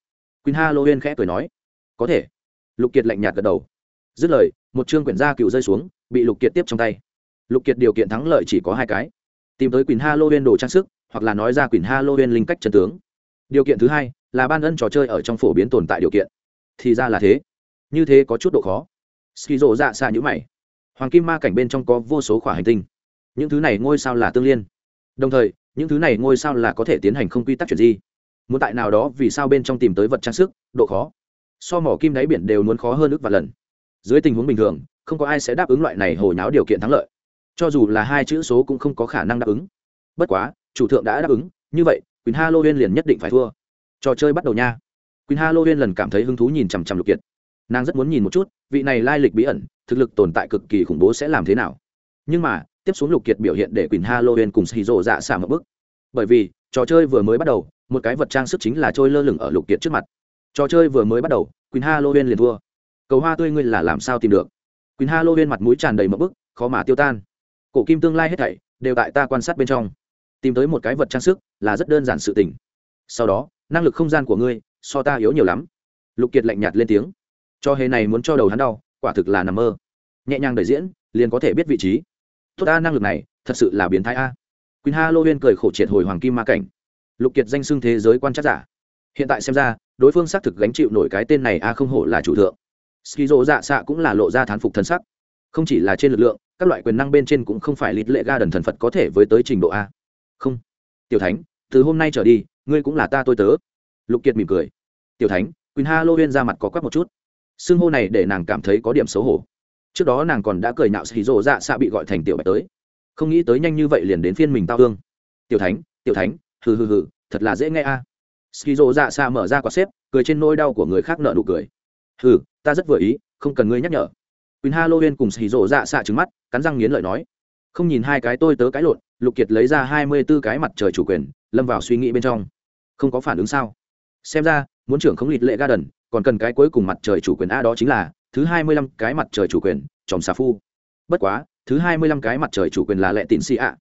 [SPEAKER 1] Quỳnh huyên khẽ cười nói, có thể. Lục kiệt lạnh nhạt gật đầu. Dứt lời, một chương quyển gia cựu rơi xuống, bị lục kiệt tiếp trong tay. Lục kiệt điều kiện thắng lợi chỉ có hai cái. Tìm tới quỳnh huyên đồ trang sức, hoặc là nói ra quỳnh huyên linh cách trần tướng. Điều kiện thứ hai, là ban ân trò chơi ở trong phổ biến tồn tại điều kiện. Thì ra là thế. Như thế có chút độ khó. Ski rộ dạ xa nhữ mày. Hoàng kim ma cảnh bên trong có vô số khỏa hành tinh. Những thứ này ngôi sao là tương liên đồng thời, những thứ này ngôi sao là có thể tiến hành không quy tắc chuyển di. Muốn tại nào đó vì sao bên trong tìm tới vật trang sức, độ khó. So mỏ kim đáy biển đều muốn khó hơn ước và lần. Dưới tình huống bình thường, không có ai sẽ đáp ứng loại này hồi nháo điều kiện thắng lợi. Cho dù là hai chữ số cũng không có khả năng đáp ứng. Bất quá, chủ thượng đã đáp ứng, như vậy, quỳnh halloween liền nhất định phải thua. Trò chơi bắt đầu nha. Quỳnh halloween lần cảm thấy hứng thú nhìn chằm chằm lục kiệt. Nàng rất muốn nhìn một chút, vị này lai lịch bí ẩn, thực lực tồn tại cực kỳ khủng bố sẽ làm thế nào. Nhưng mà tiếp xuống lục kiệt biểu hiện để quỳnh halloween cùng xì rộ dạ xả một bức bởi vì, trò chơi vừa mới bắt đầu, một cái vật trang sức chính là trôi lơ lửng ở lục kiệt trước mặt. Trò chơi vừa mới bắt đầu, quỳnh halloween liền thua. Cầu hoa tươi ngươi là làm sao tìm được? Quỳnh halloween mặt mũi tràn đầy một bức khó mà tiêu tan. Cổ kim tương lai hết thảy, đều tại ta quan sát bên trong. Tìm tới một cái vật trang sức, là rất đơn giản sự tình. Sau đó, năng lực không gian của ngươi, so ta yếu nhiều lắm. Lục kiệt lạnh nhạt lên tiếng. Cho hề này muốn cho đầu hắn đau, quả thực là nằm mơ. Nhẹ nhàng đ diễn, liền có thể biết vị trí tốt ta, năng lực này thật sự là biến thái a. Quỳnh huyên cười khổ triệt hồi hoàng kim ma cảnh. Lục kiệt danh xưng thế giới quan trắc giả. Hiện tại xem ra, đối phương xác thực gánh chịu nổi cái tên này a, không hổ là chủ thượng. Ski skizo dạ xạ cũng là lộ ra thán phục thân sắc. Không chỉ là trên lực lượng, các loại quyền năng bên trên cũng không phải lít lệ ga đần thần phật có thể với tới trình độ a. Không. Tiểu thánh, từ hôm nay trở đi, ngươi cũng là ta tôi tớ. Lục kiệt mỉm cười. Tiểu thánh, quỳnh huyên ra mặt có quắc một chút. Xưng hô này để nàng cảm thấy có điểm xấu hổ trước đó nàng còn đã cười nạo xì rộ dạ xạ bị gọi thành tiểu bạch tới. Không nghĩ tới nhanh như vậy liền đến phiên mình tao hương tiểu thánh tiểu thánh, hừ hừ hừ, thật là dễ nghe a. À. ski rộ dạ xạ mở ra quả xếp, cười trên nỗi đau của người khác nợ nụ cười. Hừ, ta rất vừa ý, không cần ngươi nhắc nhở. Quỳnh halloween cùng xì rộ dạ xạ trứng mắt, cắn răng nghiến lợi nói. Không nhìn hai cái tôi tớ cái lộn, lục kiệt lấy ra hai mươi b ố cái mặt trời chủ quyền, lâm vào suy nghĩ bên trong. Không có phản ứng sao? Xem ra, muốn trưởng không lịt lệ ga đần còn cần cái cuối cùng mặt trời chủ quyền a đó chính là thứ hai mươi lăm cái mặt trời chủ quyền, chòm xà phu. Bất quá, thứ hai mươi lăm cái mặt trời chủ quyền là lệ tín xì ạ.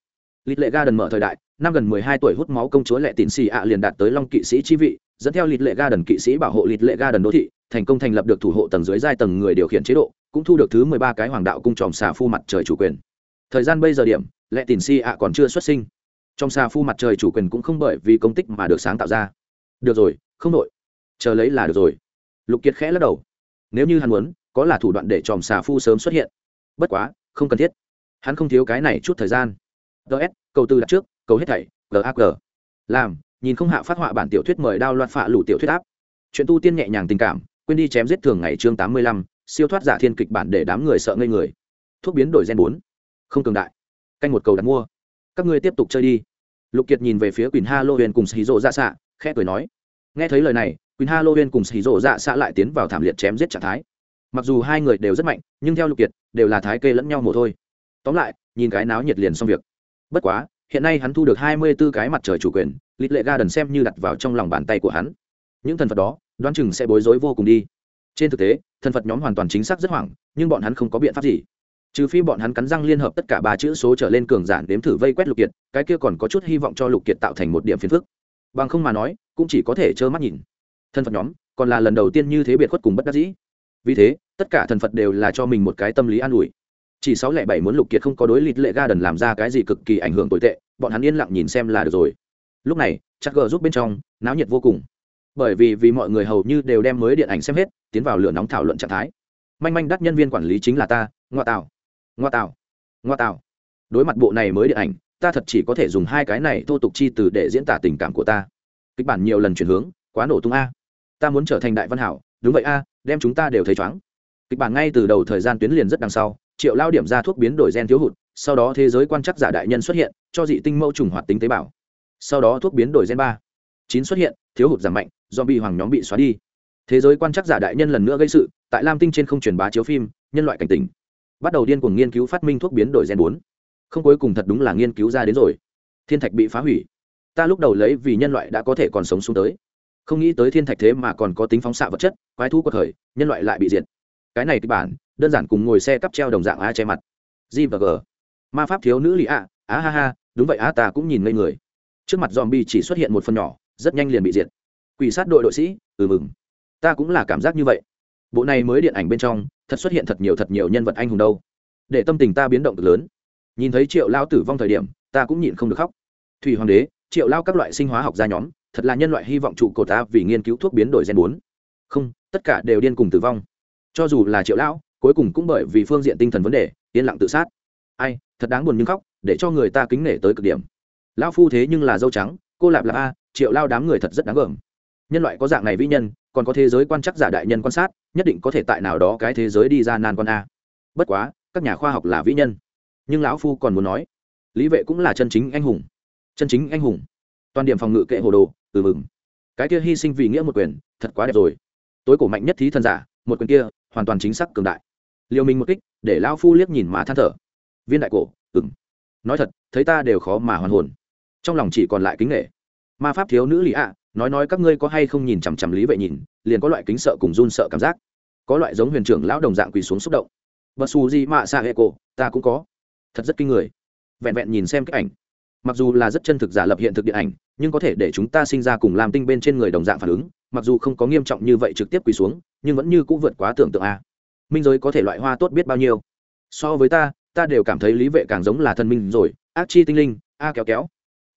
[SPEAKER 1] Lịch lệ ga đần mở thời đại, năm gần mười hai tuổi hút máu công chúa lệ tín xì ạ liền đạt tới long kỵ sĩ chi vị, dẫn theo lịch lệ ga đần kỵ sĩ bảo hộ lịch lệ ga đần đô thị, thành công thành lập được thủ hộ tầng dưới giai tầng người điều khiển chế độ, cũng thu được thứ mười ba cái hoàng đạo cung tròm xà phu mặt trời chủ quyền. Thời gian bây giờ điểm, lệ tín xì ạ còn chưa xuất sinh. Trong xà phu mặt trời chủ quyền cũng không bởi vì công tích mà được sáng tạo ra. Được rồi, không đội chờ lấy là được rồi. Lục kiệt khẽ lắc đầu nếu như hắn muốn, có là thủ đoạn để tròm xà phu sớm xuất hiện. Bất quá, không cần thiết. Hắn không thiếu cái này chút thời gian. Ts cầu tư đặt trước, cầu hết thảy gag làm, nhìn không hạ phát họa bản tiểu thuyết mời đao loạt phạ lủ tiểu thuyết áp. Chuyện tu tiên nhẹ nhàng tình cảm, quên đi chém giết thường ngày chương tám mươi lăm, siêu thoát giả thiên kịch bản để đám người sợ ngây người. Thuốc biến đổi gen bốn. Không cường đại. Canh một cầu đặt mua. Các ngươi tiếp tục chơi đi. Lục kiệt nhìn về phía quỳnh ha lô huyền cùng xì rộ ra xạ khẽ cười nói. Nghe thấy lời này quỳnh ha lô cùng xì rộ dạ xạ lại tiến vào thảm liệt chém giết trạng thái. Mặc dù hai người đều rất mạnh, nhưng theo lục kiệt, đều là thái kê lẫn nhau mồ thôi. Tóm lại, nhìn cái náo nhiệt liền xong việc. Bất quá, hiện nay hắn thu được hai mươi b ố cái mặt trời chủ quyền lịch lệ ga xem như đặt vào trong lòng bàn tay của hắn. Những thần phật đó, đoán chừng sẽ bối rối vô cùng đi. Trên thực tế, thần phật nhóm hoàn toàn chính xác rất hoảng, nhưng bọn hắn không có biện pháp gì. Trừ phi bọn hắn cắn răng liên hợp tất cả ba chữ số trở lên cường giản đếm thử vây quét lục kiệt, cái kia còn có chút hy vọng cho lục kiệt tạo thành một điểm phiền phức. Bằng không mà nói, cũng chỉ có thể trơ mắt nhìn thân phật nhóm, còn là lần đầu tiên như thế biệt khuất cùng bất đắc dĩ. Vì thế, tất cả thần phật đều là cho mình một cái tâm lý an ủi. Chỉ sáu lẻ bảy muốn lục kiệt không có đối lịt lệ ga đần làm ra cái gì cực kỳ ảnh hưởng tồi tệ, bọn hắn yên lặng nhìn xem là được rồi. Lúc này, chắc gờ giúp bên trong, náo nhiệt vô cùng. Bởi vì vì mọi người hầu như đều đem mới điện ảnh xem hết, tiến vào lửa nóng thảo luận trạng thái. Manh manh đắt nhân viên quản lý chính là ta, ngoa tạo. Ngoa tạo. Ngoa tạo. Đối mặt bộ này mới điện ảnh, ta thật chỉ có thể dùng hai cái này thô tục chi từ để diễn tả tình cảm của ta. Kịch bản nhiều lần chuyển hướng, quá nổ tung a ta muốn trở thành đại văn hảo, đúng vậy a, đem chúng ta đều thấy chóng kịch bản ngay từ đầu thời gian tuyến liền rất đằng sau, triệu lao điểm ra thuốc biến đổi gen thiếu hụt, sau đó thế giới quan chắc giả đại nhân xuất hiện, cho dị tinh mẫu trùng hoạt tính tế bào. Sau đó thuốc biến đổi gen ba, chín xuất hiện, thiếu hụt giảm mạnh do bị hoàng nhóm bị xóa đi. Thế giới quan chắc giả đại nhân lần nữa gây sự, tại lam tinh trên không truyền bá chiếu phim, nhân loại cảnh tỉnh. Bắt đầu điên cuồng nghiên cứu phát minh thuốc biến đổi gen bốn. Không cuối cùng thật đúng là nghiên cứu ra đến rồi. Thiên thạch bị phá hủy. Ta lúc đầu lấy vì nhân loại đã có thể còn sống xuống tới không nghĩ tới thiên thạch thế mà còn có tính phóng xạ vật chất, quái thú của thời nhân loại lại bị diệt. Cái này kịch bản, đơn giản cùng ngồi xe cắp treo đồng dạng a che mặt. G và g. Ma pháp thiếu nữ lì a á ha ha, đúng vậy a ta cũng nhìn ngây người. Trước mặt dòm bi chỉ xuất hiện một phần nhỏ, rất nhanh liền bị diệt. Quỷ sát đội đội sĩ ừ mừng. Ta cũng là cảm giác như vậy. Bộ này mới điện ảnh bên trong, thật xuất hiện thật nhiều thật nhiều nhân vật anh hùng đâu. Để tâm tình ta biến động cực lớn. Nhìn thấy triệu lao tử vong thời điểm, ta cũng nhịn không được khóc. Thủy hoàng đế, triệu lao các loại sinh hóa học gia nhóm thật là nhân loại hy vọng trụ cột ta vì nghiên cứu thuốc biến đổi gen bốn. Không, tất cả đều điên cùng tử vong. Cho dù là triệu lão, cuối cùng cũng bởi vì phương diện tinh thần vấn đề, yên lặng tự sát. Ai, thật đáng buồn nhưng khóc, để cho người ta kính nể tới cực điểm. Lão phu thế nhưng là dâu trắng, cô lạp là a, triệu lao đám người thật rất đáng gờm. Nhân loại có dạng này vĩ nhân, còn có thế giới quan chắc giả đại nhân quan sát, nhất định có thể tại nào đó cái thế giới đi ra nan con a. Bất quá, các nhà khoa học là vĩ nhân. Nhưng lão phu còn muốn nói, lý vệ cũng là chân chính anh hùng. Chân chính anh hùng. Toàn điểm phòng ngự kệ hồ đồ ừ mừng. Cái kia hy sinh vì nghĩa một quyền, thật quá đẹp rồi. Tối cổ mạnh nhất thí thân giả, một quyền kia, hoàn toàn chính xác cường đại. Liều mình một kích, để lao phu liếc nhìn mà than thở. Viên đại cổ ừng nói thật, thấy ta đều khó mà hoàn hồn. Trong lòng chỉ còn lại kính nghệ ma pháp thiếu nữ lý ạ, nói nói các ngươi có hay không nhìn chằm chằm lý vệ nhìn, liền có loại kính sợ cùng run sợ cảm giác. Có loại giống huyền trưởng lão đồng dạng quỳ xuống xúc động. Và xù gì mạ xa hệ cổ, ta cũng có. Thật rất kinh người. Vẹn vẹn nhìn xem cái ảnh mặc dù là rất chân thực giả lập hiện thực điện ảnh, nhưng có thể để chúng ta sinh ra cùng làm tinh bên trên người đồng dạng phản ứng, mặc dù không có nghiêm trọng như vậy trực tiếp quỳ xuống, nhưng vẫn như cũng vượt quá tưởng tượng a. Minh giới có thể loại hoa tốt biết bao nhiêu. So với ta ta đều cảm thấy lý vệ càng giống là thân minh rồi, ác chi tinh linh, a kéo kéo.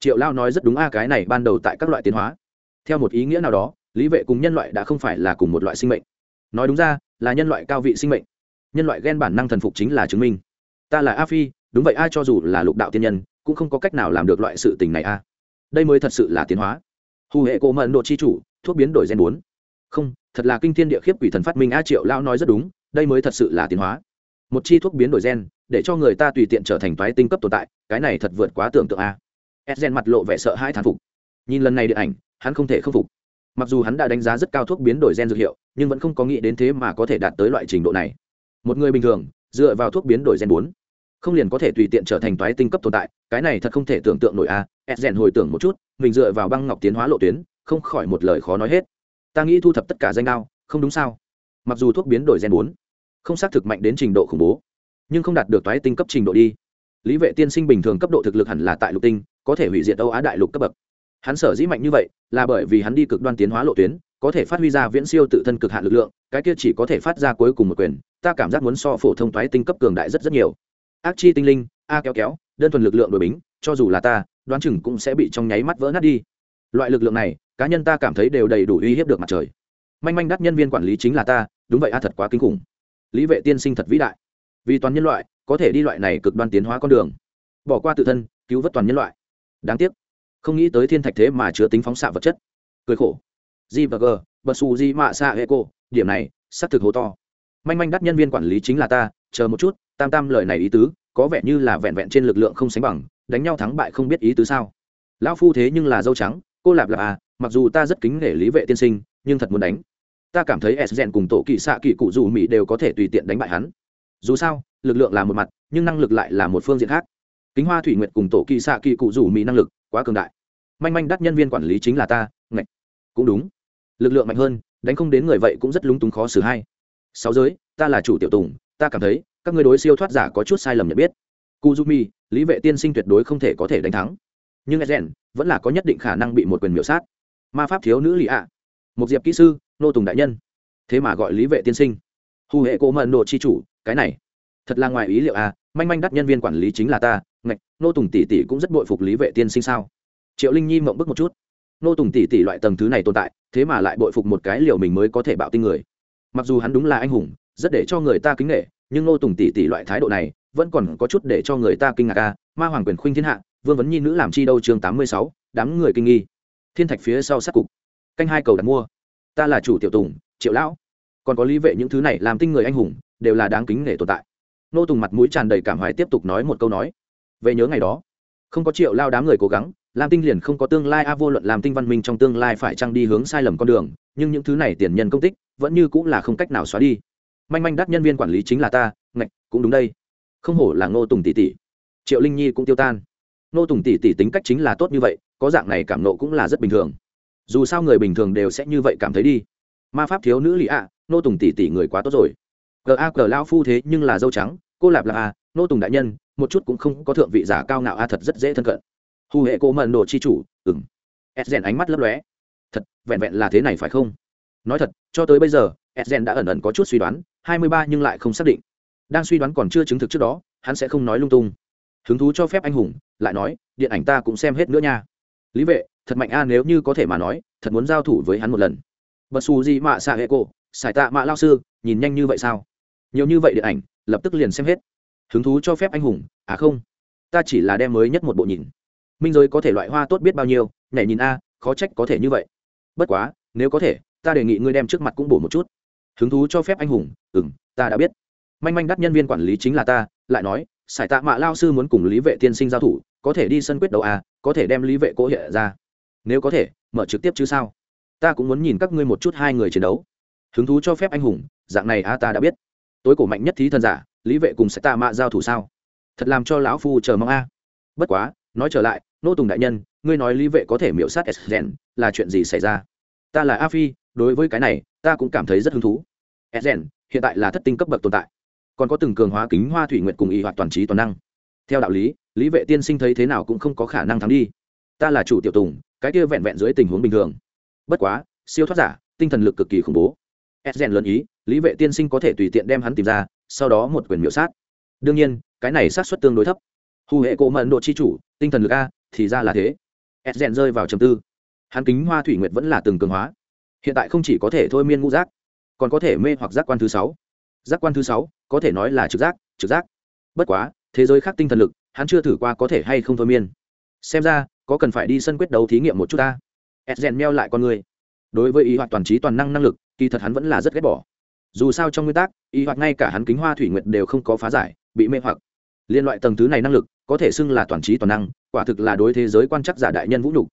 [SPEAKER 1] Triệu lao nói rất đúng a, cái này ban đầu tại các loại tiến hóa. Theo một ý nghĩa nào đó, lý vệ cùng nhân loại đã không phải là cùng một loại sinh mệnh. Nói đúng ra, là nhân loại cao vị sinh mệnh. Nhân loại ghen bản năng thần phục chính là chứng minh. Ta là a phi, đúng vậy ai cho dù là lục đạo tiên nhân cũng không có cách nào làm được loại sự tình này a đây mới thật sự là tiến hóa. Hù hệ cổ mận độ chi chủ, thuốc biến đổi gen bốn. Không, thật là kinh thiên địa khiếp quỷ thần phát minh a triệu lao nói rất đúng, đây mới thật sự là tiến hóa. Một chi thuốc biến đổi gen, để cho người ta tùy tiện trở thành toái tinh cấp tồn tại, cái này thật vượt quá tưởng tượng a. Ed gen mặt lộ vẻ sợ hai thán phục. Nhìn lần này điện ảnh, hắn không thể khâm phục. Mặc dù hắn đã đánh giá rất cao thuốc biến đổi gen dược hiệu, nhưng vẫn không có nghĩ đến thế mà có thể đạt tới loại trình độ này. Một người bình thường, dựa vào thuốc biến đổi gen bốn không liền có thể tùy tiện trở thành toái tinh cấp tồn tại, cái này thật không thể tưởng tượng nổi à, a ed rèn hồi tưởng một chút, mình dựa vào băng ngọc tiến hóa lộ tuyến, không khỏi một lời khó nói hết. Ta nghĩ thu thập tất cả danh đao, không đúng sao? Mặc dù thuốc biến đổi gen bốn, không xác thực mạnh đến trình độ khủng bố, nhưng không đạt được toái tinh cấp trình độ đi. Lý vệ tiên sinh bình thường cấp độ thực lực hẳn là tại lục tinh, có thể hủy diệt âu á đại lục cấp bậc. Hắn sở dĩ mạnh như vậy, là bởi vì hắn đi cực đoan tiến hóa lộ tuyến, có thể phát huy ra viễn siêu tự thân cực hạn lực lượng, cái kia chỉ có thể phát ra cuối cùng một quyền, ta cảm giác muốn so phổ thông toái tinh cấp cường đại rất rất nhiều ác chi tinh linh, a kéo kéo, đơn thuần lực lượng đội bính, cho dù là ta, đoán chừng cũng sẽ bị trong nháy mắt vỡ nát đi. Loại lực lượng này, cá nhân ta cảm thấy đều đầy đủ uy hiếp được mặt trời. Manh manh đắt nhân viên quản lý chính là ta, đúng vậy a, thật quá kinh khủng. Lý vệ tiên sinh thật vĩ đại. Vì toàn nhân loại, có thể đi loại này cực đoan tiến hóa con đường. Bỏ qua tự thân, cứu vớt toàn nhân loại. Đáng tiếc, không nghĩ tới thiên thạch thế mà chứa tính phóng xạ vật chất. Cười khổ. G và g, bật xù g mạ xạ hệ cô, điểm này, xác thực hố to. Manh manh đắt nhân viên quản lý chính là ta, chờ một chút tam tam lời này ý tứ, có vẻ như là vẹn vẹn trên lực lượng không sánh bằng, đánh nhau thắng bại không biết ý tứ sao. Lão phu thế nhưng là dâu trắng, cô lạp lạp à mặc dù ta rất kính nể lý vệ tiên sinh, nhưng thật muốn đánh. Ta cảm thấy s rèn cùng tổ kỵ xạ kỵ cụ dù mỹ đều có thể tùy tiện đánh bại hắn. Dù sao, lực lượng là một mặt, nhưng năng lực lại là một phương diện khác. Kính hoa thủy nguyệt cùng tổ kỵ xạ kỵ cụ dù mỹ năng lực quá cường đại. Manh manh đắt nhân viên quản lý chính là ta, ngạch. Cũng đúng. Lực lượng mạnh hơn, đánh không đến người vậy cũng rất lúng túng khó xử hay. Sáu giới, ta là chủ tiểu tùng, ta cảm thấy các người đối siêu thoát giả có chút sai lầm nhận biết. Kuzumi, lý vệ tiên sinh tuyệt đối không thể có thể đánh thắng. Nhưng edgen vẫn là có nhất định khả năng bị một quyền miểu sát. Ma pháp thiếu nữ lì ạ. Một diệp kỹ sư, nô tùng đại nhân. Thế mà gọi lý vệ tiên sinh. Hù hệ cổ mận độ chi chủ, cái này. Thật là ngoài ý liệu à manh manh đắt nhân viên quản lý chính là ta, ngạch, nô tùng tỷ tỷ cũng rất bội phục lý vệ tiên sinh sao? Triệu linh nhi mộng bức một chút. Nô tùng tỷ tỷ loại tầng thứ này tồn tại, thế mà lại bội phục một cái liều mình mới có thể bạo tinh người. Mặc dù hắn đúng là anh hùng, rất để cho người ta kính nghệ nhưng nô tùng tỷ tỷ loại thái độ này vẫn còn có chút để cho người ta kinh ngạc ca ma hoàng quyền khuynh thiên hạ, vương vấn nhi nữ làm chi đâu chương tám mươi sáu, đám người kinh nghi. Thiên thạch phía sau sát cục. Canh hai cầu đặt mua. Ta là chủ tiểu tùng, triệu lão. Còn có lý vệ những thứ này làm tinh người anh hùng, đều là đáng kính nể tồn tại. Nô tùng mặt mũi tràn đầy cảm hoài tiếp tục nói một câu nói. Về nhớ ngày đó, không có triệu lao đám người cố gắng lam tinh liền không có tương lai, a vô luận làm tinh văn minh trong tương lai phải trăng đi hướng sai lầm con đường, nhưng những thứ này tiền nhân công tích vẫn như cũng là không cách nào xóa đi manh manh đắt nhân viên quản lý chính là ta ngạch cũng đúng đây. Không hổ là ngô tùng tỷ tỷ. Triệu linh nhi cũng tiêu tan. Ngô tùng tỷ tỷ tính cách chính là tốt như vậy có dạng này cảm nộ cũng là rất bình thường. Dù sao người bình thường đều sẽ như vậy cảm thấy đi. Ma pháp thiếu nữ lì ạ à, ngô tùng tỷ tỷ người quá tốt rồi. G a g lao phu thế nhưng là dâu trắng cô lạp là a ngô tùng đại nhân một chút cũng không có thượng vị giả cao ngạo a thật rất dễ thân cận. Hù hệ cô mận đồ chi chủ ừng s rèn ánh mắt lấp lóe. Thật vẹn vẹn là thế này phải không? Nói thật cho tới bây giờ ed rèn đã ẩn ẩn có chút suy đoán hai mươi ba nhưng lại không xác định. Đang suy đoán còn chưa chứng thực trước đó, hắn sẽ không nói lung tung. Hứng thú cho phép anh hùng, lại nói, điện ảnh ta cũng xem hết nữa nha. Lý vệ, thật mạnh a, nếu như có thể mà nói, thật muốn giao thủ với hắn một lần. Bật xù gì mạ xạ hệ cổ, xài tạ mạ lao sư, nhìn nhanh như vậy sao? Nhiều như vậy điện ảnh, lập tức liền xem hết. Hứng thú cho phép anh hùng à không? Ta chỉ là đem mới nhất một bộ nhìn. Minh giới có thể loại hoa tốt biết bao nhiêu, nhảy nhìn a, khó trách có thể như vậy. Bất quá, nếu có thể, ta đề nghị ngươi đem trước mặt cũng bổ một chút hứng thú cho phép anh hùng ừ m ta đã biết. Manh manh đắt nhân viên quản lý chính là ta, lại nói, sải tạ mạ lao sư muốn cùng lý vệ tiên sinh giao thủ, có thể đi sân quyết đấu à có thể đem lý vệ cỗ hiện ra. Nếu có thể, mở trực tiếp chứ sao? Ta cũng muốn nhìn các ngươi một chút hai người chiến đấu. Hứng thú cho phép anh hùng, dạng này a ta đã biết. Tối cổ mạnh nhất thí thần giả, lý vệ cùng sẽ tạ mạ giao thủ sao? Thật làm cho lão phu chờ mong a. Bất quá, nói trở lại, nô tùng đại nhân, ngươi nói lý vệ có thể miễu sát s rèn là chuyện gì xảy ra? Ta là a phi đối với cái này, ta cũng cảm thấy rất hứng thú. Edgen hiện tại là thất tinh cấp bậc tồn tại. Còn có từng cường hóa kính hoa thủy nguyệt cùng y hoạt toàn trí toàn năng. Theo đạo lý lý vệ tiên sinh thấy thế nào cũng không có khả năng thắng đi. Ta là chủ tiểu tùng, cái kia vẹn vẹn dưới tình huống bình thường. Bất quá, siêu thoát giả, tinh thần lực cực kỳ khủng bố. Edgen lớn ý, lý vệ tiên sinh có thể tùy tiện đem hắn tìm ra, sau đó một quyền miểu sát. Đương nhiên, cái này sát xuất tương đối thấp. Hù hệ cộ mận độ chi chủ, tinh thần lực a, thì ra là thế. Edgen rơi vào trầm tư. Hắn kính hoa thủy nguyệt vẫn là từng cường hóa hiện tại không chỉ có thể thôi miên ngũ giác, còn có thể mê hoặc giác quan thứ sáu. Giác quan thứ sáu, có thể nói là trực giác trực giác. Bất quá, thế giới khác tinh thần lực, hắn chưa thử qua có thể hay không thôi miên. Xem ra, có cần phải đi sân quyết đấu thí nghiệm một chút ta. Ed rèn meo lại con người. Đối với ý hoạt toàn trí toàn năng năng lực, kỳ thật hắn vẫn là rất ghét bỏ. Dù sao trong nguyên tắc ý hoạt ngay cả hắn kính hoa thủy nguyệt đều không có phá giải, bị mê hoặc. Liên loại tầng thứ này năng lực, có thể xưng là toàn trí toàn năng, quả thực là đối thế giới quan chắc giả đại nhân vũ nhục.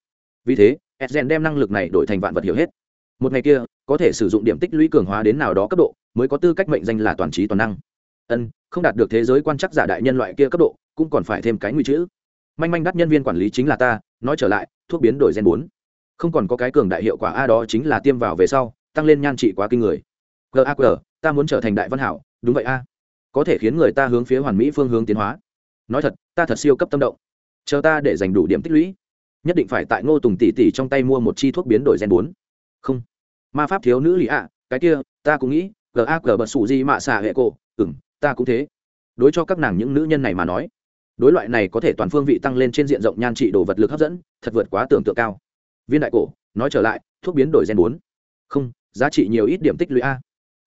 [SPEAKER 1] Vì thế edgen đem năng lực này đổi thành vạn vật hiểu hết một ngày kia, có thể sử dụng điểm tích lũy cường hóa đến nào đó cấp độ, mới có tư cách mệnh danh là toàn trí toàn năng. Ân, không đạt được thế giới quan chắc giả đại nhân loại kia cấp độ, cũng còn phải thêm cái nguy chữ manh manh đắt nhân viên quản lý chính là ta, nói trở lại, thuốc biến đổi gen bốn. Không còn có cái cường đại hiệu quả a đó chính là tiêm vào về sau, tăng lên nhan trị quá kinh người. Gaq ta muốn trở thành đại văn hảo, đúng vậy a. Có thể khiến người ta hướng phía hoàn mỹ phương hướng tiến hóa. Nói thật, ta thật siêu cấp tâm động. Chờ ta để dành đủ điểm tích lũy, nhất định phải tại ngô tùng tỷ tỷ trong tay mua một chi thuốc biến đổi gen bốn không. Ma pháp thiếu nữ lì ạ, cái kia, ta cũng nghĩ gag bật sủ gì mạ xạ hệ cổ ừng ta cũng thế. Đối cho các nàng những nữ nhân này mà nói, đối loại này có thể toàn phương vị tăng lên trên diện rộng nhan trị đồ vật lực hấp dẫn, thật vượt quá tưởng tượng cao. Viên đại cổ, nói trở lại, thuốc biến đổi gen bốn. Không, giá trị nhiều ít điểm tích lũy a.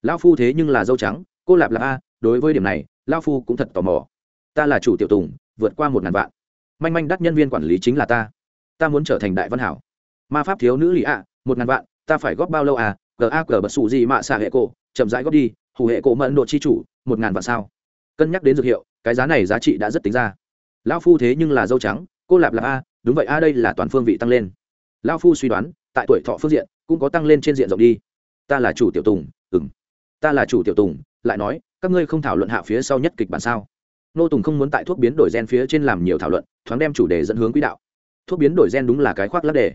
[SPEAKER 1] Lao phu thế nhưng là dâu trắng, cô lạp là a, đối với điểm này lao phu cũng thật tò mò. Ta là chủ tiểu tùng, vượt qua một ngàn vạn. Manh manh đắt nhân viên quản lý chính là ta. Ta muốn trở thành đại văn hảo. Ma pháp thiếu nữ lì a một ngàn vạn ta phải góp bao lâu à? Gag bật xù gì mạ xạ hệ cổ? Chậm rãi góp đi, hủ hệ cổ mẫn độ chi chủ, một ngàn vạn sao? Cân nhắc đến dược hiệu, cái giá này giá trị đã rất tính ra. Lão phu thế nhưng là dâu trắng, cô lạp lạp a, đúng vậy a, đây là toàn phương vị tăng lên. Lão phu suy đoán, tại tuổi thọ phương diện, cũng có tăng lên trên diện rộng đi. Ta là chủ tiểu tùng ừng ta là chủ tiểu tùng, lại nói, các ngươi không thảo luận hạ phía sau nhất kịch bản sao? Nô tùng không muốn tại thuốc biến đổi gen phía trên làm nhiều thảo luận, thoáng đem chủ đề dẫn hướng quỹ đạo. Thuốc biến đổi gen đúng là cái khoác lắc đề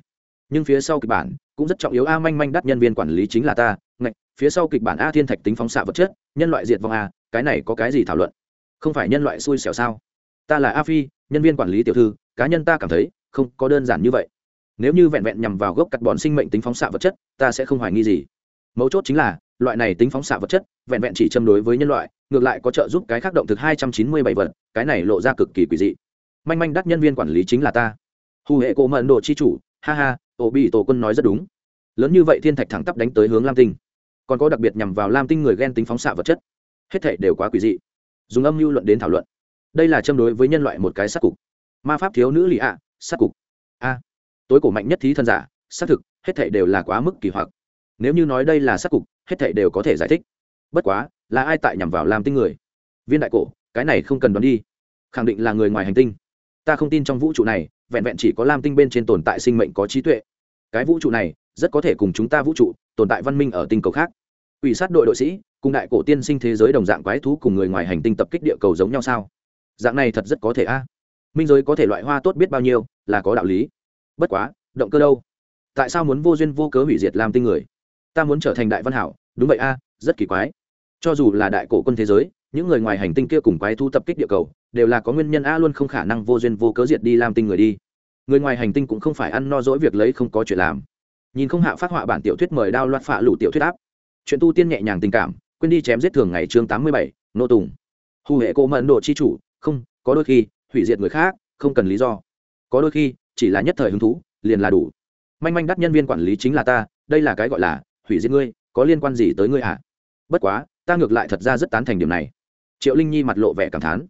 [SPEAKER 1] nhưng phía sau kịch bản cũng rất trọng yếu. A manh manh đắt nhân viên quản lý chính là ta. Ngạch, phía sau kịch bản a thiên thạch tính phóng xạ vật chất, nhân loại diệt vong a, cái này có cái gì thảo luận? Không phải nhân loại xui xẻo sao? Ta là a phi, nhân viên quản lý tiểu thư, cá nhân ta cảm thấy không có đơn giản như vậy. Nếu như vẹn vẹn nhằm vào gốc cắt bọn sinh mệnh tính phóng xạ vật chất, ta sẽ không hoài nghi gì. Mấu chốt chính là, loại này tính phóng xạ vật chất vẹn vẹn chỉ châm đối với nhân loại, ngược lại có trợ giúp cái khác động thực hai trăm chín mươi bảy vật, cái này lộ ra cực kỳ quỷ dị. Manh manh đắt nhân viên quản lý chính là ta. Hù hệ cổ mận đồ chi chủ ha ha, ổ bị tổ quân nói rất đúng. Lớn như vậy thiên thạch thẳng tắp đánh tới hướng lam tinh. Còn có đặc biệt nhằm vào lam tinh người ghen tính phóng xạ vật chất. Hết thể đều quá quỷ dị. Dùng âm mưu luận đến thảo luận. Đây là châm đối với nhân loại một cái sát cục. Ma pháp thiếu nữ lì ạ, sát cục. A. Tối cổ mạnh nhất thí thân giả xác thực, hết thể đều là quá mức kỳ hoặc. Nếu như nói đây là sát cục, hết thể đều có thể giải thích. Bất quá, là ai tại nhằm vào lam tinh người? Viên đại cổ, cái này không cần đoán đi. Khẳng định là người ngoài hành tinh ta không tin trong vũ trụ này, vẹn vẹn chỉ có lam tinh bên trên tồn tại sinh mệnh có trí tuệ. Cái vũ trụ này, rất có thể cùng chúng ta vũ trụ, tồn tại văn minh ở tinh cầu khác. Ủy sát đội đội sĩ, cùng đại cổ tiên sinh thế giới đồng dạng quái thú cùng người ngoài hành tinh tập kích địa cầu giống nhau sao? Dạng này thật rất có thể a. Minh giới có thể loại hoa tốt biết bao nhiêu, là có đạo lý. Bất quá, động cơ đâu? Tại sao muốn vô duyên vô cớ hủy diệt làm tinh người? Ta muốn trở thành đại văn hảo, đúng vậy a, rất kỳ quái. Cho dù là đại cổ quân thế giới, những người ngoài hành tinh kia cùng quái thu tập kích địa cầu đều là có nguyên nhân a luôn không khả năng vô duyên vô cớ diệt đi làm tinh người đi. Người ngoài hành tinh cũng không phải ăn no dỗi việc lấy không có chuyện làm. Nhìn không hạ phát họa bản tiểu thuyết mời đao loạt phạ lũ tiểu thuyết áp. Chuyện tu tiên nhẹ nhàng tình cảm, quên đi chém giết thường ngày chương tám mươi bảy, nô tùng. Hù hệ cô mẫn độ chi chủ, không, có đôi khi, hủy diệt người khác, không cần lý do. Có đôi khi, chỉ là nhất thời hứng thú, liền là đủ. Manh manh đắt nhân viên quản lý chính là ta, đây là cái gọi là, hủy diệt ngươi, có liên quan gì tới ngươi hả? Bất quá, ta ngược lại thật ra rất tán thành điểm này. Triệu linh nhi mặt lộ vẻ cảm thán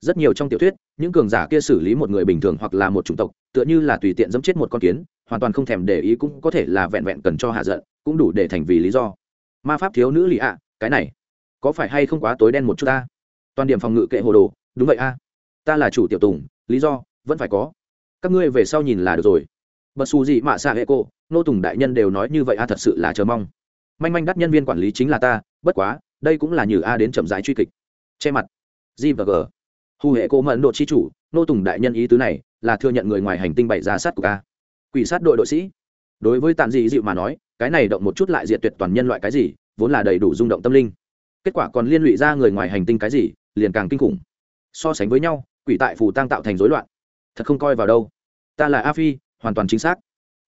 [SPEAKER 1] rất nhiều trong tiểu thuyết, những cường giả kia xử lý một người bình thường hoặc là một chủng tộc, tựa như là tùy tiện dẫm chết một con kiến, hoàn toàn không thèm để ý cũng có thể là vẹn vẹn cần cho hạ giận, cũng đủ để thành vì lý do. Ma pháp thiếu nữ lì ạ, cái này, có phải hay không quá tối đen một chút ta? Toàn điểm phòng ngự kệ hồ đồ, đúng vậy a. Ta là chủ tiểu tùng, lý do, vẫn phải có. Các ngươi về sau nhìn là được rồi. Bật xù gì mạ xạ hệ cô, nô tùng đại nhân đều nói như vậy a, thật sự là chờ mong. Manh manh đắt nhân viên quản lý chính là ta, bất quá, đây cũng là nhử a đến chậm rãi truy kịch. Che mặt. G và g hù hệ cô mẫn độ chi chủ, nô tùng đại nhân ý tứ này là thừa nhận người ngoài hành tinh bảy ra sát của ca quỷ sát đội đội sĩ. Đối với tàn dị dịu mà nói, cái này động một chút lại diệt tuyệt toàn nhân loại cái gì, vốn là đầy đủ rung động tâm linh. Kết quả còn liên lụy ra người ngoài hành tinh cái gì, liền càng kinh khủng. So sánh với nhau, quỷ tại phù tăng tạo thành rối loạn. Thật không coi vào đâu. Ta là a phi, hoàn toàn chính xác.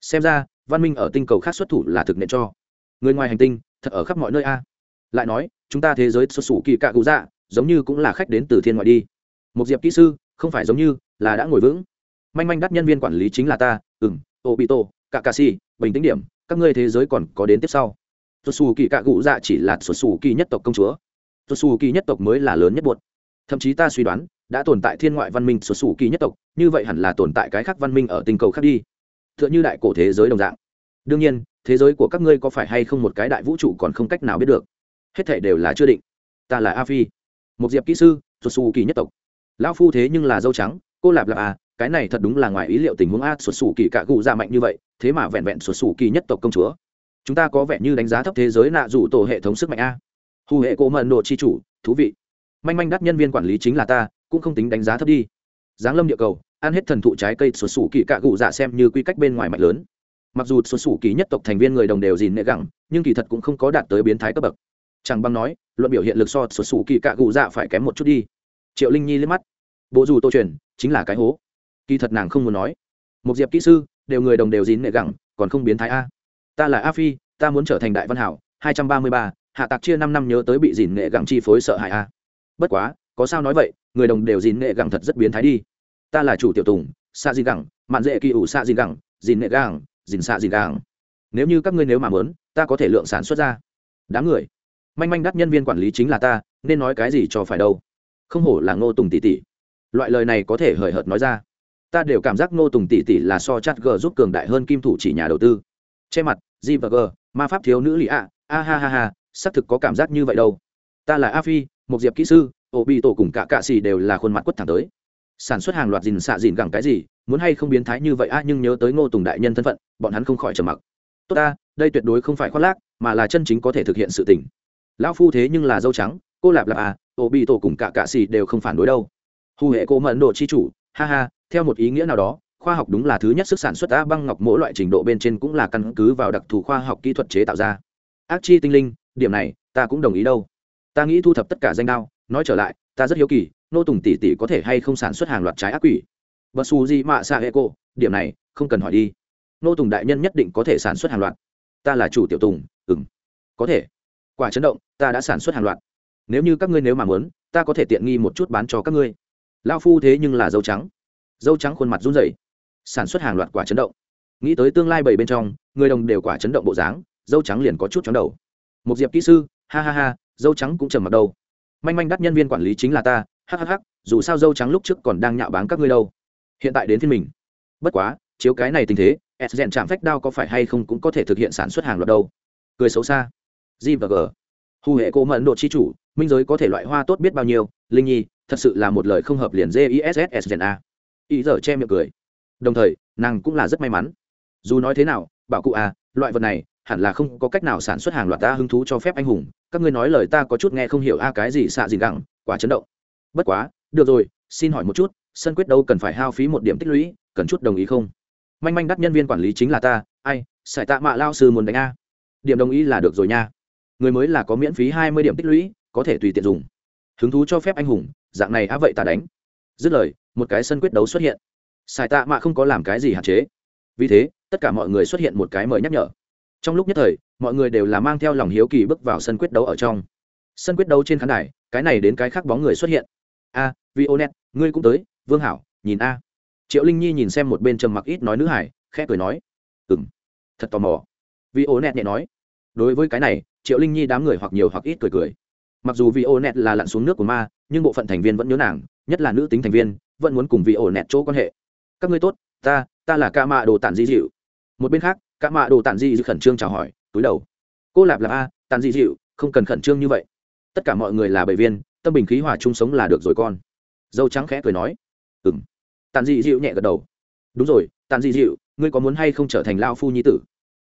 [SPEAKER 1] Xem ra, văn minh ở tinh cầu khác xuất thủ là thực nện cho. Người ngoài hành tinh, thật ở khắp mọi nơi a. Lại nói, chúng ta thế giới xuất xù kỳ cạ cụ dạ giống như cũng là khách đến từ thiên ngoại đi một diệp kỹ sư, không phải giống như là đã ngồi vững. Manh manh đắt nhân viên quản lý chính là ta ừng ô bị tổ cạ cà si bình tĩnh điểm, các ngươi thế giới còn có đến tiếp sau. Xuất xù kỳ cạ cụ dạ chỉ là xuất xù kỳ nhất tộc công chúa. Xuất xù kỳ nhất tộc mới là lớn nhất buột thậm chí ta suy đoán, đã tồn tại thiên ngoại văn minh xuất xù kỳ nhất tộc, như vậy hẳn là tồn tại cái khác văn minh ở tình cầu khác đi. T h ư ợ n h ư đại cổ thế giới đồng dạng. Đương nhiên, thế giới của các ngươi có phải hay không một cái đại vũ trụ còn không cách nào biết được. Hết thể đều là chưa định. Ta là a phi. Một diệp kỹ sư xuất xù kỳ nhất tộc lão phu thế nhưng là dâu trắng, cô lạp lạp à cái này thật đúng là ngoài ý liệu tình huống a xuất xù kỳ cạ cụ ra mạnh như vậy, thế mà vẹn vẹn xuất xù kỳ nhất tộc công chúa. Chúng ta có vẻ như đánh giá thấp thế giới nạ rủ tổ hệ thống sức mạnh a. Hù hệ cổ mận độ chi chủ, thú vị. Manh manh đắt nhân viên quản lý chính là ta, cũng không tính đánh giá thấp đi. Giáng lâm địa cầu, ăn hết thần thụ trái cây xuất xù kỳ cạ cụ dạ xem như quy cách bên ngoài mạnh lớn. Mặc dù xuất xù kỳ nhất tộc thành viên người đồng đều dìn nệ gẳng, nhưng kỳ thật cũng không có đạt tới biến thái cấp bậc. Chẳng bằng nói, luận biểu hiện lực so sụt sủ kỳ cạ gù dạ phải kém một chút đi triệu linh nhi liếc mắt bộ dù tô truyền chính là cái hố kỳ thật nàng không muốn nói một diệp kỹ sư đều người đồng đều dín nệ gẳng, còn không biến thái a. Ta là a phi, ta muốn trở thành đại văn hảo, hai trăm ba mươi ba, hạ tạc chia năm năm nhớ tới bị dìn nghệ gẳng chi phối sợ hãi a. Bất quá, có sao nói vậy, người đồng đều dìn nghệ gẳng thật rất biến thái đi. Ta là chủ tiểu tùng xạ dìn gẳng, mạn dễ kỳ ủ xạ dìn gẳng dìn nghệ gẳng dìn xạ dìn gẳng. Nếu như các ngươi nếu mà muốn, ta có thể lượng sản xuất ra. Đám người. Manh manh đắt nhân viên quản lý chính là ta, nên nói cái gì cho phải đâu không hổ là ngô tùng tỷ tỷ. Loại lời này có thể hời hợt nói ra. Ta đều cảm giác ngô tùng tỷ tỷ là so chát g giúp cường đại hơn kim thủ chỉ nhà đầu tư. Che mặt, g và g, ma pháp thiếu nữ lì ạ. A ha ha ha, xác thực có cảm giác như vậy đâu. Ta là a phi, một diệp kỹ sư, ổ bị tổ cùng cả cạ xì đều là khuôn mặt quất thẳng tới. Sản xuất hàng loạt dìn xạ dìn gẳng cái gì, muốn hay không biến thái như vậy a nhưng nhớ tới ngô tùng đại nhân thân phận, bọn hắn không khỏi trầm mặc. Tốt ta, đây tuyệt đối không phải khoác lác, mà là chân chính có thể thực hiện sự tình. Lão phu thế nhưng là dâu trắng, cô lạp lạp à ô bị tổ cùng cả cạ xì đều không phản đối đâu. Hù hệ cô mẫn độ chi chủ, ha ha, theo một ý nghĩa nào đó, khoa học đúng là thứ nhất sức sản xuất đá băng ngọc mỗi loại trình độ bên trên cũng là căn cứ vào đặc thù khoa học kỹ thuật chế tạo ra. Ác chi tinh linh, điểm này, ta cũng đồng ý đâu. Ta nghĩ thu thập tất cả danh đao, nói trở lại, ta rất hiếu kỳ, nô tùng tỷ tỷ có thể hay không sản xuất hàng loạt trái ác quỷ. Bất su gì mạ xạ hệ cô điểm này, không cần hỏi đi. Nô tùng đại nhân nhất định có thể sản xuất hàng loạt. Ta là chủ tiểu tùng ừng có thể. Quả chấn động, ta đã sản xuất hàng loạt nếu như các ngươi nếu mà muốn, ta có thể tiện nghi một chút bán cho các ngươi. Lao phu thế nhưng là dâu trắng. Dâu trắng khuôn mặt run rẩy, sản xuất hàng loạt quả chấn động. Nghĩ tới tương lai bảy bên trong, người đồng đều quả chấn động bộ dáng, dâu trắng liền có chút chóng đầu. Một diệp kỹ sư, ha ha ha, dâu trắng cũng trầm mặt đâu manh manh đắt nhân viên quản lý chính là ta hhh dù sao dâu trắng lúc trước còn đang nhạo báng các ngươi đâu. Hiện tại đến phiên mình. Bất quá, chiếu cái này tình thế, s rèn chạm phách đao có phải hay không cũng có thể thực hiện sản xuất hàng loạt đâu. Cười xấu xa. G và g hù hệ cô mẫn độ chi chủ minh giới có thể loại hoa tốt biết bao nhiêu linh nhi thật sự là một lời không hợp liền giss rèn a. Ý giờ che miệng cười. Đồng thời nàng cũng là rất may mắn. Dù nói thế nào bảo cụ à, loại vật này hẳn là không có cách nào sản xuất hàng loạt ta hứng thú cho phép anh hùng. Các ngươi nói lời ta có chút nghe không hiểu a cái gì xạ gì gẳng quả chấn động. Bất quá được rồi xin hỏi một chút sân quyết đâu cần phải hao phí một điểm tích lũy cần chút đồng ý không? Manh manh đắt nhân viên quản lý chính là ta ai sải tạ mạ lao sư muốn đánh a. Điểm đồng ý là được rồi nha người mới là có miễn phí hai mươi điểm tích lũy có thể tùy tiện dùng. Hứng thú cho phép anh hùng dạng này á vậy ta đánh. Dứt lời một cái sân quyết đấu xuất hiện. Sải tạ mạ không có làm cái gì hạn chế. Vì thế tất cả mọi người xuất hiện một cái mời nhắc nhở. Trong lúc nhất thời mọi người đều là mang theo lòng hiếu kỳ bước vào sân quyết đấu ở trong. Sân quyết đấu trên khán đài cái này đến cái khác bóng người xuất hiện. A à, vi ngươi cũng tới vương hảo nhìn a. Triệu linh nhi nhìn xem một bên trầm mặc ít nói nữ hải khẽ cười nói. Ừng thật tò mò. Vi nhẹ nói. Đối với cái này triệu linh nhi đám người hoặc nhiều hoặc ít cười cười. Mặc dù vì ô nẹt là lặn xuống nước của ma, nhưng bộ phận thành viên vẫn nhớ nàng, nhất là nữ tính thành viên, vẫn muốn cùng vì ô nẹt chỗ quan hệ. Các ngươi tốt, ta ta là ca mạ đồ tản di dịu một bên khác ca mạ đồ tản di dịu khẩn trương chào hỏi, túi đầu. Cô lạp là a, tản di dịu không cần khẩn trương như vậy. Tất cả mọi người là bầy viên, tâm bình khí hòa chung sống là được rồi con. Dâu trắng khẽ cười nói. Ừ m tàn dị dịu nhẹ gật đầu. Đúng rồi tàn dị dịu ngươi có muốn hay không trở thành lao phu nhi tử?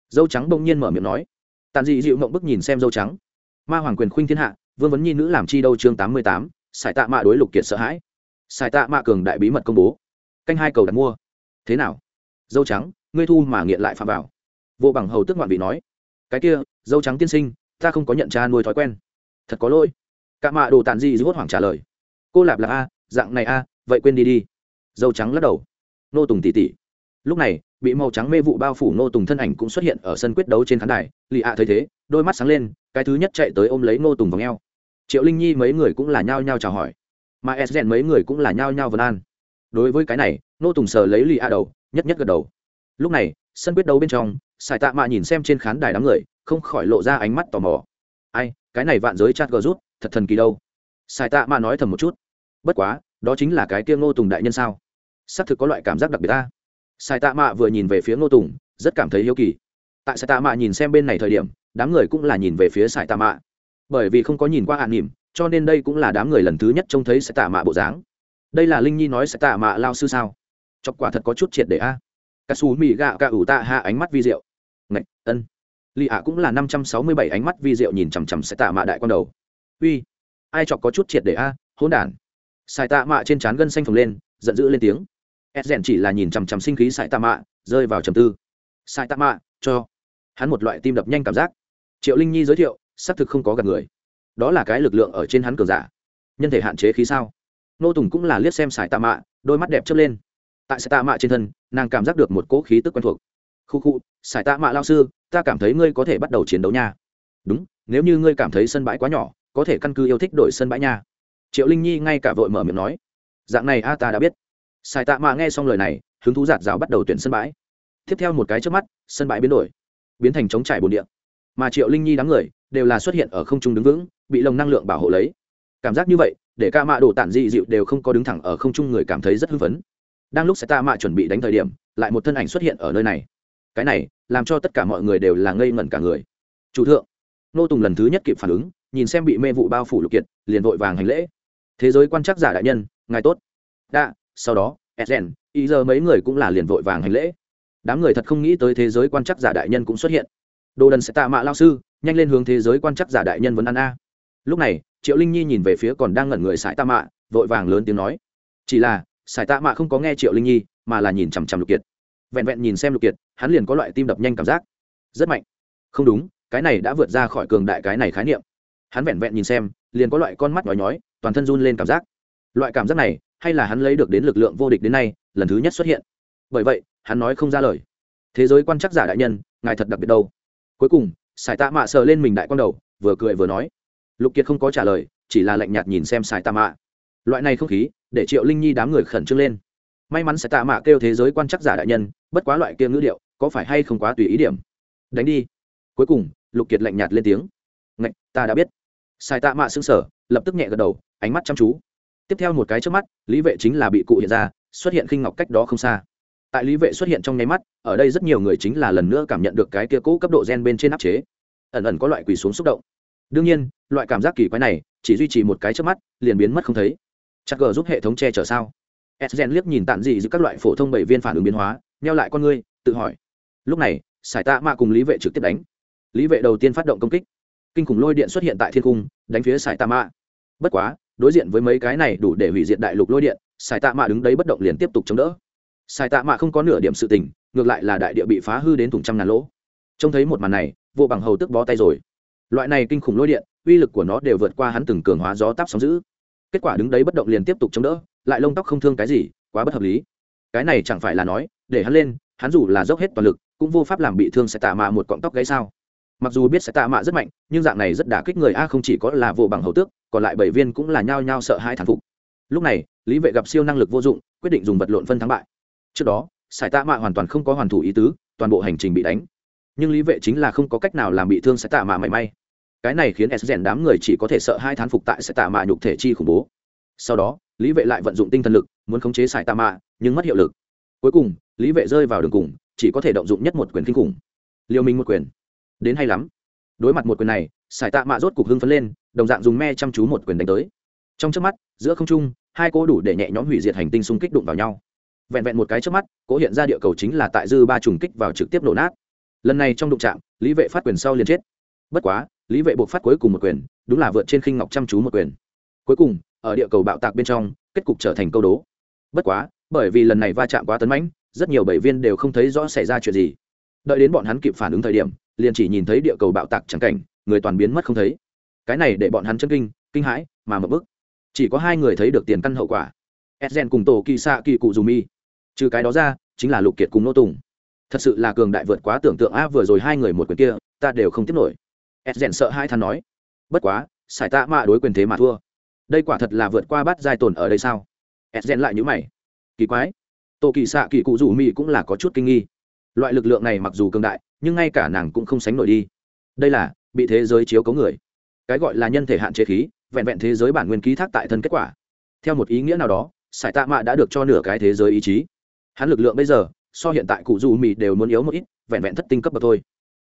[SPEAKER 1] Dâu trắng bỗng nhiên mở miệng nói tàn dị dịu mộng bức nhìn xem dâu trắng. Ma hoàng quyền khuynh thiên hạ, vương vấn nhi nữ làm chi đâu chương tám mươi tám, sải tạ mạ đối lục kiệt sợ hãi. Sải tạ mạ cường đại bí mật công bố. Canh hai cầu đặt mua. Thế nào? Dâu trắng, ngươi thu mà nghiện lại phạm vào. Vô bằng hầu tức ngoạn vị nói. Cái kia, dâu trắng tiên sinh, ta không có nhận cha nuôi thói quen. Thật có lỗi. Cả mạ đồ tàn dị dịu hốt hoảng trả lời. Cô lạp là a, dạng này a, vậy quên đi đi. Dâu trắng lắc đầu. Nô tùng tỉ tỉ. Lúc này bị màu trắng mê vụ bao phủ nô tùng thân ảnh cũng xuất hiện ở sân quyết đấu trên khán đài. Lì ạ thấy thế, đôi mắt sáng lên, cái thứ nhất chạy tới ôm lấy nô tùng vào ngheo. Triệu linh nhi mấy người cũng là nhao nhao chào hỏi, mà s rèn mấy người cũng là nhao nhao vân an. Đối với cái này nô tùng sờ lấy lì ạ đầu, nhất nhất gật đầu. Lúc này, sân quyết đấu bên trong sài tạ mạ nhìn xem trên khán đài đám người, không khỏi lộ ra ánh mắt tò mò. Ai, cái này vạn giới chat gờ rút, thật thần kỳ đâu. Sài tạ mạ nói thầm một chút. Bất quá, đó chính là cái kia ngô tùng đại nhân sao? Xác thực có loại cảm giác đặc biệt ta sai tạ mạ vừa nhìn về phía ngô tùng, rất cảm thấy hiếu kỳ. Tại sai tạ mạ nhìn xem bên này thời điểm, đám người cũng là nhìn về phía sai tạ mạ. Bởi vì không có nhìn qua hạn nỉm cho nên đây cũng là đám người lần thứ nhất trông thấy sai tạ mạ bộ dáng. Đây là linh nhi nói sai tạ mạ lao sư sao? Chọc quả thật có chút triệt để a. Cà xù mì gạo cà ủ tạ hạ ánh mắt vi diệu. Ngạch, ân. Lì ạ cũng là năm trăm sáu mươi bảy ánh mắt vi diệu nhìn chằm chằm sai tạ mạ đại con đầu. Uy, ai chọc có chút triệt để a, hỗn đản. Sai tạ mạ trên trán gân xanh phồng lên, giận dữ lên tiếng s rèn chỉ là nhìn chằm chằm sinh khí sai tạ mạ rơi vào trầm tư. Sai tạ mạ cho. Hắn một loại tim đập nhanh cảm giác. Triệu linh nhi giới thiệu, xác thực không có gặp người. Đó là cái lực lượng ở trên hắn cường giả. Nhân thể hạn chế khí sao? Nô tùng cũng là liếc xem sải tạ mạ đôi mắt đẹp chớp lên. Tại sải tạ mạ trên thân, nàng cảm giác được một cỗ khí tức quen thuộc. Khu khu sải tạ mạ lao sư, ta cảm thấy ngươi có thể bắt đầu chiến đấu nha. Đúng, nếu như ngươi cảm thấy sân bãi quá nhỏ, có thể căn cứ yêu thích đổi sân bãi nha. Triệu linh nhi ngay cả vội mở miệng nói. Dạng này a ta đã biết sài tạ mạ nghe xong lời này, hứng thú giạt rào bắt đầu tuyển sân bãi. Tiếp theo một cái trước mắt, sân bãi biến đổi, biến thành chống trải bồn địa. Mà triệu linh nhi đám người đều là xuất hiện ở không trung đứng vững, bị lồng năng lượng bảo hộ lấy. Cảm giác như vậy, để ca mạ đồ tản dị dịu đều không có đứng thẳng ở không trung người cảm thấy rất hưng phấn. Đang lúc sẽ tạ mạ chuẩn bị đánh thời điểm, lại một thân ảnh xuất hiện ở nơi này. Cái này, làm cho tất cả mọi người đều là ngây ngẩn cả người. Chủ thượng, nô tùng lần thứ nhất kịp phản ứng, nhìn xem bị mê vụ bao phủ lục kiệt, liền vội vàng hành lễ. Thế giới quan trắc giả đại nhân, ngài tốt. Đa sau đó edgen ý giờ mấy người cũng là liền vội vàng hành lễ. Đám người thật không nghĩ tới thế giới quan chắc giả đại nhân cũng xuất hiện. Đồ đần sẽ tạ mạ lao sư, nhanh lên hướng thế giới quan chắc giả đại nhân vấn ăn a. Lúc này, triệu linh nhi nhìn về phía còn đang ngẩn người sải tạ mạ, vội vàng lớn tiếng nói. Chỉ là, sải tạ mạ không có nghe triệu linh nhi, mà là nhìn chằm chằm lục kiệt. Vẹn vẹn nhìn xem lục kiệt, hắn liền có loại tim đập nhanh cảm giác. Rất mạnh. Không đúng, cái này đã vượt ra khỏi cường đại cái này khái niệm. Hắn vẹn vẹn nhìn xem, liền có loại con mắt nhói nhói, toàn thân run lên cảm giác. Loại cảm giác này hay là hắn lấy được đến lực lượng vô địch đến nay, lần thứ nhất xuất hiện. Bởi vậy, hắn nói không ra lời. Thế giới quan chắc giả đại nhân, ngài thật đặc biệt đâu. Cuối cùng sài tạ mạ sờ lên mình đại con đầu, vừa cười vừa nói. Lục kiệt không có trả lời, chỉ là lạnh nhạt nhìn xem sài tạ mạ. Loại này không khí, để triệu linh nhi đám người khẩn trương lên. May mắn sài tạ mạ kêu thế giới quan chắc giả đại nhân, bất quá loại kia ngữ điệu, có phải hay không quá tùy ý điểm? Đánh đi. Cuối cùng, lục kiệt lạnh nhạt lên tiếng. Ngạch, ta đã biết. Sài tạ mạ xứng sở lập tức nhẹ gật đầu, ánh mắt chăm chú tiếp theo một cái trước mắt, lý vệ chính là bị cụ hiện ra, xuất hiện khinh ngọc cách đó không xa. Tại lý vệ xuất hiện trong nháy mắt, ở đây rất nhiều người chính là lần nữa cảm nhận được cái kia cũ cấp độ gen bên trên áp chế. Ẩn ẩn có loại quỳ xuống xúc động. Đương nhiên, loại cảm giác kỳ quái này, chỉ duy trì một cái trước mắt, liền biến mất không thấy. Chắc gờ giúp hệ thống che chở sao? S gen liếc nhìn tản dị giữa các loại phổ thông bảy viên phản ứng biến hóa neo lại con ngươi, tự hỏi. Lúc này, sải tạ mạ cùng lý vệ trực tiếp đánh. Lý vệ đầu tiên phát động công kích. Kinh khủng lôi điện xuất hiện tại thiên cung, đánh phía sải tạ mạ bất quá đối diện với mấy cái này đủ để hủy diệt đại lục lôi điện sài tạ mạ đứng đấy bất động liền tiếp tục chống đỡ. Sài tạ mạ không có nửa điểm sự tình, ngược lại là đại địa bị phá hư đến thùng trăm ngàn lỗ. Trông thấy một màn này, vô bằng hầu tức bó tay rồi. Loại này kinh khủng lôi điện, uy lực của nó đều vượt qua hắn từng cường hóa gió táp sóng giữ. Kết quả đứng đấy bất động liền tiếp tục chống đỡ, lại lông tóc không thương cái gì, quá bất hợp lý. Cái này chẳng phải là nói, để hắn lên, hắn dù là dốc hết toàn lực, cũng vô pháp làm bị thương sẽ tạ mạ một cọng tóc gáy sao? Mặc dù biết sẽ tạ mạ rất mạnh, nhưng dạng này rất đả kích người a không chỉ có là vô bằng hầu tước, còn lại bảy viên cũng là nhao nhao sợ hai thản phục. Lúc này, lý vệ gặp siêu năng lực vô dụng, quyết định dùng vật lộn phân thắng bại. Trước đó, sải tạ mạ hoàn toàn không có hoàn thủ ý tứ, toàn bộ hành trình bị đánh. Nhưng lý vệ chính là không có cách nào làm bị thương sải tạ mạ mảy may. Cái này khiến s rèn đám người chỉ có thể sợ hai thán phục tại sải tạ mạ nhục thể chi khủng bố. Sau đó, lý vệ lại vận dụng tinh thần lực, muốn khống chế sải tạ mạ, nhưng mất hiệu lực. Cuối cùng, lý vệ rơi vào đường cùng, chỉ có thể động dụng nhất một quyền kinh khủng. Liều mình một quyền đến hay lắm. Đối mặt một quyền này, sải tạ mạ rốt cục hưng phấn lên, đồng dạng dùng me chăm chú một quyền đánh tới. Trong trước mắt, giữa không trung, hai cô đủ để nhẹ nhõm hủy diệt hành tinh xung kích đụng vào nhau. Vẹn vẹn một cái trước mắt cố hiện ra địa cầu chính là tại dư ba trùng kích vào trực tiếp nổ nát. Lần này trong đụng trạm lý vệ phát quyền sau liền chết. Bất quá, lý vệ buộc phát cuối cùng một quyền, đúng là vượt trên khinh ngọc chăm chú một quyền. Cuối cùng, ở địa cầu bạo tạc bên trong, kết cục trở thành câu đố. Bất quá, bởi vì lần này va chạm quá tấn mãnh, rất nhiều bảy viên đều không thấy rõ xảy ra chuyện gì. Đợi đến bọn hắn kịp phản ứng thời điểm liền chỉ nhìn thấy địa cầu bạo tạc chẳng cảnh, người toàn biến mất không thấy. Cái này để bọn hắn chân kinh kinh hãi, mà mập bức. Chỉ có hai người thấy được tiền căn hậu quả. Edgen cùng tổ kỳ xạ kỳ cụ dù mi. Trừ cái đó ra, chính là lục kiệt cùng nô tùng. Thật sự là cường đại vượt quá tưởng tượng. A, vừa rồi hai người một quyền kia, ta đều không tiếp nổi. Edgen sợ hai thằng nói. Bất quá sải tạ mạ đối quyền thế mà thua. Đây quả thật là vượt qua bắt giai tồn ở đây sao? Edgen lại nhữ mày. Kỳ quái. Tổ kỳ xạ kỳ cụ dù mi cũng là có chút kinh nghi. Loại lực lượng này mặc dù cường đại nhưng ngay cả nàng cũng không sánh nổi đi. Đây là, bị thế giới chiếu cấu người. Cái gọi là nhân thể hạn chế khí, vẹn vẹn thế giới bản nguyên ký thác tại thân kết quả. Theo một ý nghĩa nào đó, sải tạ mạ đã được cho nửa cái thế giới ý chí. Hắn lực lượng bây giờ, so hiện tại cụ dù mì đều muốn yếu một ít, vẹn vẹn thất tinh cấp bậc thôi.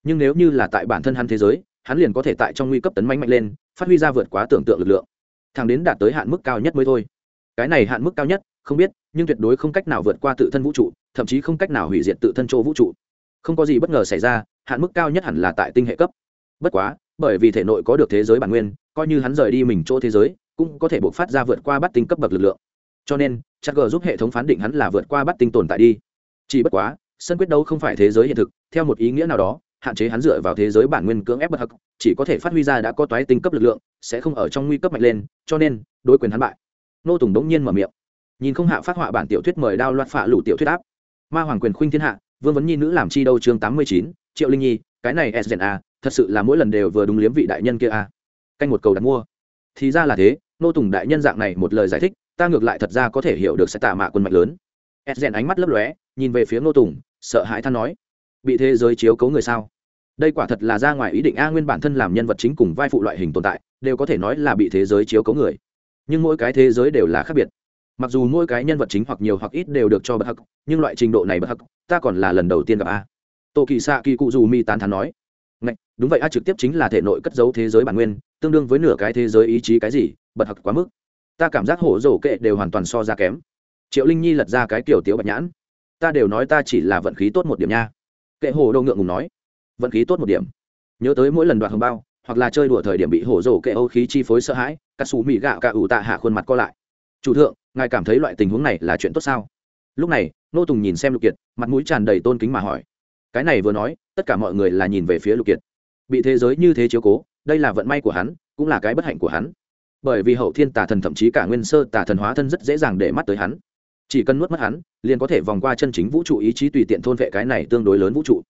[SPEAKER 1] Nhưng nếu như là tại bản thân hắn thế giới, hắn liền có thể tại trong nguy cấp tấn mạnh mạnh lên, phát huy ra vượt quá tưởng tượng lực lượng. Thẳng đến đạt tới hạn mức cao nhất mới thôi. Cái này hạn mức cao nhất, không biết, nhưng tuyệt đối không cách nào vượt qua tự thân vũ trụ, thậm chí không cách nào hủy diệt tự thân chỗ vũ trụ không có gì bất ngờ xảy ra, hạn mức cao nhất hẳn là tại tinh hệ cấp. Bất quá, bởi vì thể nội có được thế giới bản nguyên, coi như hắn rời đi mình chỗ thế giới, cũng có thể buộc phát ra vượt qua bắt tinh cấp bậc lực lượng. Cho nên chắc g giúp hệ thống phán định hắn là vượt qua bắt tinh tồn tại đi. Chỉ bất quá, sân quyết đấu không phải thế giới hiện thực, theo một ý nghĩa nào đó, hạn chế hắn dựa vào thế giới bản nguyên cưỡng ép bất hắc, chỉ có thể phát huy ra đã có toái tinh cấp lực lượng, sẽ không ở trong nguy cấp mạnh lên, cho nên, đối quyền hắn bại. Nô tùng đống nhiên mở miệng. Nhìn không hạ phát họa bản tiểu thuyết mời đao loạt phạ lủ tiểu thuyết áp. Ma hoàng quyền khuynh thiên hạ vương vấn nhi nữ làm chi đâu chương tám mươi chín, triệu linh nhi, cái này s a, thật sự là mỗi lần đều vừa đúng liếm vị đại nhân kia a. Canh một cầu đặt mua. Thì ra là thế, nô tùng đại nhân dạng này một lời giải thích, ta ngược lại thật ra có thể hiểu được sẽ tạ mạ quân mạnh lớn. S ánh mắt lấp lóe, nhìn về phía nô tùng, sợ hãi than nói, bị thế giới chiếu cấu người sao? Đây quả thật là ra ngoài ý định a, nguyên bản thân làm nhân vật chính cùng vai phụ loại hình tồn tại, đều có thể nói là bị thế giới chiếu cấu người. Nhưng mỗi cái thế giới đều là khác biệt mặc dù mỗi cái nhân vật chính hoặc nhiều hoặc ít đều được cho bậc hắc nhưng loại trình độ này bậc hắc ta còn là lần đầu tiên gặp a. Tô kỳ xạ kỳ cụ dù mi tán thán nói. Ngạch, đúng vậy a trực tiếp chính là thể nội cất giấu thế giới bản nguyên tương đương với nửa cái thế giới ý chí cái gì bật hặc quá mức. Ta cảm giác hổ rổ kệ đều hoàn toàn so ra kém. Triệu linh nhi lật ra cái kiểu tiếu bạch nhãn. Ta đều nói ta chỉ là vận khí tốt một điểm nha. Kệ hồ đâu ngượng ngùng nói. Vận khí tốt một điểm. Nhớ tới mỗi lần đoạt hồng bao hoặc là chơi đùa thời điểm bị hổ rổ kệ ô khí chi phối sợ hãi cắt xù mị gạo cả ủ tạ hạ khuôn mặt co lại. Chủ thượng ngài cảm thấy loại tình huống này là chuyện tốt sao? Lúc này nô tùng nhìn xem lục kiệt, mặt mũi tràn đầy tôn kính mà hỏi. Cái này vừa nói, tất cả mọi người là nhìn về phía lục kiệt. Bị thế giới như thế chiếu cố, đây là vận may của hắn, cũng là cái bất hạnh của hắn. Bởi vì hậu thiên tà thần thậm chí cả nguyên sơ tà thần hóa thân rất dễ dàng để mắt tới hắn. Chỉ cần nuốt mất hắn, liền có thể vòng qua chân chính vũ trụ ý chí tùy tiện thôn vệ cái này tương đối lớn vũ trụ.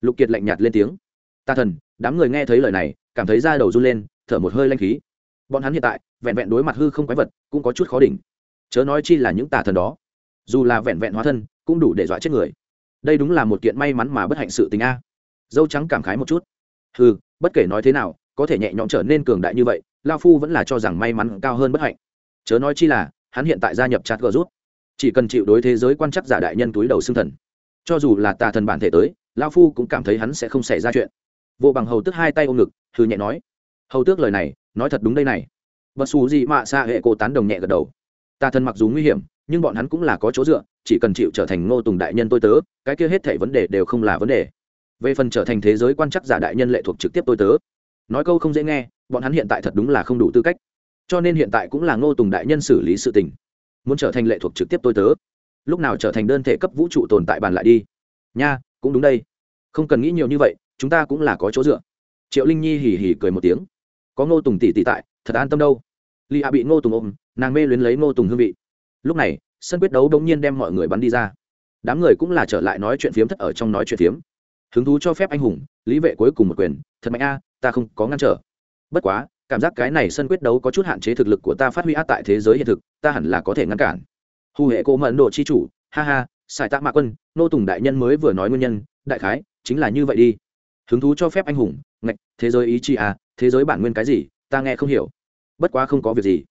[SPEAKER 1] Lục kiệt lạnh nhạt lên tiếng. Tà thần, đám người nghe thấy lời này, cảm thấy da đầu run lên, thở một hơi lanh khí. Bọn hắn hiện tại, vẹn vẹn đối mặt hư không quái vật, cũng có chút khó đỉnh chớ nói chi là những tà thần đó. Dù là vẹn vẹn hóa thân, cũng đủ để dọa chết người. Đây đúng là một kiện may mắn mà bất hạnh sự tình a. Dâu trắng cảm khái một chút. Ừ bất kể nói thế nào, có thể nhẹ nhõm trở nên cường đại như vậy, lao phu vẫn là cho rằng may mắn cao hơn bất hạnh. Chớ nói chi là, hắn hiện tại gia nhập chặt gờ rút. Chỉ cần chịu đối thế giới quan chắc giả đại nhân túi đầu xương thần. Cho dù là tà thần bản thể tới, lao phu cũng cảm thấy hắn sẽ không xảy ra chuyện. Vô bằng hầu tức hai tay ôm ngực thư nhẹ nói. Hầu tước lời này, nói thật đúng đây này. Bất xù gì mạ xa hệ cô tán đồng nhẹ gật đầu tà thần mặc dù nguy hiểm, nhưng bọn hắn cũng là có chỗ dựa, chỉ cần chịu trở thành ngô tùng đại nhân tôi tớ, cái kia hết thảy vấn đề đều không là vấn đề. Về phần trở thành thế giới quan chắc giả đại nhân lệ thuộc trực tiếp tôi tớ, nói câu không dễ nghe, bọn hắn hiện tại thật đúng là không đủ tư cách. Cho nên hiện tại cũng là ngô tùng đại nhân xử lý sự tình. Muốn trở thành lệ thuộc trực tiếp tôi tớ, lúc nào trở thành đơn thể cấp vũ trụ tồn tại bàn lại đi. Nha, cũng đúng đây. Không cần nghĩ nhiều như vậy, chúng ta cũng là có chỗ dựa. Triệu linh nhi hỉ hỉ cười một tiếng. Có ngô tùng tỷ tỷ tại, thật an tâm đâu li a bị ngô tùng ôm, nàng mê luyến lấy ngô tùng hương vị. Lúc này, sân quyết đấu đống nhiên đem mọi người bắn đi ra. Đám người cũng là trở lại nói chuyện phiếm thất ở trong nói chuyện phiếm. Hứng thú cho phép anh hùng, lý vệ cuối cùng một quyền, thật mạnh a, ta không có ngăn trở. Bất quá, cảm giác cái này sân quyết đấu có chút hạn chế thực lực của ta phát huy át tại thế giới hiện thực, ta hẳn là có thể ngăn cản. Hù hệ cố mẫn độ chi chủ, ha ha, xài tạ mạ quân nô tùng đại nhân mới vừa nói nguyên nhân, đại khái, chính là như vậy đi. Hứng thú cho phép anh hùng, ngạch, thế giới ý chi à thế giới bản nguyên cái gì, ta nghe không hiểu bất quá không có việc gì.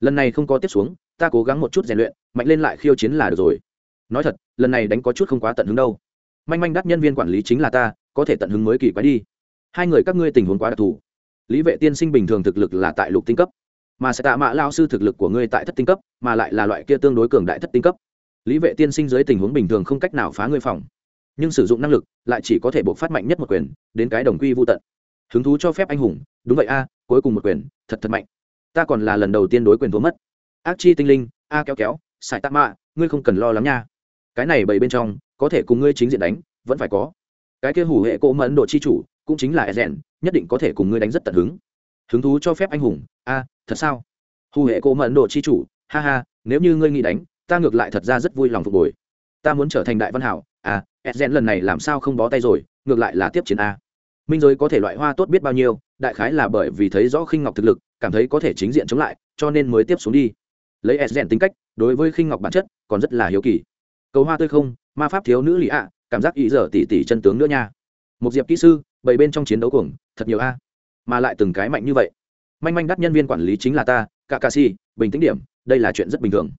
[SPEAKER 1] Lần này không có tiếp xuống, ta cố gắng một chút rèn luyện, mạnh lên lại khiêu chiến là được rồi. Nói thật, lần này đánh có chút không quá tận hứng đâu. Manh manh đắt nhân viên quản lý chính là ta, có thể tận hứng mới kỳ quái đi. Hai người các ngươi tình huống quá đặc thù. Lý vệ tiên sinh bình thường thực lực là tại lục tinh cấp, mà sẽ tạ mạ lao sư thực lực của ngươi tại thất tinh cấp, mà lại là loại kia tương đối cường đại thất tinh cấp. Lý vệ tiên sinh dưới tình huống bình thường không cách nào phá ngươi phòng, nhưng sử dụng năng lực lại chỉ có thể buộc phát mạnh nhất một quyền, đến cái đồng quy vô tận. Hứng thú cho phép anh hùng, đúng vậy a, cuối cùng một quyền, thật thật mạnh ta còn là lần đầu tiên đối quyền thua mất. Ác chi tinh linh, a kéo kéo, sải tạ mạ, ngươi không cần lo lắng nha. Cái này bầy bên trong, có thể cùng ngươi chính diện đánh, vẫn phải có. Cái kia hủ hệ cỗ mẫn độ chi chủ, cũng chính là e rèn nhất định có thể cùng ngươi đánh rất tận hứng. Hứng thú cho phép anh hùng, a, thật sao? Hủ hệ cỗ mẫn độ chi chủ, ha ha, nếu như ngươi nghĩ đánh, ta ngược lại thật ra rất vui lòng phục hồi. Ta muốn trở thành đại văn hảo à e rèn lần này làm sao không bó tay rồi, ngược lại là tiếp chiến a minh giới có thể loại hoa tốt biết bao nhiêu, đại khái là bởi vì thấy rõ khinh ngọc thực lực, cảm thấy có thể chính diện chống lại, cho nên mới tiếp xuống đi. Lấy s rèn tính cách, đối với khinh ngọc bản chất còn rất là hiếu kỳ. Cầu hoa tươi không, ma pháp thiếu nữ lì ạ, cảm giác ý giờ tỉ tỉ chân tướng nữa nha. Một diệp kỹ sư bảy bên trong chiến đấu cuồng, thật nhiều a. Mà lại từng cái mạnh như vậy. Manh manh đắt nhân viên quản lý chính là ta cả ca si bình tĩnh điểm, đây là chuyện rất bình thường.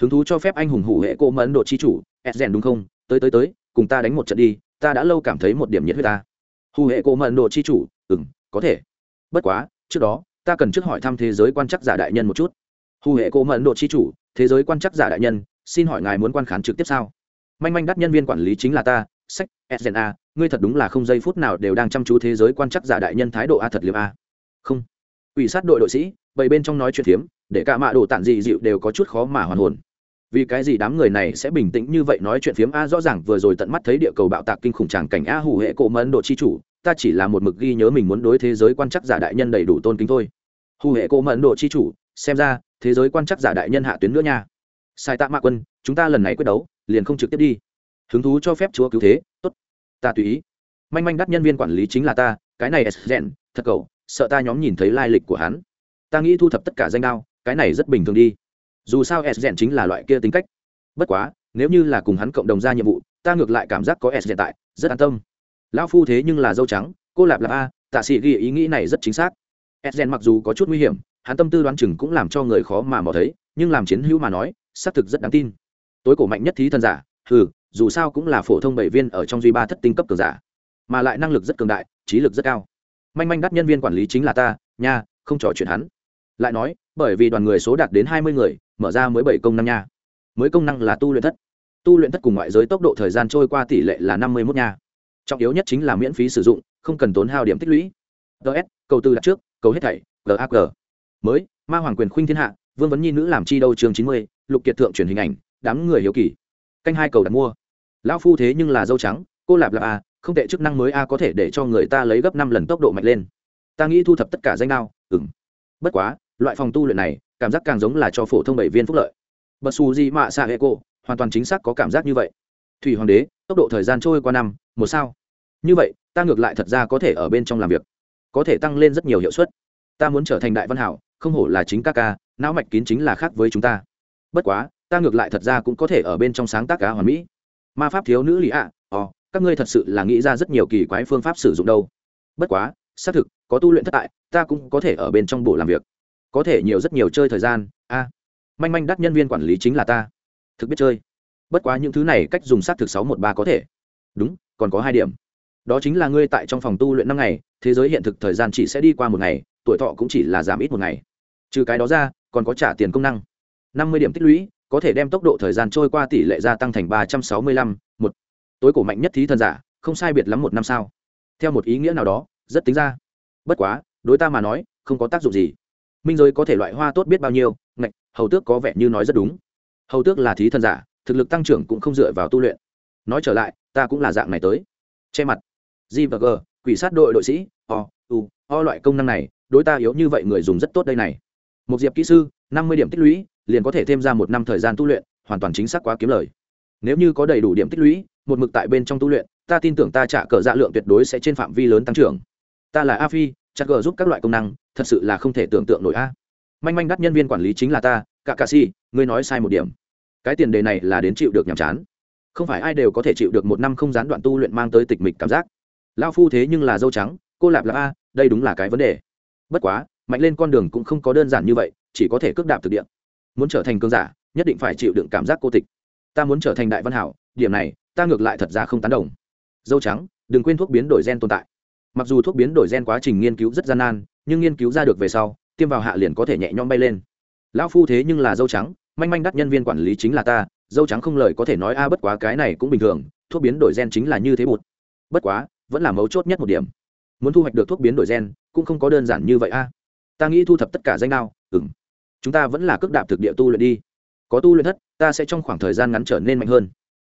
[SPEAKER 1] Hứng thú cho phép anh hùng hủ hệ cô mẫn độ chi chủ, s rèn đúng không? Tới tới tới, cùng ta đánh một trận đi, ta đã lâu cảm thấy một điểm nhiệt huyết ta hù hệ cô mẫn độ chi chủ ừ m có thể. Bất quá, trước đó, ta cần trước hỏi thăm thế giới quan chắc giả đại nhân một chút. Hù hệ cô mẫn độ chi chủ, thế giới quan chắc giả đại nhân, xin hỏi ngài muốn quan khán trực tiếp sao? Manh manh đắt nhân viên quản lý chính là ta, sách sna ngươi thật đúng là không giây phút nào đều đang chăm chú thế giới quan chắc giả đại nhân thái độ a, thật liêm a. Không. Ủy sát đội đội sĩ bảy bên trong nói chuyện phiếm, để cả mạ đồ tản dị dịu đều có chút khó mà hoàn hồn vì cái gì đám người này sẽ bình tĩnh như vậy nói chuyện phiếm? A, rõ ràng vừa rồi tận mắt thấy địa cầu bạo tạc kinh khủng tràng cảnh a hủ hệ cổ mẫn độ chi chủ, ta chỉ là một mực ghi nhớ mình muốn đối thế giới quan chắc giả đại nhân đầy đủ tôn kính thôi. Hủ hệ cô mẫn độ chi chủ, xem ra, thế giới quan chắc giả đại nhân hạ tuyến nữa nha. Sai tạ mạ quân, chúng ta lần này quyết đấu, liền không trực tiếp đi. Hứng thú cho phép chúa cứu thế, tốt. Ta tùy ý. Manh manh đắt nhân viên quản lý chính là ta, cái này s rèn, thật cậu, sợ ta nhóm nhìn thấy lai lịch của hắn. Ta nghĩ thu thập tất cả danh đao, cái này rất bình thường đi dù sao s rèn chính là loại kia tính cách. Bất quá, nếu như là cùng hắn cộng đồng ra nhiệm vụ, ta ngược lại cảm giác có s rèn tại, rất an tâm. Lão phu thế nhưng là dâu trắng, cô lạp lạp a, tạ sĩ ghi ý nghĩ này rất chính xác. S rèn mặc dù có chút nguy hiểm, hắn tâm tư đoán chừng cũng làm cho người khó mà mò thấy, nhưng làm chiến hữu mà nói, xác thực rất đáng tin. Tối cổ mạnh nhất thí thân giả ừ dù sao cũng là phổ thông bảy viên ở trong duy ba thất tinh cấp cường giả, mà lại năng lực rất cường đại, trí lực rất cao. Manh manh đắt nhân viên quản lý chính là ta, nha, không trò chuyện hắn. Lại nói, bởi vì đoàn người số đạt đến hai mươi người mở ra mới bảy công năng nha. Mới công năng là tu luyện thất. Tu luyện thất cùng ngoại giới tốc độ thời gian trôi qua tỷ lệ là năm mươi mốt nha. Trọng yếu nhất chính là miễn phí sử dụng, không cần tốn hao điểm tích lũy. Ts cầu tư đặt trước, cầu hết thảy gag mới, ma hoàng quyền khuynh thiên hạ, vương vấn nhi nữ làm chi đâu chương chín mươi, lục kiệt thượng truyền hình ảnh, đám người hiếu kỳ. Canh hai cầu đặt mua. Lão phu thế nhưng là dâu trắng, cô lạp lạp a, không tệ chức năng mới a có thể để cho người ta lấy gấp năm lần tốc độ mạnh lên. Ta nghĩ thu thập tất cả danh đao ừng bất quá, loại phòng tu luyện này cảm giác càng giống là cho phổ thông bảy viên phúc lợi. Bật xù gì mạ xạ hệ cô hoàn toàn chính xác có cảm giác như vậy. Thủy hoàng đế tốc độ thời gian trôi qua năm một sao. Như vậy ta ngược lại thật ra có thể ở bên trong làm việc. Có thể tăng lên rất nhiều hiệu suất. Ta muốn trở thành đại văn hảo không hổ là chính các ca não mạch kín chính là khác với chúng ta. Bất quá ta ngược lại thật ra cũng có thể ở bên trong sáng tác cá hoàn mỹ. Ma pháp thiếu nữ lý ạ à, các ngươi thật sự là nghĩ ra rất nhiều kỳ quái phương pháp sử dụng đâu. Bất quá xác thực có tu luyện thất bại ta cũng có thể ở bên trong bộ làm việc có thể nhiều rất nhiều chơi thời gian, a, manh manh đắt nhân viên quản lý chính là ta. Thực biết chơi. Bất quá những thứ này cách dùng xác thực sáu một ba có thể. Đúng, còn có hai điểm. Đó chính là ngươi tại trong phòng tu luyện năm ngày, thế giới hiện thực thời gian chỉ sẽ đi qua một ngày, tuổi thọ cũng chỉ là giảm ít một ngày. Trừ cái đó ra, còn có trả tiền công năng. Năm mươi điểm tích lũy, có thể đem tốc độ thời gian trôi qua tỷ lệ gia tăng thành ba trăm sáu mươi lăm, một. Tối cổ mạnh nhất thí thần giả, không sai biệt lắm một năm sao. Theo một ý nghĩa nào đó, rất tính ra. Bất quá, đối ta mà nói, không có tác dụng gì minh giới có thể loại hoa tốt biết bao nhiêu, ngạch, hầu tước có vẻ như nói rất đúng. Hầu tước là thí thần giả, thực lực tăng trưởng cũng không dựa vào tu luyện. Nói trở lại, ta cũng là dạng này tới. Che mặt. G và g, quỷ sát đội đội sĩ, o, u, o loại công năng này, đối ta yếu như vậy người dùng rất tốt đây này. Một diệp kỹ sư, năm mươi điểm tích lũy, liền có thể thêm ra một năm thời gian tu luyện, hoàn toàn chính xác quá kiếm lời. Nếu như có đầy đủ điểm tích lũy, một mực tại bên trong tu luyện, ta tin tưởng ta trả cờ dạ lượng tuyệt đối sẽ trên phạm vi lớn tăng trưởng. Ta là a phi Chặt gờ giúp các loại công năng, thật sự là không thể tưởng tượng nổi a. Manh manh đắt nhân viên quản lý chính là ta, cả cà si ngươi nói sai một điểm. Cái tiền đề này là đến chịu được nhàm chán. Không phải ai đều có thể chịu được một năm không gián đoạn tu luyện mang tới tịch mịch cảm giác. Lao phu thế nhưng là dâu trắng, cô lạp là a, đây đúng là cái vấn đề. Bất quá, mạnh lên con đường cũng không có đơn giản như vậy, chỉ có thể cước đạp thực địa. Muốn trở thành cơn giả, nhất định phải chịu đựng cảm giác cô tịch. Ta muốn trở thành đại văn hảo, điểm này, ta ngược lại thật ra không tán đồng. Dâu trắng, đừng quên thuốc biến đổi gen tồn tại mặc dù thuốc biến đổi gen quá trình nghiên cứu rất gian nan, nhưng nghiên cứu ra được về sau, tiêm vào hạ liền có thể nhẹ nhõm bay lên. Lão phu thế nhưng là dâu trắng, manh manh đắt nhân viên quản lý chính là ta, dâu trắng không lời có thể nói a à bất quá cái này cũng bình thường, thuốc biến đổi gen chính là như thế bụt. Bất quá, vẫn là mấu chốt nhất một điểm. Muốn thu hoạch được thuốc biến đổi gen, cũng không có đơn giản như vậy a. À. Ta nghĩ thu thập tất cả danh đao ừng chúng ta vẫn là cước đạp thực địa tu luyện đi. Có tu luyện thất, ta sẽ trong khoảng thời gian ngắn trở nên mạnh hơn.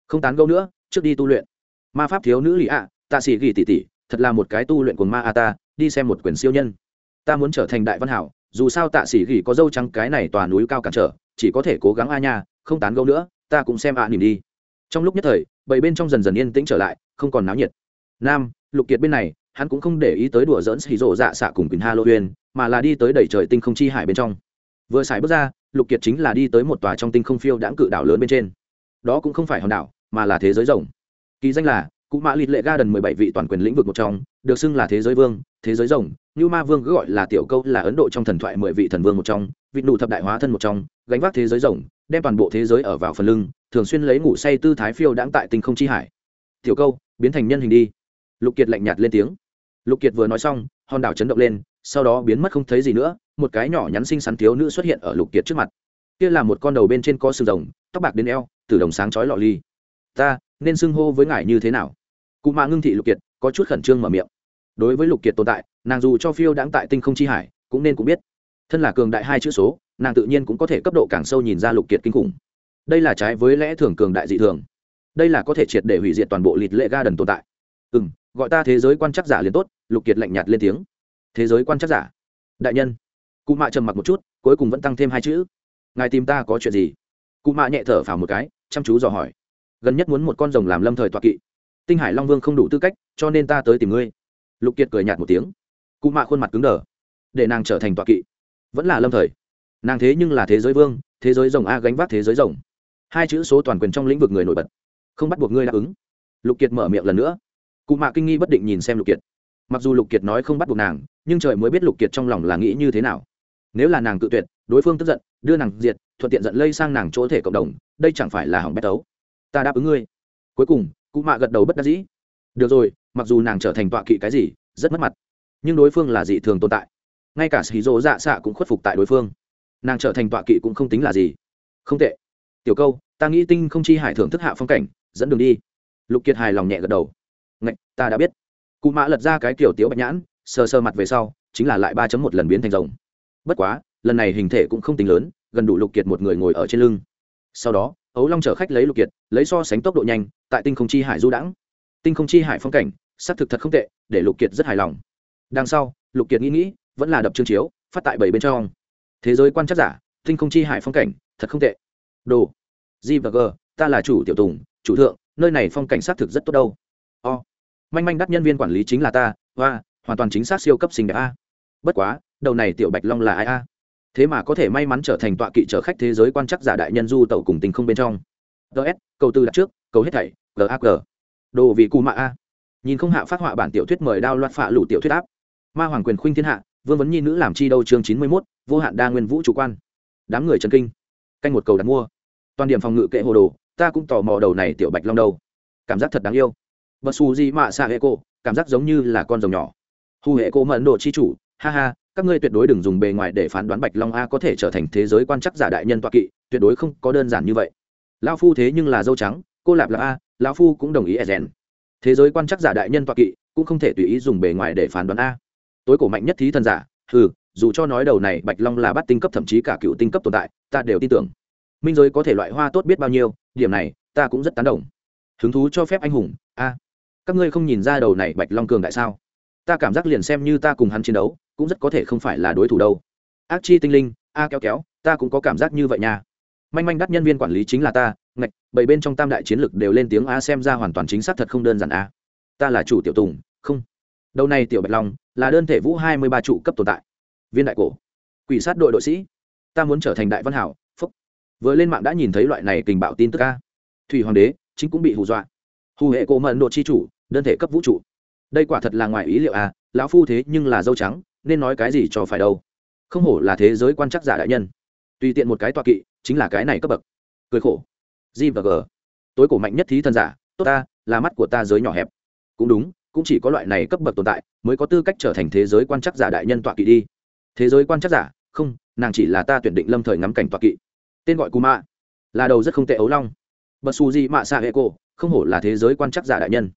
[SPEAKER 1] Không tán gâu nữa, trước đi tu luyện. Ma pháp thiếu nữ lì ạ, tạ sĩ gỉ tỉ tỉ thật là một cái tu luyện của ma a ta, đi xem một quyển siêu nhân. Ta muốn trở thành đại văn hảo, dù sao tạ sĩ gỉ có dâu trắng cái này tòa núi cao cản trở, chỉ có thể cố gắng a nha, không tán gẫu nữa, ta cũng xem a à nỉm đi. Trong lúc nhất thời bảy bên trong dần dần yên tĩnh trở lại, không còn náo nhiệt. Nam, lục kiệt bên này, hắn cũng không để ý tới đùa dỡn xì rộ dạ xạ cùng quyền halloween mà là đi tới đẩy trời tinh không chi hải bên trong. Vừa xài bước ra, lục kiệt chính là đi tới một tòa trong tinh không phiêu đãng cự đảo lớn bên trên. Đó cũng không phải hòn đảo, mà là thế giới rồng kỳ danh là cụ mã lịt lệ ga đần mười bảy vị toàn quyền lĩnh vực một trong, được xưng là thế giới vương, thế giới rồng. Như ma vương cứ gọi là tiểu câu là ấn độ trong thần thoại mười vị thần vương một trong vị nụ thập đại hóa thân một trong, gánh vác thế giới rồng, đem toàn bộ thế giới ở vào phần lưng, thường xuyên lấy ngủ say tư thái phiêu đãng tại tinh không chi hải. Tiểu câu, biến thành nhân hình đi. Lục kiệt lạnh nhạt lên tiếng. Lục kiệt vừa nói xong, hòn đảo chấn động lên, sau đó biến mất không thấy gì nữa, một cái nhỏ nhắn xinh xắn thiếu nữ xuất hiện ở lục kiệt trước mặt. Kia là một con đầu bên trên có sừng rồng, tóc bạc đến eo, từ đồng sáng chói lọ ly. Ta, nên xưng hô với ngài như thế nào? Cụ mạ ngưng thị lục kiệt có chút khẩn trương mở miệng. Đối với lục kiệt tồn tại, nàng dù cho phiêu đáng tại tinh không chi hải, cũng nên cũng biết. Thân là cường đại hai chữ số, nàng tự nhiên cũng có thể cấp độ càng sâu nhìn ra lục kiệt kinh khủng. Đây là trái với lẽ thường cường đại dị thường. Đây là có thể triệt để hủy diệt toàn bộ lịt lệ ga đần tồn tại. Ừ m gọi ta thế giới quan chắc giả liền tốt, lục kiệt lạnh nhạt lên tiếng. Thế giới quan chắc giả. Đại nhân. Cụ mạ trầm mặc một chút, cuối cùng vẫn tăng thêm hai chữ. Ngài tìm ta có chuyện gì? Cụ mạ nhẹ thở phào một cái, chăm chú dò hỏi. Gần nhất muốn một con rồng làm lâm thời toạc kỵ tinh hải long vương không đủ tư cách, cho nên ta tới tìm ngươi. Lục kiệt cười nhạt một tiếng. Cụ mạ khuôn mặt cứng đờ. Để nàng trở thành tọa kỵ. Vẫn là lâm thời. Nàng thế nhưng là thế giới vương, thế giới rồng a gánh vác thế giới rồng. Hai chữ số toàn quyền trong lĩnh vực người nổi bật. Không bắt buộc ngươi đáp ứng. Lục kiệt mở miệng lần nữa. Cụ mạ kinh nghi bất định nhìn xem lục kiệt. Mặc dù lục kiệt nói không bắt buộc nàng, nhưng trời mới biết lục kiệt trong lòng là nghĩ như thế nào. Nếu là nàng tự tuyệt, đối phương tức giận, đưa nàng diệt, thuận tiện giận lây sang nàng chỗ thể cộng đồng, đây chẳng phải là hỏng bét tấu. Ta đáp ứng ngươi. Cuối cùng cụ mạ gật đầu bất đắc dĩ. Được rồi, mặc dù nàng trở thành tọa kỵ cái gì, rất mất mặt. Nhưng đối phương là dị thường tồn tại. Ngay cả sĩ dỗ dạ xạ cũng khuất phục tại đối phương. Nàng trở thành tọa kỵ cũng không tính là gì. Không tệ. Tiểu câu, ta nghĩ tinh không chi hải thưởng thức hạ phong cảnh, dẫn đường đi. Lục kiệt hài lòng nhẹ gật đầu. Ngạch, ta đã biết. Cụ mã lật ra cái kiểu tiếu bạch nhãn, sờ sờ mặt về sau, chính là lại ba một lần biến thành rồng. Bất quá, lần này hình thể cũng không tính lớn, gần đủ lục kiệt một người ngồi ở trên lưng sau đó, ấu long chở khách lấy lục kiệt, lấy so sánh tốc độ nhanh, tại tinh không chi hải du đãng. Tinh không chi hải phong cảnh, xác thực thật không tệ, để lục kiệt rất hài lòng. Đằng sau, lục kiệt nghĩ nghĩ, vẫn là đập chương chiếu, phát tại bảy bên trong. Thế giới quan chắc giả, tinh không chi hải phong cảnh, thật không tệ. Đồ, g và g, ta là chủ tiểu tùng, chủ thượng, nơi này phong cảnh xác thực rất tốt đâu. O, manh manh đắt nhân viên quản lý chính là ta và hoàn toàn chính xác siêu cấp xinh đẹp a. Bất quá, đầu này tiểu bạch long là ai a? Thế mà có thể may mắn trở thành tọa kỵ chở khách thế giới quan chắc giả đại nhân du tàu cùng tình không bên trong. Ts câu tư đặt trước câu hết thảy gag đồ vị cù mạ a. Nhìn không hạ phát họa bản tiểu thuyết mời đao loạt phạ lủ tiểu thuyết áp. Ma hoàng quyền khuynh thiên hạ, vương vấn nhi nữ làm chi đâu chương chín mươi mốt, vô hạn đa nguyên vũ chủ quan. Đám người trần kinh. Canh một cầu đặt mua. Toàn điểm phòng ngự kệ hồ đồ, ta cũng tò mò đầu này tiểu bạch long đầu cảm giác thật đáng yêu. Bật xù gì mạ xạ hệ cô, cảm giác giống như là con rồng nhỏ. Hù hệ cô mẫn độ chi chủ, ha ha các ngươi tuyệt đối đừng dùng bề ngoài để phán đoán bạch long a có thể trở thành thế giới quan chắc giả đại nhân toạ kỵ, tuyệt đối không có đơn giản như vậy. Lao phu thế nhưng là dâu trắng, cô lạp là a lao phu cũng đồng ý e rèn. Thế giới quan chắc giả đại nhân toạ kỵ cũng không thể tùy ý dùng bề ngoài để phán đoán a. Tối cổ mạnh nhất thí thần giả ừ dù cho nói đầu này bạch long là bắt tinh cấp thậm chí cả cựu tinh cấp tồn tại, ta đều tin tưởng. Minh giới có thể loại hoa tốt biết bao nhiêu, điểm này, ta cũng rất tán đồng. Hứng thú cho phép anh hùng, a. Các ngươi không nhìn ra đầu này bạch long cường đại sao? Ta cảm giác liền xem như ta cùng hắn chiến đấu, cũng rất có thể không phải là đối thủ đâu. Ác chi tinh linh, a kéo kéo, ta cũng có cảm giác như vậy nha. Manh manh đắt nhân viên quản lý chính là ta, ngạch, bảy bên trong tam đại chiến lực đều lên tiếng a xem ra hoàn toàn chính xác thật không đơn giản a. Ta là chủ tiểu tùng, không. Đầu này tiểu bạch long, là đơn thể vũ hai mươi ba trụ cấp tồn tại. Viên đại cổ, quỷ sát đội đội sĩ. Ta muốn trở thành đại văn hảo, phúc. Vừa lên mạng đã nhìn thấy loại này tình bạo tin tức a. Thủy hoàng đế, chính cũng bị hù dọa. Hù hệ cổ mận độ chi chủ, đơn thể cấp vũ trụ đây quả thật là ngoài ý liệu à lão phu thế nhưng là dâu trắng, nên nói cái gì cho phải đâu. Không hổ là thế giới quan chắc giả đại nhân. Tùy tiện một cái tọa kỵ, chính là cái này cấp bậc. Cười khổ. G và g. Tối cổ mạnh nhất thí thần giả, tốt ta, là mắt của ta giới nhỏ hẹp. Cũng đúng, cũng chỉ có loại này cấp bậc tồn tại, mới có tư cách trở thành thế giới quan chắc giả đại nhân tọa kỵ đi. Thế giới quan chắc giả, không, nàng chỉ là ta tuyển định lâm thời ngắm cảnh tọa kỵ. Tên gọi cù mạ. Là đầu rất không tệ ấu long. Bật xù gì mạ xạ hệ cổ, không hổ là thế giới quan chắc giả đại nhân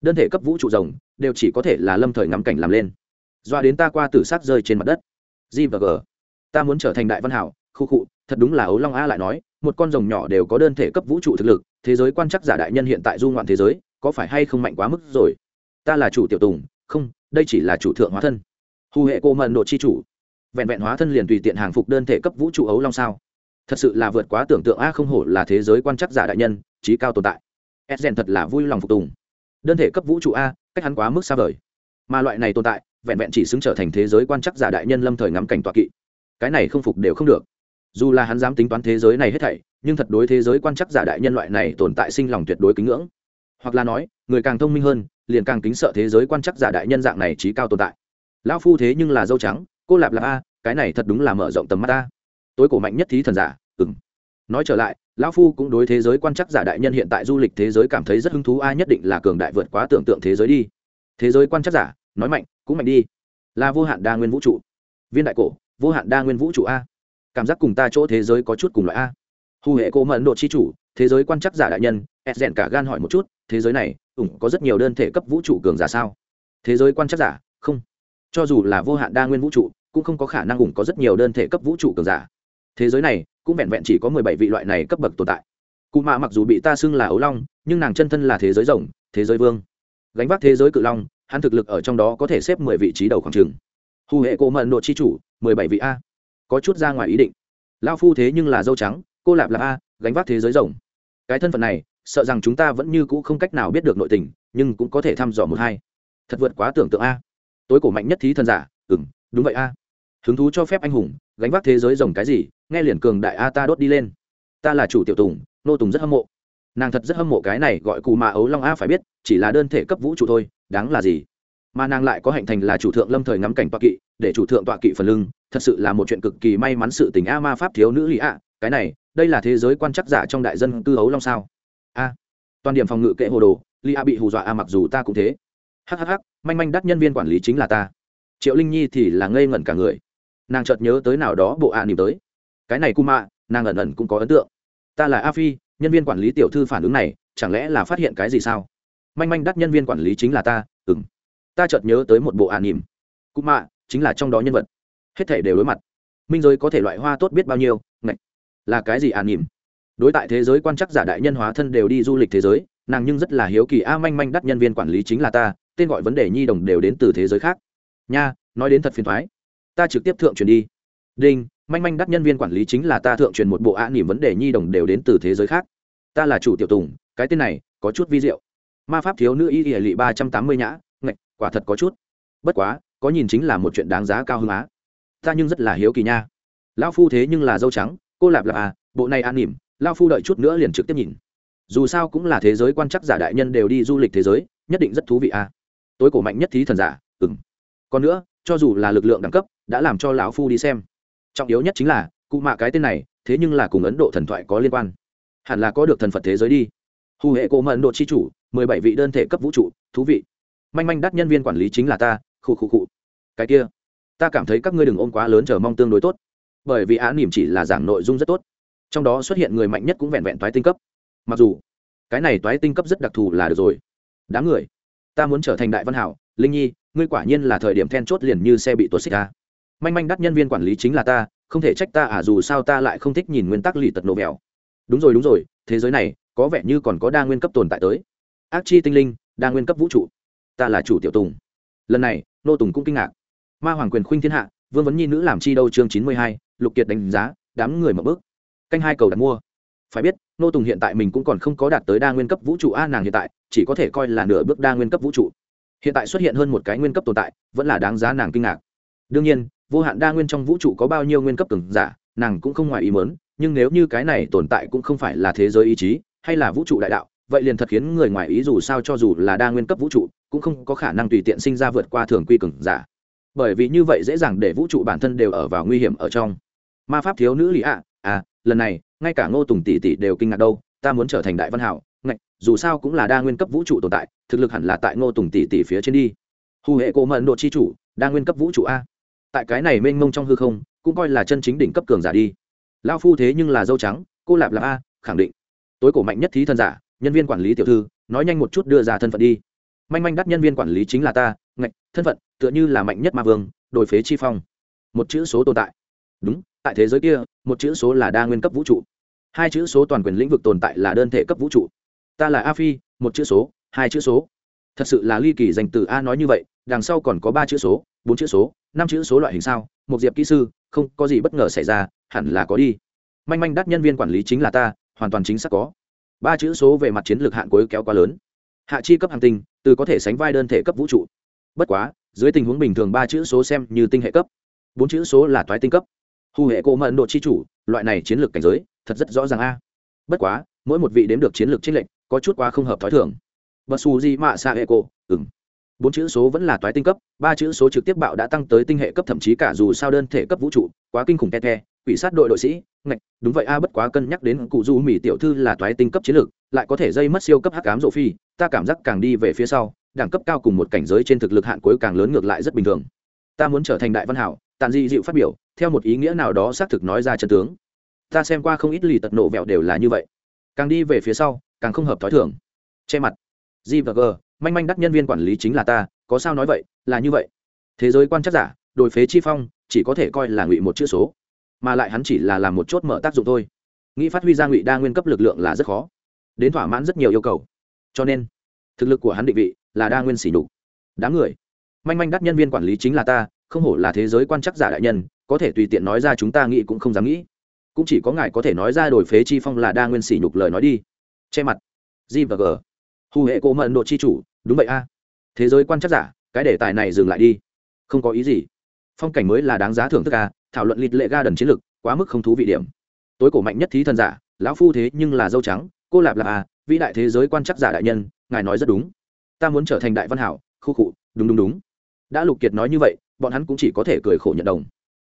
[SPEAKER 1] đơn thể cấp vũ trụ rồng đều chỉ có thể là lâm thời ngắm cảnh làm lên. Doa đến ta qua tử sát rơi trên mặt đất. G và g. Ta muốn trở thành đại văn hảo, khu khụ thật đúng là ấu long a lại nói, một con rồng nhỏ đều có đơn thể cấp vũ trụ thực lực, thế giới quan chắc giả đại nhân hiện tại du ngoạn thế giới, có phải hay không mạnh quá mức rồi? Ta là chủ tiểu tùng, không, đây chỉ là chủ thượng hóa thân. Hù hệ cô mận độ chi chủ. Vẹn vẹn hóa thân liền tùy tiện hàng phục đơn thể cấp vũ trụ ấu long sao? Thật sự là vượt quá tưởng tượng a không hổ là thế giới quan chắc giả đại nhân trí cao tồn tại. S thật là vui lòng phục tùng đơn thể cấp vũ trụ a, cách hắn quá mức xa vời. Mà loại này tồn tại, vẹn vẹn chỉ xứng trở thành thế giới quan chắc giả đại nhân lâm thời ngắm cảnh tọa kỵ. Cái này không phục đều không được. Dù là hắn dám tính toán thế giới này hết thảy, nhưng thật đối thế giới quan chắc giả đại nhân loại này tồn tại sinh lòng tuyệt đối kính ngưỡng. Hoặc là nói, người càng thông minh hơn, liền càng kính sợ thế giới quan chắc giả đại nhân dạng này trí cao tồn tại. Lão phu thế nhưng là dâu trắng, cô lạp lạp a, cái này thật đúng là mở rộng tầm mắt ta tối cổ mạnh nhất thí thần giả ừng nói trở lại, lão phu cũng đối thế giới quan chắc giả đại nhân hiện tại du lịch thế giới cảm thấy rất hứng thú, ai nhất định là cường đại vượt quá tưởng tượng thế giới đi. Thế giới quan chắc giả, nói mạnh, cũng mạnh đi. Là vô hạn đa nguyên vũ trụ. Viên đại cổ, vô hạn đa nguyên vũ trụ a. Cảm giác cùng ta chỗ thế giới có chút cùng loại a. Hù hệ cô mẫn độ chi chủ, thế giới quan chắc giả đại nhân ed rèn cả gan hỏi một chút, thế giới này, ủng có rất nhiều đơn thể cấp vũ trụ cường giả sao? Thế giới quan chắc giả, không. Cho dù là vô hạn đa nguyên vũ trụ, cũng không có khả năng ủng có rất nhiều đơn thể cấp vũ trụ cường giả thế giới này cũng vẹn vẹn chỉ có mười bảy vị loại này cấp bậc tồn tại. Cụ mạ mặc dù bị ta xưng là ấu long, nhưng nàng chân thân là thế giới rồng, thế giới vương. Gánh vác thế giới cự long, hắn thực lực ở trong đó có thể xếp mười vị trí đầu khoảng trường. Hù hệ cổ mận độ chi chủ, mười bảy vị a. Có chút ra ngoài ý định. Lao phu thế nhưng là dâu trắng, cô lạp là a, gánh vác thế giới rồng. Cái thân phận này, sợ rằng chúng ta vẫn như cũ không cách nào biết được nội tình, nhưng cũng có thể thăm dò một hai. Thật vượt quá tưởng tượng a. Tối cổ mạnh nhất thí thần giả ừ đúng vậy a. Hứng thú cho phép anh hùng, gánh vác thế giới rồng cái gì nghe liền cường đại a ta đốt đi lên. Ta là chủ tiểu tùng, nô tùng rất hâm mộ. Nàng thật rất hâm mộ cái này gọi cù mà ấu long a, phải biết, chỉ là đơn thể cấp vũ trụ thôi, đáng là gì? Mà nàng lại có hạnh thành là chủ thượng lâm thời ngắm cảnh tọa kỵ, để chủ thượng tọa kỵ phần lưng, thật sự là một chuyện cực kỳ may mắn sự tình a ma pháp thiếu nữ lì a, cái này, đây là thế giới quan chắc giả trong đại dân cư ấu long sao? A, toàn điểm phòng ngự kệ hồ đồ, lì a bị hù dọa a, mặc dù ta cũng thế. Hhh manh manh đắt nhân viên quản lý chính là ta. Triệu linh nhi thì là ngây ngẩn cả người. Nàng chợt nhớ tới nào đó bộ ạ à nỉm tới cái này cu mạ nàng ẩn ẩn cũng có ấn tượng. Ta là a phi, nhân viên quản lý tiểu thư phản ứng này, chẳng lẽ là phát hiện cái gì sao? Manh manh đắt nhân viên quản lý chính là ta ừng ta chợt nhớ tới một bộ ả nỉm. Cụ mạ chính là trong đó nhân vật. Hết thể đều đối mặt. Minh giới có thể loại hoa tốt biết bao nhiêu, ngạch. Là cái gì ả nỉm? Đối tại thế giới quan chắc giả đại nhân hóa thân đều đi du lịch thế giới, nàng nhưng rất là hiếu kỳ, a, manh manh đắt nhân viên quản lý chính là ta, tên gọi vấn đề nhi đồng đều đến từ thế giới khác. Nha, nói đến thật phiền thoái. Ta trực tiếp thượng truyền đi. Đinh manh manh đắt nhân viên quản lý chính là ta thượng truyền một bộ ạ nỉm vấn đề nhi đồng đều đến từ thế giới khác. Ta là chủ tiểu tùng, cái tên này, có chút vi diệu. Ma pháp thiếu nữ y ỉa lị ba trăm tám mươi nhã, ngạch, quả thật có chút. Bất quá, có nhìn chính là một chuyện đáng giá cao hơn á. Ta nhưng rất là hiếu kỳ nha. Lão phu thế nhưng là dâu trắng, cô lạp lạp à bộ này an nỉm lao phu đợi chút nữa liền trực tiếp nhìn. Dù sao cũng là thế giới quan chắc giả đại nhân đều đi du lịch thế giới, nhất định rất thú vị à. Tối cổ mạnh nhất thí thần giả ừng còn nữa, cho dù là lực lượng đẳng cấp, đã làm cho lão phu đi xem trọng yếu nhất chính là, cụ mạ cái tên này, thế nhưng là cùng ấn độ thần thoại có liên quan. Hẳn là có được thần phật thế giới đi. Hù hệ cổ mà ấn độ c h i chủ, mười bảy vị đơn thể cấp vũ trụ, thú vị. Manh manh đắt nhân viên quản lý chính là ta khu khu cụ cái kia, ta cảm thấy các ngươi đừng ôm quá lớn chờ mong tương đối tốt. Bởi vì á nỉm chỉ là giảng nội dung rất tốt. Trong đó xuất hiện người mạnh nhất cũng vẹn vẹn toái tinh cấp. Mặc dù, cái này toái tinh cấp rất đặc thù là được rồi. Đáng người. Ta muốn trở thành đại văn hảo. Linh nhi, ngươi quả nhiên là thời điểm then chốt liền như xe bị tuột xích ta manh manh đắt nhân viên quản lý chính là ta, không thể trách ta à dù sao ta lại không thích nhìn nguyên tắc lì tật nổ mèo. Đúng rồi đúng rồi, thế giới này có vẻ như còn có đa nguyên cấp tồn tại tới. Ác chi tinh linh, đa nguyên cấp vũ trụ. Ta là chủ tiểu tùng. Lần này, nô tùng cũng kinh ngạc. Ma hoàng quyền khuynh thiên hạ, vương vấn nhi nữ làm chi đâu chương chín mươi hai, lục kiệt đánh giá, đám người mở bước. Canh hai cầu đặt mua. Phải biết, nô tùng hiện tại mình cũng còn không có đạt tới đa nguyên cấp vũ trụ a, nàng hiện tại chỉ có thể coi là nửa bước đa nguyên cấp vũ trụ. Hiện tại xuất hiện hơn một cái nguyên cấp tồn tại, vẫn là đáng giá nàng kinh ngạc. Đương nhiên vô hạn đa nguyên trong vũ trụ có bao nhiêu nguyên cấp cường giả nàng cũng không ngoài ý mớn nhưng nếu như cái này tồn tại cũng không phải là thế giới ý chí hay là vũ trụ đại đạo vậy liền thật khiến người ngoài ý dù sao cho dù là đa nguyên cấp vũ trụ cũng không có khả năng tùy tiện sinh ra vượt qua thường quy cường giả. Bởi vì như vậy dễ dàng để vũ trụ bản thân đều ở vào nguy hiểm ở trong. Ma pháp thiếu nữ lý ạ à, lần này ngay cả ngô tùng tỷ tỷ đều kinh ngạc đâu ta muốn trở thành đại văn hảo ngạch dù sao cũng là đa nguyên cấp vũ trụ tồn tại thực lực hẳn là tại ngô tùng tỷ tỷ phía trên đi. Hù hệ cổ mận độ chi chủ đa nguyên cấp vũ trụ a tại cái này mênh mông trong hư không, cũng coi là chân chính đỉnh cấp cường giả đi. Lao phu thế nhưng là dâu trắng, cô lạp lạp a, khẳng định. Tối cổ mạnh nhất thí thân giả, nhân viên quản lý tiểu thư, nói nhanh một chút đưa ra thân phận đi. Manh manh đắt nhân viên quản lý chính là ta, ngạch, thân phận, tựa như là mạnh nhất ma vương, đổi phế chi phong. Một chữ số tồn tại. Đúng, tại thế giới kia, một chữ số là đa nguyên cấp vũ trụ. Hai chữ số toàn quyền lĩnh vực tồn tại là đơn thể cấp vũ trụ. Ta là a phi, một chữ số, hai chữ số. Thật sự là ly kỳ dành từ a nói như vậy đằng sau còn có ba chữ số, bốn chữ số, năm chữ số loại hình sao? Một diệp kỹ sư, không có gì bất ngờ xảy ra, hẳn là có đi. Manh manh đắt nhân viên quản lý chính là ta, hoàn toàn chính xác có. Ba chữ số về mặt chiến lược hạn cuối kéo quá lớn. Hạ chi cấp hàng tinh, từ có thể sánh vai đơn thể cấp vũ trụ. Bất quá, dưới tình huống bình thường ba chữ số xem như tinh hệ cấp. Bốn chữ số là toái tinh cấp. Hù hệ cộ mận độ chi chủ, loại này chiến lược cảnh giới, thật rất rõ ràng a. Bất quá, mỗi một vị đếm được chiến lược chiến lệnh có chút quá không hợp thói thường. Bật xù di mạ xa hệ cộ ừng bốn chữ số vẫn là toái tinh cấp, ba chữ số trực tiếp bạo đã tăng tới tinh hệ cấp, thậm chí cả dù sao đơn thể cấp vũ trụ, quá kinh khủng te te quỷ sát đội đội sĩ, ngạch, đúng vậy a, bất quá cân nhắc đến cụ du mỹ tiểu thư là toái tinh cấp chiến lược, lại có thể dây mất siêu cấp hắc ám rộ phi, ta cảm giác càng đi về phía sau, đẳng cấp cao cùng một cảnh giới trên thực lực hạn cuối càng lớn ngược lại rất bình thường. Ta muốn trở thành đại văn hảo, tàn di dịu phát biểu, theo một ý nghĩa nào đó xác thực nói ra chân tướng. Ta xem qua không ít lì tật nổ vẹo đều là như vậy. Càng đi về phía sau, càng không hợp t h i thường. Che mặt. G và g manh manh đắc nhân viên quản lý chính là ta, có sao nói vậy, là như vậy. Thế giới quan chắc giả, đổi phế chi phong, chỉ có thể coi là ngụy một chữ số, mà lại hắn chỉ là làm một chốt mở tác dụng thôi. Nghĩ phát huy ra ngụy đa nguyên cấp lực lượng là rất khó, đến thỏa mãn rất nhiều yêu cầu. Cho nên, thực lực của hắn định vị là đa nguyên sỉ đục đám người, manh manh đắt nhân viên quản lý chính là ta, không hổ là thế giới quan chắc giả đại nhân, có thể tùy tiện nói ra chúng ta nghĩ cũng không dám nghĩ. Cũng chỉ có ngài có thể nói ra đổi phế chi phong là đa nguyên sỉ nhục lời nói đi. Che mặt. G và g hù hệ cổ mận độ chi chủ, đúng vậy a. Thế giới quan chắc giả, cái đề tài này dừng lại đi. Không có ý gì. Phong cảnh mới là đáng giá thưởng thức a, thảo luận lịt lệ ga đần chiến lược, quá mức không thú vị điểm. Tối cổ mạnh nhất thí thần giả, lão phu thế nhưng là dâu trắng, cô lạp lạp a, vĩ đại thế giới quan chắc giả đại nhân, ngài nói rất đúng. Ta muốn trở thành đại văn hảo, khu cụ đúng đúng đúng. Đã lục kiệt nói như vậy, bọn hắn cũng chỉ có thể cười khổ nhận đồng.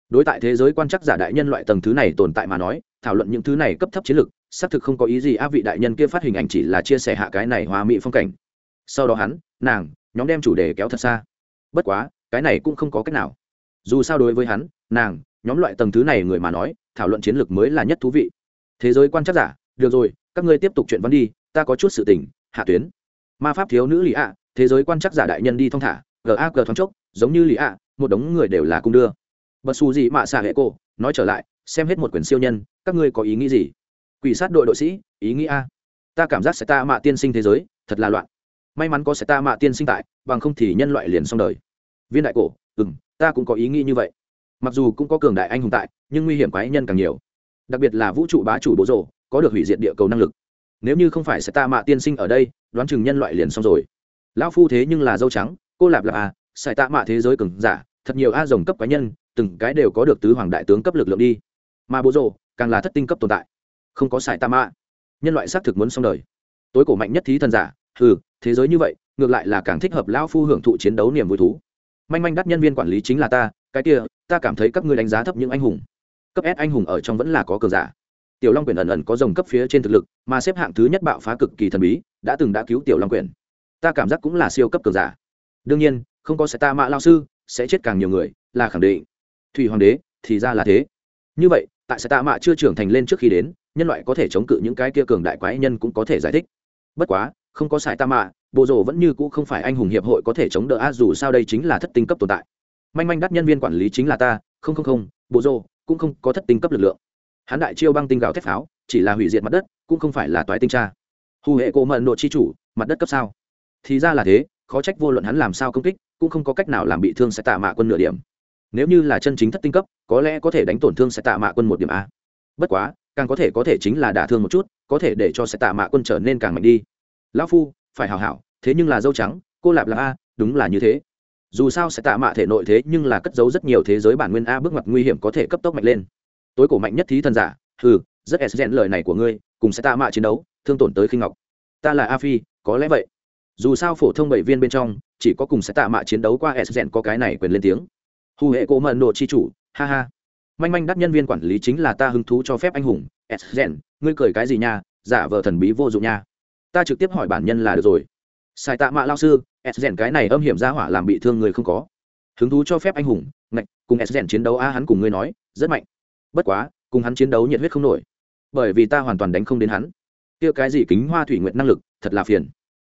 [SPEAKER 1] Đối tại thế giới quan chắc giả đại nhân loại tầng thứ này tồn tại mà nói, thảo luận những thứ này cấp thấp chiến lược xác thực không có ý gì áp vị đại nhân kia phát hình ảnh chỉ là chia sẻ hạ cái này hòa mỹ phong cảnh. Sau đó hắn, nàng, nhóm đem chủ đề kéo thật xa. Bất quá, cái này cũng không có cách nào. Dù sao đối với hắn, nàng, nhóm loại tầng thứ này người mà nói, thảo luận chiến lược mới là nhất thú vị. Thế giới quan chắc giả, được rồi, các ngươi tiếp tục chuyện văn đi, ta có chút sự tình, hạ tuyến. Ma pháp thiếu nữ lý ạ thế giới quan chắc giả đại nhân đi thong thả gag thoáng chốc, giống như lý ạ một đống người đều là cung đưa. Bật xù gì mạ xạ hệ cô nói trở lại, xem hết một quyển siêu nhân, các ngươi có ý nghĩ gì? Quỷ sát đội đội sĩ, ý nghĩ a. Ta cảm giác sẽ ta mạ tiên sinh thế giới, thật là loạn. May mắn có sẽ ta mạ tiên sinh tại, bằng không thì nhân loại liền xong đời. Viên đại cổ ừ m ta cũng có ý nghĩ như vậy. Mặc dù cũng có cường đại anh hùng tại, nhưng nguy hiểm quái nhân càng nhiều. Đặc biệt là vũ trụ bá chủ bố rộ có được hủy diệt địa cầu năng lực. Nếu như không phải sẽ ta mạ tiên sinh ở đây, đoán chừng nhân loại liền xong rồi. Lão phu thế nhưng là dâu trắng, cô lạp lạp à sai tạ mạ thế giới cường giả, thật nhiều a dòng cấp cá nhân, từng cái đều có được tứ hoàng đại tướng cấp lực lượng đi. Mà bố rộ càng là thất tinh cấp tồn tại không có sải tam mạ nhân loại xác thực muốn xong đời. Tối cổ mạnh nhất thí thần giả ừ thế giới như vậy, ngược lại là càng thích hợp lão phu hưởng thụ chiến đấu niềm vui thú. Manh manh đắt nhân viên quản lý chính là ta, cái kia, ta cảm thấy các ngươi đánh giá thấp những anh hùng. Cấp s anh hùng ở trong vẫn là có cường giả. Tiểu long quyển ẩn ẩn có dòng cấp phía trên thực lực, mà xếp hạng thứ nhất bạo phá cực kỳ thần bí, đã từng đã cứu tiểu long quyển. Ta cảm giác cũng là siêu cấp cường giả. Đương nhiên, không có sẽ ta mạ lao sư, sẽ chết càng nhiều người, là khẳng định. Thủy hoàng đế, thì ra là thế. Như vậy, tại sẽ tạ mạ chưa trưởng thành lên trước khi đến nhân loại có thể chống cự những cái kia cường đại quái nhân cũng có thể giải thích. Bất quá, không có sải ta mạ bộ rồ vẫn như cũ không phải anh hùng hiệp hội có thể chống đỡ, a, dù sao đây chính là thất tinh cấp tồn tại. Manh manh đắt nhân viên quản lý chính là ta, không không không, bộ rồ cũng không có thất tinh cấp lực lượng. Hắn đại chiêu băng tinh gạo thép pháo, chỉ là hủy diệt mặt đất, cũng không phải là toái tinh tra. Hù hệ cổ mận độ chi chủ, mặt đất cấp sao? Thì ra là thế, khó trách vô luận hắn làm sao công kích, cũng không có cách nào làm bị thương sẽ tạ mạ quân nửa điểm. Nếu như là chân chính thất tinh cấp, có lẽ có thể đánh tổn thương sẽ tạ mạ quân một điểm, a. Bất quá càng có thể có thể chính là đả thương một chút, có thể để cho sẽ tạ mạ quân trở nên càng mạnh đi. Lão phu, phải hào hảo, thế nhưng là dâu trắng, cô lạp là a, đúng là như thế. Dù sao sẽ tạ mạ thể nội thế nhưng là cất giấu rất nhiều thế giới bản nguyên a bước ngoặt nguy hiểm có thể cấp tốc mạnh lên. Tối cổ mạnh nhất thí thần giả ừ rất s rèn lời này của ngươi, cùng sẽ tạ mạ chiến đấu, thương tổn tới khinh ngọc. Ta là a phi, có lẽ vậy. Dù sao phổ thông bảy viên bên trong, chỉ có cùng sẽ tạ mạ chiến đấu qua s rèn có cái này quyền lên tiếng. Hù hệ cố mận độ chi chủ, ha ha manh manh đắt nhân viên quản lý chính là ta hứng thú cho phép anh hùng, s rèn ngươi cười cái gì nha, giả vờ thần bí vô dụng nha. Ta trực tiếp hỏi bản nhân là được rồi. Sai tạ mạ lao sư, s rèn cái này âm hiểm ra hỏa làm bị thương người không có. Hứng thú cho phép anh hùng, ngạch, cùng s rèn chiến đấu a hắn cùng ngươi nói, rất mạnh. Bất quá, cùng hắn chiến đấu nhiệt huyết không nổi. Bởi vì ta hoàn toàn đánh không đến hắn. Kia cái gì kính hoa thủy nguyện năng lực, thật là phiền.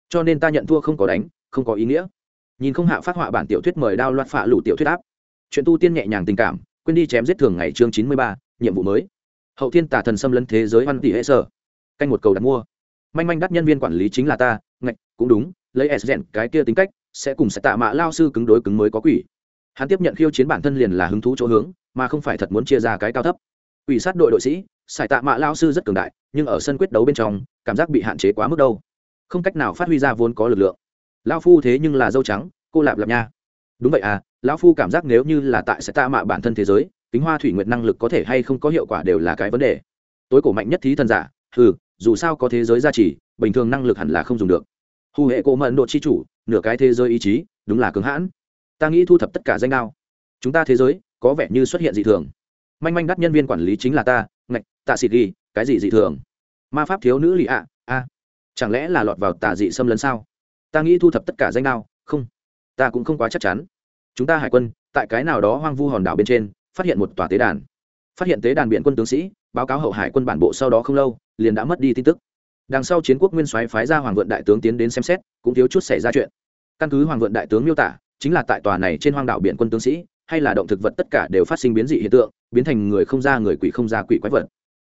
[SPEAKER 1] Cho nên ta nhận thua không có đánh, không có ý nghĩa. Nhìn không hạ phát họa bản tiểu thuyết mời đao loạt phạ lủ tiểu thuyết áp. Chuyện tu tiên nhẹ nhàng tình cảm quên đi chém giết thường ngày chương chín mươi ba, nhiệm vụ mới. Hậu thiên tả thần xâm lấn thế giới văn tỷ hệ sở. Canh một cầu đặt mua. Manh manh đắt nhân viên quản lý chính là ta, ngạch, cũng đúng, lấy s rèn cái kia tính cách, sẽ cùng sẽ tạ mạ lao sư cứng đối cứng mới có quỷ. Hắn tiếp nhận khiêu chiến bản thân liền là hứng thú chỗ hướng, mà không phải thật muốn chia ra cái cao thấp. Ủy sát đội đội sĩ sải tạ mạ lao sư rất cường đại, nhưng ở sân quyết đấu bên trong, cảm giác bị hạn chế quá mức đâu. Không cách nào phát huy ra vốn có lực lượng. Lao phu thế nhưng là dâu trắng, cô lạp lạp nha đúng vậy à lão phu cảm giác nếu như là tại sẽ ta mạ bản thân thế giới, kính hoa thủy nguyện năng lực có thể hay không có hiệu quả đều là cái vấn đề. Tối cổ mạnh nhất thí thần giả ừ dù sao có thế giới gia trì, bình thường năng lực hẳn là không dùng được. Hù hệ cổ mận độ chi chủ, nửa cái thế giới ý chí, đúng là cứng hãn. Ta nghĩ thu thập tất cả danh đao chúng ta thế giới, có vẻ như xuất hiện dị thường. Manh manh đắt nhân viên quản lý chính là ta, ngạch, tạ xịt ghi, cái gì dị thường? Ma pháp thiếu nữ lì ạ, a. Chẳng lẽ là lọt vào tà dị xâm lấn sao? Ta nghĩ thu thập tất cả danh đao không ta cũng không quá chắc chắn. Chúng ta hải quân, tại cái nào đó hoang vu hòn đảo bên trên, phát hiện một tòa tế đàn. Phát hiện tế đàn biện quân tướng sĩ, báo cáo hậu hải quân bản bộ sau đó không lâu, liền đã mất đi tin tức. Đằng sau chiến quốc nguyên soái phái ra hoàng vượn đại tướng tiến đến xem xét, cũng thiếu chút xảy ra chuyện. Căn cứ hoàng vượn đại tướng miêu tả, chính là tại tòa này trên hoang đảo biển quân tướng sĩ, hay là động thực vật tất cả đều phát sinh biến dị hiện tượng, biến thành người không ra người quỷ không ra quỷ quái vật.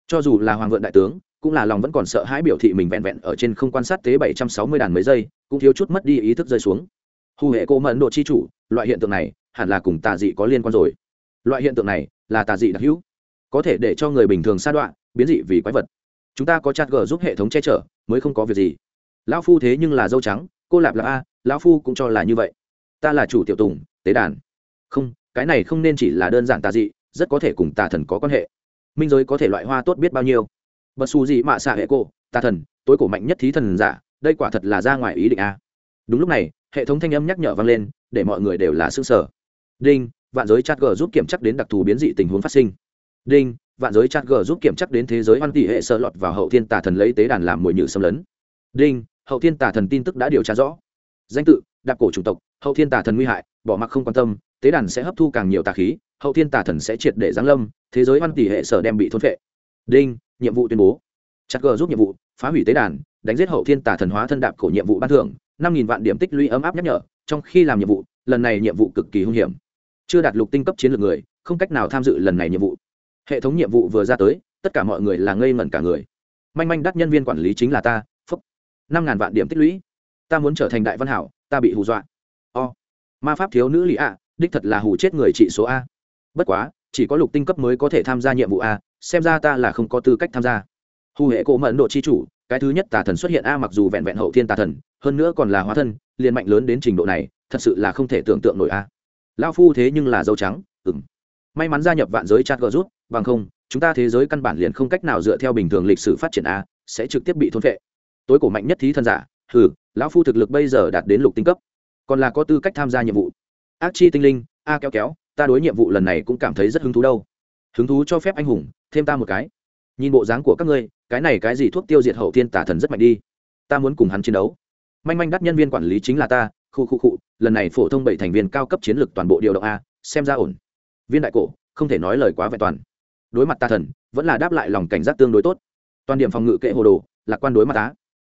[SPEAKER 1] Cho dù là hoàng vượn đại tướng, cũng là lòng vẫn còn sợ hãi biểu thị mình vẹn vẹn ở trên không quan sát tế bảy trăm sáu mươi đàn mấy giây, cũng thiếu chút mất đi ý thức rơi xuống hù hệ cô mẫn độ chi chủ, loại hiện tượng này hẳn là cùng tà dị có liên quan rồi. Loại hiện tượng này là tà dị đặc hữu, có thể để cho người bình thường sa đoạn biến dị vì quái vật. Chúng ta có chặt gờ giúp hệ thống che chở, mới không có việc gì. Lão phu thế nhưng là dâu trắng, cô lạp là a, lão phu cũng cho là như vậy. Ta là chủ tiểu tùng, tế đàn. Không, cái này không nên chỉ là đơn giản tà dị, rất có thể cùng tà thần có quan hệ. Minh giới có thể loại hoa tốt biết bao nhiêu. Bật xù gì mạ xạ hệ cô, tà thần, tối cổ mạnh nhất thí thần giả, đây quả thật là ra ngoài ý định a. Đúng lúc này hệ thống thanh âm nhắc nhở vang lên, để mọi người đều là xương sở đinh, vạn giới chat g giúp kiểm chắc đến đặc thù biến dị tình huống phát sinh. Đinh, vạn giới chat g giúp kiểm chắc đến thế giới hoan tỷ hệ sợ lọt vào hậu thiên tà thần lấy tế đàn làm mồi nhự xâm lấn. Đinh, hậu thiên tà thần tin tức đã điều tra rõ. Danh tự, đạp cổ chủng tộc, hậu thiên tà thần nguy hại, bỏ mặc không quan tâm, tế đàn sẽ hấp thu càng nhiều tà khí, hậu thiên tà thần sẽ triệt để giáng lâm, thế giới hoan tỷ hệ sở đem bị thôn phệ. Đinh, nhiệm vụ tuyên bố. Chặt G giúp nhiệm vụ, phá hủy tế đàn, đánh giết hậu thiên tà thần hóa thân đạp cổ nhiệm vụ ban thưởng năm nghìn vạn điểm tích lũy ấm áp nhắc nhở, trong khi làm nhiệm vụ, lần này nhiệm vụ cực kỳ hung hiểm. Chưa đạt lục tinh cấp chiến lược người, không cách nào tham dự lần này nhiệm vụ. Hệ thống nhiệm vụ vừa ra tới, tất cả mọi người là ngây ngẩn cả người. Manh manh đắt nhân viên quản lý chính là ta, phúc. Năm ngàn vạn điểm tích lũy. Ta muốn trở thành đại văn hảo, ta bị hù dọa. O. Ma pháp thiếu nữ lý a đích thật là hù chết người trị số a. Bất quá, chỉ có lục tinh cấp mới có thể tham gia nhiệm vụ a, xem ra ta là không có tư cách tham gia. Hù hệ cổ mẫn độ chi chủ, cái thứ nhất tà thần xuất hiện a mặc dù vẹn vẹn hậu thiên tà thần hơn nữa còn là hóa thân, liền mạnh lớn đến trình độ này, thật sự là không thể tưởng tượng nổi a. Lao phu thế nhưng là dâu trắng ừng may mắn gia nhập vạn giới chat gờ rút, bằng không, chúng ta thế giới căn bản liền không cách nào dựa theo bình thường lịch sử phát triển a, sẽ trực tiếp bị thôn vệ tối cổ mạnh nhất thí thân giả, hừ, lão phu thực lực bây giờ đạt đến lục tinh cấp. Còn là có tư cách tham gia nhiệm vụ. Ác chi tinh linh, a kéo kéo, ta đối nhiệm vụ lần này cũng cảm thấy rất hứng thú đâu. Hứng thú cho phép anh hùng, thêm ta một cái. Nhìn bộ dáng của các ngươi, cái này cái gì thuốc tiêu diệt hậu thiên tả thần rất mạnh đi. Ta muốn cùng hắn chiến đấu manh manh đắt nhân viên quản lý chính là ta, khu khu khu, lần này phổ thông bảy thành viên cao cấp chiến lược toàn bộ điều động a, xem ra ổn. Viên đại cổ, không thể nói lời quá vẹn toàn. Đối mặt ta thần, vẫn là đáp lại lòng cảnh giác tương đối tốt. Toàn điểm phòng ngự kệ hồ đồ, lạc quan đối mặt tá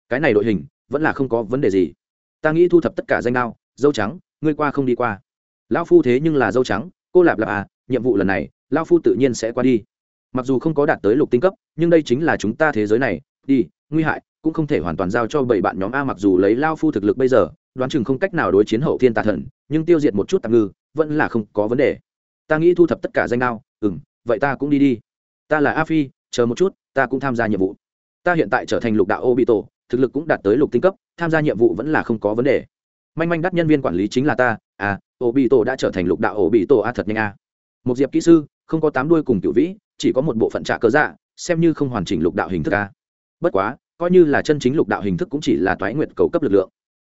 [SPEAKER 1] cái này đội hình, vẫn là không có vấn đề gì. Ta nghĩ thu thập tất cả danh đao, dâu trắng, ngươi qua không đi qua. Lão phu thế nhưng là dâu trắng, cô lạp lạp à nhiệm vụ lần này, lão phu tự nhiên sẽ qua đi. Mặc dù không có đạt tới lục tinh cấp, nhưng đây chính là chúng ta thế giới này, đi, nguy hại cũng không thể hoàn toàn giao cho bảy bạn nhóm a mặc dù lấy lao phu thực lực bây giờ, đoán chừng không cách nào đối chiến hậu thiên tà thần, nhưng tiêu diệt một chút tạm ngư, vẫn là không có vấn đề. Ta nghĩ thu thập tất cả danh đao ừ m vậy ta cũng đi đi. Ta là a phi, chờ một chút, ta cũng tham gia nhiệm vụ. Ta hiện tại trở thành lục đạo ô bị tổ thực lực cũng đạt tới lục tinh cấp, tham gia nhiệm vụ vẫn là không có vấn đề. Manh manh đắt nhân viên quản lý chính là ta à ô bị tổ đã trở thành lục đạo ô bị tổ a thật nhanh a. Một diệp kỹ sư, không có tám đuôi cùng cựu vĩ, chỉ có một bộ phận trả cơ dạ xem như không hoàn chỉnh lục đạo hình thức a. Bất quá coi như là chân chính lục đạo hình thức cũng chỉ là toái nguyệt cầu cấp lực lượng,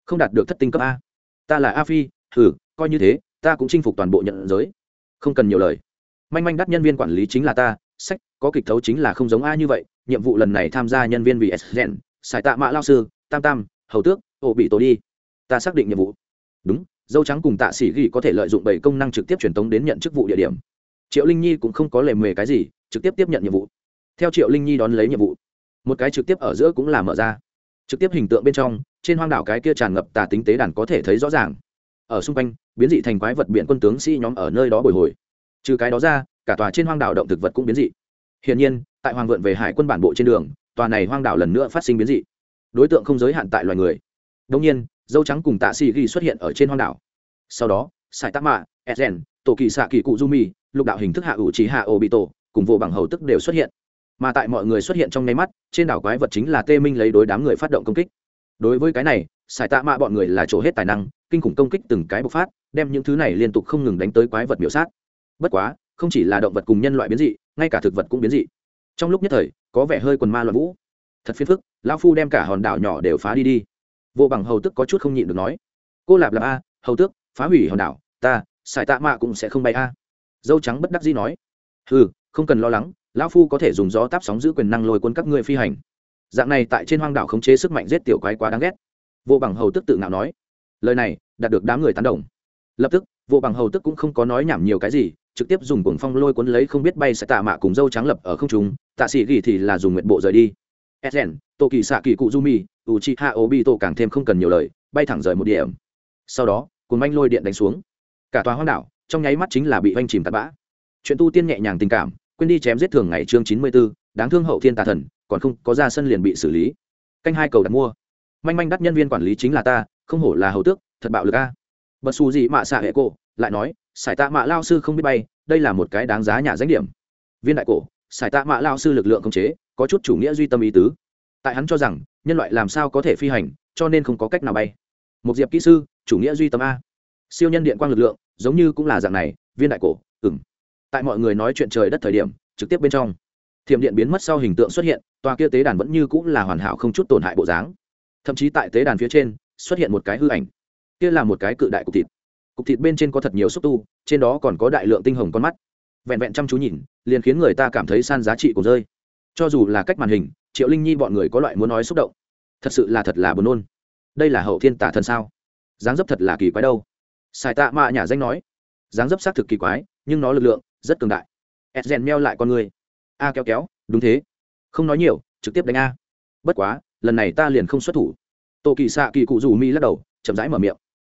[SPEAKER 1] không đạt được thất tinh cấp a. Ta là a phi, thử, coi như thế, ta cũng chinh phục toàn bộ nhận giới. Không cần nhiều lời. Manh manh đắt nhân viên quản lý chính là ta, sách, có kịch thấu chính là không giống a như vậy, nhiệm vụ lần này tham gia nhân viên vì s gen sài tạ mã lao sư, tam tam, hầu tước, ổ bị tổ đi. Ta xác định nhiệm vụ. Đúng, dâu trắng cùng tạ sĩ ghi có thể lợi dụng bảy công năng trực tiếp truyền tống đến nhận chức vụ địa điểm. Triệu linh nhi cũng không có lề mề cái gì, trực tiếp tiếp nhận nhiệm vụ. Theo triệu linh nhi đón lấy nhiệm vụ một cái trực tiếp ở giữa cũng là mở ra. Trực tiếp hình tượng bên trong, trên hoang đảo cái kia tràn ngập tà tính tế đàn có thể thấy rõ ràng. Ở xung quanh, biến dị thành quái vật biện quân tướng sĩ nhóm ở nơi đó bồi hồi. Trừ cái đó ra, cả tòa trên hoang đảo động thực vật cũng biến dị. Hiển nhiên, tại hoàng vượn về hải quân bản bộ trên đường, tòa này hoang đảo lần nữa phát sinh biến dị. Đối tượng không giới hạn tại loài người. Đông nhiên, dâu trắng cùng tạ xì ghi xuất hiện ở trên hoang đảo. Sau đó sài tắc mạ edgen tổ kỳ xạ kỳ cụ du mi lục đạo hình thức hạ ủ trí hạ ô bị tổ cùng vô bằng hầu tức đều xuất hiện mà tại mọi người xuất hiện trong nháy mắt, trên đảo quái vật chính là tê minh lấy đối đám người phát động công kích. Đối với cái này sài tạ mạ bọn người là chỗ hết tài năng, kinh khủng công kích từng cái bộc phát, đem những thứ này liên tục không ngừng đánh tới quái vật biểu sát. Bất quá, không chỉ là động vật cùng nhân loại biến dị, ngay cả thực vật cũng biến dị. Trong lúc nhất thời, có vẻ hơi quần ma loạn vũ. Thật phiền phức, lão phu đem cả hòn đảo nhỏ đều phá đi đi. Vô bằng hầu tức có chút không nhịn được nói. Cô lạp lạp a, hầu tước, phá hủy hòn đảo, ta sài tạ mạ cũng sẽ không bay a. Dâu trắng bất đắc dĩ nói. Ừ không cần lo lắng lão phu có thể dùng gió táp sóng giữ quyền năng lôi cuốn các ngươi phi hành dạng này tại trên hoang đảo khống chế sức mạnh giết tiểu quái quá đáng ghét vô bằng hầu tức tự ngạo nói lời này đạt được đám người tán đồng lập tức vô bằng hầu tức cũng không có nói nhảm nhiều cái gì trực tiếp dùng cuồng phong lôi cuốn lấy không biết bay sẽ tạ mạ cùng dâu trắng lập ở không trung tạ sĩ gỉ thì là dùng nguyện bộ rời đi Ezen, Tô Kỳ Sạ Kỳ Cụ Jumi, Uchiha Obito càng thêm không cần nhiều lời, bay thẳng rời một điểm. Sau đó, cuốn manh lôi điện đánh xuống. Cả tòa hoang đảo, trong nháy mắt chính là bị vanh chìm tạt bã. Chuyện tu tiên nhẹ nhàng tình cảm, quên đi chém giết thường ngày chương chín mươi 94, đáng thương hậu thiên tà thần, còn không có ra sân liền bị xử lý. Canh hai cầu đặt mua. Manh manh đắt nhân viên quản lý chính là ta không hổ là hầu tước thật bạo lực a. Bất su gì mạ xạ hệ cổ lại nói sải tạ mạ lao sư không biết bay đây là một cái đáng giá nhà danh điểm. Viên đại cổ sải tạ mạ lao sư lực lượng không chế có chút chủ nghĩa duy tâm ý tứ. Tại hắn cho rằng nhân loại làm sao có thể phi hành cho nên không có cách nào bay. Một diệp kỹ sư chủ nghĩa duy tâm a. Siêu nhân điện quang lực lượng giống như cũng là dạng này viên đại cổ ừm tại mọi người nói chuyện trời đất thời điểm, trực tiếp bên trong, thiểm điện biến mất sau hình tượng xuất hiện, tòa kia tế đàn vẫn như cũng là hoàn hảo không chút tổn hại bộ dáng. Thậm chí tại tế đàn phía trên, xuất hiện một cái hư ảnh. Kia là một cái cự đại cục thịt. Cục thịt bên trên có thật nhiều xúc tu, trên đó còn có đại lượng tinh hồng con mắt. Vẹn vẹn chăm chú nhìn, liền khiến người ta cảm thấy san giá trị của rơi. Cho dù là cách màn hình, triệu linh nhi bọn người có loại muốn nói xúc động. Thật sự là thật là buồn nôn. Đây là hậu thiên tả thần sao? Dáng dấp thật là kỳ quái đâu. Sài tạ mạ nhà danh nói. Dáng dấp xác thực kỳ quái, nhưng nó lực lượng rất cường đại. Rèn meo lại con người. A kéo kéo, đúng thế. Không nói nhiều, trực tiếp đánh a. Bất quá, lần này ta liền không xuất thủ. Tổ kỳ xạ kỳ cụ dù mi lắc đầu, chậm rãi mở miệng.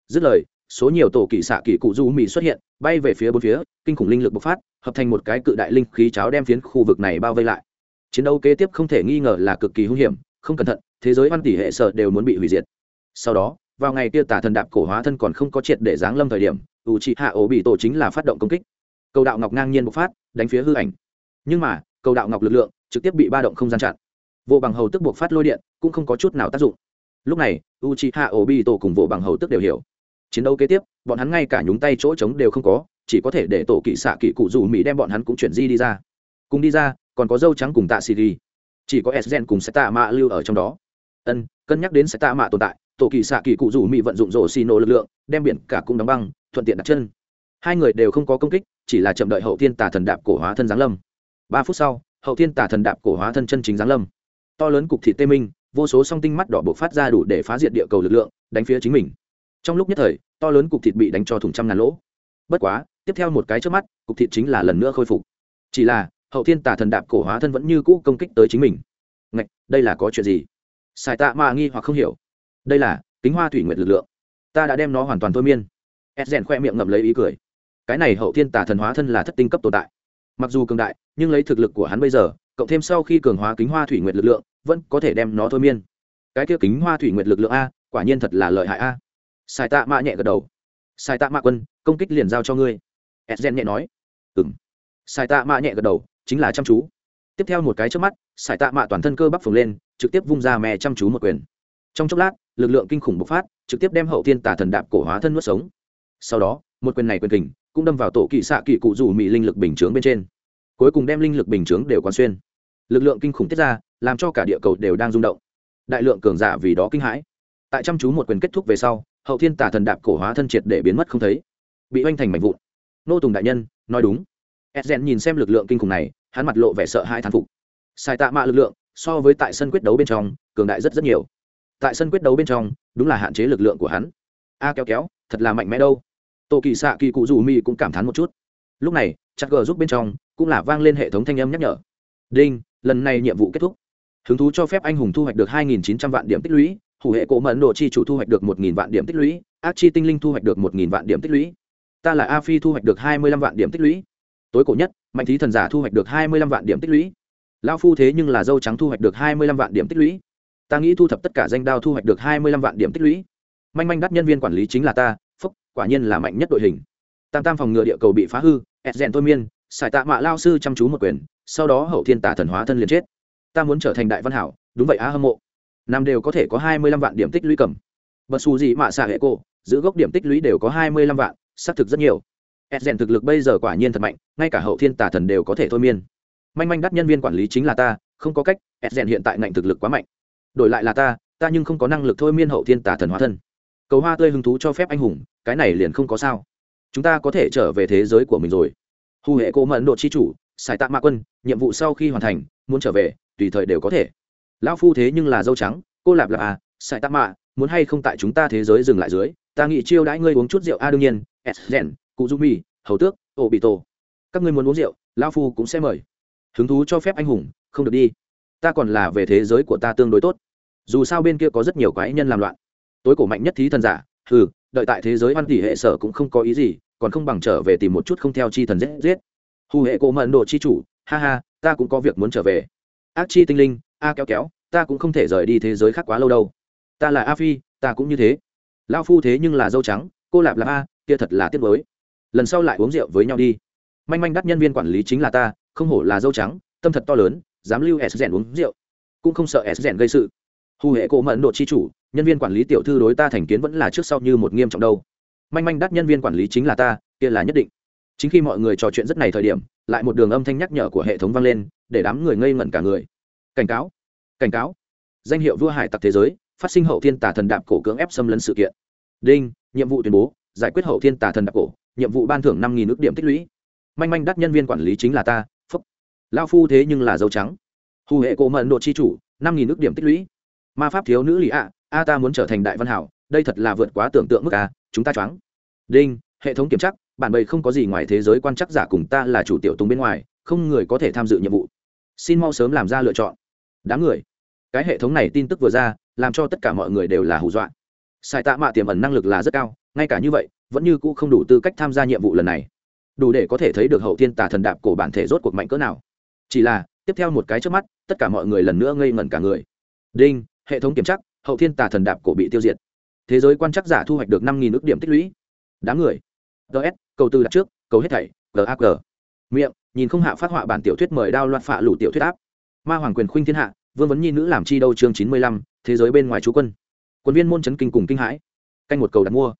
[SPEAKER 1] Dứt lời, số nhiều tổ kỳ xạ kỳ cụ dù mi xuất hiện, bay về phía bốn phía, kinh khủng linh lực bộc phát, hợp thành một cái cự đại linh khí cháo đem phiến khu vực này bao vây lại. Chiến đấu kế tiếp không thể nghi ngờ là cực kỳ hung hiểm, không cẩn thận, thế giới văn tỷ hệ sở đều muốn bị hủy diệt. Sau đó, vào ngày kia tả thần đạp cổ hóa thân còn không có triệt để giáng lâm thời điểm u trị hạ ổ bị tổ chính là phát động công kích cầu đạo ngọc ngang nhiên bộc phát, đánh phía hư ảnh. Nhưng mà, cầu đạo ngọc lực lượng trực tiếp bị ba động không gian chặn. Vô bằng hầu tức buộc phát lôi điện cũng không có chút nào tác dụng. Lúc này u c h i h a o tổ cùng vô bằng hầu tức đều hiểu. Chiến đấu kế tiếp, bọn hắn ngay cả nhúng tay chỗ trống đều không có, chỉ có thể để tổ kỵ xạ kỵ cụ dù mỹ đem bọn hắn cũng chuyển di đi ra. Cùng đi ra, còn có dâu trắng cùng tạ xì đi chỉ có s gen cùng sẽ tạ mạ lưu ở trong đó. Ân, cân nhắc đến sẽ tạ mạ tồn tại, tổ kỳ xạ kỳ cụ dù mỹ vận dụng rổ xì nổ lực lượng, đem biển cả cũng đóng băng, thuận tiện đặt chân. Hai người đều không có công kích chỉ là chậm đợi hậu thiên tà thần đạp cổ hóa thân giáng lâm. Ba phút sau, hậu thiên tà thần đạp cổ hóa thân chân chính giáng lâm. To lớn cục thị tê minh, vô số song tinh mắt đỏ buộc phát ra đủ để phá diệt địa cầu lực lượng, đánh phía chính mình. Trong lúc nhất thời, to lớn cục thịt bị đánh cho thủng trăm ngàn lỗ. Bất quá, tiếp theo một cái trước mắt, cục thịt chính là lần nữa khôi phục. Chỉ là, hậu thiên tà thần đạp cổ hóa thân vẫn như cũ công kích tới chính mình. Ngạch, đây là có chuyện gì? Sài tạ mà nghi hoặc không hiểu. Đây là, kính hoa thủy nguyệt lực lượng. Ta đã đem nó hoàn toàn thôi miên. Ed rèn khoe miệng ngậm lấy ý cười cái này hậu thiên tà thần hóa thân là thất tinh cấp tồn tại. Mặc dù cường đại, nhưng lấy thực lực của hắn bây giờ, cộng thêm sau khi cường hóa kính hoa thủy nguyệt lực lượng, vẫn có thể đem nó thôi miên. Cái kia kính hoa thủy nguyệt lực lượng a, quả nhiên thật là lợi hại a. Sai tạ mạ nhẹ gật đầu. Sai tạ mạ quân, công kích liền giao cho ngươi. Edgen nhẹ nói. Ừng sai tạ mạ nhẹ gật đầu, chính là chăm chú. Tiếp theo một cái trước mắt, sai tạ mạ toàn thân cơ bắp phồng lên, trực tiếp vung ra mẹ chăm chú một quyền. Trong chốc lát, lực lượng kinh khủng bộc phát, trực tiếp đem hậu thiên tả thần đạp cổ hóa thân nuốt sống. Sau đó, một quyền này quyền kình cũng đâm vào tổ kỵ xạ kỵ cụ rủ mỹ linh lực bình chướng bên trên. Cuối cùng đem linh lực bình chướng đều quán xuyên. Lực lượng kinh khủng tiết ra, làm cho cả địa cầu đều đang rung động. Đại lượng cường giả vì đó kinh hãi. Tại chăm chú một quyền kết thúc về sau, hậu thiên tả thần đạp cổ hóa thân triệt để biến mất không thấy. Bị oanh thành mạnh vụn. Nô tùng đại nhân, nói đúng. Edgen nhìn xem lực lượng kinh khủng này, hắn mặt lộ vẻ sợ hai thán phục. Sai tạ mạ lực lượng, so với tại sân quyết đấu bên trong, cường đại rất rất nhiều. Tại sân quyết đấu bên trong, đúng là hạn chế lực lượng của hắn. A kéo kéo, thật là mạnh mẽ đâu tổ kỳ xạ kỳ cụ dù mi cũng cảm thán một chút. Lúc này chặt gờ giúp bên trong cũng là vang lên hệ thống thanh âm nhắc nhở. Đinh, lần này nhiệm vụ kết thúc. Hứng thú cho phép anh hùng thu hoạch được 2.900 vạn điểm tích lũy, hủ hệ cổ mẫn độ chi chủ thu hoạch được 1.000 vạn điểm tích lũy, ác chi tinh linh thu hoạch được 1.000 vạn điểm tích lũy. Ta là a phi thu hoạch được 25 vạn điểm tích lũy. Tối cổ nhất, mạnh thí thần giả thu hoạch được 25 vạn điểm tích lũy. Lao phu thế nhưng là dâu trắng thu hoạch được 25 vạn điểm tích lũy. Ta nghĩ thu thập tất cả danh đao thu hoạch được 25 vạn điểm tích lũy. Manh manh đắt nhân viên quản lý chính là ta phúc, quả nhiên là mạnh nhất đội hình. Tam tam phòng ngừa địa cầu bị phá hư ẹt rèn thôi miên xài tạ mạ lao sư chăm chú một quyền, sau đó hậu thiên tả thần hóa thân liền chết. Ta muốn trở thành đại văn hảo, đúng vậy á hâm mộ. Nam đều có thể có hai mươi lăm vạn điểm tích lũy cầm. Bật xù gì mạ xạ hệ cô, giữ gốc điểm tích lũy đều có hai mươi lăm vạn, xác thực rất nhiều. Ed rèn thực lực bây giờ quả nhiên thật mạnh, ngay cả hậu thiên tả thần đều có thể thôi miên. Manh manh đắt nhân viên quản lý chính là ta, không có cách ed rèn hiện tại ngạnh thực lực quá mạnh. Đổi lại là ta ta nhưng không có năng lực thôi miên hậu thiên tả thần hóa thân cầu hoa tươi hứng thú cho phép anh hùng, cái này liền không có sao. Chúng ta có thể trở về thế giới của mình rồi. Hù hệ cố mẫn độ chi chủ xài tạ mạ quân, nhiệm vụ sau khi hoàn thành, muốn trở về, tùy thời đều có thể. Lão phu thế nhưng là dâu trắng, cô lạp lạp à xài tạ mạ muốn hay không tại chúng ta thế giới dừng lại dưới, ta nghĩ chiêu đãi ngươi uống chút rượu. A đương nhiên, s rèn cụ du mi, hầu tước ô bị tổ. Các ngươi muốn uống rượu, lão phu cũng sẽ mời. Hứng thú cho phép anh hùng, không được đi. Ta còn là về thế giới của ta tương đối tốt. Dù sao bên kia có rất nhiều quái nhân làm loạn tối cổ mạnh nhất thí thần giả ừ đợi tại thế giới văn tỷ hệ sở cũng không có ý gì, còn không bằng trở về tìm một chút không theo chi thần giết giết. Hù hệ cổ mận đồ chi chủ, ha ha, ta cũng có việc muốn trở về. Ác chi tinh linh, a kéo kéo, ta cũng không thể rời đi thế giới khác quá lâu đâu. Ta là a phi, ta cũng như thế. Lao phu thế nhưng là dâu trắng, cô lạp là a, kia thật là tiếc mới lần sau lại uống rượu với nhau đi. Manh manh đắt nhân viên quản lý chính là ta, không hổ là dâu trắng, tâm thật to lớn, dám lưu s rèn uống rượu. Cũng không sợ s rèn gây sự hù hệ cổ mẫn độ chi chủ, nhân viên quản lý tiểu thư đối ta thành kiến vẫn là trước sau như một nghiêm trọng đâu. Manh manh đắt nhân viên quản lý chính là ta, kia là nhất định. Chính khi mọi người trò chuyện rất này thời điểm, lại một đường âm thanh nhắc nhở của hệ thống vang lên, để đám người ngây ngẩn cả người. Cảnh cáo cảnh cáo. Danh hiệu vua hải tặc thế giới, phát sinh hậu thiên tà thần đạp cổ cưỡng ép xâm lấn sự kiện. Đinh, nhiệm vụ tuyên bố, giải quyết hậu thiên tà thần đạp cổ, nhiệm vụ ban thưởng năm nghìn ước điểm tích lũy. Manh manh đắt nhân viên quản lý chính là ta, phúc. Lao phu thế nhưng là dấu trắng. Hù hệ cổ mận độ chi chủ, năm nghìn ước điểm tích lũy ma pháp thiếu nữ lì ạ, a ta muốn trở thành đại văn hảo, đây thật là vượt quá tưởng tượng mức a, chúng ta choáng. Đinh, hệ thống kiểm tra bản bày không có gì ngoài thế giới quan chắc giả cùng ta là chủ tiểu tùng bên ngoài, không người có thể tham dự nhiệm vụ. Xin mau sớm làm ra lựa chọn. Đám người. Cái hệ thống này tin tức vừa ra, làm cho tất cả mọi người đều là hù dọa. Sai tạ mạ tiềm ẩn năng lực là rất cao, ngay cả như vậy, vẫn như cũ không đủ tư cách tham gia nhiệm vụ lần này. Đủ để có thể thấy được hậu thiên tà thần đạp cổ bản thể rốt cuộc mạnh cỡ nào. Chỉ là, tiếp theo một cái trước mắt, tất cả mọi người lần nữa ngây ngẩn cả người. Đinh hệ thống kiểm tra, hậu thiên tà thần đạp cổ bị tiêu diệt. Thế giới quan chắc giả thu hoạch được năm nghìn ước điểm tích lũy. Đám người. Ts cầu tư đặt trước, cầu hết thảy gag miệng, nhìn không hạ phát họa bản tiểu thuyết mời đao loạt phạ lủ tiểu thuyết áp. Ma hoàng quyền khuynh thiên hạ, vương vấn nhi nữ làm chi đâu chương chín mươi lăm, thế giới bên ngoài chú quân. Quân viên môn chấn kinh cùng kinh hãi. Canh một cầu đặt mua.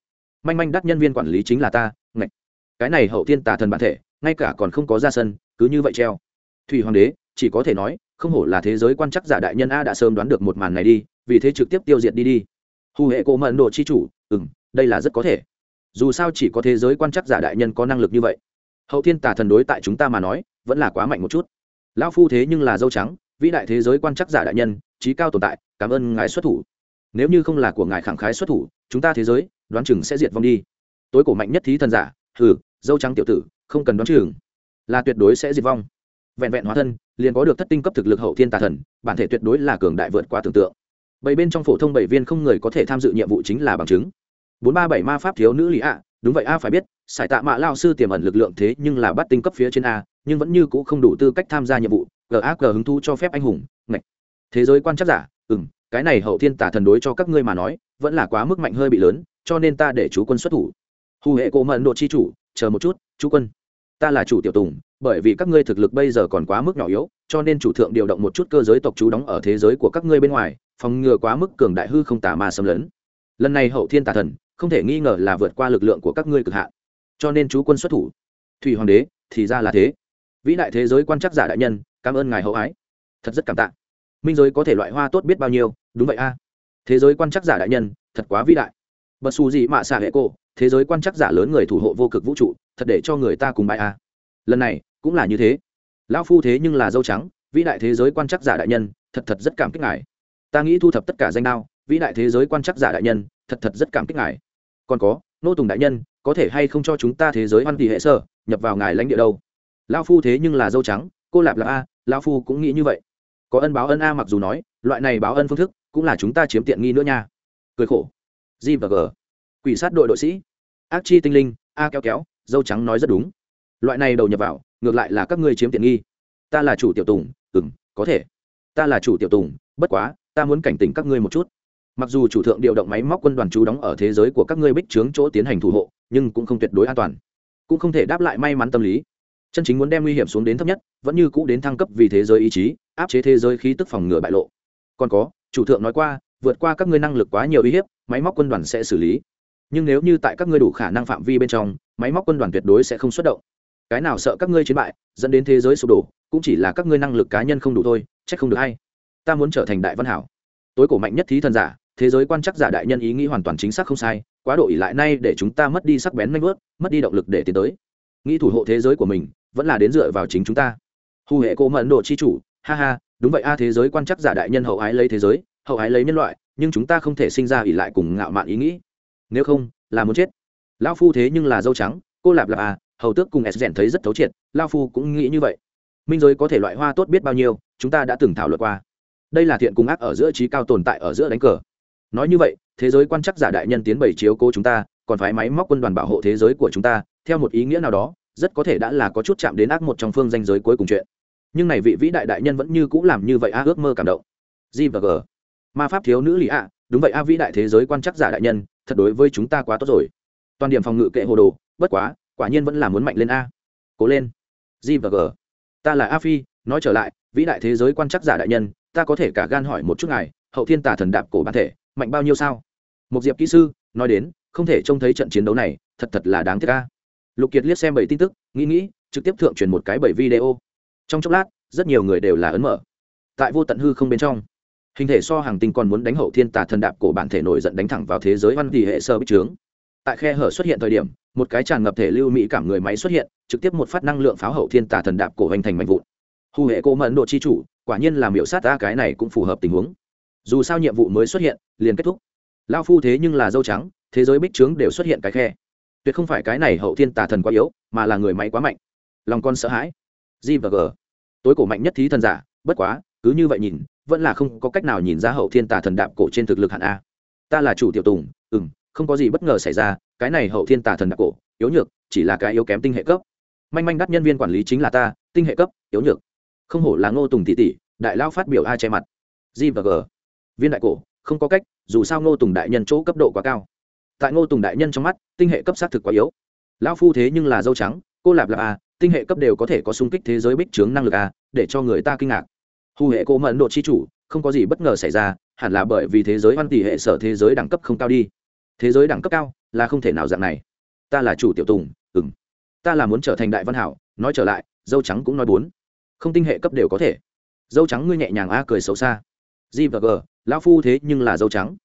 [SPEAKER 1] Manh manh đắt nhân viên quản lý chính là ta, ngạch. Cái này hậu thiên tà thần bản thể, ngay cả còn không có ra sân, cứ như vậy treo. Thủy hoàng đế, chỉ có thể nói không hổ là thế giới quan chắc giả đại nhân a đã sớm đoán được một màn này đi vì thế trực tiếp tiêu diệt đi đi. Hù hệ cổ mận độ chi chủ ừ m đây là rất có thể. Dù sao chỉ có thế giới quan chắc giả đại nhân có năng lực như vậy. Hậu thiên tà thần đối tại chúng ta mà nói vẫn là quá mạnh một chút. Lão phu thế nhưng là dâu trắng vĩ đại thế giới quan chắc giả đại nhân trí cao tồn tại cảm ơn ngài xuất thủ. Nếu như không là của ngài khẳng khái xuất thủ chúng ta thế giới đoán chừng sẽ diệt vong đi. Tối cổ mạnh nhất thí thần giả ừ, dâu trắng tiểu tử không cần đoán chừng. Là tuyệt đối sẽ diệt vong vẹn vẹn hóa thân, liền có được thất tinh cấp thực lực hậu thiên tà thần, bản thể tuyệt đối là cường đại vượt qua tưởng tượng. Bảy bên trong phổ thông bảy viên không người có thể tham dự nhiệm vụ chính là bằng chứng. Bốn ba bảy ma pháp thiếu nữ lý ạ đúng vậy a phải biết, sải tạ mạ lao sư tiềm ẩn lực lượng thế nhưng là bắt tinh cấp phía trên a, nhưng vẫn như c ũ không đủ tư cách tham gia nhiệm vụ gag hứng thu cho phép anh hùng, ngạch. Thế giới quan chắc giả ừ m cái này hậu thiên tả thần đối cho các ngươi mà nói, vẫn là quá mức mạnh hơi bị lớn, cho nên ta để chú quân xuất thủ. Hù hệ cổ mận độ chi chủ, chờ một chút, chú quân. Ta là chủ tiểu tùng bởi vì các ngươi thực lực bây giờ còn quá mức nhỏ yếu, cho nên chủ thượng điều động một chút cơ giới tộc chú đóng ở thế giới của các ngươi bên ngoài, phòng ngừa quá mức cường đại hư không tà ma xâm lấn. Lần này hậu thiên tà thần, không thể nghi ngờ là vượt qua lực lượng của các ngươi cực hạn. Cho nên chú quân xuất thủ. Thủy hoàng đế, thì ra là thế. Vĩ đại thế giới quan chắc giả đại nhân, cảm ơn ngài hậu ái. Thật rất cảm tạ. Minh giới có thể loại hoa tốt biết bao nhiêu, đúng vậy a. Thế giới quan chắc giả đại nhân, thật quá vĩ đại. Bật xù gì mạ xạ hệ cô, thế giới quan chắc giả lớn người thủ hộ vô cực vũ trụ, thật để cho người ta cùng bại a lần này cũng là như thế. Lão phu thế nhưng là dâu trắng, vĩ đại thế giới quan chắc giả đại nhân, thật thật rất cảm kích ngài. Ta nghĩ thu thập tất cả danh đao, vĩ đại thế giới quan chắc giả đại nhân, thật thật rất cảm kích ngài. Còn có, nô tùng đại nhân, có thể hay không cho chúng ta thế giới hoan tỷ hệ sơ nhập vào ngài lãnh địa đâu? Lão phu thế nhưng là dâu trắng, cô lạp là a, lão phu cũng nghĩ như vậy. Có ân báo ân a mặc dù nói, loại này báo ân phương thức cũng là chúng ta chiếm tiện nghi nữa nha. Cười khổ. G và g. Quỷ sát đội đội sĩ. Ác chi tinh linh, a kéo kéo, dâu trắng nói rất đúng loại này đầu nhập vào, ngược lại là các ngươi chiếm tiện nghi. Ta là chủ tiểu tùng ừng có thể. Ta là chủ tiểu tùng, bất quá, ta muốn cảnh tỉnh các ngươi một chút. Mặc dù chủ thượng điều động máy móc quân đoàn chú đóng ở thế giới của các ngươi bích trướng chỗ tiến hành thủ hộ, nhưng cũng không tuyệt đối an toàn. Cũng không thể đáp lại may mắn tâm lý. Chân chính muốn đem nguy hiểm xuống đến thấp nhất, vẫn như cũ đến thăng cấp vì thế giới ý chí, áp chế thế giới khí tức phòng ngừa bại lộ. Còn có, chủ thượng nói qua, vượt qua các ngươi năng lực quá nhiều uy hiếp, máy móc quân đoàn sẽ xử lý. Nhưng nếu như tại các ngươi đủ khả năng phạm vi bên trong, máy móc quân đoàn tuyệt đối sẽ không xuất động cái nào sợ các ngươi chiến bại, dẫn đến thế giới sụp đổ, cũng chỉ là các ngươi năng lực cá nhân không đủ thôi trách không được hay. Ta muốn trở thành đại văn hảo. Tối cổ mạnh nhất thí thần giả, thế giới quan chắc giả đại nhân ý nghĩ hoàn toàn chính xác không sai, quá độ ỉ lại nay để chúng ta mất đi sắc bén nanh vớt mất đi động lực để tiến tới. Nghĩ thủ hộ thế giới của mình, vẫn là đến dựa vào chính chúng ta. Hù hệ cô mẫn độ chi chủ, ha ha, đúng vậy a, thế giới quan chắc giả đại nhân hậu ái lấy thế giới, hậu ái lấy nhân loại, nhưng chúng ta không thể sinh ra ỉ lại cùng ngạo mạn ý nghĩ. Nếu không, là muốn chết. Lão phu thế nhưng là dâu trắng, cô lạp lạp à hầu tước cùng s rèn thấy rất thấu triệt, lao phu cũng nghĩ như vậy. Minh giới có thể loại hoa tốt biết bao nhiêu, chúng ta đã từng thảo luận qua. Đây là thiện cùng ác ở giữa trí cao tồn tại ở giữa đánh cờ. Nói như vậy, thế giới quan chắc giả đại nhân tiến bảy chiếu cố chúng ta, còn phải máy móc quân đoàn bảo hộ thế giới của chúng ta, theo một ý nghĩa nào đó, rất có thể đã là có chút chạm đến ác một trong phương danh giới cuối cùng chuyện. Nhưng này vị vĩ đại đại nhân vẫn như cũng làm như vậy a, ước mơ cảm động. G và g. Ma pháp thiếu nữ lý ạ, đúng vậy a, vĩ đại thế giới quan chắc giả đại nhân, thật đối với chúng ta quá tốt rồi. Toàn điểm phòng ngự kệ hồ đồ, bất quá quả nhiên vẫn là muốn mạnh lên a. Cố lên. G và g. Ta là a phi, nói trở lại, vĩ đại thế giới quan chắc giả đại nhân, ta có thể cả gan hỏi một chút ngài, hậu thiên tả thần đạp cổ bản thể, mạnh bao nhiêu sao? Một diệp kỹ sư, nói đến, không thể trông thấy trận chiến đấu này, thật thật là đáng tiếc ca lục kiệt liếc xem bảy tin tức, nghĩ nghĩ, trực tiếp thượng truyền một cái bảy video. Trong chốc lát, rất nhiều người đều là ấn mở. Tại vô tận hư không bên trong, hình thể so hàng tinh còn muốn đánh hậu thiên tà thần đạp cổ bản thể nổi giận đánh thẳng vào thế giới văn tỷ hệ sơ bích trướng. Tại khe hở xuất hiện thời điểm một cái tràn ngập thể lưu mỹ cảm người máy xuất hiện, trực tiếp một phát năng lượng pháo hậu thiên tà thần đạp cổ hành thành mạnh vụn. Hù hệ cô mẫn độ chi chủ, quả nhiên làm hiệu sát ta, cái này cũng phù hợp tình huống. Dù sao nhiệm vụ mới xuất hiện, liền kết thúc. Lao phu thế nhưng là dâu trắng, thế giới bích trướng đều xuất hiện cái khe. Tuyệt không phải cái này hậu thiên tà thần quá yếu, mà là người máy quá mạnh. Lòng con sợ hãi. G và g. Tối cổ mạnh nhất thí thần giả, bất quá, cứ như vậy nhìn, vẫn là không có cách nào nhìn ra hậu thiên tà thần đạp cổ trên thực lực hạn a. Ta là chủ tiểu tùng ừ m không có gì bất ngờ xảy ra cái này hậu thiên tà thần đặc cổ, yếu nhược, chỉ là cái yếu kém tinh hệ cấp. Manh manh đắt nhân viên quản lý chính là ta, tinh hệ cấp, yếu nhược. Không hổ là ngô tùng tỷ tỷ, đại lao phát biểu ai che mặt. G và g. Viên đại cổ, không có cách, dù sao ngô tùng đại nhân chỗ cấp độ quá cao. Tại ngô tùng đại nhân trong mắt, tinh hệ cấp xác thực quá yếu. Lão phu thế nhưng là dâu trắng, cô lạp lạp a tinh hệ cấp đều có thể có sung kích thế giới bích trướng năng lực a để cho người ta kinh ngạc. Hù hệ cô mẫn độ chi chủ, không có gì bất ngờ xảy ra, hẳn là bởi vì thế giới văn tỷ hệ sở thế giới đẳng cấp không cao đi. Thế giới đẳng cấp cao là không thể nào dạng này. Ta là chủ tiểu tùng ừng ta là muốn trở thành đại văn hảo, nói trở lại, dâu trắng cũng nói bốn. Không tinh hệ cấp đều có thể. Dâu trắng ngươi nhẹ nhàng a, cười xấu xa. G và g, lão phu thế nhưng là dâu trắng.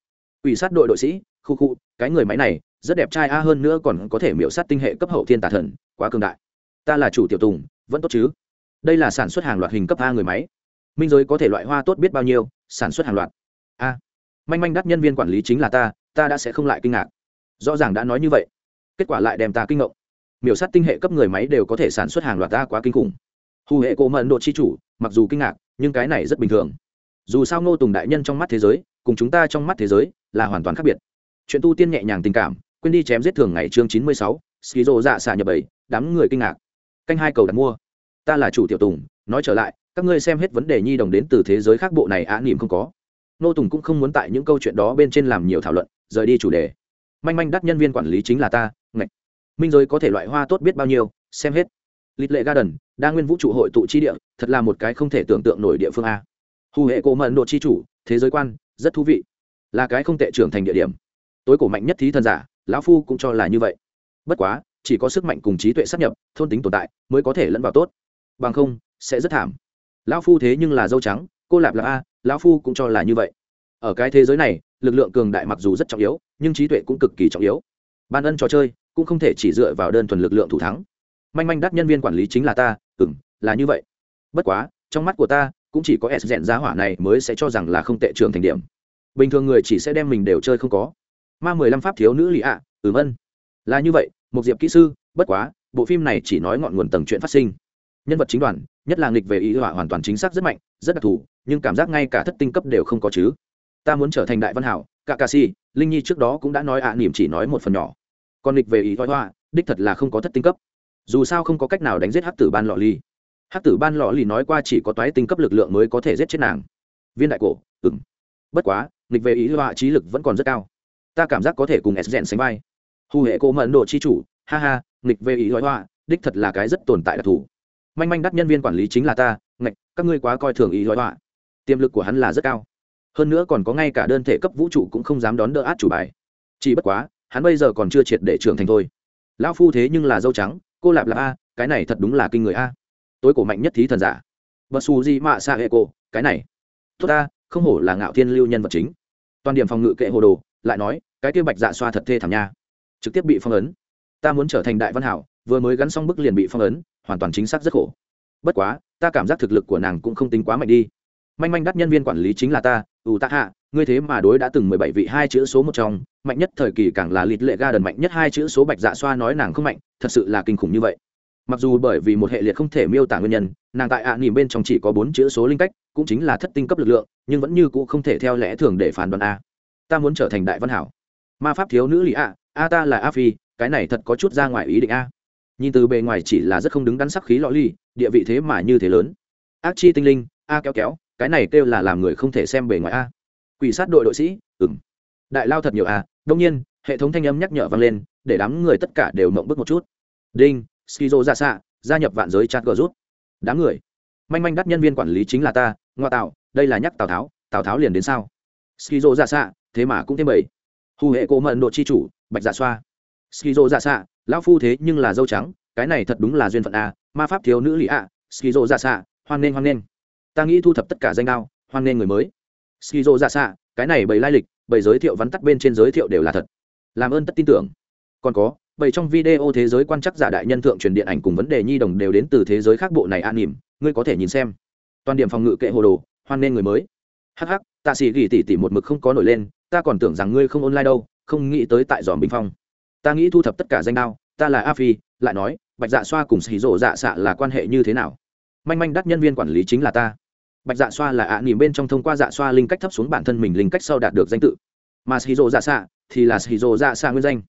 [SPEAKER 1] Ủy sát đội đội sĩ, khu khu, cái người máy này, rất đẹp trai a, hơn nữa còn có thể miễu sát tinh hệ cấp hậu thiên tà thần, quá cường đại. Ta là chủ tiểu tùng, vẫn tốt chứ? Đây là sản xuất hàng loạt hình cấp a người máy. Minh giới có thể loại hoa tốt biết bao nhiêu, sản xuất hàng loạt. A. Manh manh đắt nhân viên quản lý chính là ta ta đã sẽ không lại kinh ngạc rõ ràng đã nói như vậy, kết quả lại đem ta kinh ngộng. Miểu sát tinh hệ cấp người máy đều có thể sản xuất hàng loạt ta quá kinh khủng. Hù hệ cổ mẫn độ chi chủ, mặc dù kinh ngạc, nhưng cái này rất bình thường. Dù sao ngô tùng đại nhân trong mắt thế giới, cùng chúng ta trong mắt thế giới, là hoàn toàn khác biệt. Chuyện tu tiên nhẹ nhàng tình cảm, quên đi chém giết thường ngày chương chín mươi sáu ski rô dạ xạ nhập bảy đám người kinh ngạc. Canh hai cầu đặt mua. Ta là chủ tiểu tùng, nói trở lại, các ngươi xem hết vấn đề nhi đồng đến từ thế giới khác bộ này á nỉm không có. Nô tùng cũng không muốn tại những câu chuyện đó bên trên làm nhiều thảo luận, rời đi chủ đề manh manh đắt nhân viên quản lý chính là ta, ngạch. Minh giới có thể loại hoa tốt biết bao nhiêu, xem hết. Lịch lệ garden, đa nguyên vũ trụ hội tụ chi địa, thật là một cái không thể tưởng tượng nổi địa phương a. Hù hệ cổ mận độ chi chủ, thế giới quan, rất thú vị. Là cái không tệ trưởng thành địa điểm. Tối cổ mạnh nhất thí thần giả, lão phu cũng cho là như vậy. Bất quá, chỉ có sức mạnh cùng trí tuệ sắp nhập, thôn tính tồn tại, mới có thể lẫn vào tốt. Bằng không, sẽ rất thảm. Lão phu thế nhưng là dâu trắng, cô lạp là a, lão phu cũng cho là như vậy ở cái thế giới này lực lượng cường đại mặc dù rất trọng yếu nhưng trí tuệ cũng cực kỳ trọng yếu. Ban ân trò chơi cũng không thể chỉ dựa vào đơn thuần lực lượng thủ thắng. Manh manh đắt nhân viên quản lý chính là ta ừng là như vậy. Bất quá trong mắt của ta cũng chỉ có s rèn giá hỏa này mới sẽ cho rằng là không tệ trường thành điểm. Bình thường người chỉ sẽ đem mình đều chơi không có. Ma mười lăm pháp thiếu nữ lì ạ à, ừm ân. Là như vậy một diệp kỹ sư bất quá bộ phim này chỉ nói ngọn nguồn tầng chuyện phát sinh. Nhân vật chính đoàn nhất là nghịch về ý họa hoàn toàn chính xác rất mạnh rất đặc thù nhưng cảm giác ngay cả thất tinh cấp đều không có chứ ta muốn trở thành đại văn hảo, cả ca si, linh nhi trước đó cũng đã nói ạ niềm chỉ nói một phần nhỏ. Còn nghịch về ý họa đích thật là không có thất tinh cấp. Dù sao không có cách nào đánh giết hắc tử ban lọ ly. Hắc tử ban lọ ly nói qua chỉ có toái tinh cấp lực lượng mới có thể giết chết nàng. Viên đại cổ ừng bất quá nghịch về ý hoa trí lực vẫn còn rất cao. Ta cảm giác có thể cùng s rèn sánh vai. Hù hệ cô mẫn độ chi chủ, ha ha nghịch về ý họa đích thật là cái rất tồn tại đặc thù. Manh manh đắt nhân viên quản lý chính là ta, ngạch, các ngươi quá coi thường ý thoái hoa. Tiềm lực của hắn là rất cao hơn nữa còn có ngay cả đơn thể cấp vũ trụ cũng không dám đón đỡ át chủ bài. Chỉ bất quá, hắn bây giờ còn chưa triệt để trưởng thành thôi. Lão phu thế nhưng là dâu trắng, cô lạp lạp a, cái này thật đúng là kinh người a. Tối cổ mạnh nhất thí thần giả. Bật xù di mạ xa hệ cổ, cái này. Tốt ta, không hổ là ngạo thiên lưu nhân vật chính. Toàn điểm phòng ngự kệ hồ đồ, lại nói, cái kia bạch dạ xoa thật thê thảm nha. Trực tiếp bị phong ấn. Ta muốn trở thành đại văn hảo, vừa mới gắn xong bức liền bị phong ấn, hoàn toàn chính xác rất khổ. Bất quá, ta cảm giác thực lực của nàng cũng không tính quá mạnh đi. Manh manh đắt nhân viên quản lý chính là ta ủ tạ hạ, ngươi thế mà đối đã từng mười bảy vị hai chữ số một trong, mạnh nhất thời kỳ càng là lịt lệ ga đần mạnh nhất hai chữ số bạch dạ xoa nói nàng không mạnh, thật sự là kinh khủng như vậy. Mặc dù bởi vì một hệ liệt không thể miêu tả nguyên nhân, nàng tại ạ à nỉm bên trong chỉ có bốn chữ số linh cách, cũng chính là thất tinh cấp lực lượng, nhưng vẫn như c ũ không thể theo lẽ thường để phán đoán a. Ta muốn trở thành đại văn hảo. Ma pháp thiếu nữ lì a a ta là a phi, cái này thật có chút ra ngoài ý định a. Nhìn từ bề ngoài chỉ là rất không đứng đắn sắc khí lọ ly địa vị thế mà như thế lớn. Ác chi tinh linh, a kéo kéo cái này kêu là làm người không thể xem bề ngoài a. Quỷ sát đội đội sĩ ừng đại lao thật nhiều a, đông nhiên, hệ thống thanh âm nhắc nhở vang lên, để đám người tất cả đều mộng bức một chút. Đinh, skizo ra xạ gia nhập vạn giới chat gờ rút đám người. Manh manh đắt nhân viên quản lý chính là ta, ngoa tạo, đây là nhắc tào tháo tào tháo liền đến sao? Skizo ra xạ thế mà cũng thêm bảy. Hù hệ cố mận độ chi chủ, bạch dạ xoa. Skizo ra xạ lão phu thế nhưng là dâu trắng, cái này thật đúng là duyên phận a, ma pháp thiếu nữ lì a skizo ra xạ hoan nghênh hoan nghênh ta nghĩ thu thập tất cả danh đao, hoan nghê người mới. Skizo ra xạ, cái này bày lai lịch bày giới thiệu vắn tắt bên trên giới thiệu đều là thật. Làm ơn tất tin tưởng. Còn có bày trong video thế giới quan chắc giả đại nhân thượng truyền điện ảnh cùng vấn đề nhi đồng đều đến từ thế giới khác bộ này an nỉm, ngươi có thể nhìn xem. Toàn điểm phòng ngự kệ hồ đồ, hoan nghê người mới. Hh tạ sĩ gỉ tỉ tỉ một mực không có nổi lên, ta còn tưởng rằng ngươi không online đâu, không nghĩ tới tại dòm bình phong. Ta nghĩ thu thập tất cả danh đao, ta là a phi, lại nói, bạch dạ xoa cùng xì rộ dạ xạ là quan hệ như thế nào? Manh manh đắt nhân viên quản lý chính là ta bạch dạ xoa là ạ à nỉm bên trong thông qua dạ xoa linh cách thấp xuống bản thân mình linh cách sau đạt được danh tự. Mà xì rộ dạ xạ thì là xì rộ dạ xạ nguyên danh.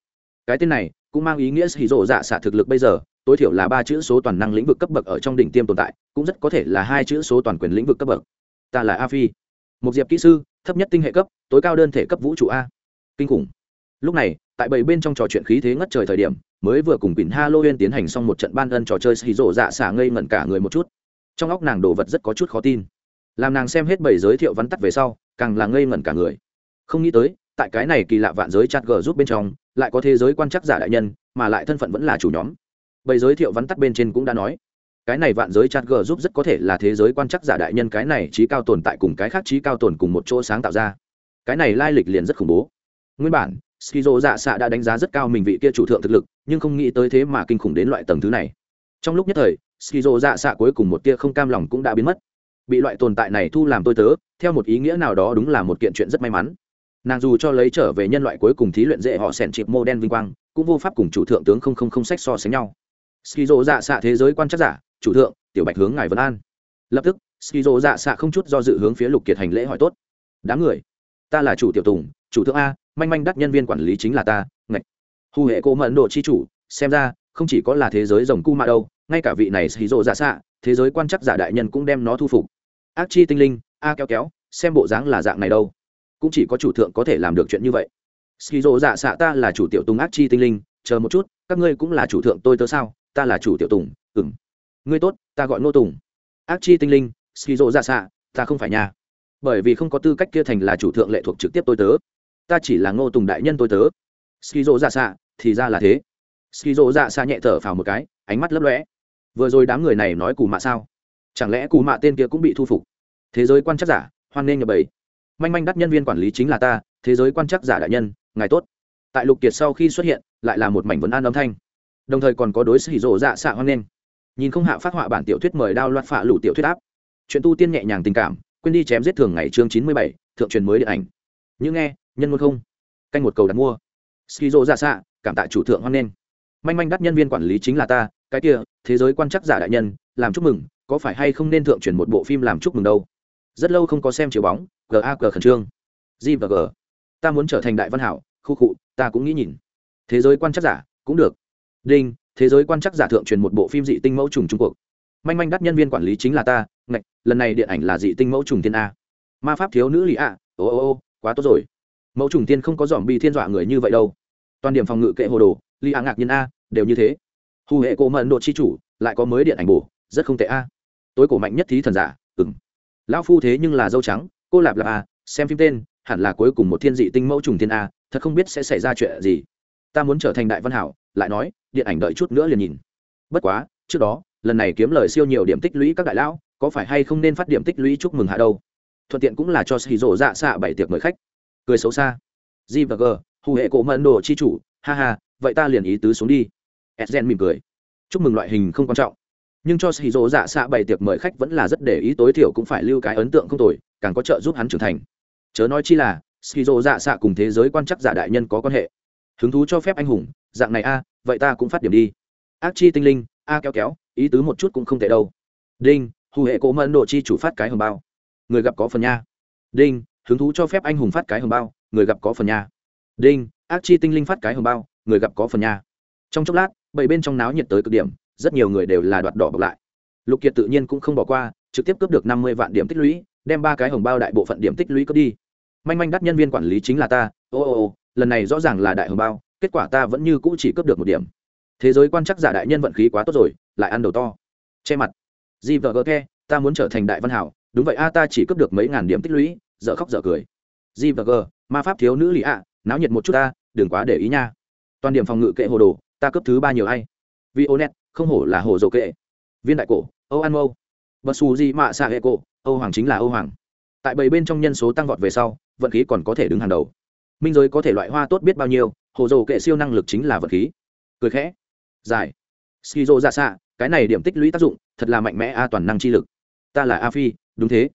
[SPEAKER 1] Cái tên này cũng mang ý nghĩa xì rộ dạ xạ thực lực bây giờ, tối thiểu là ba chữ số toàn năng lĩnh vực cấp bậc ở trong đỉnh tiêm tồn tại, cũng rất có thể là hai chữ số toàn quyền lĩnh vực cấp bậc. Ta là a phi, một diệp kỹ sư, thấp nhất tinh hệ cấp, tối cao đơn thể cấp vũ trụ a. Kinh khủng. Lúc này, tại bảy bên trong trò chuyện khí thế ngất trời thời điểm, mới vừa cùng pin halloween tiến hành xong một trận ban ân trò chơi xì rổ dạ xả ngây ngẩn cả người một chút. Trong óc nàng đồ vật rất có chút khó tin làm nàng xem hết bảy giới thiệu vắn tắt về sau, càng là ngây ngẩn cả người. Không nghĩ tới, tại cái này kỳ lạ vạn giới chặt gờ giúp bên trong, lại có thế giới quan chắc giả đại nhân, mà lại thân phận vẫn là chủ nhóm. Bảy giới thiệu vắn tắt bên trên cũng đã nói, cái này vạn giới chặt gờ giúp rất có thể là thế giới quan chắc giả đại nhân cái này trí cao tồn tại cùng cái khác trí cao tồn cùng một chỗ sáng tạo ra. Cái này lai lịch liền rất khủng bố. Nguyên bản, skizo dạ xạ đã đánh giá rất cao mình vị kia chủ thượng thực lực, nhưng không nghĩ tới thế mà kinh khủng đến loại tầng thứ này. Trong lúc nhất thời, skizo dạ xạ cuối cùng một tia không cam lòng cũng đã biến mất bị loại tồn tại này thu làm tôi tớ, theo một ý nghĩa nào đó đúng là một kiện chuyện rất may mắn. Nàng dù cho lấy trở về nhân loại cuối cùng thí luyện dễ họ sẻn chịp mô đen vinh quang, cũng vô pháp cùng chủ thượng tướng không không không sách so sánh nhau. Skizo dạ xạ thế giới quan chắc giả, chủ thượng, tiểu bạch hướng ngài vân an. Lập tức, skizo dạ xạ không chút do dự hướng phía lục kiệt hành lễ hỏi tốt. Đám người, ta là chủ tiểu tùng, chủ thượng a, manh manh đắt nhân viên quản lý chính là ta, ngạch. Hù hệ cô mẫn độ chi chủ, xem ra, không chỉ có là thế giới rồng cu mạ đâu, ngay cả vị này xì rộ dạ xạ, thế giới quan chắc giả đại nhân cũng đem nó thu phục ác chi tinh linh, a kéo kéo, xem bộ dáng là dạng này đâu. Cũng chỉ có chủ thượng có thể làm được chuyện như vậy. Ski rộ dạ giả xạ ta là chủ tiểu tùng ác chi tinh linh, chờ một chút, các ngươi cũng là chủ thượng tôi tớ sao? Ta là chủ tiểu tùng ừng ngươi tốt, ta gọi ngô tùng. Ác chi tinh linh ski rộ dạ giả xạ, ta không phải nhà bởi vì không có tư cách kia thành là chủ thượng lệ thuộc trực tiếp tôi tớ. Ta chỉ là ngô tùng đại nhân tôi tớ. Skizo dạ xạ, thì ra là thế. Skizo dạ xạ nhẹ thở phào một cái, ánh mắt lấp lóe. Vừa rồi đám người này nói cù mạ sao? Chẳng lẽ cù mạ tên kia cũng bị thu phục? Thế giới quan chắc giả, hoan nghênh nhập bảy manh manh đắt nhân viên quản lý chính là ta, thế giới quan chắc giả đại nhân, ngài tốt. Tại lục kiệt sau khi xuất hiện, lại là một mảnh vấn an âm thanh. Đồng thời còn có đối xử rộ dạ xạ hoan nghênh. Nhìn không hạ phát họa bản tiểu thuyết mời đao loạt phạ lụ tiểu thuyết áp. Chuyện tu tiên nhẹ nhàng tình cảm, quên đi chém giết thường ngày chương chín mươi bảy, thượng truyền mới điện ảnh. Những nghe, nhân ngôn không? Canh một cầu đặt mua. Skizo ra dạ xạ, cảm tạ chủ thượng hoan nghênh. Manh manh đắt nhân viên quản lý chính là ta, cái kia, thế giới quan chắc giả đại nhân, làm chúc mừng có phải hay không nên thượng chuyển một bộ phim làm chúc mừng đâu? Rất lâu không có xem chiếu bóng gag khẩn trương. G và g. Ta muốn trở thành đại văn hảo, khu cụ ta cũng nghĩ nhìn. Thế giới quan chắc giả, cũng được. Đinh, thế giới quan chắc giả thượng truyền một bộ phim dị tinh mẫu trùng trung quốc. Manh manh đắt nhân viên quản lý chính là ta, ngạch, lần này điện ảnh là dị tinh mẫu trùng thiên a. Ma pháp thiếu nữ lý a ô ô ô, quá tốt rồi. Mẫu trùng tiên không có dòm bi thiên dọa người như vậy đâu. Toàn điểm phòng ngự kệ hồ đồ lý a ngạc nhiên a, đều như thế. Hù hệ cố mận độ chi chủ, lại có mới điện ảnh bổ, rất không tệ a tối cổ mạnh nhất thí thần giả ừng lão phu thế nhưng là dâu trắng, cô lạp lạp a xem phim tên, hẳn là cuối cùng một thiên dị tinh mẫu trùng thiên a, thật không biết sẽ xảy ra chuyện gì. Ta muốn trở thành đại văn hảo, lại nói, điện ảnh đợi chút nữa liền nhìn. Bất quá, trước đó, lần này kiếm lời siêu nhiều điểm tích lũy các đại lão, có phải hay không nên phát điểm tích lũy chúc mừng hạ đâu? Thuận tiện cũng là cho xì rộ dạ xạ bảy tiệc mời khách. Cười xấu xa. G và g, hù hệ cổ mẫn đồ chi chủ, ha ha, vậy ta liền ý tứ xuống đi. Edgen mỉm cười. Chúc mừng loại hình không quan trọng nhưng cho xì rỗ dạ xạ bày tiệc mời khách vẫn là rất để ý, tối thiểu cũng phải lưu cái ấn tượng không tồi, càng có trợ giúp hắn trưởng thành. Chớ nói chi là xì rỗ dạ xạ cùng thế giới quan chắc giả đại nhân có quan hệ. Hứng thú cho phép anh hùng, dạng này a, vậy ta cũng phát điểm đi. Ác chi tinh linh, a kéo kéo, ý tứ một chút cũng không tệ đâu. Đinh, hù hệ cố mẫn độ chi chủ phát cái hồng bao. Người gặp có phần nha. Đinh, hứng thú cho phép anh hùng phát cái hồng bao, người gặp có phần nha. Đinh, ác chi tinh linh phát cái hồng bao, người gặp có phần nha. Trong chốc lát, bảy bên trong náo nhiệt tới cực điểm rất nhiều người đều là đoạt đỏ bọc lại. Lục kiệt tự nhiên cũng không bỏ qua, trực tiếp cướp được năm mươi vạn điểm tích lũy, đem ba cái hồng bao đại bộ phận điểm tích lũy cướp đi. Manh manh đắt nhân viên quản lý chính là ta, ô ô ô, lần này rõ ràng là đại hồng bao, kết quả ta vẫn như cũ chỉ cướp được một điểm. Thế giới quan chắc giả đại nhân vận khí quá tốt rồi, lại ăn đầu to. Che mặt. Di vợ gờ ke, ta muốn trở thành đại văn hảo, đúng vậy a, ta chỉ cướp được mấy ngàn điểm tích lũy, dở khóc dở cười. Di vợ gờ ma pháp thiếu nữ lì ạ, náo nhiệt một chút ta, đừng quá để ý nha. Toàn điểm phòng ngự kệ hồ đồ, ta cấp thứ ba nhiều hay vì ô net không hổ là hồ dầu kệ. Viên đại cổ, âu an mâu. Bật xù di mạ xạ hệ cổ, âu hoàng chính là âu hoàng. Tại bảy bên trong nhân số tăng vọt về sau, vận khí còn có thể đứng hàng đầu. Minh giới có thể loại hoa tốt biết bao nhiêu, hồ dầu kệ siêu năng lực chính là vật khí. Cười khẽ. Dài skizo ra xạ, cái này điểm tích lũy tác dụng, thật là mạnh mẽ a toàn năng chi lực. Ta là a phi, đúng thế.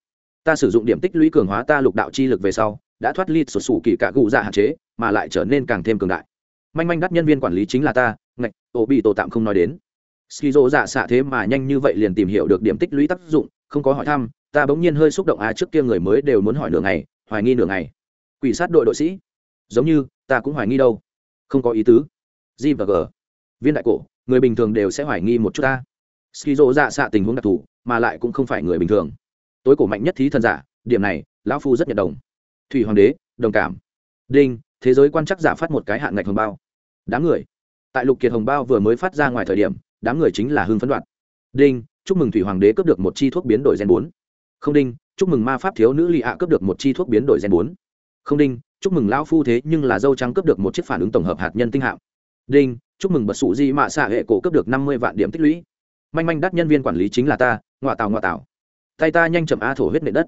[SPEAKER 1] Ta sử dụng điểm tích lũy cường hóa ta lục đạo chi lực về sau, đã thoát ly sụt sủ kỳ cả gù dạ hạn chế, mà lại trở nên càng thêm cường đại. Manh manh đắt nhân viên quản lý chính là ta, ngạch, tổ bị tổ tạm không nói đến skizo dạ xạ thế mà nhanh như vậy liền tìm hiểu được điểm tích lũy tác dụng, không có hỏi thăm, ta bỗng nhiên hơi xúc động à trước kia người mới đều muốn hỏi nửa ngày, hoài nghi nửa ngày. Quỷ sát đội đội sĩ. Giống như, ta cũng hoài nghi đâu. Không có ý tứ. G và g. Viên đại cổ, người bình thường đều sẽ hoài nghi một chút ta. Skizo dạ xạ tình huống đặc thù, mà lại cũng không phải người bình thường. Tối cổ mạnh nhất thí thần giả, điểm này, lão phu rất nhận đồng. Thủy hoàng đế, đồng cảm. Đinh, thế giới quan chắc giả phát một cái hạn ngạch hồng bao. Đám người. Tại lục kiệt hồng bao vừa mới phát ra ngoài thời điểm đám người chính là hưng phấn đoạn đinh, chúc mừng thủy hoàng đế cướp được một chi thuốc biến đổi gen bốn. Không đinh, chúc mừng ma pháp thiếu nữ lì ạ cướp được một chi thuốc biến đổi gen bốn. Không đinh, chúc mừng lão phu thế nhưng là dâu trắng cướp được một chiếc phản ứng tổng hợp hạt nhân tinh hạm. Đinh, chúc mừng bật sụ di mạ xạ hệ cổ cướp được năm mươi vạn điểm tích lũy. Manh manh đắt nhân viên quản lý chính là ta ngoại tào ngoại tào. Tay ta nhanh chậm a thổ huyết nệ đất.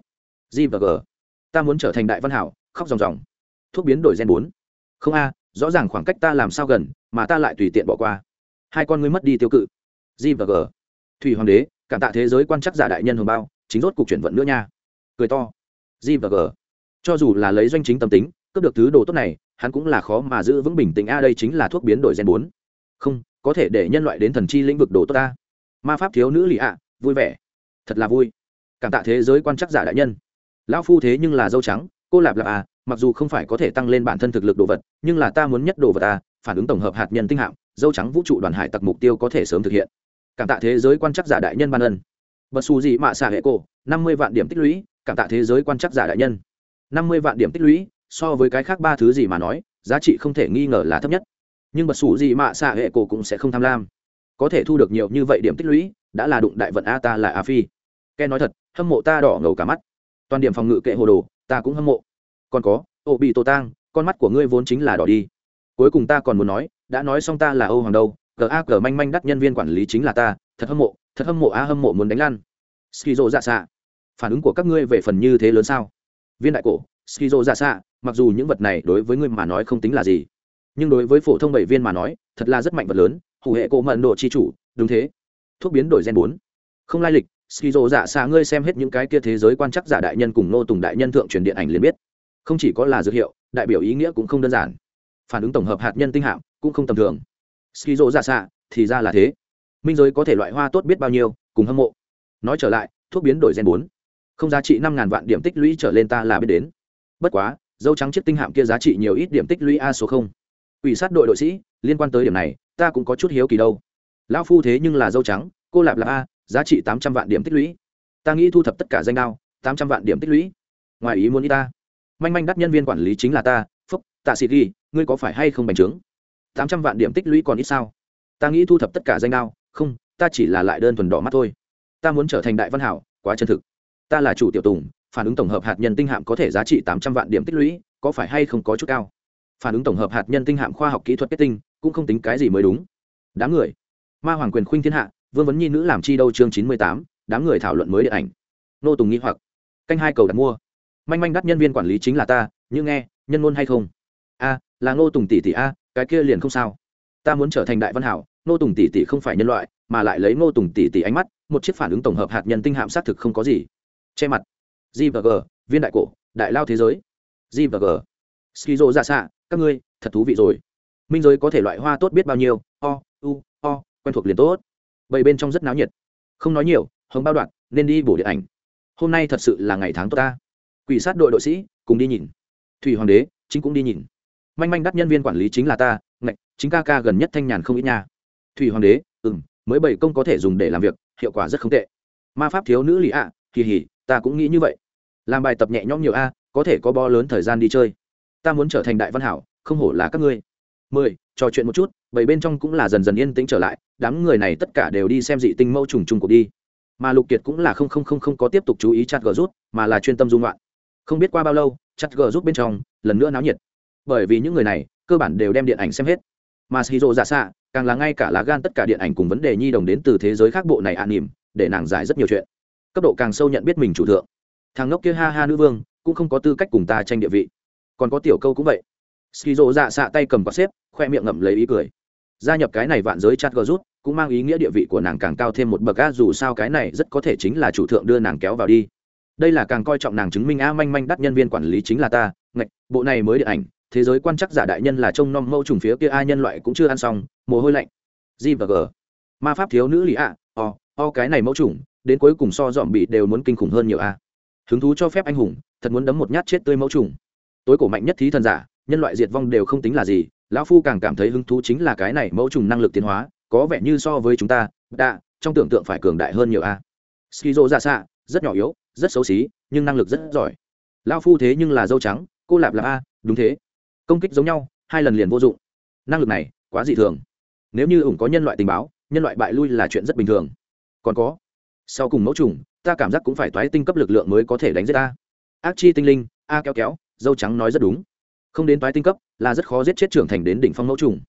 [SPEAKER 1] G và g. Ta muốn trở thành đại văn hảo, khóc ròng ròng. Thuốc biến đổi gen bốn. Không a, rõ ràng khoảng cách ta làm sao gần, mà ta lại tùy tiện bỏ qua hai con ngươi mất đi tiêu cự. G và g. Thủy hoàng đế, cảm tạ thế giới quan chắc giả đại nhân hồng bao, chính rốt cuộc chuyển vận nữa nha. Cười to. G và g. Cho dù là lấy doanh chính tâm tính, cướp được thứ đồ tốt này, hắn cũng là khó mà giữ vững bình tĩnh. A, đây chính là thuốc biến đổi gen bốn. Không, có thể để nhân loại đến thần chi lĩnh vực đồ tốt ta. Ma pháp thiếu nữ lì ạ, vui vẻ. Thật là vui. Cảm tạ thế giới quan chắc giả đại nhân. Lão phu thế nhưng là dâu trắng, cô lạp lạp à mặc dù không phải có thể tăng lên bản thân thực lực đồ vật, nhưng là ta muốn nhất đồ vật à phản ứng tổng hợp hạt nhân tinh hạng dâu trắng vũ trụ đoàn hải tặc mục tiêu có thể sớm thực hiện. Cảm tạ thế giới quan chắc giả đại nhân ban ân. Bật xù gì mạ xạ hệ cổ, năm mươi vạn điểm tích lũy, cảm tạ thế giới quan chắc giả đại nhân. năm mươi vạn điểm tích lũy, so với cái khác ba thứ gì mà nói, giá trị không thể nghi ngờ là thấp nhất. Nhưng bật xù gì mạ xạ hệ cổ cũng sẽ không tham lam. Có thể thu được nhiều như vậy điểm tích lũy, đã là đụng đại vận a ta là a phi. Ke nói thật, hâm mộ ta đỏ ngầu cả mắt. Toàn điểm phòng ngự kệ hồ đồ, ta cũng hâm mộ. Còn có, ô bị tổ tang, con mắt của ngươi vốn chính là đỏ đi. Cuối cùng ta còn muốn nói đã nói xong ta là âu hoàng đâu gag manh manh đắt nhân viên quản lý chính là ta, thật hâm mộ, thật hâm mộ a, hâm mộ muốn đánh lan. Skizo dạ xạ. Phản ứng của các ngươi về phần như thế lớn sao? Viên đại cổ, skizo dạ xạ, mặc dù những vật này đối với ngươi mà nói không tính là gì, nhưng đối với phổ thông bảy viên mà nói, thật là rất mạnh vật lớn, hủ hệ cổ mận độ chi chủ, đúng thế. Thuốc biến đổi gen bốn. Không lai lịch, skizo dạ xạ ngươi xem hết những cái kia thế giới quan chắc giả đại nhân cùng nô tùng đại nhân thượng truyền điện ảnh liền biết. Không chỉ có là dược hiệu, đại biểu ý nghĩa cũng không đơn giản phản ứng tổng hợp hạt nhân tinh hạm cũng không tầm thường. Ski rô ra xạ thì ra là thế. Minh giới có thể loại hoa tốt biết bao nhiêu, cùng hâm mộ. Nói trở lại, thuốc biến đổi gen bốn. Không giá trị năm ngàn vạn điểm tích lũy trở lên ta là biết đến. Bất quá, dâu trắng chiếc tinh hạm kia giá trị nhiều ít điểm tích lũy a số không. Ủy sát đội đội sĩ, liên quan tới điểm này, ta cũng có chút hiếu kỳ đâu. Lão phu thế nhưng là dâu trắng, cô lạp là a, giá trị tám trăm vạn điểm tích lũy. Ta nghĩ thu thập tất cả danh đao, tám trăm vạn điểm tích lũy. Ngoài ý muốn y ta. Manh manh đắt nhân viên quản lý chính là ta, phúc, tạ sĩ ghi ngươi có phải hay không bành trướng? Tám trăm vạn điểm tích lũy còn ít sao? Ta nghĩ thu thập tất cả danh đao. Không, ta chỉ là lại đơn thuần đỏ mắt thôi. Ta muốn trở thành đại văn hảo, quá chân thực. Ta là chủ tiểu tùng, phản ứng tổng hợp hạt nhân tinh hạm có thể giá trị tám trăm vạn điểm tích lũy, có phải hay không có chút cao? Phản ứng tổng hợp hạt nhân tinh hạm khoa học kỹ thuật kết tinh, cũng không tính cái gì mới đúng. Đám người. Ma hoàng quyền khuynh thiên hạ, vương vấn nhi nữ làm chi đâu chương chín mươi tám, đám người thảo luận mới điện ảnh. Nô tùng nghĩ hoặc. Canh hai cầu đặt mua. Manh manh đắt nhân viên quản lý chính là ta, như nghe, nhân ngôn hay không? A, là ngô tùng tỷ tỷ a, cái kia liền không sao. Ta muốn trở thành đại văn hảo, ngô tùng tỷ tỷ không phải nhân loại, mà lại lấy ngô tùng tỷ tỷ ánh mắt, một chiếc phản ứng tổng hợp hạt nhân tinh hạm xác thực không có gì. Che mặt. G và g, viên đại cổ, đại lao thế giới. G và g. Skizo ra xạ, các ngươi, thật thú vị rồi. Minh giới có thể loại hoa tốt biết bao nhiêu, o, u, o, quen thuộc liền tốt. Bầy bên trong rất náo nhiệt. Không nói nhiều, hồng bao đoạn, nên đi bổ điện ảnh. Hôm nay thật sự là ngày tháng tốt ta. Quỷ sát đội đội sĩ, cùng đi nhìn. Thủy hoàng đế, chính cũng đi nhìn manh manh đắt nhân viên quản lý chính là ta, ngạch, chính ca ca gần nhất thanh nhàn không ít nha. Thủy hoàng đế ừ m mới bảy công có thể dùng để làm việc, hiệu quả rất không tệ. Ma pháp thiếu nữ lì ạ, kỳ hỉ, ta cũng nghĩ như vậy. Làm bài tập nhẹ nhõm nhiều a, có thể có bo lớn thời gian đi chơi. Ta muốn trở thành đại văn hảo, không hổ là các ngươi. Mười, trò chuyện một chút, bảy bên trong cũng là dần dần yên tĩnh trở lại, đám người này tất cả đều đi xem dị tinh mẫu trùng trùng cuộc đi. Mà lục kiệt cũng là không không không không có tiếp tục chú ý chặt gờ rút, mà là chuyên tâm dung loạn. Không biết qua bao lâu chặt gờ rút bên trong, lần nữa náo nhiệt bởi vì những người này cơ bản đều đem điện ảnh xem hết. Mà shizu giả xạ, càng là ngay cả lá gan tất cả điện ảnh cùng vấn đề nhi đồng đến từ thế giới khác bộ này an nỉm, để nàng giải rất nhiều chuyện. Cấp độ càng sâu nhận biết mình chủ thượng. Thằng ngốc kia ha ha nữ vương, cũng không có tư cách cùng ta tranh địa vị. Còn có tiểu câu cũng vậy. Skizo dạ xạ tay cầm quạt xếp, khoe miệng ngậm lấy ý cười. Gia nhập cái này vạn giới chat gờ rút, cũng mang ý nghĩa địa vị của nàng càng cao thêm một bậc a dù sao cái này rất có thể chính là chủ thượng đưa nàng kéo vào đi. Đây là càng coi trọng nàng chứng minh a manh manh đắt nhân viên quản lý chính là ta, ngạch, bộ này mới điện ảnh thế giới quan chắc giả đại nhân là trông nom mâu trùng phía kia ai nhân loại cũng chưa ăn xong, mồ hôi lạnh. G và g. Ma pháp thiếu nữ lý ạ, o o cái này mẫu trùng, đến cuối cùng so dọn bị đều muốn kinh khủng hơn nhiều a. Hứng thú cho phép anh hùng, thật muốn đấm một nhát chết tươi mẫu trùng. Tối cổ mạnh nhất thí thần giả, nhân loại diệt vong đều không tính là gì, lão phu càng cảm thấy hứng thú chính là cái này mẫu trùng năng lực tiến hóa, có vẻ như so với chúng ta đa trong tưởng tượng phải cường đại hơn nhiều a. Skizo ra xạ rất nhỏ yếu, rất xấu xí, nhưng năng lực rất giỏi. Lão phu thế nhưng là dâu trắng, cô lạp là a, đúng thế công kích giống nhau, hai lần liền vô dụng. Năng lực này quá dị thường. Nếu như ủng có nhân loại tình báo, nhân loại bại lui là chuyện rất bình thường. Còn có, sau cùng mẫu trùng ta cảm giác cũng phải toái tinh cấp lực lượng mới có thể đánh giết ta ác chi tinh linh, a kéo kéo, dâu trắng nói rất đúng. Không đến toái tinh cấp là rất khó giết chết trưởng thành đến đỉnh phong mẫu trùng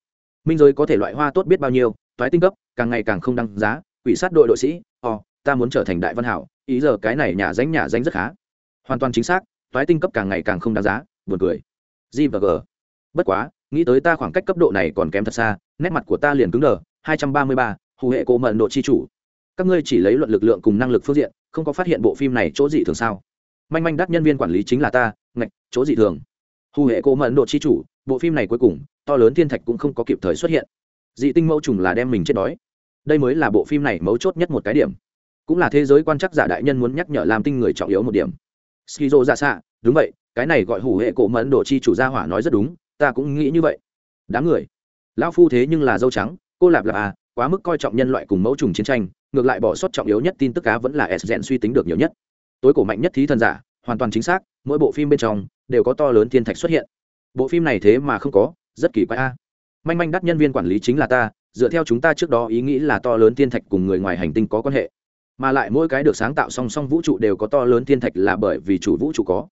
[SPEAKER 1] minh giới có thể loại hoa tốt biết bao nhiêu, toái tinh cấp càng ngày càng không đăng giá, quỷ sát đội đội sĩ ò ta muốn trở thành đại văn hảo, ý giờ cái này nhà danh nhà danh rất khá. Hoàn toàn chính xác, toái tinh cấp càng ngày càng không đáng giá, buồn cười. G và g bất quá, nghĩ tới ta khoảng cách cấp độ này còn kém thật xa, nét mặt của ta liền cứng đờ, hai trăm ba mươi ba, hù hệ cổ mận độ chi chủ. Các ngươi chỉ lấy luận lực lượng cùng năng lực phương diện, không có phát hiện bộ phim này chỗ dị thường sao? Manh manh đắt nhân viên quản lý chính là ta, ngạch, chỗ dị thường. Hù hệ cổ mận độ chi chủ, bộ phim này cuối cùng, to lớn thiên thạch cũng không có kịp thời xuất hiện. Dị tinh mẫu trùng là đem mình chết đói. Đây mới là bộ phim này mấu chốt nhất một cái điểm. Cũng là thế giới quan chắc giả đại nhân muốn nhắc nhở làm tinh người trọng yếu một điểm. Skizo ra xạ, đúng vậy, cái này gọi hủ hệ cổ mẫn độ chi chủ gia hỏa nói rất đúng ta cũng nghĩ như vậy. Đáng người. Lão phu thế nhưng là dâu trắng, cô lạp lạp à quá mức coi trọng nhân loại cùng mẫu trùng chiến tranh, ngược lại bỏ sót trọng yếu nhất tin tức cá vẫn là s gen suy tính được nhiều nhất. Tối cổ mạnh nhất thí thần giả, hoàn toàn chính xác, mỗi bộ phim bên trong đều có to lớn thiên thạch xuất hiện. Bộ phim này thế mà không có, rất kỳ quái a. Manh manh đắt nhân viên quản lý chính là ta, dựa theo chúng ta trước đó ý nghĩ là to lớn thiên thạch cùng người ngoài hành tinh có quan hệ. Mà lại mỗi cái được sáng tạo song song vũ trụ đều có to lớn thiên thạch là bởi vì chủ vũ trụ có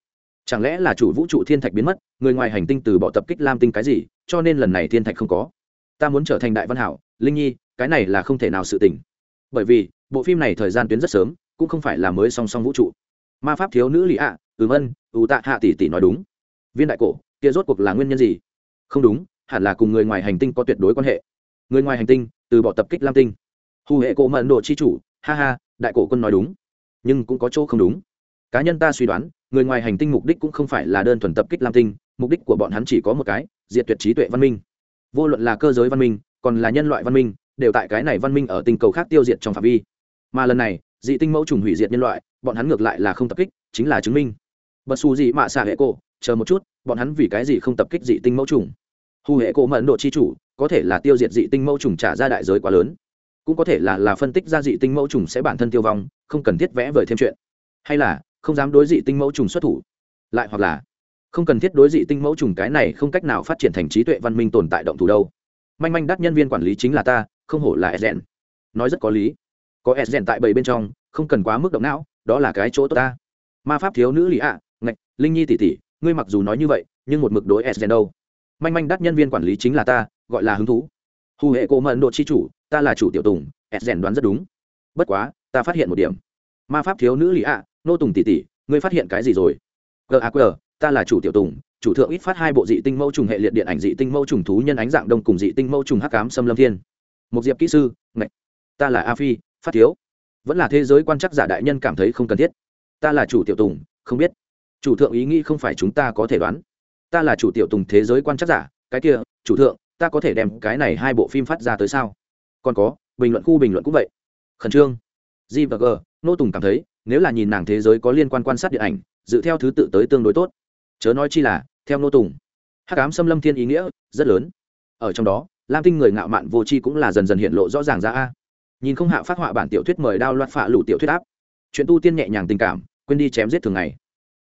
[SPEAKER 1] chẳng lẽ là chủ vũ trụ thiên thạch biến mất người ngoài hành tinh từ bỏ tập kích lam tinh cái gì cho nên lần này thiên thạch không có. Ta muốn trở thành đại văn hảo linh nhi cái này là không thể nào sự tình. Bởi vì bộ phim này thời gian tuyến rất sớm cũng không phải là mới song song vũ trụ. Ma pháp thiếu nữ lì ạ ừ à, ừm ân ưu ừ tạ hạ tỷ tỷ nói đúng. Viên đại cổ kia rốt cuộc là nguyên nhân gì? Không đúng hẳn là cùng người ngoài hành tinh có tuyệt đối quan hệ. Người ngoài hành tinh từ bỏ tập kích lam tinh. Hù hệ cổ mận độ chi chủ ha ha đại cổ quân nói đúng. Nhưng cũng có chỗ không đúng. Cá nhân ta suy đoán người ngoài hành tinh mục đích cũng không phải là đơn thuần tập kích lam tinh, mục đích của bọn hắn chỉ có một cái, diệt tuyệt trí tuệ văn minh. Vô luận là cơ giới văn minh, còn là nhân loại văn minh, đều tại cái này văn minh ở tinh cầu khác tiêu diệt trong phạm vi. Mà lần này, dị tinh mẫu trùng hủy diệt nhân loại, bọn hắn ngược lại là không tập kích, chính là chứng minh. Bật xù dị mạ xạ hệ cổ, chờ một chút, bọn hắn vì cái gì không tập kích dị tinh mẫu trùng? Hù hệ cổ mẫn độ chi chủ, có thể là tiêu diệt dị tinh mẫu trùng trả ra đại giới quá lớn. Cũng có thể là là phân tích ra dị tinh mẫu trùng sẽ bản thân tiêu vong, không cần thiết vẽ vời thêm chuyện. Hay là không dám đối dị tinh mẫu trùng xuất thủ. Lại hoặc là, không cần thiết đối dị tinh mẫu trùng cái này không cách nào phát triển thành trí tuệ văn minh tồn tại động thủ đâu. Manh manh đắt nhân viên quản lý chính là ta, không hổ là sden nói rất có lý. Có sden tại bảy bên trong, không cần quá mức động não, đó là cái chỗ tốt ta. Ma pháp thiếu nữ lý ạ, ngạch, linh nhi tỷ tỷ, ngươi mặc dù nói như vậy, nhưng một mực đối sden đâu? Manh manh đắt nhân viên quản lý chính là ta, gọi là hứng thú. Hù hệ cổ mận độ chi chủ, ta là chủ tiểu tùng sden đoán rất đúng. Bất quá, ta phát hiện một điểm. Ma pháp thiếu nữ lý ạ nô tùng tỷ tỷ, ngươi phát hiện cái gì rồi? Gaq à, ta là chủ tiểu tùng, chủ thượng ít phát hai bộ dị tinh mẫu trùng hệ liệt điện ảnh dị tinh mẫu trùng thú nhân ánh dạng đông cùng dị tinh mẫu trùng hắc cám xâm lâm thiên. Một diệp kỹ sư, ngạch, ta là a phi, phát thiếu. Vẫn là thế giới quan chắc giả đại nhân cảm thấy không cần thiết. Ta là chủ tiểu tùng, không biết. Chủ thượng ý nghĩ không phải chúng ta có thể đoán. Ta là chủ tiểu tùng thế giới quan chắc giả, cái kia, chủ thượng, ta có thể đem cái này hai bộ phim phát ra tới sao? Còn có, bình luận khu bình luận cũng vậy. Khẩn trương. G và g, nô tùng cảm thấy nếu là nhìn nàng thế giới có liên quan quan sát điện ảnh, dự theo thứ tự tới tương đối tốt. Chớ nói chi là, theo nô tùng. Hắc ám xâm lâm thiên ý nghĩa, rất lớn. Ở trong đó, lam tinh người ngạo mạn vô tri cũng là dần dần hiện lộ rõ ràng ra a. Nhìn không hạ phát họa bản tiểu thuyết mời đao loạt phạ lủ tiểu thuyết áp. Chuyện tu tiên nhẹ nhàng tình cảm, quên đi chém giết thường ngày.